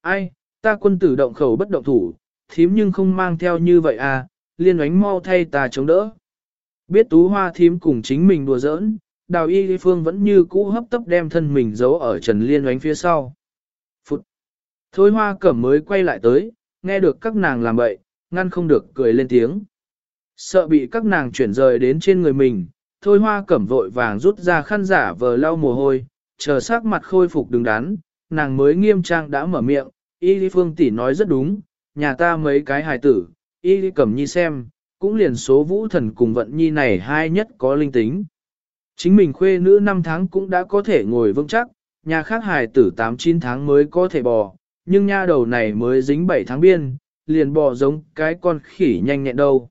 Ai, ta quân tử động khẩu bất động thủ, thím nhưng không mang theo như vậy à, liên oánh mau thay ta chống đỡ. Biết tú hoa thím cùng chính mình đùa giỡn, đào y phương vẫn như cũ hấp tấp đem thân mình giấu ở trần liên oánh phía sau. Phụt! Thôi hoa cẩm mới quay lại tới, nghe được các nàng làm bậy, ngăn không được cười lên tiếng. Sợ bị các nàng chuyển rời đến trên người mình, thôi hoa cẩm vội vàng rút ra khăn giả vờ lau mồ hôi, chờ sắc mặt khôi phục đứng đắn, nàng mới nghiêm trang đã mở miệng, y phương tỷ nói rất đúng, nhà ta mấy cái hài tử, y cẩm nhi xem, cũng liền số vũ thần cùng vận nhi này hai nhất có linh tính. Chính mình khuê nữ 5 tháng cũng đã có thể ngồi vững chắc, nhà khác hài tử 8-9 tháng mới có thể bò, nhưng nha đầu này mới dính 7 tháng biên, liền bò giống cái con khỉ nhanh nhẹn đâu.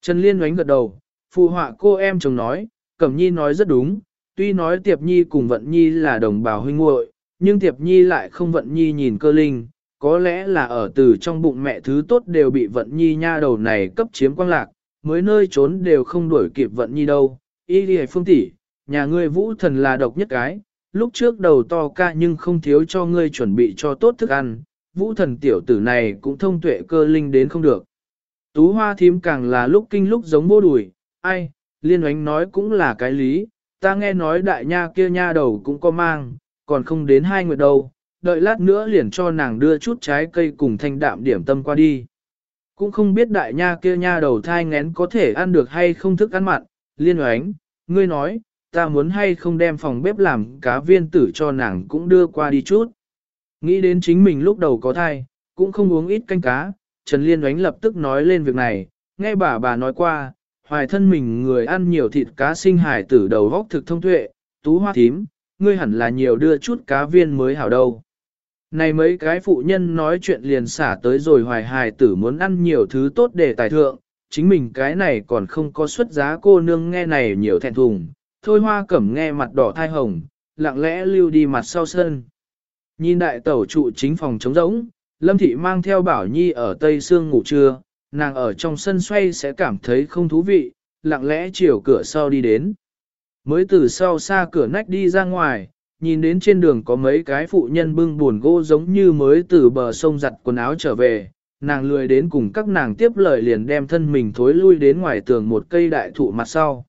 Trần Liên oánh gật đầu, phụ họa cô em chồng nói, Cẩm Nhi nói rất đúng, tuy nói Tiệp Nhi cùng Vận Nhi là đồng bào huynh muội, nhưng Tiệp Nhi lại không Vận Nhi nhìn cơ linh, có lẽ là ở từ trong bụng mẹ thứ tốt đều bị Vận Nhi nha đầu này cấp chiếm quang lạc, mới nơi trốn đều không đuổi kịp Vận Nhi đâu. Y đi phương tỷ, nhà ngươi vũ thần là độc nhất cái, lúc trước đầu to ca nhưng không thiếu cho ngươi chuẩn bị cho tốt thức ăn, vũ thần tiểu tử này cũng thông tuệ cơ linh đến không được. Tú hoa thím càng là lúc kinh lúc giống bô đùi, ai, liên oánh nói cũng là cái lý, ta nghe nói đại nha kia nha đầu cũng có mang, còn không đến hai nguyệt đâu, đợi lát nữa liền cho nàng đưa chút trái cây cùng thanh đạm điểm tâm qua đi. Cũng không biết đại nha kia nha đầu thai ngén có thể ăn được hay không thức ăn mặn, liên oánh, ngươi nói, ta muốn hay không đem phòng bếp làm cá viên tử cho nàng cũng đưa qua đi chút. Nghĩ đến chính mình lúc đầu có thai, cũng không uống ít canh cá, Trần Liên oánh lập tức nói lên việc này, nghe bà bà nói qua, hoài thân mình người ăn nhiều thịt cá sinh hải tử đầu góc thực thông tuệ, tú hoa thím, ngươi hẳn là nhiều đưa chút cá viên mới hảo đâu. Này mấy cái phụ nhân nói chuyện liền xả tới rồi hoài hài tử muốn ăn nhiều thứ tốt để tài thượng, chính mình cái này còn không có xuất giá cô nương nghe này nhiều thẹn thùng, thôi hoa cẩm nghe mặt đỏ thai hồng, lặng lẽ lưu đi mặt sau sân. Nhìn đại tẩu trụ chính phòng trống rỗng, Lâm Thị mang theo Bảo Nhi ở Tây Sương ngủ trưa, nàng ở trong sân xoay sẽ cảm thấy không thú vị, lặng lẽ chiều cửa sau đi đến. Mới từ sau xa cửa nách đi ra ngoài, nhìn đến trên đường có mấy cái phụ nhân bưng buồn gỗ giống như mới từ bờ sông giặt quần áo trở về, nàng lười đến cùng các nàng tiếp lời liền đem thân mình thối lui đến ngoài tường một cây đại thụ mặt sau.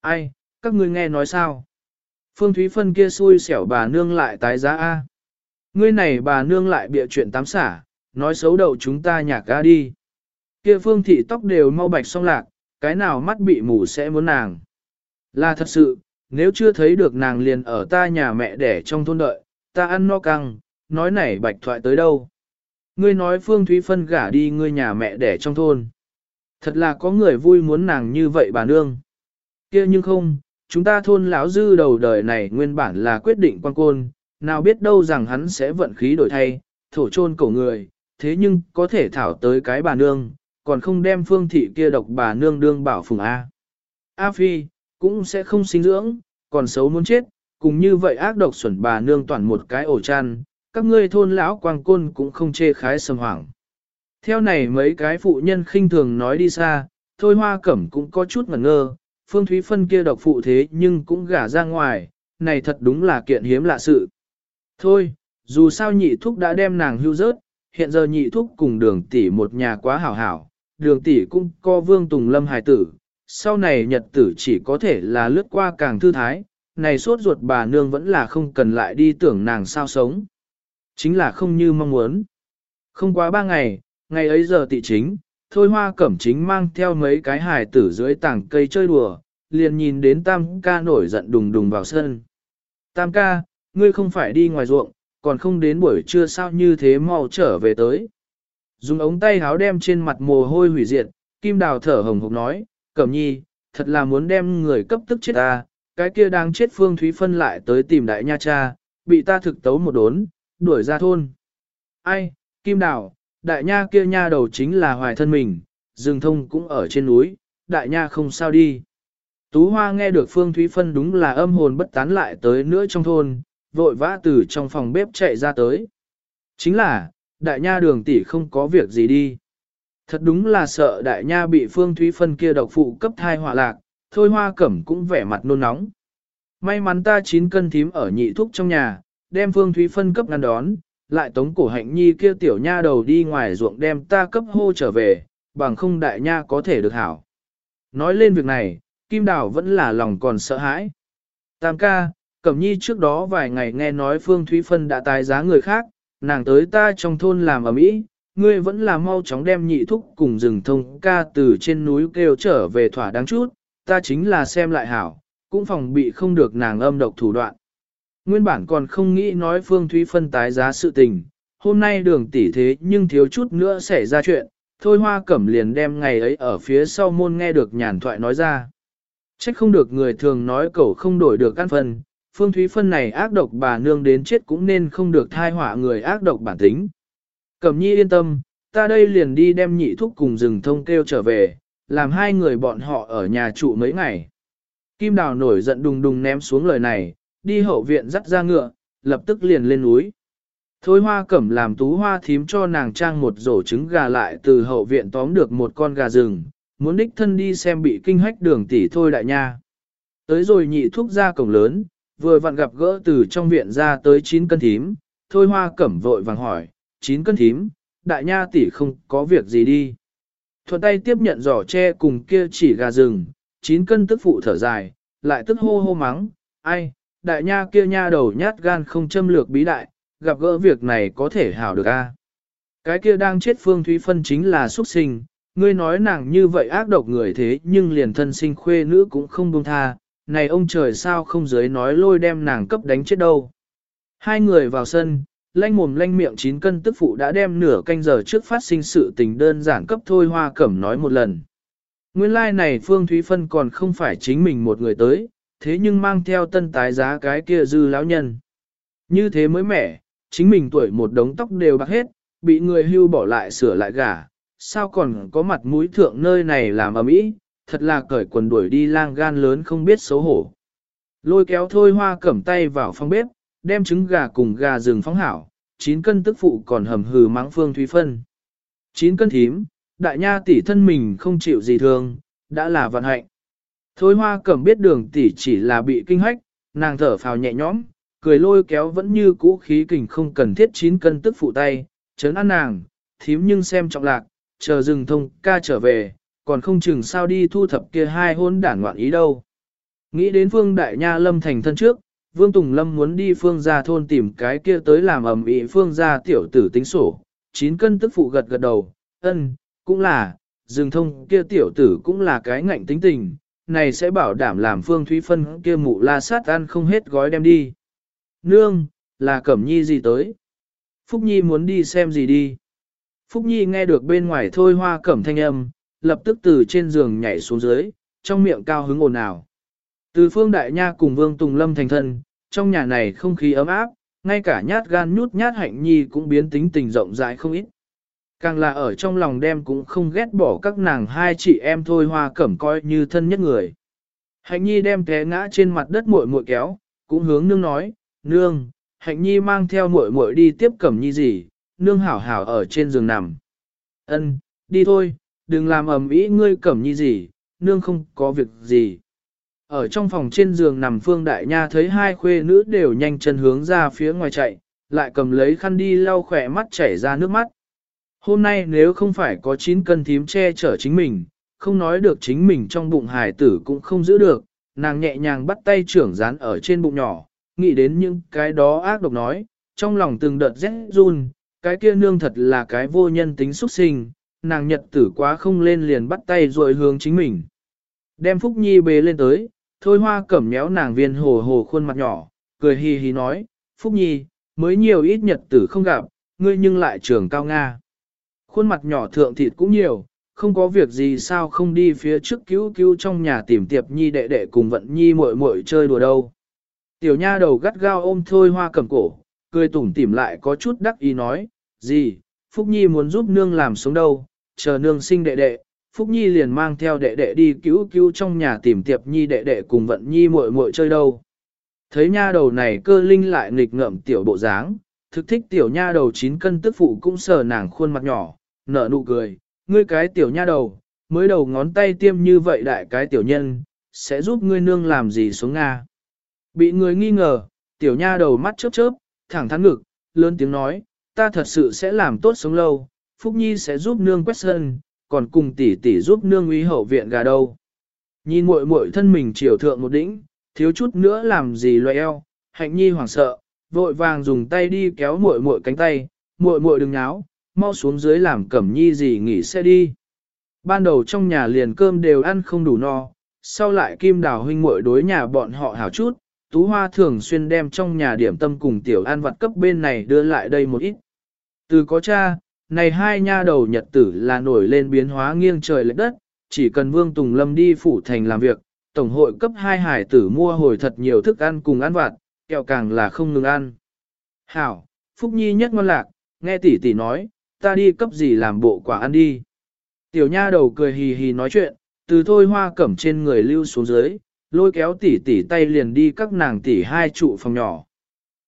Ai, các ngươi nghe nói sao? Phương Thúy Phân kia xui xẻo bà nương lại tái giá A. Ngươi này bà nương lại bịa chuyện tám xả, nói xấu đầu chúng ta nhạc ga đi. Kia phương thị tóc đều mau bạch song lạc, cái nào mắt bị mù sẽ muốn nàng. Là thật sự, nếu chưa thấy được nàng liền ở ta nhà mẹ đẻ trong thôn đợi, ta ăn no căng, nói này bạch thoại tới đâu. Ngươi nói Phương Thúy Phân gả đi ngươi nhà mẹ đẻ trong thôn. Thật là có người vui muốn nàng như vậy bà nương. kia nhưng không, chúng ta thôn lão dư đầu đời này nguyên bản là quyết định quan côn, nào biết đâu rằng hắn sẽ vận khí đổi thay, thổ chôn cổ người, thế nhưng có thể thảo tới cái bà nương, còn không đem phương thị kia độc bà nương đương bảo phùng A. A Phi, cũng sẽ không sinh dưỡng, còn xấu muốn chết, cùng như vậy ác độc xuẩn bà nương toàn một cái ổ chăn, các ngươi thôn lão quang côn cũng không chê khái sầm hoảng. Theo này mấy cái phụ nhân khinh thường nói đi xa, thôi hoa cẩm cũng có chút ngẩn ngơ, phương thúy phân kia độc phụ thế nhưng cũng gả ra ngoài, này thật đúng là kiện hiếm lạ sự. Thôi, dù sao nhị thúc đã đem nàng hưu rớt, hiện giờ nhị thúc cùng đường tỷ một nhà quá hảo hảo, đường tỷ cũng co vương tùng lâm hài tử, sau này nhật tử chỉ có thể là lướt qua càng thư thái, này suốt ruột bà nương vẫn là không cần lại đi tưởng nàng sao sống. Chính là không như mong muốn. Không quá ba ngày, ngày ấy giờ tị chính, thôi hoa cẩm chính mang theo mấy cái hài tử dưới tảng cây chơi đùa, liền nhìn đến tam ca nổi giận đùng đùng vào sân. Tam ca, ngươi không phải đi ngoài ruộng, còn không đến buổi trưa sao như thế mau trở về tới. Dùng ống tay háo đem trên mặt mồ hôi hủy diệt, kim đào thở hồng hộc nói, cẩm nhi, thật là muốn đem người cấp tức chết ta, cái kia đang chết phương thúy phân lại tới tìm đại nha cha, bị ta thực tấu một đốn, đuổi ra thôn. Ai, kim đào, đại nha kia nha đầu chính là hoài thân mình, rừng thông cũng ở trên núi, đại nha không sao đi. Tú Hoa nghe được Phương Thúy Phân đúng là âm hồn bất tán lại tới nữa trong thôn, vội vã từ trong phòng bếp chạy ra tới. Chính là, đại nha đường tỷ không có việc gì đi. Thật đúng là sợ đại nha bị Phương Thúy Phân kia độc phụ cấp thai họa lạc, thôi hoa cẩm cũng vẻ mặt nôn nóng. May mắn ta chín cân thím ở nhị thúc trong nhà, đem Phương Thúy Phân cấp ngăn đón, lại tống cổ hạnh nhi kia tiểu nha đầu đi ngoài ruộng đem ta cấp hô trở về, bằng không đại nha có thể được hảo. Nói lên việc này, Kim Đào vẫn là lòng còn sợ hãi. Tam ca, Cẩm Nhi trước đó vài ngày nghe nói Phương Thúy Phân đã tái giá người khác, nàng tới ta trong thôn làm ở mỹ, ngươi vẫn là mau chóng đem nhị thúc cùng rừng thông ca từ trên núi kêu trở về thỏa đáng chút, ta chính là xem lại hảo, cũng phòng bị không được nàng âm độc thủ đoạn. Nguyên bản còn không nghĩ nói Phương Thúy phân tái giá sự tình, hôm nay đường tỷ thế nhưng thiếu chút nữa xảy ra chuyện, thôi hoa cẩm liền đem ngày ấy ở phía sau môn nghe được nhàn thoại nói ra. Trách không được người thường nói cậu không đổi được căn phần, Phương Thúy phân này ác độc bà nương đến chết cũng nên không được thai họa người ác độc bản tính. Cẩm nhi yên tâm, ta đây liền đi đem nhị thúc cùng rừng thông kêu trở về, làm hai người bọn họ ở nhà trụ mấy ngày. Kim Đào nổi giận đùng đùng ném xuống lời này, đi hậu viện dắt ra ngựa, lập tức liền lên núi. Thôi hoa cẩm làm tú hoa thím cho nàng trang một rổ trứng gà lại từ hậu viện tóm được một con gà rừng, muốn đích thân đi xem bị kinh hách đường tỷ thôi đại nha. Tới rồi nhị thuốc ra cổng lớn, vừa vặn gặp gỡ từ trong viện ra tới 9 cân thím, thôi hoa cẩm vội vàng hỏi, 9 cân thím, đại nha tỷ không có việc gì đi. Thuận tay tiếp nhận giỏ tre cùng kia chỉ gà rừng, 9 cân tức phụ thở dài, lại tức hô hô mắng, ai, đại nha kia nha đầu nhát gan không châm lược bí đại, gặp gỡ việc này có thể hảo được a. Cái kia đang chết Phương Thúy Phân chính là xuất sinh, ngươi nói nàng như vậy ác độc người thế nhưng liền thân sinh khuê nữ cũng không buông tha, này ông trời sao không giới nói lôi đem nàng cấp đánh chết đâu. Hai người vào sân, lanh mồm lanh miệng chín cân tức phụ đã đem nửa canh giờ trước phát sinh sự tình đơn giản cấp thôi hoa cẩm nói một lần. Nguyên lai like này Phương Thúy Phân còn không phải chính mình một người tới, thế nhưng mang theo tân tái giá cái kia dư lão nhân. Như thế mới mẻ, chính mình tuổi một đống tóc đều bạc hết, bị người hưu bỏ lại sửa lại gả, sao còn có mặt mũi thượng nơi này làm ở mỹ, thật là cởi quần đuổi đi lang gan lớn không biết xấu hổ. Lôi kéo thôi hoa cẩm tay vào phòng bếp, đem trứng gà cùng gà rừng phóng hảo, 9 cân tức phụ còn hầm hừ mắng phương thúy phân. 9 cân thím, đại nha tỷ thân mình không chịu gì thương, đã là vận hạnh. Thôi hoa cẩm biết đường tỷ chỉ là bị kinh hách, nàng thở phào nhẹ nhõm, cười lôi kéo vẫn như cũ khí kình không cần thiết 9 cân tức phụ tay, chấn ăn nàng, thím nhưng xem trọng lạc, chờ rừng thông ca trở về, còn không chừng sao đi thu thập kia hai hôn đản ngoạn ý đâu. Nghĩ đến phương đại nha lâm thành thân trước, Vương Tùng Lâm muốn đi phương gia thôn tìm cái kia tới làm ẩm ý phương gia tiểu tử tính sổ, chín cân tức phụ gật gật đầu, ân, cũng là, rừng thông kia tiểu tử cũng là cái ngạnh tính tình, này sẽ bảo đảm làm Phương Thúy Phân kia mụ la sát ăn không hết gói đem đi. Nương, là Cẩm Nhi gì tới? Phúc Nhi muốn đi xem gì đi? Phúc Nhi nghe được bên ngoài thôi hoa cẩm thanh âm, lập tức từ trên giường nhảy xuống dưới, trong miệng cao hứng ồn ào. Từ phương đại nha cùng vương Tùng Lâm thành thân, trong nhà này không khí ấm áp, ngay cả nhát gan nhút nhát hạnh nhi cũng biến tính tình rộng rãi không ít. Càng là ở trong lòng đem cũng không ghét bỏ các nàng hai chị em thôi hoa cẩm coi như thân nhất người. Hạnh nhi đem té ngã trên mặt đất muội muội kéo, cũng hướng nương nói, nương, hạnh nhi mang theo muội muội đi tiếp cẩm nhi gì, nương hảo hảo ở trên giường nằm. Ân, đi thôi, đừng làm ầm ĩ ngươi cẩm nhi gì, nương không có việc gì. Ở trong phòng trên giường nằm Phương Đại Nha thấy hai khuê nữ đều nhanh chân hướng ra phía ngoài chạy, lại cầm lấy khăn đi lau khỏe mắt chảy ra nước mắt. Hôm nay nếu không phải có 9 cân thím che chở chính mình, không nói được chính mình trong bụng hài tử cũng không giữ được, nàng nhẹ nhàng bắt tay trưởng dán ở trên bụng nhỏ, nghĩ đến những cái đó ác độc nói, trong lòng từng đợt rét run, cái kia nương thật là cái vô nhân tính xuất sinh, nàng nhật tử quá không lên liền bắt tay rồi hướng chính mình. Đem Phúc Nhi bế lên tới, thôi hoa cẩm méo nàng viên hồ hồ khuôn mặt nhỏ, cười hì hì nói, Phúc Nhi, mới nhiều ít nhật tử không gặp, ngươi nhưng lại trường cao Nga. Khuôn mặt nhỏ thượng thịt cũng nhiều, không có việc gì sao không đi phía trước cứu cứu trong nhà tìm tiệp nhi đệ đệ cùng vận nhi muội muội chơi đùa đâu. Tiểu nha đầu gắt gao ôm thôi hoa cầm cổ, cười tủm tỉm lại có chút đắc ý nói, gì, Phúc Nhi muốn giúp nương làm sống đâu, chờ nương sinh đệ đệ, Phúc Nhi liền mang theo đệ đệ đi cứu cứu trong nhà tìm tiệp Nhi đệ đệ cùng vận Nhi muội muội chơi đâu. Thấy nha đầu này cơ linh lại nghịch ngợm tiểu bộ dáng, thực thích tiểu nha đầu chín cân tức phụ cũng sờ nàng khuôn mặt nhỏ, nở nụ cười, ngươi cái tiểu nha đầu, mới đầu ngón tay tiêm như vậy đại cái tiểu nhân, sẽ giúp ngươi nương làm gì xuống Nga. Bị người nghi ngờ, tiểu nha đầu mắt chớp chớp, thẳng thắn ngực, lớn tiếng nói, ta thật sự sẽ làm tốt sống lâu, Phúc Nhi sẽ giúp nương quét sân, còn cùng tỷ tỷ giúp nương uy hậu viện gà đâu. Nhìn muội muội thân mình chiều thượng một đỉnh, thiếu chút nữa làm gì loe eo, hạnh nhi hoảng sợ, vội vàng dùng tay đi kéo muội muội cánh tay, muội muội đừng náo, mau xuống dưới làm cẩm nhi gì nghỉ sẽ đi. Ban đầu trong nhà liền cơm đều ăn không đủ no, sau lại kim đào huynh muội đối nhà bọn họ hảo chút, tú hoa thường xuyên đem trong nhà điểm tâm cùng tiểu an vặt cấp bên này đưa lại đây một ít. Từ có cha, này hai nha đầu nhật tử là nổi lên biến hóa nghiêng trời lệch đất, chỉ cần Vương Tùng Lâm đi phủ thành làm việc, Tổng hội cấp hai hải tử mua hồi thật nhiều thức ăn cùng ăn vặt, kẹo càng là không ngừng ăn. Hảo, Phúc Nhi nhất ngon lạc, nghe tỷ tỷ nói, ta đi cấp gì làm bộ quả ăn đi. Tiểu nha đầu cười hì hì nói chuyện, từ thôi hoa cẩm trên người lưu xuống dưới, lôi kéo tỷ tỷ tay liền đi các nàng tỷ hai trụ phòng nhỏ.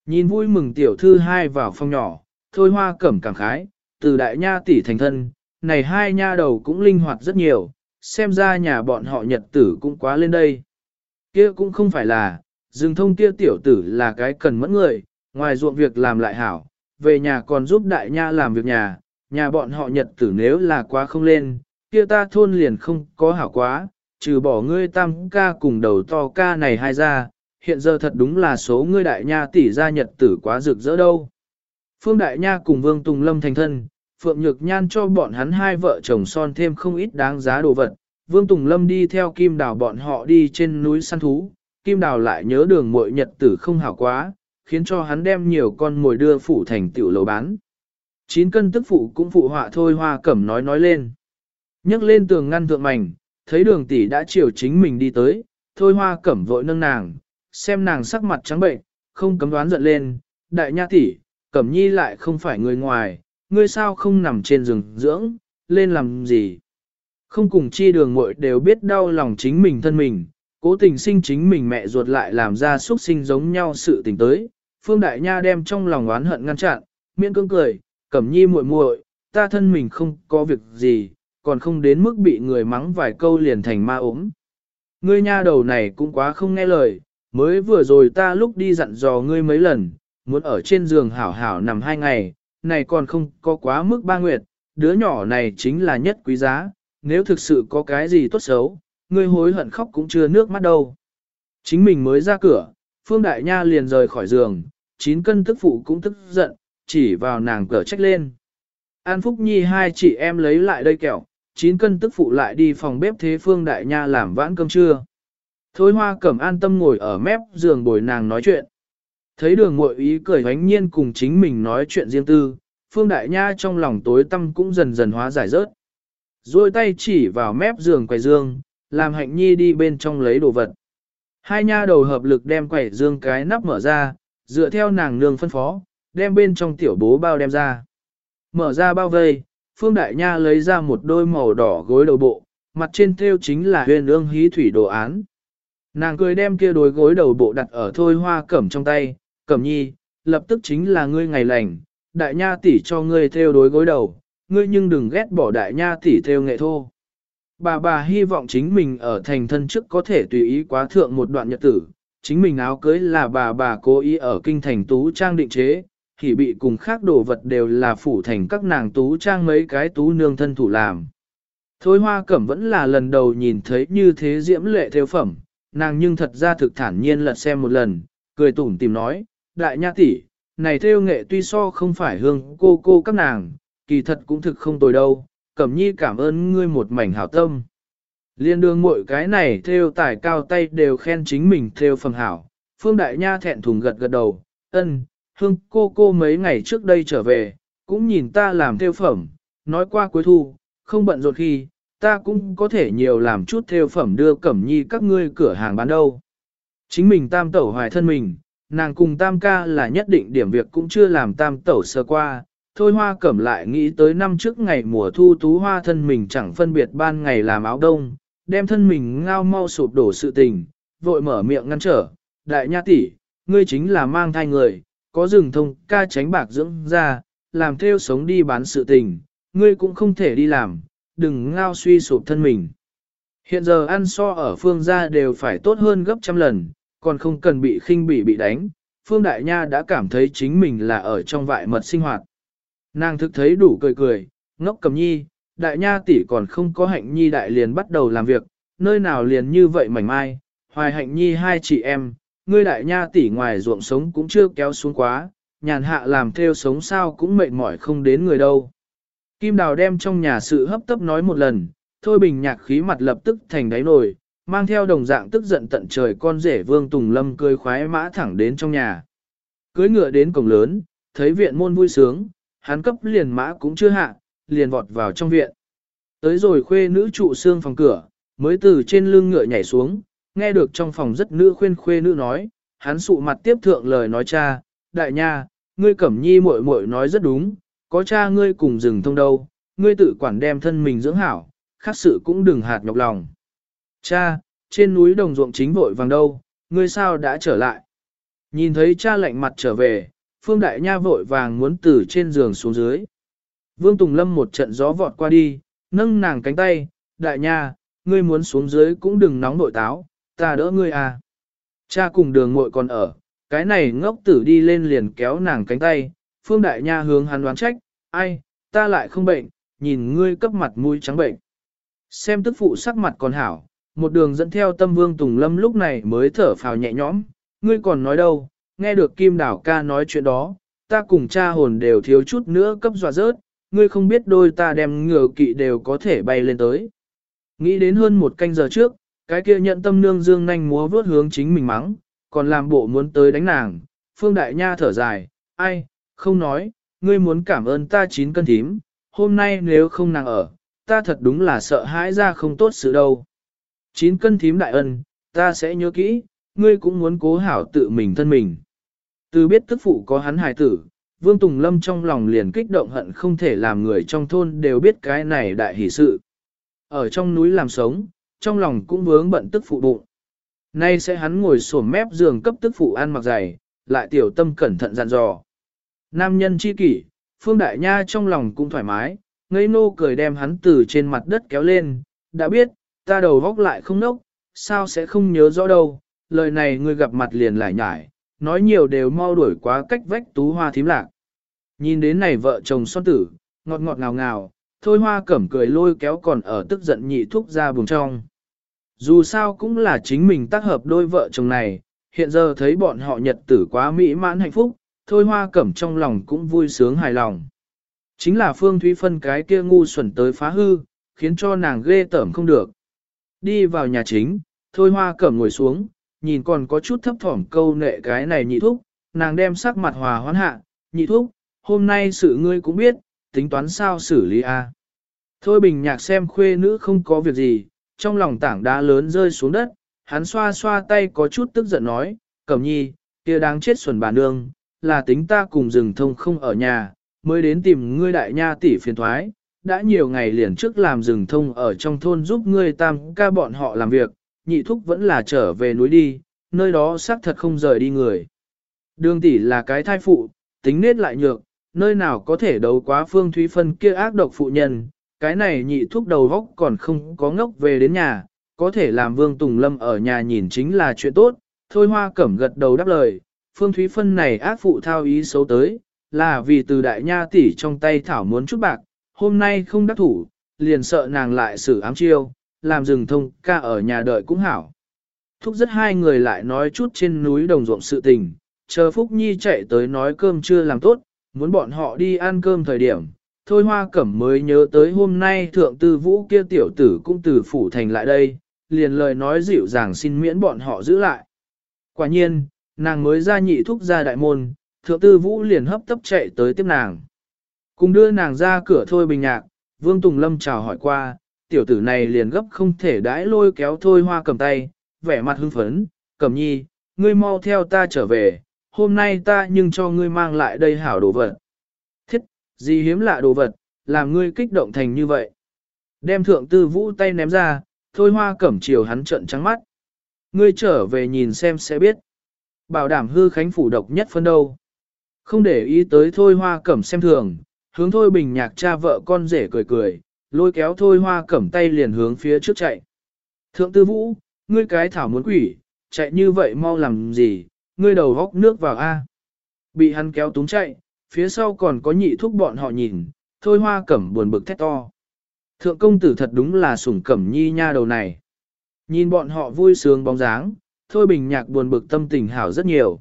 Nhìn vui mừng tiểu thư hai vào phòng nhỏ, thôi hoa cẩm cảm khái, từ đại nha tỷ thành thân, này hai nha đầu cũng linh hoạt rất nhiều, xem ra nhà bọn họ nhật tử cũng quá lên đây. Kia cũng không phải là, rừng thông kia tiểu tử là cái cần mẫn người, ngoài ruộng việc làm lại hảo, về nhà còn giúp đại nha làm việc nhà, nhà bọn họ nhật tử nếu là quá không lên, kia ta thôn liền không có hảo quá, trừ bỏ ngươi tam ca cùng đầu to ca này hai ra, hiện giờ thật đúng là số ngươi đại nha tỷ gia nhật tử quá rực rỡ đâu. Phương Đại Nha cùng Vương Tùng Lâm thành thân, Phượng Nhược Nhan cho bọn hắn hai vợ chồng son thêm không ít đáng giá đồ vật. Vương Tùng Lâm đi theo Kim Đào bọn họ đi trên núi săn thú, Kim Đào lại nhớ đường muội nhật tử không hảo quá, khiến cho hắn đem nhiều con mồi đưa phủ thành tiểu lầu bán. Chín cân tức phụ cũng phụ họa thôi hoa cẩm nói nói lên. nhấc lên tường ngăn thượng mảnh, thấy đường tỷ đã chiều chính mình đi tới, thôi hoa cẩm vội nâng nàng, xem nàng sắc mặt trắng bệnh, không cấm đoán giận lên, đại nha tỷ, cẩm nhi lại không phải người ngoài, ngươi sao không nằm trên giường dưỡng, lên làm gì. Không cùng chi đường muội đều biết đau lòng chính mình thân mình, cố tình sinh chính mình mẹ ruột lại làm ra xuất sinh giống nhau sự tình tới. Phương Đại Nha đem trong lòng oán hận ngăn chặn, miễn cưỡng cười, cẩm nhi muội muội, ta thân mình không có việc gì, còn không đến mức bị người mắng vài câu liền thành ma ốm. Ngươi nha đầu này cũng quá không nghe lời, mới vừa rồi ta lúc đi dặn dò ngươi mấy lần, muốn ở trên giường hảo hảo nằm hai ngày, này còn không có quá mức ba nguyệt, đứa nhỏ này chính là nhất quý giá, nếu thực sự có cái gì tốt xấu, ngươi hối hận khóc cũng chưa nước mắt đâu. Chính mình mới ra cửa, Phương Đại Nha liền rời khỏi giường, chín cân tức phụ cũng tức giận, chỉ vào nàng cửa trách lên. An Phúc Nhi hai chị em lấy lại đây kẹo, chín cân tức phụ lại đi phòng bếp thế phương đại nha làm vãn cơm trưa. Thôi hoa cẩm an tâm ngồi ở mép giường bồi nàng nói chuyện. Thấy đường muội ý cười hoánh nhiên cùng chính mình nói chuyện riêng tư, phương đại nha trong lòng tối tâm cũng dần dần hóa giải rớt. Rồi tay chỉ vào mép giường quầy dương, làm hạnh nhi đi bên trong lấy đồ vật. Hai nha đầu hợp lực đem quầy dương cái nắp mở ra, dựa theo nàng nương phân phó, đem bên trong tiểu bố bao đem ra. Mở ra bao vây, Phương Đại Nha lấy ra một đôi màu đỏ gối đầu bộ, mặt trên thêu chính là huyền ương hí thủy đồ án. Nàng cười đem kia đôi gối đầu bộ đặt ở thôi hoa cẩm trong tay, cẩm nhi, lập tức chính là ngươi ngày lành, đại nha tỷ cho ngươi theo đối gối đầu, ngươi nhưng đừng ghét bỏ đại nha tỷ theo nghệ thô. Bà bà hy vọng chính mình ở thành thân trước có thể tùy ý quá thượng một đoạn nhật tử, chính mình áo cưới là bà bà cố ý ở kinh thành tú trang định chế, thì bị cùng khác đồ vật đều là phủ thành các nàng tú trang mấy cái tú nương thân thủ làm. Thôi hoa cẩm vẫn là lần đầu nhìn thấy như thế diễm lệ theo phẩm, nàng nhưng thật ra thực thản nhiên lật xem một lần, cười tủm tìm nói, đại nha tỷ, này theo nghệ tuy so không phải hương cô cô các nàng, kỳ thật cũng thực không tồi đâu, cẩm nhi cảm ơn ngươi một mảnh hảo tâm. Liên đương mỗi cái này theo tài cao tay đều khen chính mình theo phần hảo, phương đại nha thẹn thùng gật gật đầu, ân, hương cô cô mấy ngày trước đây trở về, cũng nhìn ta làm theo phẩm, nói qua cuối thu, không bận rộn khi, ta cũng có thể nhiều làm chút theo phẩm đưa cẩm nhi các ngươi cửa hàng bán đâu. Chính mình tam tẩu hoài thân mình, nàng cùng tam ca là nhất định điểm việc cũng chưa làm tam tẩu sơ qua, thôi hoa cẩm lại nghĩ tới năm trước ngày mùa thu tú hoa thân mình chẳng phân biệt ban ngày làm áo đông, đem thân mình ngao mau sụp đổ sự tình, vội mở miệng ngăn trở, đại nha tỷ, ngươi chính là mang thai người, có rừng thông ca tránh bạc dưỡng ra, làm theo sống đi bán sự tình, ngươi cũng không thể đi làm, đừng ngao suy sụp thân mình. Hiện giờ ăn so ở phương gia đều phải tốt hơn gấp trăm lần, còn không cần bị khinh bỉ bị đánh, Phương Đại Nha đã cảm thấy chính mình là ở trong vại mật sinh hoạt. Nàng thực thấy đủ cười cười, ngốc cầm nhi, Đại Nha tỷ còn không có hạnh nhi đại liền bắt đầu làm việc, nơi nào liền như vậy mảnh mai, hoài hạnh nhi hai chị em, ngươi Đại Nha tỷ ngoài ruộng sống cũng chưa kéo xuống quá, nhàn hạ làm theo sống sao cũng mệt mỏi không đến người đâu. Kim Đào đem trong nhà sự hấp tấp nói một lần, Thôi Bình nhạc khí mặt lập tức thành đáy nổi mang theo đồng dạng tức giận tận trời con rể Vương Tùng Lâm cười khoái mã thẳng đến trong nhà. Cưới ngựa đến cổng lớn, thấy viện môn vui sướng, hắn cấp liền mã cũng chưa hạ, liền vọt vào trong viện. Tới rồi khuê nữ trụ xương phòng cửa, mới từ trên lưng ngựa nhảy xuống, nghe được trong phòng rất nữ khuyên khuê nữ nói, hắn sụ mặt tiếp thượng lời nói cha, đại nha, ngươi cẩm nhi muội muội nói rất đúng, có cha ngươi cùng rừng thông đâu, ngươi tự quản đem thân mình dưỡng hảo, khác sự cũng đừng hạt nhọc lòng. Cha, trên núi đồng ruộng chính vội vàng đâu, ngươi sao đã trở lại? Nhìn thấy cha lạnh mặt trở về, Phương Đại Nha vội vàng muốn từ trên giường xuống dưới. Vương Tùng Lâm một trận gió vọt qua đi, nâng nàng cánh tay, Đại Nha, ngươi muốn xuống dưới cũng đừng nóng nội táo, ta đỡ ngươi à. Cha cùng đường muội còn ở, cái này ngốc tử đi lên liền kéo nàng cánh tay, Phương Đại Nha hướng hắn đoán trách, ai, ta lại không bệnh, nhìn ngươi cấp mặt mũi trắng bệnh. Xem tức phụ sắc mặt còn hảo, một đường dẫn theo tâm vương Tùng Lâm lúc này mới thở phào nhẹ nhõm, ngươi còn nói đâu, nghe được Kim Đảo ca nói chuyện đó, ta cùng cha hồn đều thiếu chút nữa cấp dọa rớt, ngươi không biết đôi ta đem ngựa kỵ đều có thể bay lên tới. Nghĩ đến hơn một canh giờ trước, cái kia nhận tâm nương dương nhanh múa vớt hướng chính mình mắng, còn làm bộ muốn tới đánh nàng, Phương Đại Nha thở dài, ai, không nói, ngươi muốn cảm ơn ta chín cân thím, hôm nay nếu không nàng ở, ta thật đúng là sợ hãi ra không tốt sự đâu. Chín cân thím đại ân, ta sẽ nhớ kỹ, ngươi cũng muốn cố hảo tự mình thân mình. Từ biết tức phụ có hắn hài tử, Vương Tùng Lâm trong lòng liền kích động hận không thể làm người trong thôn đều biết cái này đại hỷ sự. Ở trong núi làm sống, trong lòng cũng vướng bận tức phụ bụng. Nay sẽ hắn ngồi sổm mép giường cấp tức phụ ăn mặc dày, lại tiểu tâm cẩn thận dặn dò. Nam nhân chi kỷ, Phương Đại Nha trong lòng cũng thoải mái, ngây nô cười đem hắn từ trên mặt đất kéo lên, đã biết, ta đầu góc lại không nốc, sao sẽ không nhớ rõ đâu, lời này ngươi gặp mặt liền lại nhải, nói nhiều đều mau đuổi quá cách vách tú hoa thím lạc. Nhìn đến này vợ chồng son tử, ngọt ngọt ngào ngào, thôi hoa cẩm cười lôi kéo còn ở tức giận nhị thúc ra bùng trong. Dù sao cũng là chính mình tác hợp đôi vợ chồng này, hiện giờ thấy bọn họ nhật tử quá mỹ mãn hạnh phúc, thôi hoa cẩm trong lòng cũng vui sướng hài lòng. Chính là Phương Thúy Phân cái kia ngu xuẩn tới phá hư, khiến cho nàng ghê tởm không được. Đi vào nhà chính, thôi hoa cẩm ngồi xuống, nhìn còn có chút thấp thỏm câu nệ cái này nhị thúc, nàng đem sắc mặt hòa hoãn hạ, nhị thúc, hôm nay sự ngươi cũng biết, tính toán sao xử lý a. Thôi bình nhạc xem khuê nữ không có việc gì, trong lòng tảng đá lớn rơi xuống đất, hắn xoa xoa tay có chút tức giận nói, cẩm nhi, kia đáng chết xuẩn bà nương, là tính ta cùng rừng thông không ở nhà, mới đến tìm ngươi đại nha tỷ phiền thoái, đã nhiều ngày liền trước làm rừng thông ở trong thôn giúp ngươi tam ca bọn họ làm việc, nhị thúc vẫn là trở về núi đi, nơi đó xác thật không rời đi người. Đường tỷ là cái thai phụ, tính nết lại nhược, nơi nào có thể đấu quá phương thúy phân kia ác độc phụ nhân, cái này nhị thúc đầu góc còn không có ngốc về đến nhà, có thể làm vương Tùng Lâm ở nhà nhìn chính là chuyện tốt, thôi hoa cẩm gật đầu đáp lời, phương thúy phân này ác phụ thao ý xấu tới, là vì từ đại nha tỷ trong tay thảo muốn chút bạc, hôm nay không đắc thủ, liền sợ nàng lại xử ám chiêu, làm rừng thông ca ở nhà đợi cũng hảo. Thúc rất hai người lại nói chút trên núi đồng ruộng sự tình, chờ Phúc Nhi chạy tới nói cơm chưa làm tốt, muốn bọn họ đi ăn cơm thời điểm. Thôi hoa cẩm mới nhớ tới hôm nay thượng tư vũ kia tiểu tử cũng từ phủ thành lại đây, liền lời nói dịu dàng xin miễn bọn họ giữ lại. Quả nhiên, nàng mới ra nhị thúc ra đại môn, thượng tư vũ liền hấp tấp chạy tới tiếp nàng. Cùng đưa nàng ra cửa thôi bình nhạc, Vương Tùng Lâm chào hỏi qua, tiểu tử này liền gấp không thể đãi lôi kéo thôi hoa cầm tay, vẻ mặt hưng phấn, cầm nhi, ngươi mau theo ta trở về, hôm nay ta nhưng cho ngươi mang lại đây hảo đồ vật. Thiết, gì hiếm lạ đồ vật, làm ngươi kích động thành như vậy. Đem thượng tư vũ tay ném ra, thôi hoa cẩm chiều hắn trận trắng mắt. Ngươi trở về nhìn xem sẽ biết. Bảo đảm hư khánh phủ độc nhất phân đâu. Không để ý tới thôi hoa cẩm xem thường, hướng thôi bình nhạc cha vợ con rể cười cười, lôi kéo thôi hoa cẩm tay liền hướng phía trước chạy. Thượng tư vũ, ngươi cái thảo muốn quỷ, chạy như vậy mau làm gì, ngươi đầu góc nước vào A. Bị hắn kéo túng chạy, phía sau còn có nhị thúc bọn họ nhìn, thôi hoa cẩm buồn bực thét to. Thượng công tử thật đúng là sủng cẩm nhi nha đầu này. Nhìn bọn họ vui sướng bóng dáng, thôi bình nhạc buồn bực tâm tình hảo rất nhiều.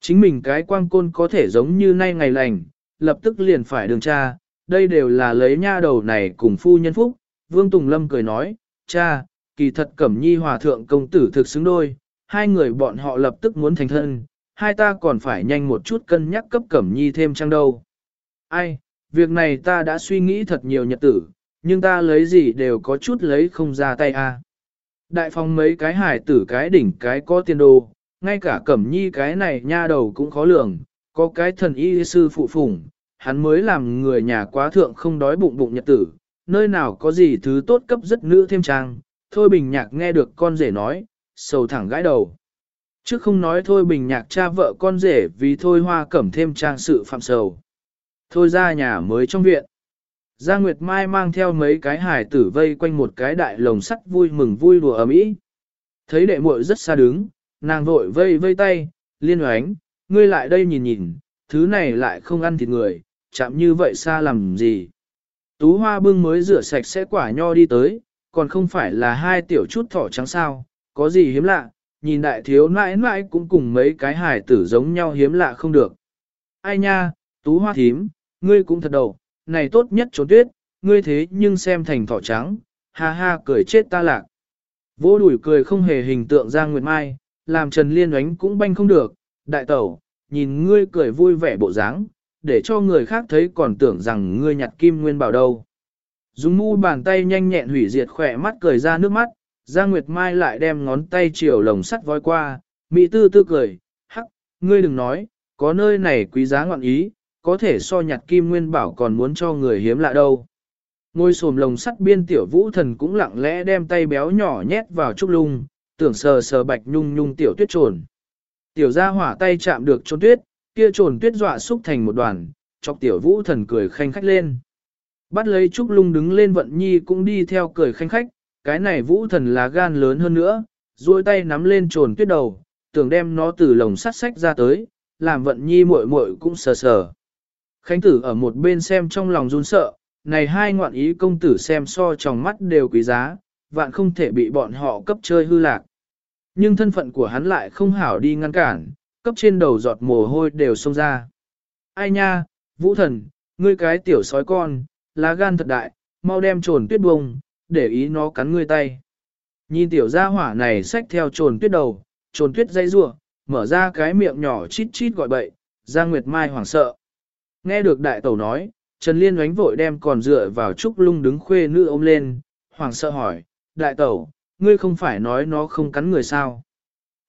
Chính mình cái quang côn có thể giống như nay ngày lành, lập tức liền phải đường cha, đây đều là lấy nha đầu này cùng phu nhân phúc. Vương Tùng Lâm cười nói, cha, kỳ thật cẩm nhi hòa thượng công tử thực xứng đôi, hai người bọn họ lập tức muốn thành thân, hai ta còn phải nhanh một chút cân nhắc cấp cẩm nhi thêm trang đâu. Ai, việc này ta đã suy nghĩ thật nhiều nhật tử, nhưng ta lấy gì đều có chút lấy không ra tay a. Đại phong mấy cái hải tử cái đỉnh cái có tiền đồ, ngay cả cẩm nhi cái này nha đầu cũng khó lường, có cái thần y sư phụ phủng, hắn mới làm người nhà quá thượng không đói bụng bụng nhật tử, nơi nào có gì thứ tốt cấp rất nữ thêm trang, thôi bình nhạc nghe được con rể nói, sầu thẳng gãi đầu. Trước không nói thôi bình nhạc cha vợ con rể vì thôi hoa cẩm thêm trang sự phạm sầu. Thôi ra nhà mới trong viện. Gia Nguyệt Mai mang theo mấy cái hải tử vây quanh một cái đại lồng sắt vui mừng vui đùa ấm ý. Thấy đệ muội rất xa đứng, nàng vội vây vây tay, liên oánh, ngươi lại đây nhìn nhìn, thứ này lại không ăn thịt người, chạm như vậy xa làm gì. Tú hoa bưng mới rửa sạch sẽ quả nho đi tới, còn không phải là hai tiểu chút thỏ trắng sao, có gì hiếm lạ, nhìn đại thiếu nãi nãi cũng cùng mấy cái hài tử giống nhau hiếm lạ không được. Ai nha, tú hoa thím, ngươi cũng thật đầu, này tốt nhất trốn tuyết, ngươi thế nhưng xem thành thỏ trắng, ha ha cười chết ta lạc. Vô đuổi cười không hề hình tượng Giang Nguyệt Mai, làm Trần Liên oánh cũng banh không được, đại tẩu, nhìn ngươi cười vui vẻ bộ dáng, để cho người khác thấy còn tưởng rằng ngươi nhặt kim nguyên bảo đâu. Dùng mu bàn tay nhanh nhẹn hủy diệt khỏe mắt cười ra nước mắt, Giang Nguyệt Mai lại đem ngón tay chiều lồng sắt voi qua, Mỹ tư tư cười, hắc, ngươi đừng nói, có nơi này quý giá ngọn ý, có thể so nhặt kim nguyên bảo còn muốn cho người hiếm lạ đâu. Ngôi sồm lồng sắt biên tiểu vũ thần cũng lặng lẽ đem tay béo nhỏ nhét vào trúc lung, tưởng sờ sờ bạch nhung nhung tiểu tuyết trồn. Tiểu gia hỏa tay chạm được trôn tuyết, kia trồn tuyết dọa xúc thành một đoàn, chọc tiểu vũ thần cười khanh khách lên. Bắt lấy trúc lung đứng lên vận nhi cũng đi theo cười khanh khách, cái này vũ thần là gan lớn hơn nữa, duỗi tay nắm lên trồn tuyết đầu, tưởng đem nó từ lồng sắt sách ra tới, làm vận nhi muội muội cũng sờ sờ. Khánh tử ở một bên xem trong lòng run sợ, này hai ngoạn ý công tử xem so trong mắt đều quý giá, vạn không thể bị bọn họ cấp chơi hư lạc. Nhưng thân phận của hắn lại không hảo đi ngăn cản, cấp trên đầu giọt mồ hôi đều xông ra. Ai nha, vũ thần, ngươi cái tiểu sói con, lá gan thật đại, mau đem trồn tuyết bông, để ý nó cắn ngươi tay. Nhìn tiểu gia hỏa này xách theo trồn tuyết đầu, trồn tuyết dây rua, mở ra cái miệng nhỏ chít chít gọi bậy, Giang Nguyệt Mai hoảng sợ. Nghe được đại tẩu nói, Trần Liên oánh vội đem còn dựa vào trúc lung đứng khuê nữ ôm lên, hoảng sợ hỏi, đại tẩu, ngươi không phải nói nó không cắn người sao?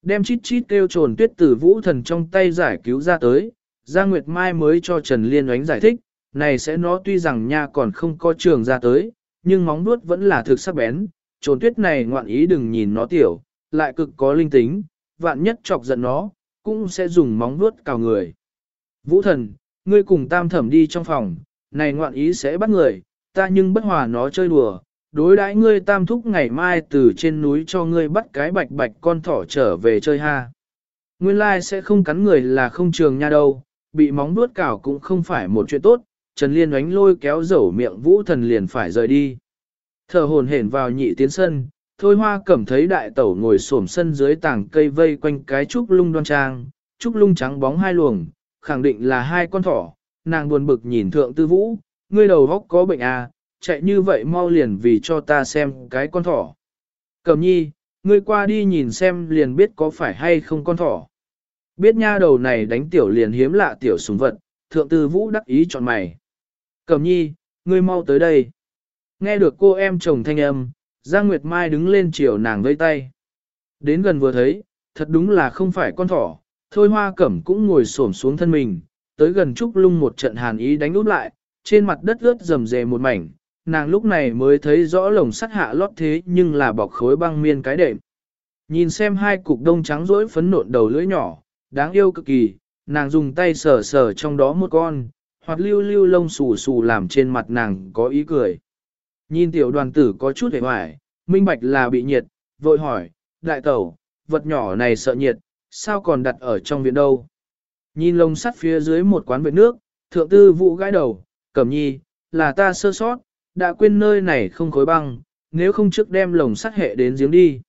Đem chít chít kêu trồn tuyết tử vũ thần trong tay giải cứu ra tới, Giang Nguyệt Mai mới cho Trần Liên oánh giải thích, này sẽ nó tuy rằng nha còn không có trường ra tới, nhưng móng nuốt vẫn là thực sắc bén, trồn tuyết này ngoạn ý đừng nhìn nó tiểu, lại cực có linh tính, vạn nhất chọc giận nó, cũng sẽ dùng móng nuốt cào người. Vũ thần, ngươi cùng tam thẩm đi trong phòng, này ngoạn ý sẽ bắt người, ta nhưng bất hòa nó chơi đùa, đối đãi ngươi tam thúc ngày mai từ trên núi cho ngươi bắt cái bạch bạch con thỏ trở về chơi ha. Nguyên lai sẽ không cắn người là không trường nha đâu, bị móng nuốt cào cũng không phải một chuyện tốt, Trần Liên oánh lôi kéo dẩu miệng vũ thần liền phải rời đi. Thở hồn hển vào nhị tiến sân, thôi hoa cẩm thấy đại tẩu ngồi xổm sân dưới tảng cây vây quanh cái trúc lung đoan trang, trúc lung trắng bóng hai luồng, khẳng định là hai con thỏ, nàng buồn bực nhìn thượng tư vũ, ngươi đầu góc có bệnh à, chạy như vậy mau liền vì cho ta xem cái con thỏ. Cẩm nhi, ngươi qua đi nhìn xem liền biết có phải hay không con thỏ. Biết nha đầu này đánh tiểu liền hiếm lạ tiểu súng vật, thượng tư vũ đắc ý chọn mày. Cẩm nhi, ngươi mau tới đây. Nghe được cô em chồng thanh âm, Giang Nguyệt Mai đứng lên chiều nàng vây tay. Đến gần vừa thấy, thật đúng là không phải con thỏ, thôi hoa cẩm cũng ngồi xổm xuống thân mình, tới gần trúc lung một trận hàn ý đánh úp lại, trên mặt đất ướt rầm rề một mảnh, nàng lúc này mới thấy rõ lồng sắt hạ lót thế nhưng là bọc khối băng miên cái đệm. Nhìn xem hai cục đông trắng rỗi phấn nộn đầu lưỡi nhỏ, đáng yêu cực kỳ, nàng dùng tay sờ sờ trong đó một con, hoặc lưu lưu lông xù xù làm trên mặt nàng có ý cười. Nhìn tiểu đoàn tử có chút hề hoài, minh bạch là bị nhiệt, vội hỏi, đại tẩu, vật nhỏ này sợ nhiệt, sao còn đặt ở trong viện đâu? Nhìn lông sắt phía dưới một quán vệ nước, thượng tư vụ gãi đầu, cẩm nhi, là ta sơ sót, đã quên nơi này không khối băng, nếu không trước đem lồng sắt hệ đến giếng đi.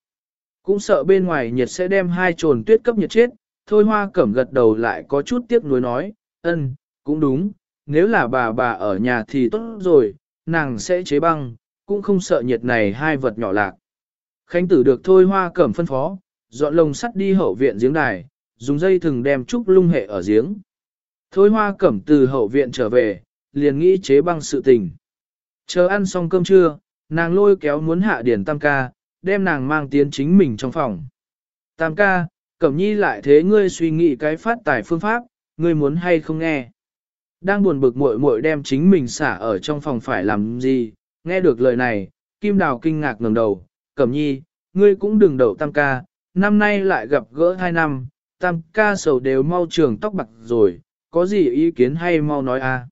Cũng sợ bên ngoài nhiệt sẽ đem hai trồn tuyết cấp nhiệt chết, thôi hoa cẩm gật đầu lại có chút tiếc nuối nói, ân, cũng đúng, nếu là bà bà ở nhà thì tốt rồi, nàng sẽ chế băng, cũng không sợ nhiệt này hai vật nhỏ lạc. Khánh tử được thôi hoa cẩm phân phó, dọn lồng sắt đi hậu viện giếng đài, dùng dây thừng đem trúc lung hệ ở giếng. Thôi hoa cẩm từ hậu viện trở về, liền nghĩ chế băng sự tình. Chờ ăn xong cơm trưa, nàng lôi kéo muốn hạ điển tam ca, đem nàng mang tiến chính mình trong phòng. Tam ca, cẩm nhi lại thế ngươi suy nghĩ cái phát tài phương pháp, ngươi muốn hay không nghe. Đang buồn bực muội muội đem chính mình xả ở trong phòng phải làm gì, nghe được lời này, Kim Đào kinh ngạc ngẩng đầu, Cẩm Nhi, ngươi cũng đừng đậu tam ca, năm nay lại gặp gỡ hai năm, tam ca sầu đều mau trường tóc bạc rồi, có gì ý kiến hay mau nói a.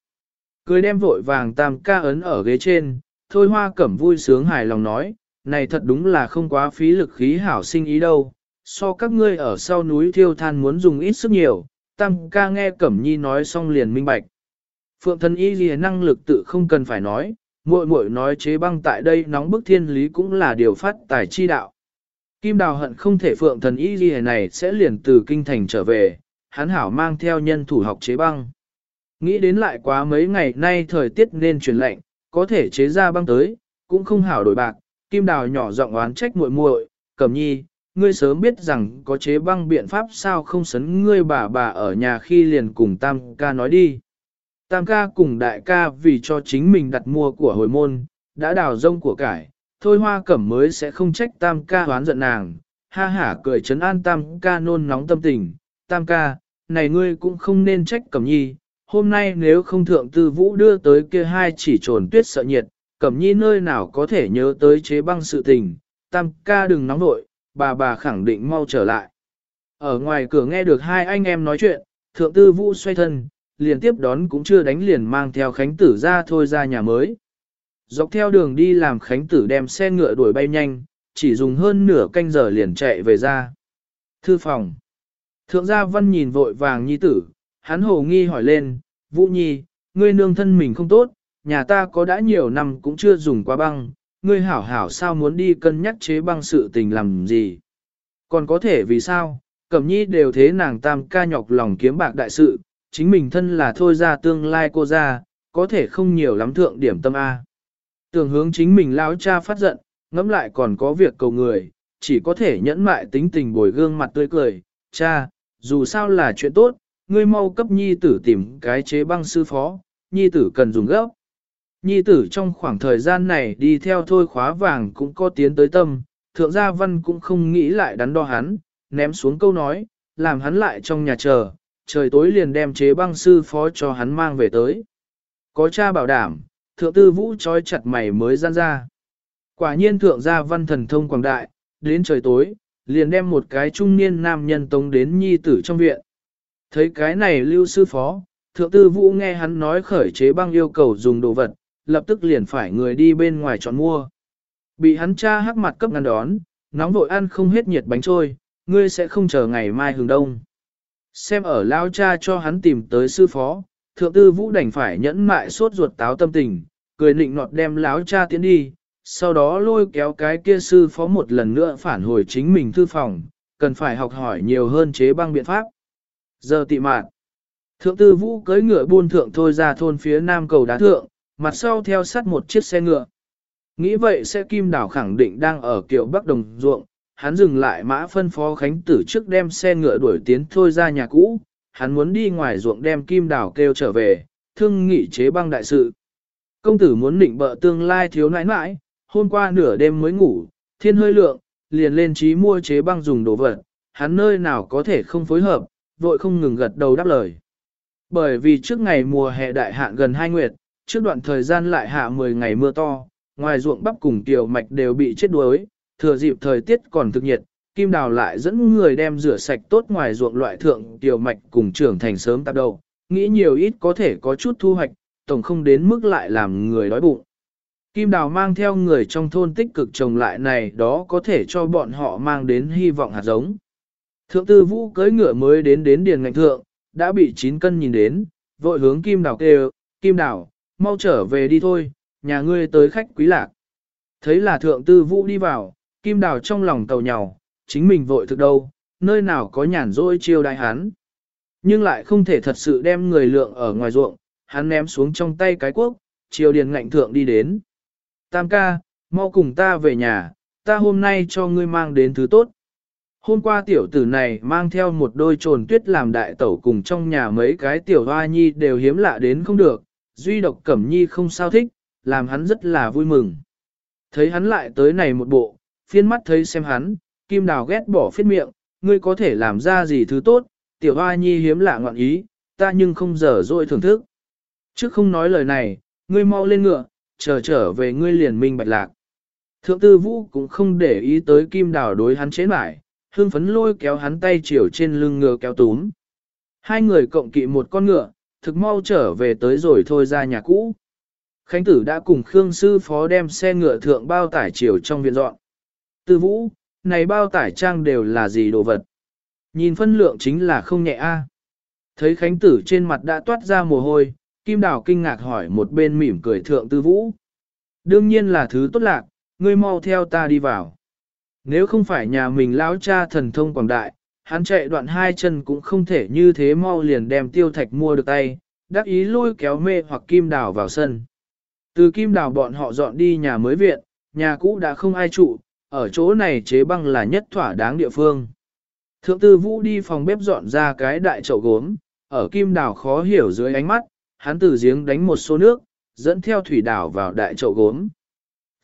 Cười đem vội vàng tam ca ấn ở ghế trên, thôi hoa cẩm vui sướng hài lòng nói, này thật đúng là không quá phí lực khí hảo sinh ý đâu, so các ngươi ở sau núi thiêu than muốn dùng ít sức nhiều, tam ca nghe cẩm nhi nói xong liền minh bạch. Phượng thần y gì năng lực tự không cần phải nói, muội muội nói chế băng tại đây nóng bức thiên lý cũng là điều phát tài chi đạo. Kim đào hận không thể phượng thần y gì này sẽ liền từ kinh thành trở về, hắn hảo mang theo nhân thủ học chế băng. Nghĩ đến lại quá mấy ngày nay thời tiết nên chuyển lạnh có thể chế ra băng tới, cũng không hảo đổi bạc. Kim đào nhỏ giọng oán trách muội muội, cẩm nhi, ngươi sớm biết rằng có chế băng biện pháp sao không sấn ngươi bà bà ở nhà khi liền cùng tam ca nói đi. Tam ca cùng đại ca vì cho chính mình đặt mua của hồi môn, đã đào rông của cải, thôi hoa cẩm mới sẽ không trách tam ca hoán giận nàng, ha hả cười chấn an tam ca nôn nóng tâm tình, tam ca, này ngươi cũng không nên trách cẩm nhi, hôm nay nếu không thượng tư vũ đưa tới kia hai chỉ trồn tuyết sợ nhiệt, cẩm nhi nơi nào có thể nhớ tới chế băng sự tình, tam ca đừng nóng nội, bà bà khẳng định mau trở lại. Ở ngoài cửa nghe được hai anh em nói chuyện, thượng tư vũ xoay thân, liền tiếp đón cũng chưa đánh liền mang theo khánh tử ra thôi ra nhà mới. Dọc theo đường đi làm khánh tử đem xe ngựa đuổi bay nhanh, chỉ dùng hơn nửa canh giờ liền chạy về ra. Thư phòng. Thượng gia văn nhìn vội vàng nhi tử, hắn hồ nghi hỏi lên, Vũ Nhi, ngươi nương thân mình không tốt, nhà ta có đã nhiều năm cũng chưa dùng qua băng, ngươi hảo hảo sao muốn đi cân nhắc chế băng sự tình làm gì. Còn có thể vì sao, Cẩm Nhi đều thế nàng tam ca nhọc lòng kiếm bạc đại sự, chính mình thân là thôi ra tương lai cô ra, có thể không nhiều lắm thượng điểm tâm A. Tường hướng chính mình lão cha phát giận, ngẫm lại còn có việc cầu người, chỉ có thể nhẫn mại tính tình bồi gương mặt tươi cười. Cha, dù sao là chuyện tốt, ngươi mau cấp nhi tử tìm cái chế băng sư phó, nhi tử cần dùng gấp. Nhi tử trong khoảng thời gian này đi theo thôi khóa vàng cũng có tiến tới tâm, thượng gia văn cũng không nghĩ lại đắn đo hắn, ném xuống câu nói, làm hắn lại trong nhà chờ, trời tối liền đem chế băng sư phó cho hắn mang về tới. Có cha bảo đảm, thượng tư vũ trói chặt mày mới gian ra. Quả nhiên thượng gia văn thần thông quảng đại, đến trời tối, liền đem một cái trung niên nam nhân tống đến nhi tử trong viện. Thấy cái này lưu sư phó, thượng tư vũ nghe hắn nói khởi chế băng yêu cầu dùng đồ vật, lập tức liền phải người đi bên ngoài chọn mua. Bị hắn cha hắc mặt cấp ngăn đón, nóng vội ăn không hết nhiệt bánh trôi, ngươi sẽ không chờ ngày mai hừng đông. Xem ở lao cha cho hắn tìm tới sư phó, thượng tư vũ đành phải nhẫn mại sốt ruột táo tâm tình, cười nịnh nọt đem láo cha tiến đi, sau đó lôi kéo cái kia sư phó một lần nữa phản hồi chính mình thư phòng, cần phải học hỏi nhiều hơn chế băng biện pháp. Giờ tị mạn, thượng tư vũ cưỡi ngựa buôn thượng thôi ra thôn phía nam cầu đá thượng, mặt sau theo sát một chiếc xe ngựa. Nghĩ vậy sẽ kim đảo khẳng định đang ở kiểu bắc đồng ruộng, hắn dừng lại mã phân phó khánh tử trước đem xe ngựa đuổi tiến thôi ra nhà cũ, hắn muốn đi ngoài ruộng đem kim đảo kêu trở về, thương nghị chế băng đại sự. Công tử muốn định bợ tương lai thiếu nãi nãi, hôm qua nửa đêm mới ngủ, thiên hơi lượng, liền lên trí mua chế băng dùng đồ vật, hắn nơi nào có thể không phối hợp, vội không ngừng gật đầu đáp lời. Bởi vì trước ngày mùa hè đại hạn gần hai nguyệt, trước đoạn thời gian lại hạ 10 ngày mưa to, ngoài ruộng bắp cùng tiểu mạch đều bị chết đuối, thừa dịp thời tiết còn thực nhiệt, Kim Đào lại dẫn người đem rửa sạch tốt ngoài ruộng loại thượng tiểu mạch cùng trưởng thành sớm tạp đầu, nghĩ nhiều ít có thể có chút thu hoạch, tổng không đến mức lại làm người đói bụng. Kim Đào mang theo người trong thôn tích cực trồng lại này đó có thể cho bọn họ mang đến hy vọng hạt giống. Thượng tư vũ cưới ngựa mới đến đến điền ngạnh thượng, đã bị chín cân nhìn đến, vội hướng Kim Đào kêu, Kim Đào, mau trở về đi thôi, nhà ngươi tới khách quý lạc. Thấy là thượng tư vũ đi vào, Kim Đào trong lòng tàu nhào, chính mình vội thực đâu, nơi nào có nhàn rỗi chiêu đại hắn. Nhưng lại không thể thật sự đem người lượng ở ngoài ruộng, hắn ném xuống trong tay cái quốc, chiều điền ngạnh thượng đi đến. Tam ca, mau cùng ta về nhà, ta hôm nay cho ngươi mang đến thứ tốt. Hôm qua tiểu tử này mang theo một đôi trồn tuyết làm đại tẩu cùng trong nhà mấy cái tiểu hoa nhi đều hiếm lạ đến không được, duy độc cẩm nhi không sao thích, làm hắn rất là vui mừng. Thấy hắn lại tới này một bộ, phiên mắt thấy xem hắn, kim đào ghét bỏ phiết miệng, ngươi có thể làm ra gì thứ tốt, tiểu hoa nhi hiếm lạ ngọn ý, ta nhưng không dở dội thưởng thức. Trước không nói lời này, ngươi mau lên ngựa, chờ trở về ngươi liền minh bạch lạc. Thượng tư vũ cũng không để ý tới kim đào đối hắn chế mải, hương phấn lôi kéo hắn tay chiều trên lưng ngựa kéo túm. Hai người cộng kỵ một con ngựa, thực mau trở về tới rồi thôi ra nhà cũ. Khánh tử đã cùng Khương sư phó đem xe ngựa thượng bao tải chiều trong viện dọn. Tư vũ, này bao tải trang đều là gì đồ vật? Nhìn phân lượng chính là không nhẹ a. Thấy Khánh tử trên mặt đã toát ra mồ hôi, Kim Đào kinh ngạc hỏi một bên mỉm cười thượng tư vũ. Đương nhiên là thứ tốt lạc, ngươi mau theo ta đi vào. Nếu không phải nhà mình lão cha thần thông quảng đại, hắn chạy đoạn hai chân cũng không thể như thế mau liền đem tiêu thạch mua được tay, đắc ý lôi kéo mê hoặc kim đào vào sân. Từ kim đào bọn họ dọn đi nhà mới viện, nhà cũ đã không ai trụ, ở chỗ này chế băng là nhất thỏa đáng địa phương. Thượng tư vũ đi phòng bếp dọn ra cái đại chậu gốm, ở kim đào khó hiểu dưới ánh mắt, hắn từ giếng đánh một số nước, dẫn theo thủy đảo vào đại chậu gốm.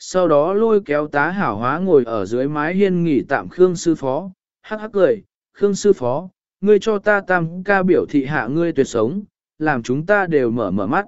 Sau đó lôi kéo tá hảo hóa ngồi ở dưới mái hiên nghỉ tạm Khương sư phó, hắc hắc cười, Khương sư phó, ngươi cho ta tam ca biểu thị hạ ngươi tuyệt sống, làm chúng ta đều mở mở mắt.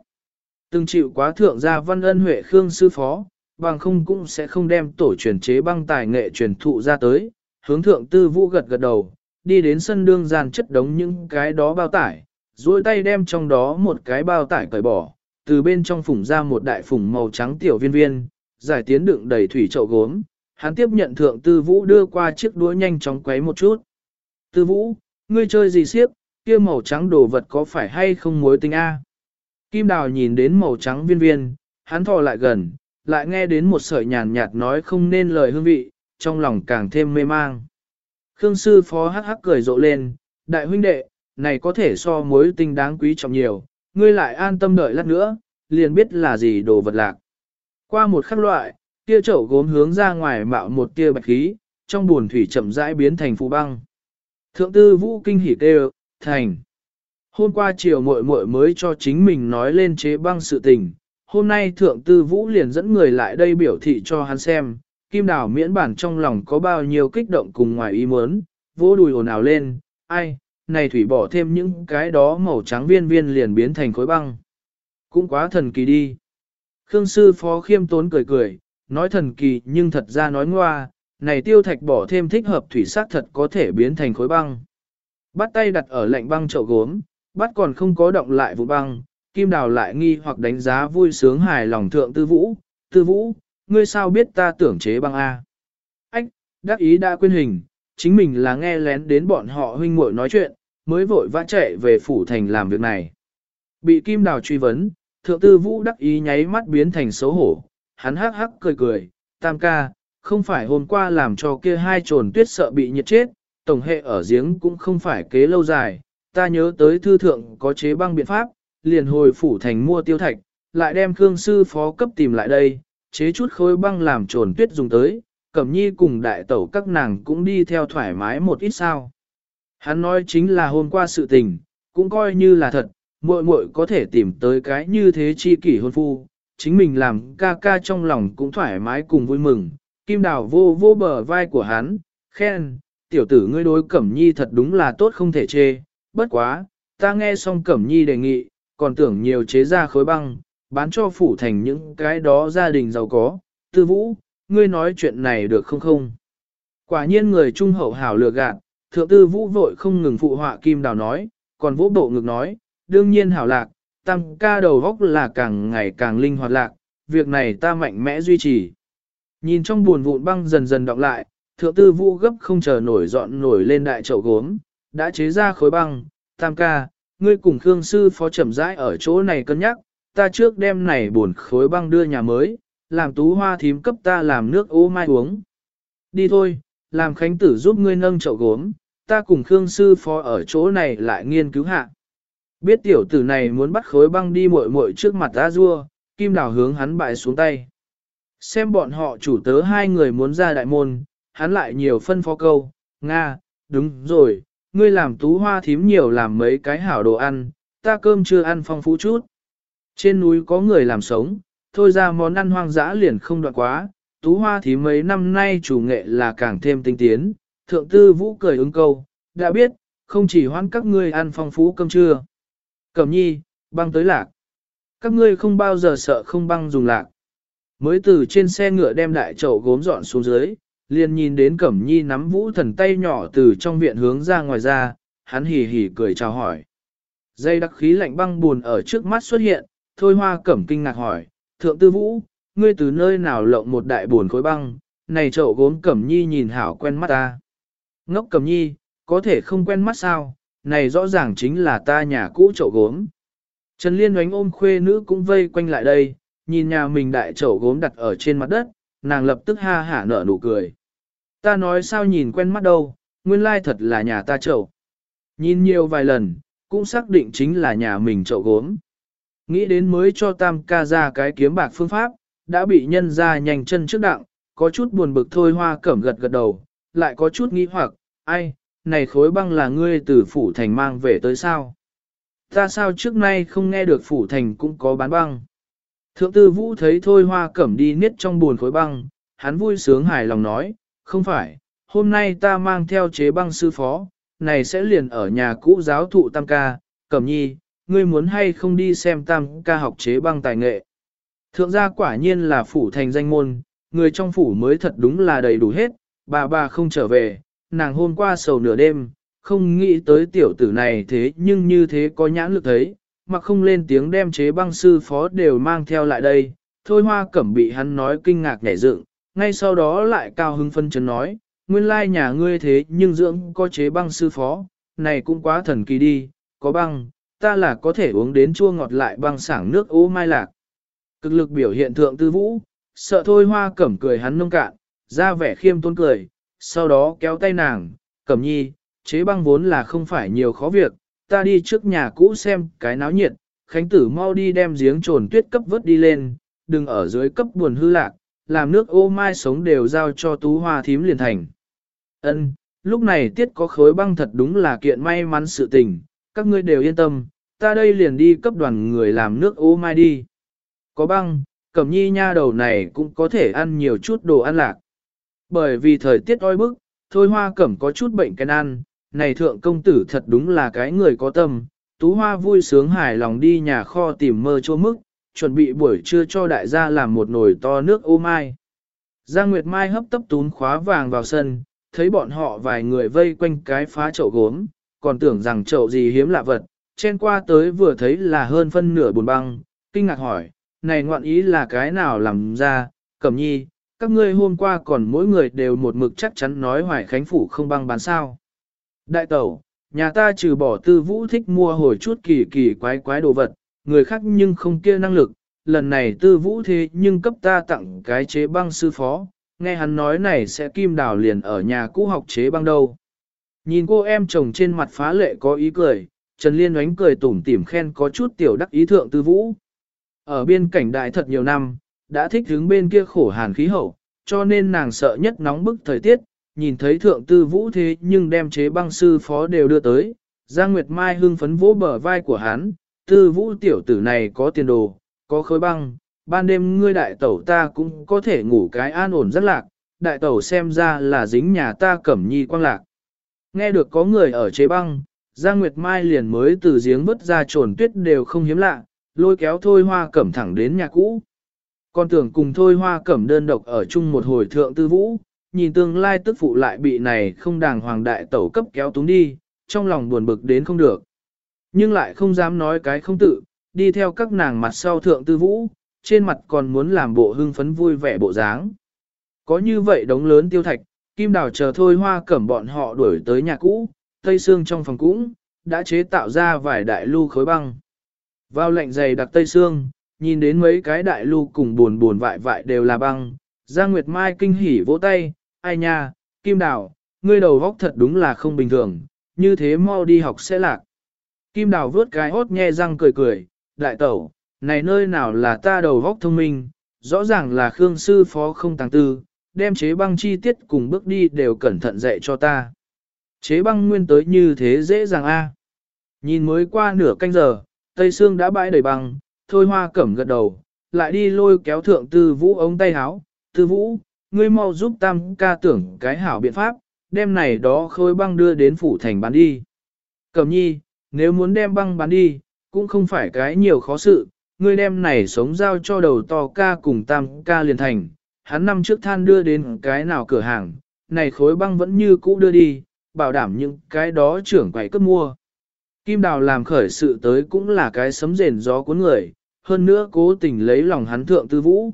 Từng chịu quá thượng gia văn ân huệ Khương sư phó, bằng không cũng sẽ không đem tổ truyền chế băng tài nghệ truyền thụ ra tới, hướng thượng tư vũ gật gật đầu, đi đến sân đương gian chất đống những cái đó bao tải, duỗi tay đem trong đó một cái bao tải cởi bỏ, từ bên trong phủng ra một đại phủng màu trắng tiểu viên viên, giải tiến đựng đầy thủy chậu gốm, hắn tiếp nhận thượng tư vũ đưa qua chiếc đũa nhanh chóng quấy một chút. Tư vũ, ngươi chơi gì siếp, kia màu trắng đồ vật có phải hay không mối tình a? Kim đào nhìn đến màu trắng viên viên, hắn thò lại gần, lại nghe đến một sợi nhàn nhạt nói không nên lời hương vị, trong lòng càng thêm mê mang. Khương sư phó hắc hắc cười rộ lên, đại huynh đệ, này có thể so mối tinh đáng quý trọng nhiều, ngươi lại an tâm đợi lát nữa, liền biết là gì đồ vật lạc. Qua một khắc loại, kia chậu gốm hướng ra ngoài mạo một tia bạch khí, trong buồn thủy chậm rãi biến thành phù băng. Thượng tư vũ kinh hỉ kêu, thành. Hôm qua chiều muội muội mới cho chính mình nói lên chế băng sự tình, hôm nay thượng tư vũ liền dẫn người lại đây biểu thị cho hắn xem, kim đào miễn bản trong lòng có bao nhiêu kích động cùng ngoài ý muốn, vỗ đùi ồn ào lên, ai, này thủy bỏ thêm những cái đó màu trắng viên viên liền biến thành khối băng. Cũng quá thần kỳ đi. Khương sư phó khiêm tốn cười cười, nói thần kỳ nhưng thật ra nói ngoa, này tiêu thạch bỏ thêm thích hợp thủy sắc thật có thể biến thành khối băng. Bắt tay đặt ở lạnh băng chậu gốm, bắt còn không có động lại vụ băng, kim đào lại nghi hoặc đánh giá vui sướng hài lòng thượng tư vũ, tư vũ, ngươi sao biết ta tưởng chế băng A. Ách, đắc ý đã quên hình, chính mình là nghe lén đến bọn họ huynh muội nói chuyện, mới vội vã chạy về phủ thành làm việc này. Bị kim đào truy vấn, thượng tư vũ đắc ý nháy mắt biến thành xấu hổ, hắn hắc hắc cười cười, tam ca, không phải hôm qua làm cho kia hai trồn tuyết sợ bị nhiệt chết, tổng hệ ở giếng cũng không phải kế lâu dài, ta nhớ tới thư thượng có chế băng biện pháp, liền hồi phủ thành mua tiêu thạch, lại đem Khương sư phó cấp tìm lại đây, chế chút khối băng làm trồn tuyết dùng tới, Cẩm Nhi cùng đại tẩu các nàng cũng đi theo thoải mái một ít sao. Hắn nói chính là hôm qua sự tình, cũng coi như là thật, muội muội có thể tìm tới cái như thế chi kỷ hôn phu, chính mình làm ca ca trong lòng cũng thoải mái cùng vui mừng. Kim đào vô vô bờ vai của hắn, khen, tiểu tử ngươi đối Cẩm Nhi thật đúng là tốt không thể chê, bất quá, ta nghe xong Cẩm Nhi đề nghị, còn tưởng nhiều chế ra khối băng, bán cho phủ thành những cái đó gia đình giàu có, tư vũ, ngươi nói chuyện này được không không? Quả nhiên người trung hậu hảo lừa gạt, thượng tư vũ vội không ngừng phụ họa kim đào nói, còn vũ bộ ngực nói, đương nhiên hảo lạc, tam ca đầu góc là càng ngày càng linh hoạt lạc, việc này ta mạnh mẽ duy trì. Nhìn trong buồn vụn băng dần dần đọng lại, thượng tư vũ gấp không chờ nổi dọn nổi lên đại chậu gốm, đã chế ra khối băng, tam ca, ngươi cùng Khương sư phó chậm rãi ở chỗ này cân nhắc, ta trước đem này buồn khối băng đưa nhà mới, làm tú hoa thím cấp ta làm nước ô mai uống. Đi thôi, làm khánh tử giúp ngươi nâng chậu gốm, ta cùng Khương sư phó ở chỗ này lại nghiên cứu hạ. Biết tiểu tử này muốn bắt khối băng đi muội muội trước mặt A Dua, Kim Đào hướng hắn bại xuống tay. Xem bọn họ chủ tớ hai người muốn ra đại môn, hắn lại nhiều phân phó câu, Nga, đúng rồi, ngươi làm tú hoa thím nhiều làm mấy cái hảo đồ ăn, ta cơm chưa ăn phong phú chút. Trên núi có người làm sống, thôi ra món ăn hoang dã liền không đoạn quá, tú hoa thím mấy năm nay chủ nghệ là càng thêm tinh tiến, thượng tư vũ cười ứng câu, đã biết, không chỉ hoan các ngươi ăn phong phú cơm trưa. Cẩm nhi, băng tới lạc. Các ngươi không bao giờ sợ không băng dùng lạc. Mới từ trên xe ngựa đem đại chậu gốm dọn xuống dưới, liền nhìn đến Cẩm Nhi nắm vũ thần tay nhỏ từ trong viện hướng ra ngoài ra, hắn hì hì cười chào hỏi. Dây đặc khí lạnh băng buồn ở trước mắt xuất hiện, thôi hoa cẩm kinh ngạc hỏi, thượng tư vũ, ngươi từ nơi nào lộng một đại buồn khối băng, này chậu gốm Cẩm Nhi nhìn hảo quen mắt ta. Ngốc Cẩm Nhi, có thể không quen mắt sao, này rõ ràng chính là ta nhà cũ chậu gốm. Trần Liên oánh ôm khuê nữ cũng vây quanh lại đây, nhìn nhà mình đại chậu gốm đặt ở trên mặt đất, nàng lập tức ha hả nở nụ cười. Ta nói sao nhìn quen mắt đâu, nguyên lai thật là nhà ta chậu. Nhìn nhiều vài lần, cũng xác định chính là nhà mình chậu gốm. Nghĩ đến mới cho tam ca ra cái kiếm bạc phương pháp, đã bị nhân ra nhanh chân trước đặng, có chút buồn bực thôi hoa cẩm gật gật đầu, lại có chút nghĩ hoặc, ai, này khối băng là ngươi từ phủ thành mang về tới sao? Ta sao trước nay không nghe được phủ thành cũng có bán băng? Thượng tư vũ thấy thôi hoa cẩm đi niết trong buồn khối băng, hắn vui sướng hài lòng nói, không phải, hôm nay ta mang theo chế băng sư phó, này sẽ liền ở nhà cũ giáo thụ tam ca, cẩm nhi, ngươi muốn hay không đi xem tam ca học chế băng tài nghệ. Thượng gia quả nhiên là phủ thành danh môn, người trong phủ mới thật đúng là đầy đủ hết, bà bà không trở về, nàng hôm qua sầu nửa đêm, không nghĩ tới tiểu tử này thế nhưng như thế có nhãn lực thấy, mà không lên tiếng đem chế băng sư phó đều mang theo lại đây, thôi hoa cẩm bị hắn nói kinh ngạc nhảy dựng, ngay sau đó lại cao hứng phân chấn nói, nguyên lai nhà ngươi thế nhưng dưỡng có chế băng sư phó, này cũng quá thần kỳ đi, có băng, ta là có thể uống đến chua ngọt lại băng sảng nước ô mai lạc. Cực lực biểu hiện thượng tư vũ, sợ thôi hoa cẩm cười hắn nông cạn, ra vẻ khiêm tôn cười, sau đó kéo tay nàng, cẩm nhi, chế băng vốn là không phải nhiều khó việc, ta đi trước nhà cũ xem cái náo nhiệt, khánh tử mau đi đem giếng trồn tuyết cấp vớt đi lên, đừng ở dưới cấp buồn hư lạc, làm nước ô mai sống đều giao cho tú hoa thím liền thành. Ân, lúc này tiết có khối băng thật đúng là kiện may mắn sự tình, các ngươi đều yên tâm, ta đây liền đi cấp đoàn người làm nước ô mai đi. Có băng, cẩm nhi nha đầu này cũng có thể ăn nhiều chút đồ ăn lạc. Bởi vì thời tiết oi bức, thôi hoa cẩm có chút bệnh cái ăn, này thượng công tử thật đúng là cái người có tâm, tú hoa vui sướng hài lòng đi nhà kho tìm mơ chua mức, chuẩn bị buổi trưa cho đại gia làm một nồi to nước ô mai. Giang Nguyệt Mai hấp tấp tún khóa vàng vào sân, thấy bọn họ vài người vây quanh cái phá chậu gốm, còn tưởng rằng chậu gì hiếm lạ vật, chen qua tới vừa thấy là hơn phân nửa bùn băng, kinh ngạc hỏi, này ngoạn ý là cái nào làm ra, cẩm nhi, các ngươi hôm qua còn mỗi người đều một mực chắc chắn nói hoài khánh phủ không băng bán sao. Đại tẩu, nhà ta trừ bỏ tư vũ thích mua hồi chút kỳ kỳ quái quái đồ vật, người khác nhưng không kia năng lực, lần này tư vũ thế nhưng cấp ta tặng cái chế băng sư phó, nghe hắn nói này sẽ kim đào liền ở nhà cũ học chế băng đâu. Nhìn cô em chồng trên mặt phá lệ có ý cười, Trần Liên oánh cười tủm tỉm khen có chút tiểu đắc ý thượng tư vũ. Ở biên cảnh đại thật nhiều năm, đã thích hướng bên kia khổ hàn khí hậu, cho nên nàng sợ nhất nóng bức thời tiết, nhìn thấy thượng tư vũ thế nhưng đem chế băng sư phó đều đưa tới. Giang Nguyệt Mai hưng phấn vỗ bờ vai của hắn, tư vũ tiểu tử này có tiền đồ, có khối băng, ban đêm ngươi đại tẩu ta cũng có thể ngủ cái an ổn rất lạc, đại tẩu xem ra là dính nhà ta cẩm nhi quang lạc. Nghe được có người ở chế băng, Giang Nguyệt Mai liền mới từ giếng vứt ra trồn tuyết đều không hiếm lạ, lôi kéo thôi hoa cẩm thẳng đến nhà cũ. Con tưởng cùng thôi hoa cẩm đơn độc ở chung một hồi thượng tư vũ, nhìn tương lai tức phụ lại bị này không đàng hoàng đại tẩu cấp kéo túng đi, trong lòng buồn bực đến không được. Nhưng lại không dám nói cái không tự, đi theo các nàng mặt sau thượng tư vũ, trên mặt còn muốn làm bộ hưng phấn vui vẻ bộ dáng. Có như vậy đống lớn tiêu thạch, kim đào chờ thôi hoa cẩm bọn họ đuổi tới nhà cũ, tây xương trong phòng cũng, đã chế tạo ra vài đại lưu khối băng. Vào lạnh dày đặc tây xương, nhìn đến mấy cái đại lưu cùng buồn buồn vại vại đều là băng, Giang Nguyệt Mai kinh hỉ vỗ tay, ai nha, kim đào, ngươi đầu góc thật đúng là không bình thường, như thế mau đi học sẽ lạc. Kim đào vớt cái hốt nhe răng cười cười, đại tẩu, này nơi nào là ta đầu góc thông minh, rõ ràng là Khương sư phó không tàng tư, đem chế băng chi tiết cùng bước đi đều cẩn thận dạy cho ta. Chế băng nguyên tới như thế dễ dàng a. Nhìn mới qua nửa canh giờ, Tây Sương đã bãi đầy băng, thôi hoa cẩm gật đầu, lại đi lôi kéo thượng tư vũ ống tay háo, tư vũ, ngươi mau giúp tam ca tưởng cái hảo biện pháp, đem này đó khôi băng đưa đến phủ thành bán đi. Cẩm nhi, nếu muốn đem băng bán đi, cũng không phải cái nhiều khó sự, ngươi đem này sống giao cho đầu to ca cùng tam ca liền thành, hắn năm trước than đưa đến cái nào cửa hàng, này khối băng vẫn như cũ đưa đi, bảo đảm những cái đó trưởng quầy cấp mua. Kim Đào làm khởi sự tới cũng là cái sấm rền gió cuốn người, hơn nữa cố tình lấy lòng hắn thượng tư vũ.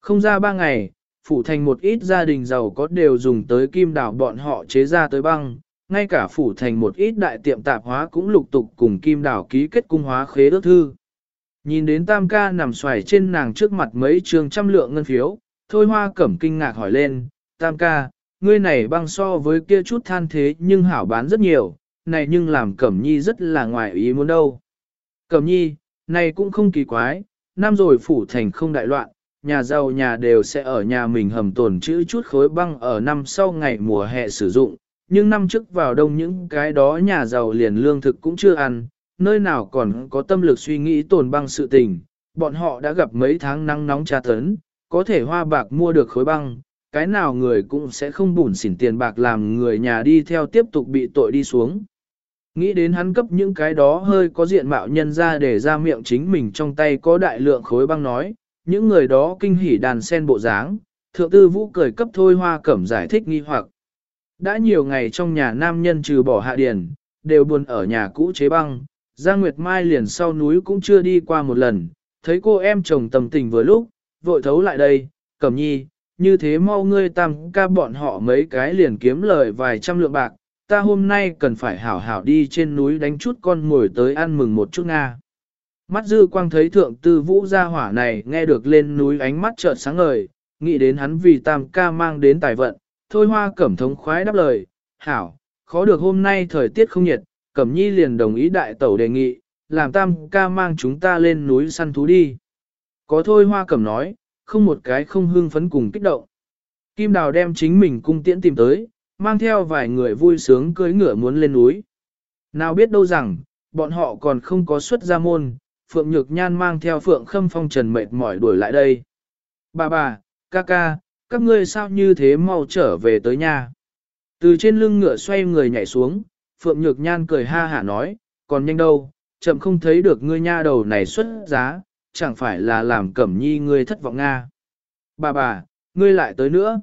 Không ra ba ngày, phủ thành một ít gia đình giàu có đều dùng tới kim đào bọn họ chế ra tới băng, ngay cả phủ thành một ít đại tiệm tạp hóa cũng lục tục cùng kim đào ký kết cung hóa khế ước thư. Nhìn đến tam ca nằm xoài trên nàng trước mặt mấy trường trăm lượng ngân phiếu, thôi hoa cẩm kinh ngạc hỏi lên, tam ca, ngươi này băng so với kia chút than thế nhưng hảo bán rất nhiều, này nhưng làm cẩm nhi rất là ngoài ý muốn đâu. Cẩm nhi, này cũng không kỳ quái, năm rồi phủ thành không đại loạn, nhà giàu nhà đều sẽ ở nhà mình hầm tồn chữ chút khối băng ở năm sau ngày mùa hè sử dụng, nhưng năm trước vào đông những cái đó nhà giàu liền lương thực cũng chưa ăn, nơi nào còn có tâm lực suy nghĩ tồn băng sự tình, bọn họ đã gặp mấy tháng nắng nóng tra tấn, có thể hoa bạc mua được khối băng, cái nào người cũng sẽ không bùn xỉn tiền bạc làm người nhà đi theo tiếp tục bị tội đi xuống. Nghĩ đến hắn cấp những cái đó hơi có diện mạo nhân ra để ra miệng chính mình trong tay có đại lượng khối băng nói, những người đó kinh hỉ đàn sen bộ dáng, thượng tư vũ cười cấp thôi hoa cẩm giải thích nghi hoặc. Đã nhiều ngày trong nhà nam nhân trừ bỏ hạ điền, đều buồn ở nhà cũ chế băng, Giang Nguyệt Mai liền sau núi cũng chưa đi qua một lần, thấy cô em chồng tầm tình vừa lúc, vội thấu lại đây, cẩm nhi, như thế mau ngươi tam ca bọn họ mấy cái liền kiếm lời vài trăm lượng bạc, ta hôm nay cần phải hảo hảo đi trên núi đánh chút con ngồi tới ăn mừng một chút Nga. Mắt dư quang thấy thượng tư vũ gia hỏa này nghe được lên núi ánh mắt chợt sáng ngời, nghĩ đến hắn vì tam ca mang đến tài vận, thôi hoa cẩm thống khoái đáp lời, hảo, khó được hôm nay thời tiết không nhiệt, cẩm nhi liền đồng ý đại tẩu đề nghị, làm tam ca mang chúng ta lên núi săn thú đi. có thôi hoa cẩm nói, không một cái không hưng phấn cùng kích động. Kim Đào đem chính mình cung tiễn tìm tới, mang theo vài người vui sướng cưỡi ngựa muốn lên núi. Nào biết đâu rằng, bọn họ còn không có xuất ra môn, Phượng Nhược Nhan mang theo Phượng Khâm Phong Trần mệt mỏi đuổi lại đây. Bà bà, ca ca, các ngươi sao như thế mau trở về tới nhà. Từ trên lưng ngựa xoay người nhảy xuống, Phượng Nhược Nhan cười ha hả nói, còn nhanh đâu, chậm không thấy được ngươi nha đầu này xuất giá, chẳng phải là làm cẩm nhi ngươi thất vọng Nga. Bà bà, ngươi lại tới nữa.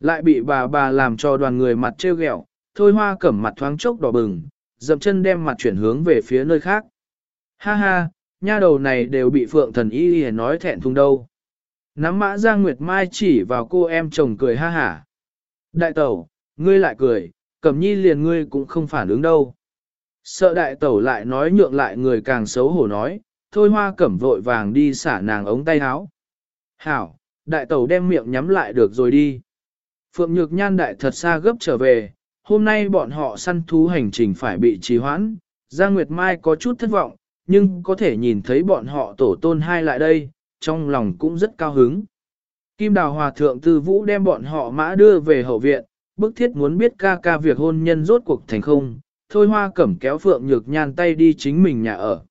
Lại bị bà bà làm cho đoàn người mặt trêu ghẹo, thôi hoa cẩm mặt thoáng chốc đỏ bừng, dậm chân đem mặt chuyển hướng về phía nơi khác. Ha ha, nha đầu này đều bị phượng thần y y nói thẹn thùng đâu. Nắm mã Giang Nguyệt Mai chỉ vào cô em chồng cười ha hả. Đại tẩu, ngươi lại cười, cẩm nhi liền ngươi cũng không phản ứng đâu. Sợ đại tẩu lại nói nhượng lại người càng xấu hổ nói, thôi hoa cẩm vội vàng đi xả nàng ống tay áo. Hảo, đại tẩu đem miệng nhắm lại được rồi đi. Phượng Nhược Nhan đại thật xa gấp trở về, hôm nay bọn họ săn thú hành trình phải bị trì hoãn, Giang Nguyệt Mai có chút thất vọng, nhưng có thể nhìn thấy bọn họ tổ tôn hai lại đây, trong lòng cũng rất cao hứng. Kim Đào Hòa Thượng Tư Vũ đem bọn họ mã đưa về hậu viện, bức thiết muốn biết ca ca việc hôn nhân rốt cuộc thành không, thôi hoa cẩm kéo Phượng Nhược Nhan tay đi chính mình nhà ở.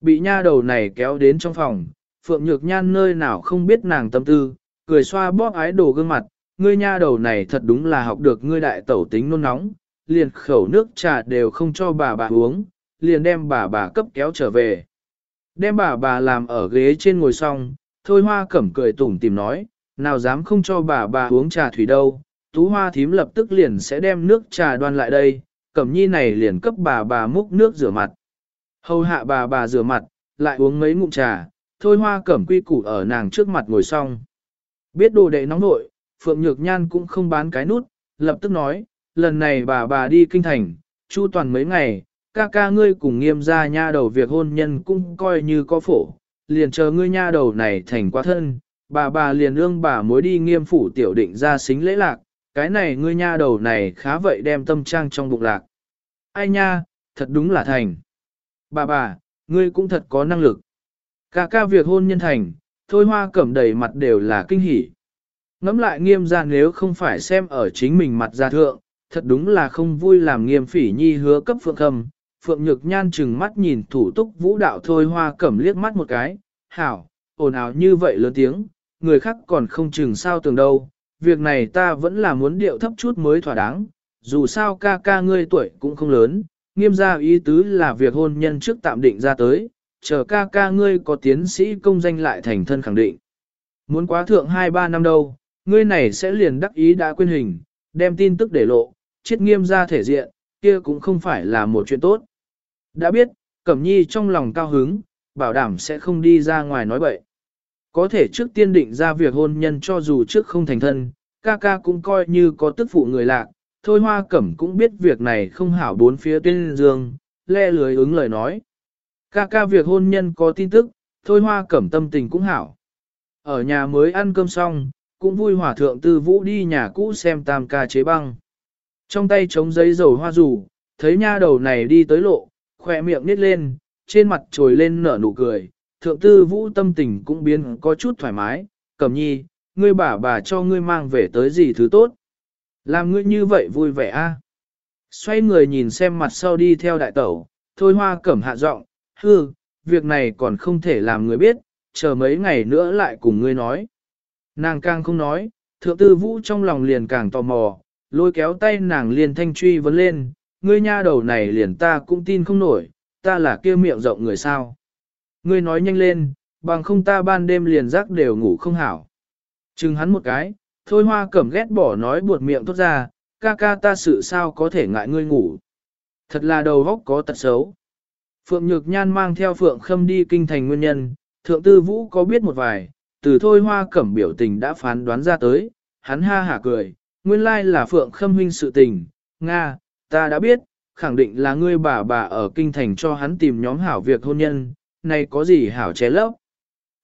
Bị nha đầu này kéo đến trong phòng, Phượng Nhược Nhan nơi nào không biết nàng tâm tư, cười xoa bóp ái đồ gương mặt, ngươi nha đầu này thật đúng là học được ngươi đại tẩu tính nôn nóng, liền khẩu nước trà đều không cho bà bà uống, liền đem bà bà cấp kéo trở về. Đem bà bà làm ở ghế trên ngồi xong, thôi hoa cẩm cười tủm tìm nói, nào dám không cho bà bà uống trà thủy đâu, tú hoa thím lập tức liền sẽ đem nước trà đoan lại đây, cẩm nhi này liền cấp bà bà múc nước rửa mặt. Hầu hạ bà bà rửa mặt, lại uống mấy ngụm trà, thôi hoa cẩm quy củ ở nàng trước mặt ngồi xong. Biết đồ đệ nóng nội, Phượng Nhược Nhan cũng không bán cái nút, lập tức nói, lần này bà bà đi kinh thành, chu toàn mấy ngày, ca ca ngươi cùng nghiêm ra nha đầu việc hôn nhân cũng coi như có phổ, liền chờ ngươi nha đầu này thành quá thân, bà bà liền ương bà mối đi nghiêm phủ tiểu định ra xính lễ lạc, cái này ngươi nha đầu này khá vậy đem tâm trang trong bụng lạc. Ai nha, thật đúng là thành. Bà bà, ngươi cũng thật có năng lực. Ca ca việc hôn nhân thành, thôi hoa cẩm đầy mặt đều là kinh hỉ ngẫm lại nghiêm ra nếu không phải xem ở chính mình mặt ra thượng, thật đúng là không vui làm nghiêm phỉ nhi hứa cấp phượng khâm. Phượng Nhược Nhan chừng mắt nhìn thủ túc vũ đạo thôi hoa cẩm liếc mắt một cái, hảo, ồn ào như vậy lớn tiếng, người khác còn không chừng sao tường đâu, việc này ta vẫn là muốn điệu thấp chút mới thỏa đáng, dù sao ca ca ngươi tuổi cũng không lớn, nghiêm ra ý tứ là việc hôn nhân trước tạm định ra tới, chờ ca ca ngươi có tiến sĩ công danh lại thành thân khẳng định. Muốn quá thượng 2-3 năm đâu, ngươi này sẽ liền đắc ý đã quên hình, đem tin tức để lộ, chết nghiêm ra thể diện, kia cũng không phải là một chuyện tốt. Đã biết, Cẩm Nhi trong lòng cao hứng, bảo đảm sẽ không đi ra ngoài nói bậy. Có thể trước tiên định ra việc hôn nhân cho dù trước không thành thân, ca ca cũng coi như có tức phụ người lạc, thôi hoa cẩm cũng biết việc này không hảo bốn phía tuyên dương, le lưới ứng lời nói. Ca ca việc hôn nhân có tin tức, thôi hoa cẩm tâm tình cũng hảo. Ở nhà mới ăn cơm xong, cũng vui hòa thượng tư vũ đi nhà cũ xem tam ca chế băng. Trong tay chống giấy dầu hoa rủ, thấy nha đầu này đi tới lộ, khỏe miệng nít lên, trên mặt trồi lên nở nụ cười, thượng tư vũ tâm tình cũng biến có chút thoải mái, cẩm nhi, ngươi bà bà cho ngươi mang về tới gì thứ tốt. Làm ngươi như vậy vui vẻ a? Xoay người nhìn xem mặt sau đi theo đại tẩu, thôi hoa cẩm hạ giọng, hư, việc này còn không thể làm người biết, chờ mấy ngày nữa lại cùng ngươi nói. Nàng càng không nói, thượng tư vũ trong lòng liền càng tò mò, lôi kéo tay nàng liền thanh truy vấn lên, ngươi nha đầu này liền ta cũng tin không nổi, ta là kia miệng rộng người sao. Ngươi nói nhanh lên, bằng không ta ban đêm liền giấc đều ngủ không hảo. Chừng hắn một cái, thôi hoa cẩm ghét bỏ nói buột miệng tốt ra, ca ca ta sự sao có thể ngại ngươi ngủ. Thật là đầu góc có tật xấu. Phượng Nhược Nhan mang theo Phượng Khâm đi kinh thành nguyên nhân, Thượng Tư Vũ có biết một vài, từ thôi hoa cẩm biểu tình đã phán đoán ra tới, hắn ha hả cười, nguyên lai là Phượng Khâm huynh sự tình, Nga, ta đã biết, khẳng định là ngươi bà bà ở kinh thành cho hắn tìm nhóm hảo việc hôn nhân, này có gì hảo ché lấp.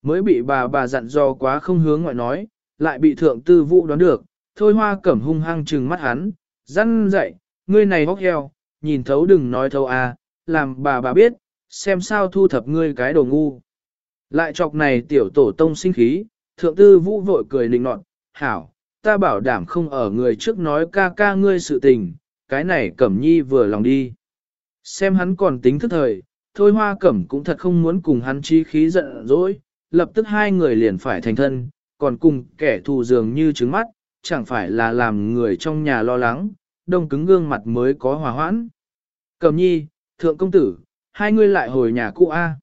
Mới bị bà bà dặn dò quá không hướng ngoại nói, lại bị thượng tư vũ đoán được, thôi hoa cẩm hung hăng trừng mắt hắn, răn dậy, ngươi này hóc heo, nhìn thấu đừng nói thấu à, làm bà bà biết, xem sao thu thập ngươi cái đồ ngu. Lại chọc này tiểu tổ tông sinh khí, thượng tư vũ vội cười lình nọt, hảo, ta bảo đảm không ở người trước nói ca ca ngươi sự tình, cái này cẩm nhi vừa lòng đi. Xem hắn còn tính thức thời, thôi hoa cẩm cũng thật không muốn cùng hắn chi khí giận dỗi, lập tức hai người liền phải thành thân, còn cùng kẻ thù dường như trứng mắt, chẳng phải là làm người trong nhà lo lắng, đông cứng gương mặt mới có hòa hoãn. Cẩm nhi, thượng công tử, hai người lại hồi nhà cũ A.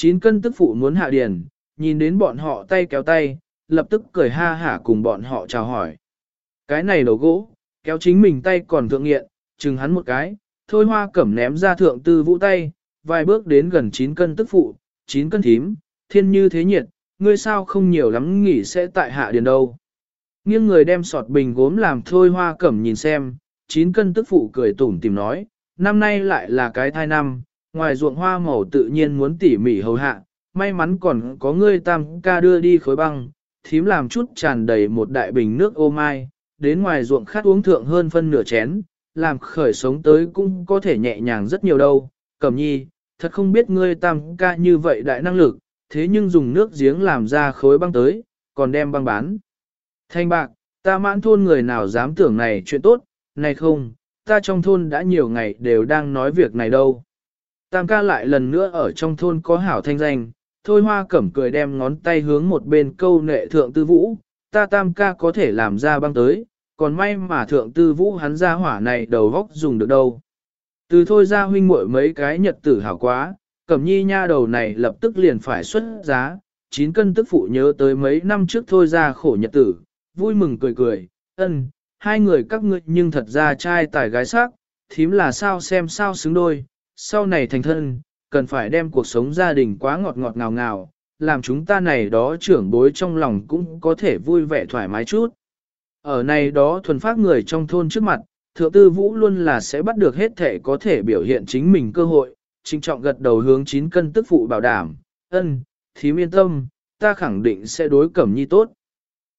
Chín cân tức phụ muốn hạ điền, nhìn đến bọn họ tay kéo tay, lập tức cười ha hả cùng bọn họ chào hỏi. Cái này đầu gỗ, kéo chính mình tay còn thượng nghiện, chừng hắn một cái, thôi hoa cẩm ném ra thượng tư vũ tay, vài bước đến gần 9 cân tức phụ, 9 cân thím, thiên như thế nhiệt, ngươi sao không nhiều lắm nghỉ sẽ tại hạ điền đâu. Nghiêng người đem sọt bình gốm làm thôi hoa cẩm nhìn xem, 9 cân tức phụ cười tủm tìm nói, năm nay lại là cái thai năm, ngoài ruộng hoa màu tự nhiên muốn tỉ mỉ hầu hạ, may mắn còn có ngươi tam ca đưa đi khối băng, thím làm chút tràn đầy một đại bình nước ô mai, đến ngoài ruộng khát uống thượng hơn phân nửa chén, làm khởi sống tới cũng có thể nhẹ nhàng rất nhiều đâu. Cẩm nhi, thật không biết ngươi tam ca như vậy đại năng lực, thế nhưng dùng nước giếng làm ra khối băng tới, còn đem băng bán. Thanh bạc, ta mãn thôn người nào dám tưởng này chuyện tốt, này không, ta trong thôn đã nhiều ngày đều đang nói việc này đâu. Tam ca lại lần nữa ở trong thôn có hảo thanh danh, thôi hoa cẩm cười đem ngón tay hướng một bên câu nệ thượng tư vũ, ta tam ca có thể làm ra băng tới, còn may mà thượng tư vũ hắn ra hỏa này đầu vóc dùng được đâu. Từ thôi ra huynh muội mấy cái nhật tử hảo quá, cẩm nhi nha đầu này lập tức liền phải xuất giá, 9 cân tức phụ nhớ tới mấy năm trước thôi ra khổ nhật tử, vui mừng cười cười, ân, hai người các ngươi nhưng thật ra trai tài gái sắc, thím là sao xem sao xứng đôi, sau này thành thân, cần phải đem cuộc sống gia đình quá ngọt ngọt ngào ngào, làm chúng ta này đó trưởng bối trong lòng cũng có thể vui vẻ thoải mái chút. Ở này đó thuần phát người trong thôn trước mặt, thượng tư vũ luôn là sẽ bắt được hết thể có thể biểu hiện chính mình cơ hội, trinh trọng gật đầu hướng chín cân tức phụ bảo đảm, ân, thím yên tâm, ta khẳng định sẽ đối cẩm nhi tốt.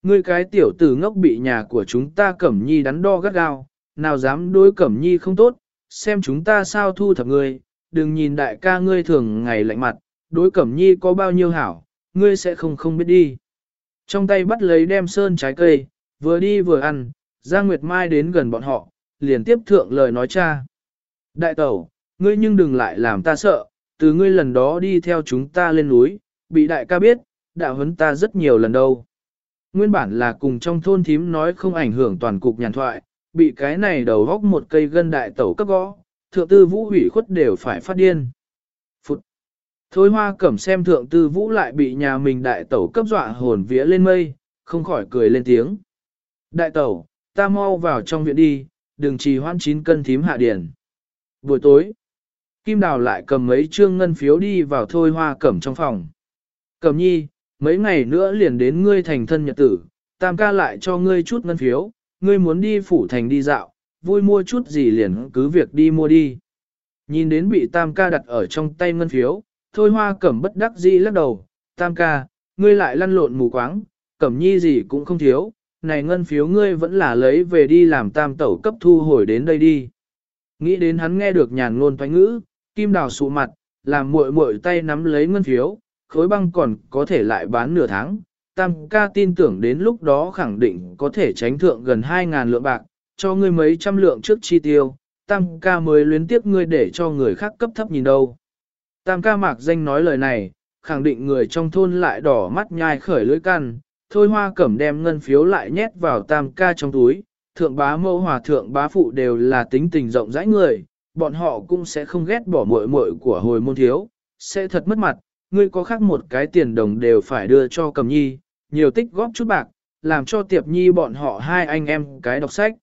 Ngươi cái tiểu tử ngốc bị nhà của chúng ta cẩm nhi đắn đo gắt gao, nào dám đối cẩm nhi không tốt, xem chúng ta sao thu thập ngươi, đừng nhìn đại ca ngươi thường ngày lạnh mặt, đối cẩm nhi có bao nhiêu hảo, ngươi sẽ không không biết đi. Trong tay bắt lấy đem sơn trái cây, vừa đi vừa ăn, Giang Nguyệt Mai đến gần bọn họ, liền tiếp thượng lời nói cha. Đại tẩu, ngươi nhưng đừng lại làm ta sợ, từ ngươi lần đó đi theo chúng ta lên núi, bị đại ca biết, đã huấn ta rất nhiều lần đâu. Nguyên bản là cùng trong thôn thím nói không ảnh hưởng toàn cục nhàn thoại, bị cái này đầu góc một cây gân đại tẩu cấp gõ, thượng tư vũ hủy khuất đều phải phát điên. Phụt! Thôi hoa cẩm xem thượng tư vũ lại bị nhà mình đại tẩu cấp dọa hồn vía lên mây, không khỏi cười lên tiếng. Đại tẩu, ta mau vào trong viện đi, đừng trì hoãn chín cân thím hạ điển. Buổi tối, Kim Đào lại cầm mấy trương ngân phiếu đi vào thôi hoa cẩm trong phòng. Cẩm nhi, mấy ngày nữa liền đến ngươi thành thân nhật tử, tam ca lại cho ngươi chút ngân phiếu, ngươi muốn đi phủ thành đi dạo, vui mua chút gì liền cứ việc đi mua đi. Nhìn đến bị tam ca đặt ở trong tay ngân phiếu, thôi hoa cẩm bất đắc dĩ lắc đầu, tam ca, ngươi lại lăn lộn mù quáng, cẩm nhi gì cũng không thiếu, này ngân phiếu ngươi vẫn là lấy về đi làm tam tẩu cấp thu hồi đến đây đi. Nghĩ đến hắn nghe được nhàn ngôn thoái ngữ, kim đào sụ mặt, làm muội muội tay nắm lấy ngân phiếu, khối băng còn có thể lại bán nửa tháng. Tam ca tin tưởng đến lúc đó khẳng định có thể tránh thượng gần 2.000 lượng bạc, cho ngươi mấy trăm lượng trước chi tiêu, tam ca mới luyến tiếp ngươi để cho người khác cấp thấp nhìn đâu. Tam ca mạc danh nói lời này, khẳng định người trong thôn lại đỏ mắt nhai khởi lưỡi căn, thôi hoa cẩm đem ngân phiếu lại nhét vào tam ca trong túi, thượng bá mẫu hòa thượng bá phụ đều là tính tình rộng rãi người, bọn họ cũng sẽ không ghét bỏ muội muội của hồi môn thiếu, sẽ thật mất mặt, ngươi có khác một cái tiền đồng đều phải đưa cho cầm nhi, nhiều tích góp chút bạc, làm cho tiệp nhi bọn họ hai anh em cái đọc sách.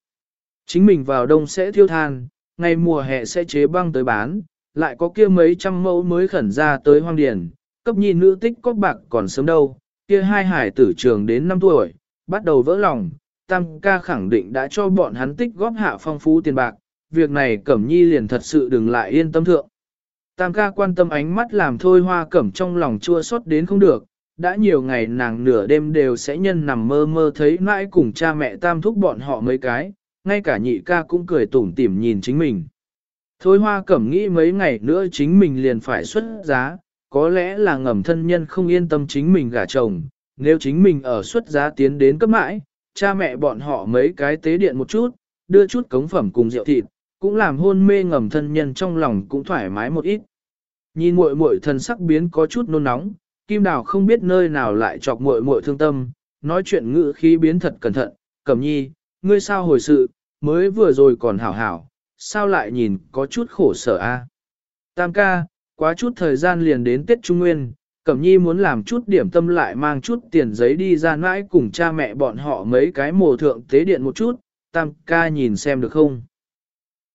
Chính mình vào đông sẽ thiêu than, ngày mùa hè sẽ chế băng tới bán, lại có kia mấy trăm mẫu mới khẩn ra tới hoang điển, cấp nhi nữ tích có bạc còn sớm đâu, kia hai hải tử trường đến 5 tuổi, bắt đầu vỡ lòng, tam ca khẳng định đã cho bọn hắn tích góp hạ phong phú tiền bạc, việc này cẩm nhi liền thật sự đừng lại yên tâm thượng. Tam ca quan tâm ánh mắt làm thôi hoa cẩm trong lòng chua xót đến không được, đã nhiều ngày nàng nửa đêm đều sẽ nhân nằm mơ mơ thấy mãi cùng cha mẹ tam thúc bọn họ mấy cái, ngay cả nhị ca cũng cười tủm tỉm nhìn chính mình. Thôi hoa cẩm nghĩ mấy ngày nữa chính mình liền phải xuất giá, có lẽ là ngầm thân nhân không yên tâm chính mình gả chồng, nếu chính mình ở xuất giá tiến đến cấp mãi, cha mẹ bọn họ mấy cái tế điện một chút, đưa chút cống phẩm cùng rượu thịt, cũng làm hôn mê ngầm thân nhân trong lòng cũng thoải mái một ít. Nhìn muội muội thân sắc biến có chút nôn nóng, Kim Đào không biết nơi nào lại chọc muội muội thương tâm, nói chuyện ngữ khí biến thật cẩn thận, Cẩm Nhi, ngươi sao hồi sự, mới vừa rồi còn hảo hảo, sao lại nhìn có chút khổ sở a? Tam ca, quá chút thời gian liền đến Tết Trung Nguyên, Cẩm Nhi muốn làm chút điểm tâm lại mang chút tiền giấy đi ra mãi cùng cha mẹ bọn họ mấy cái mồ thượng tế điện một chút, tam ca nhìn xem được không?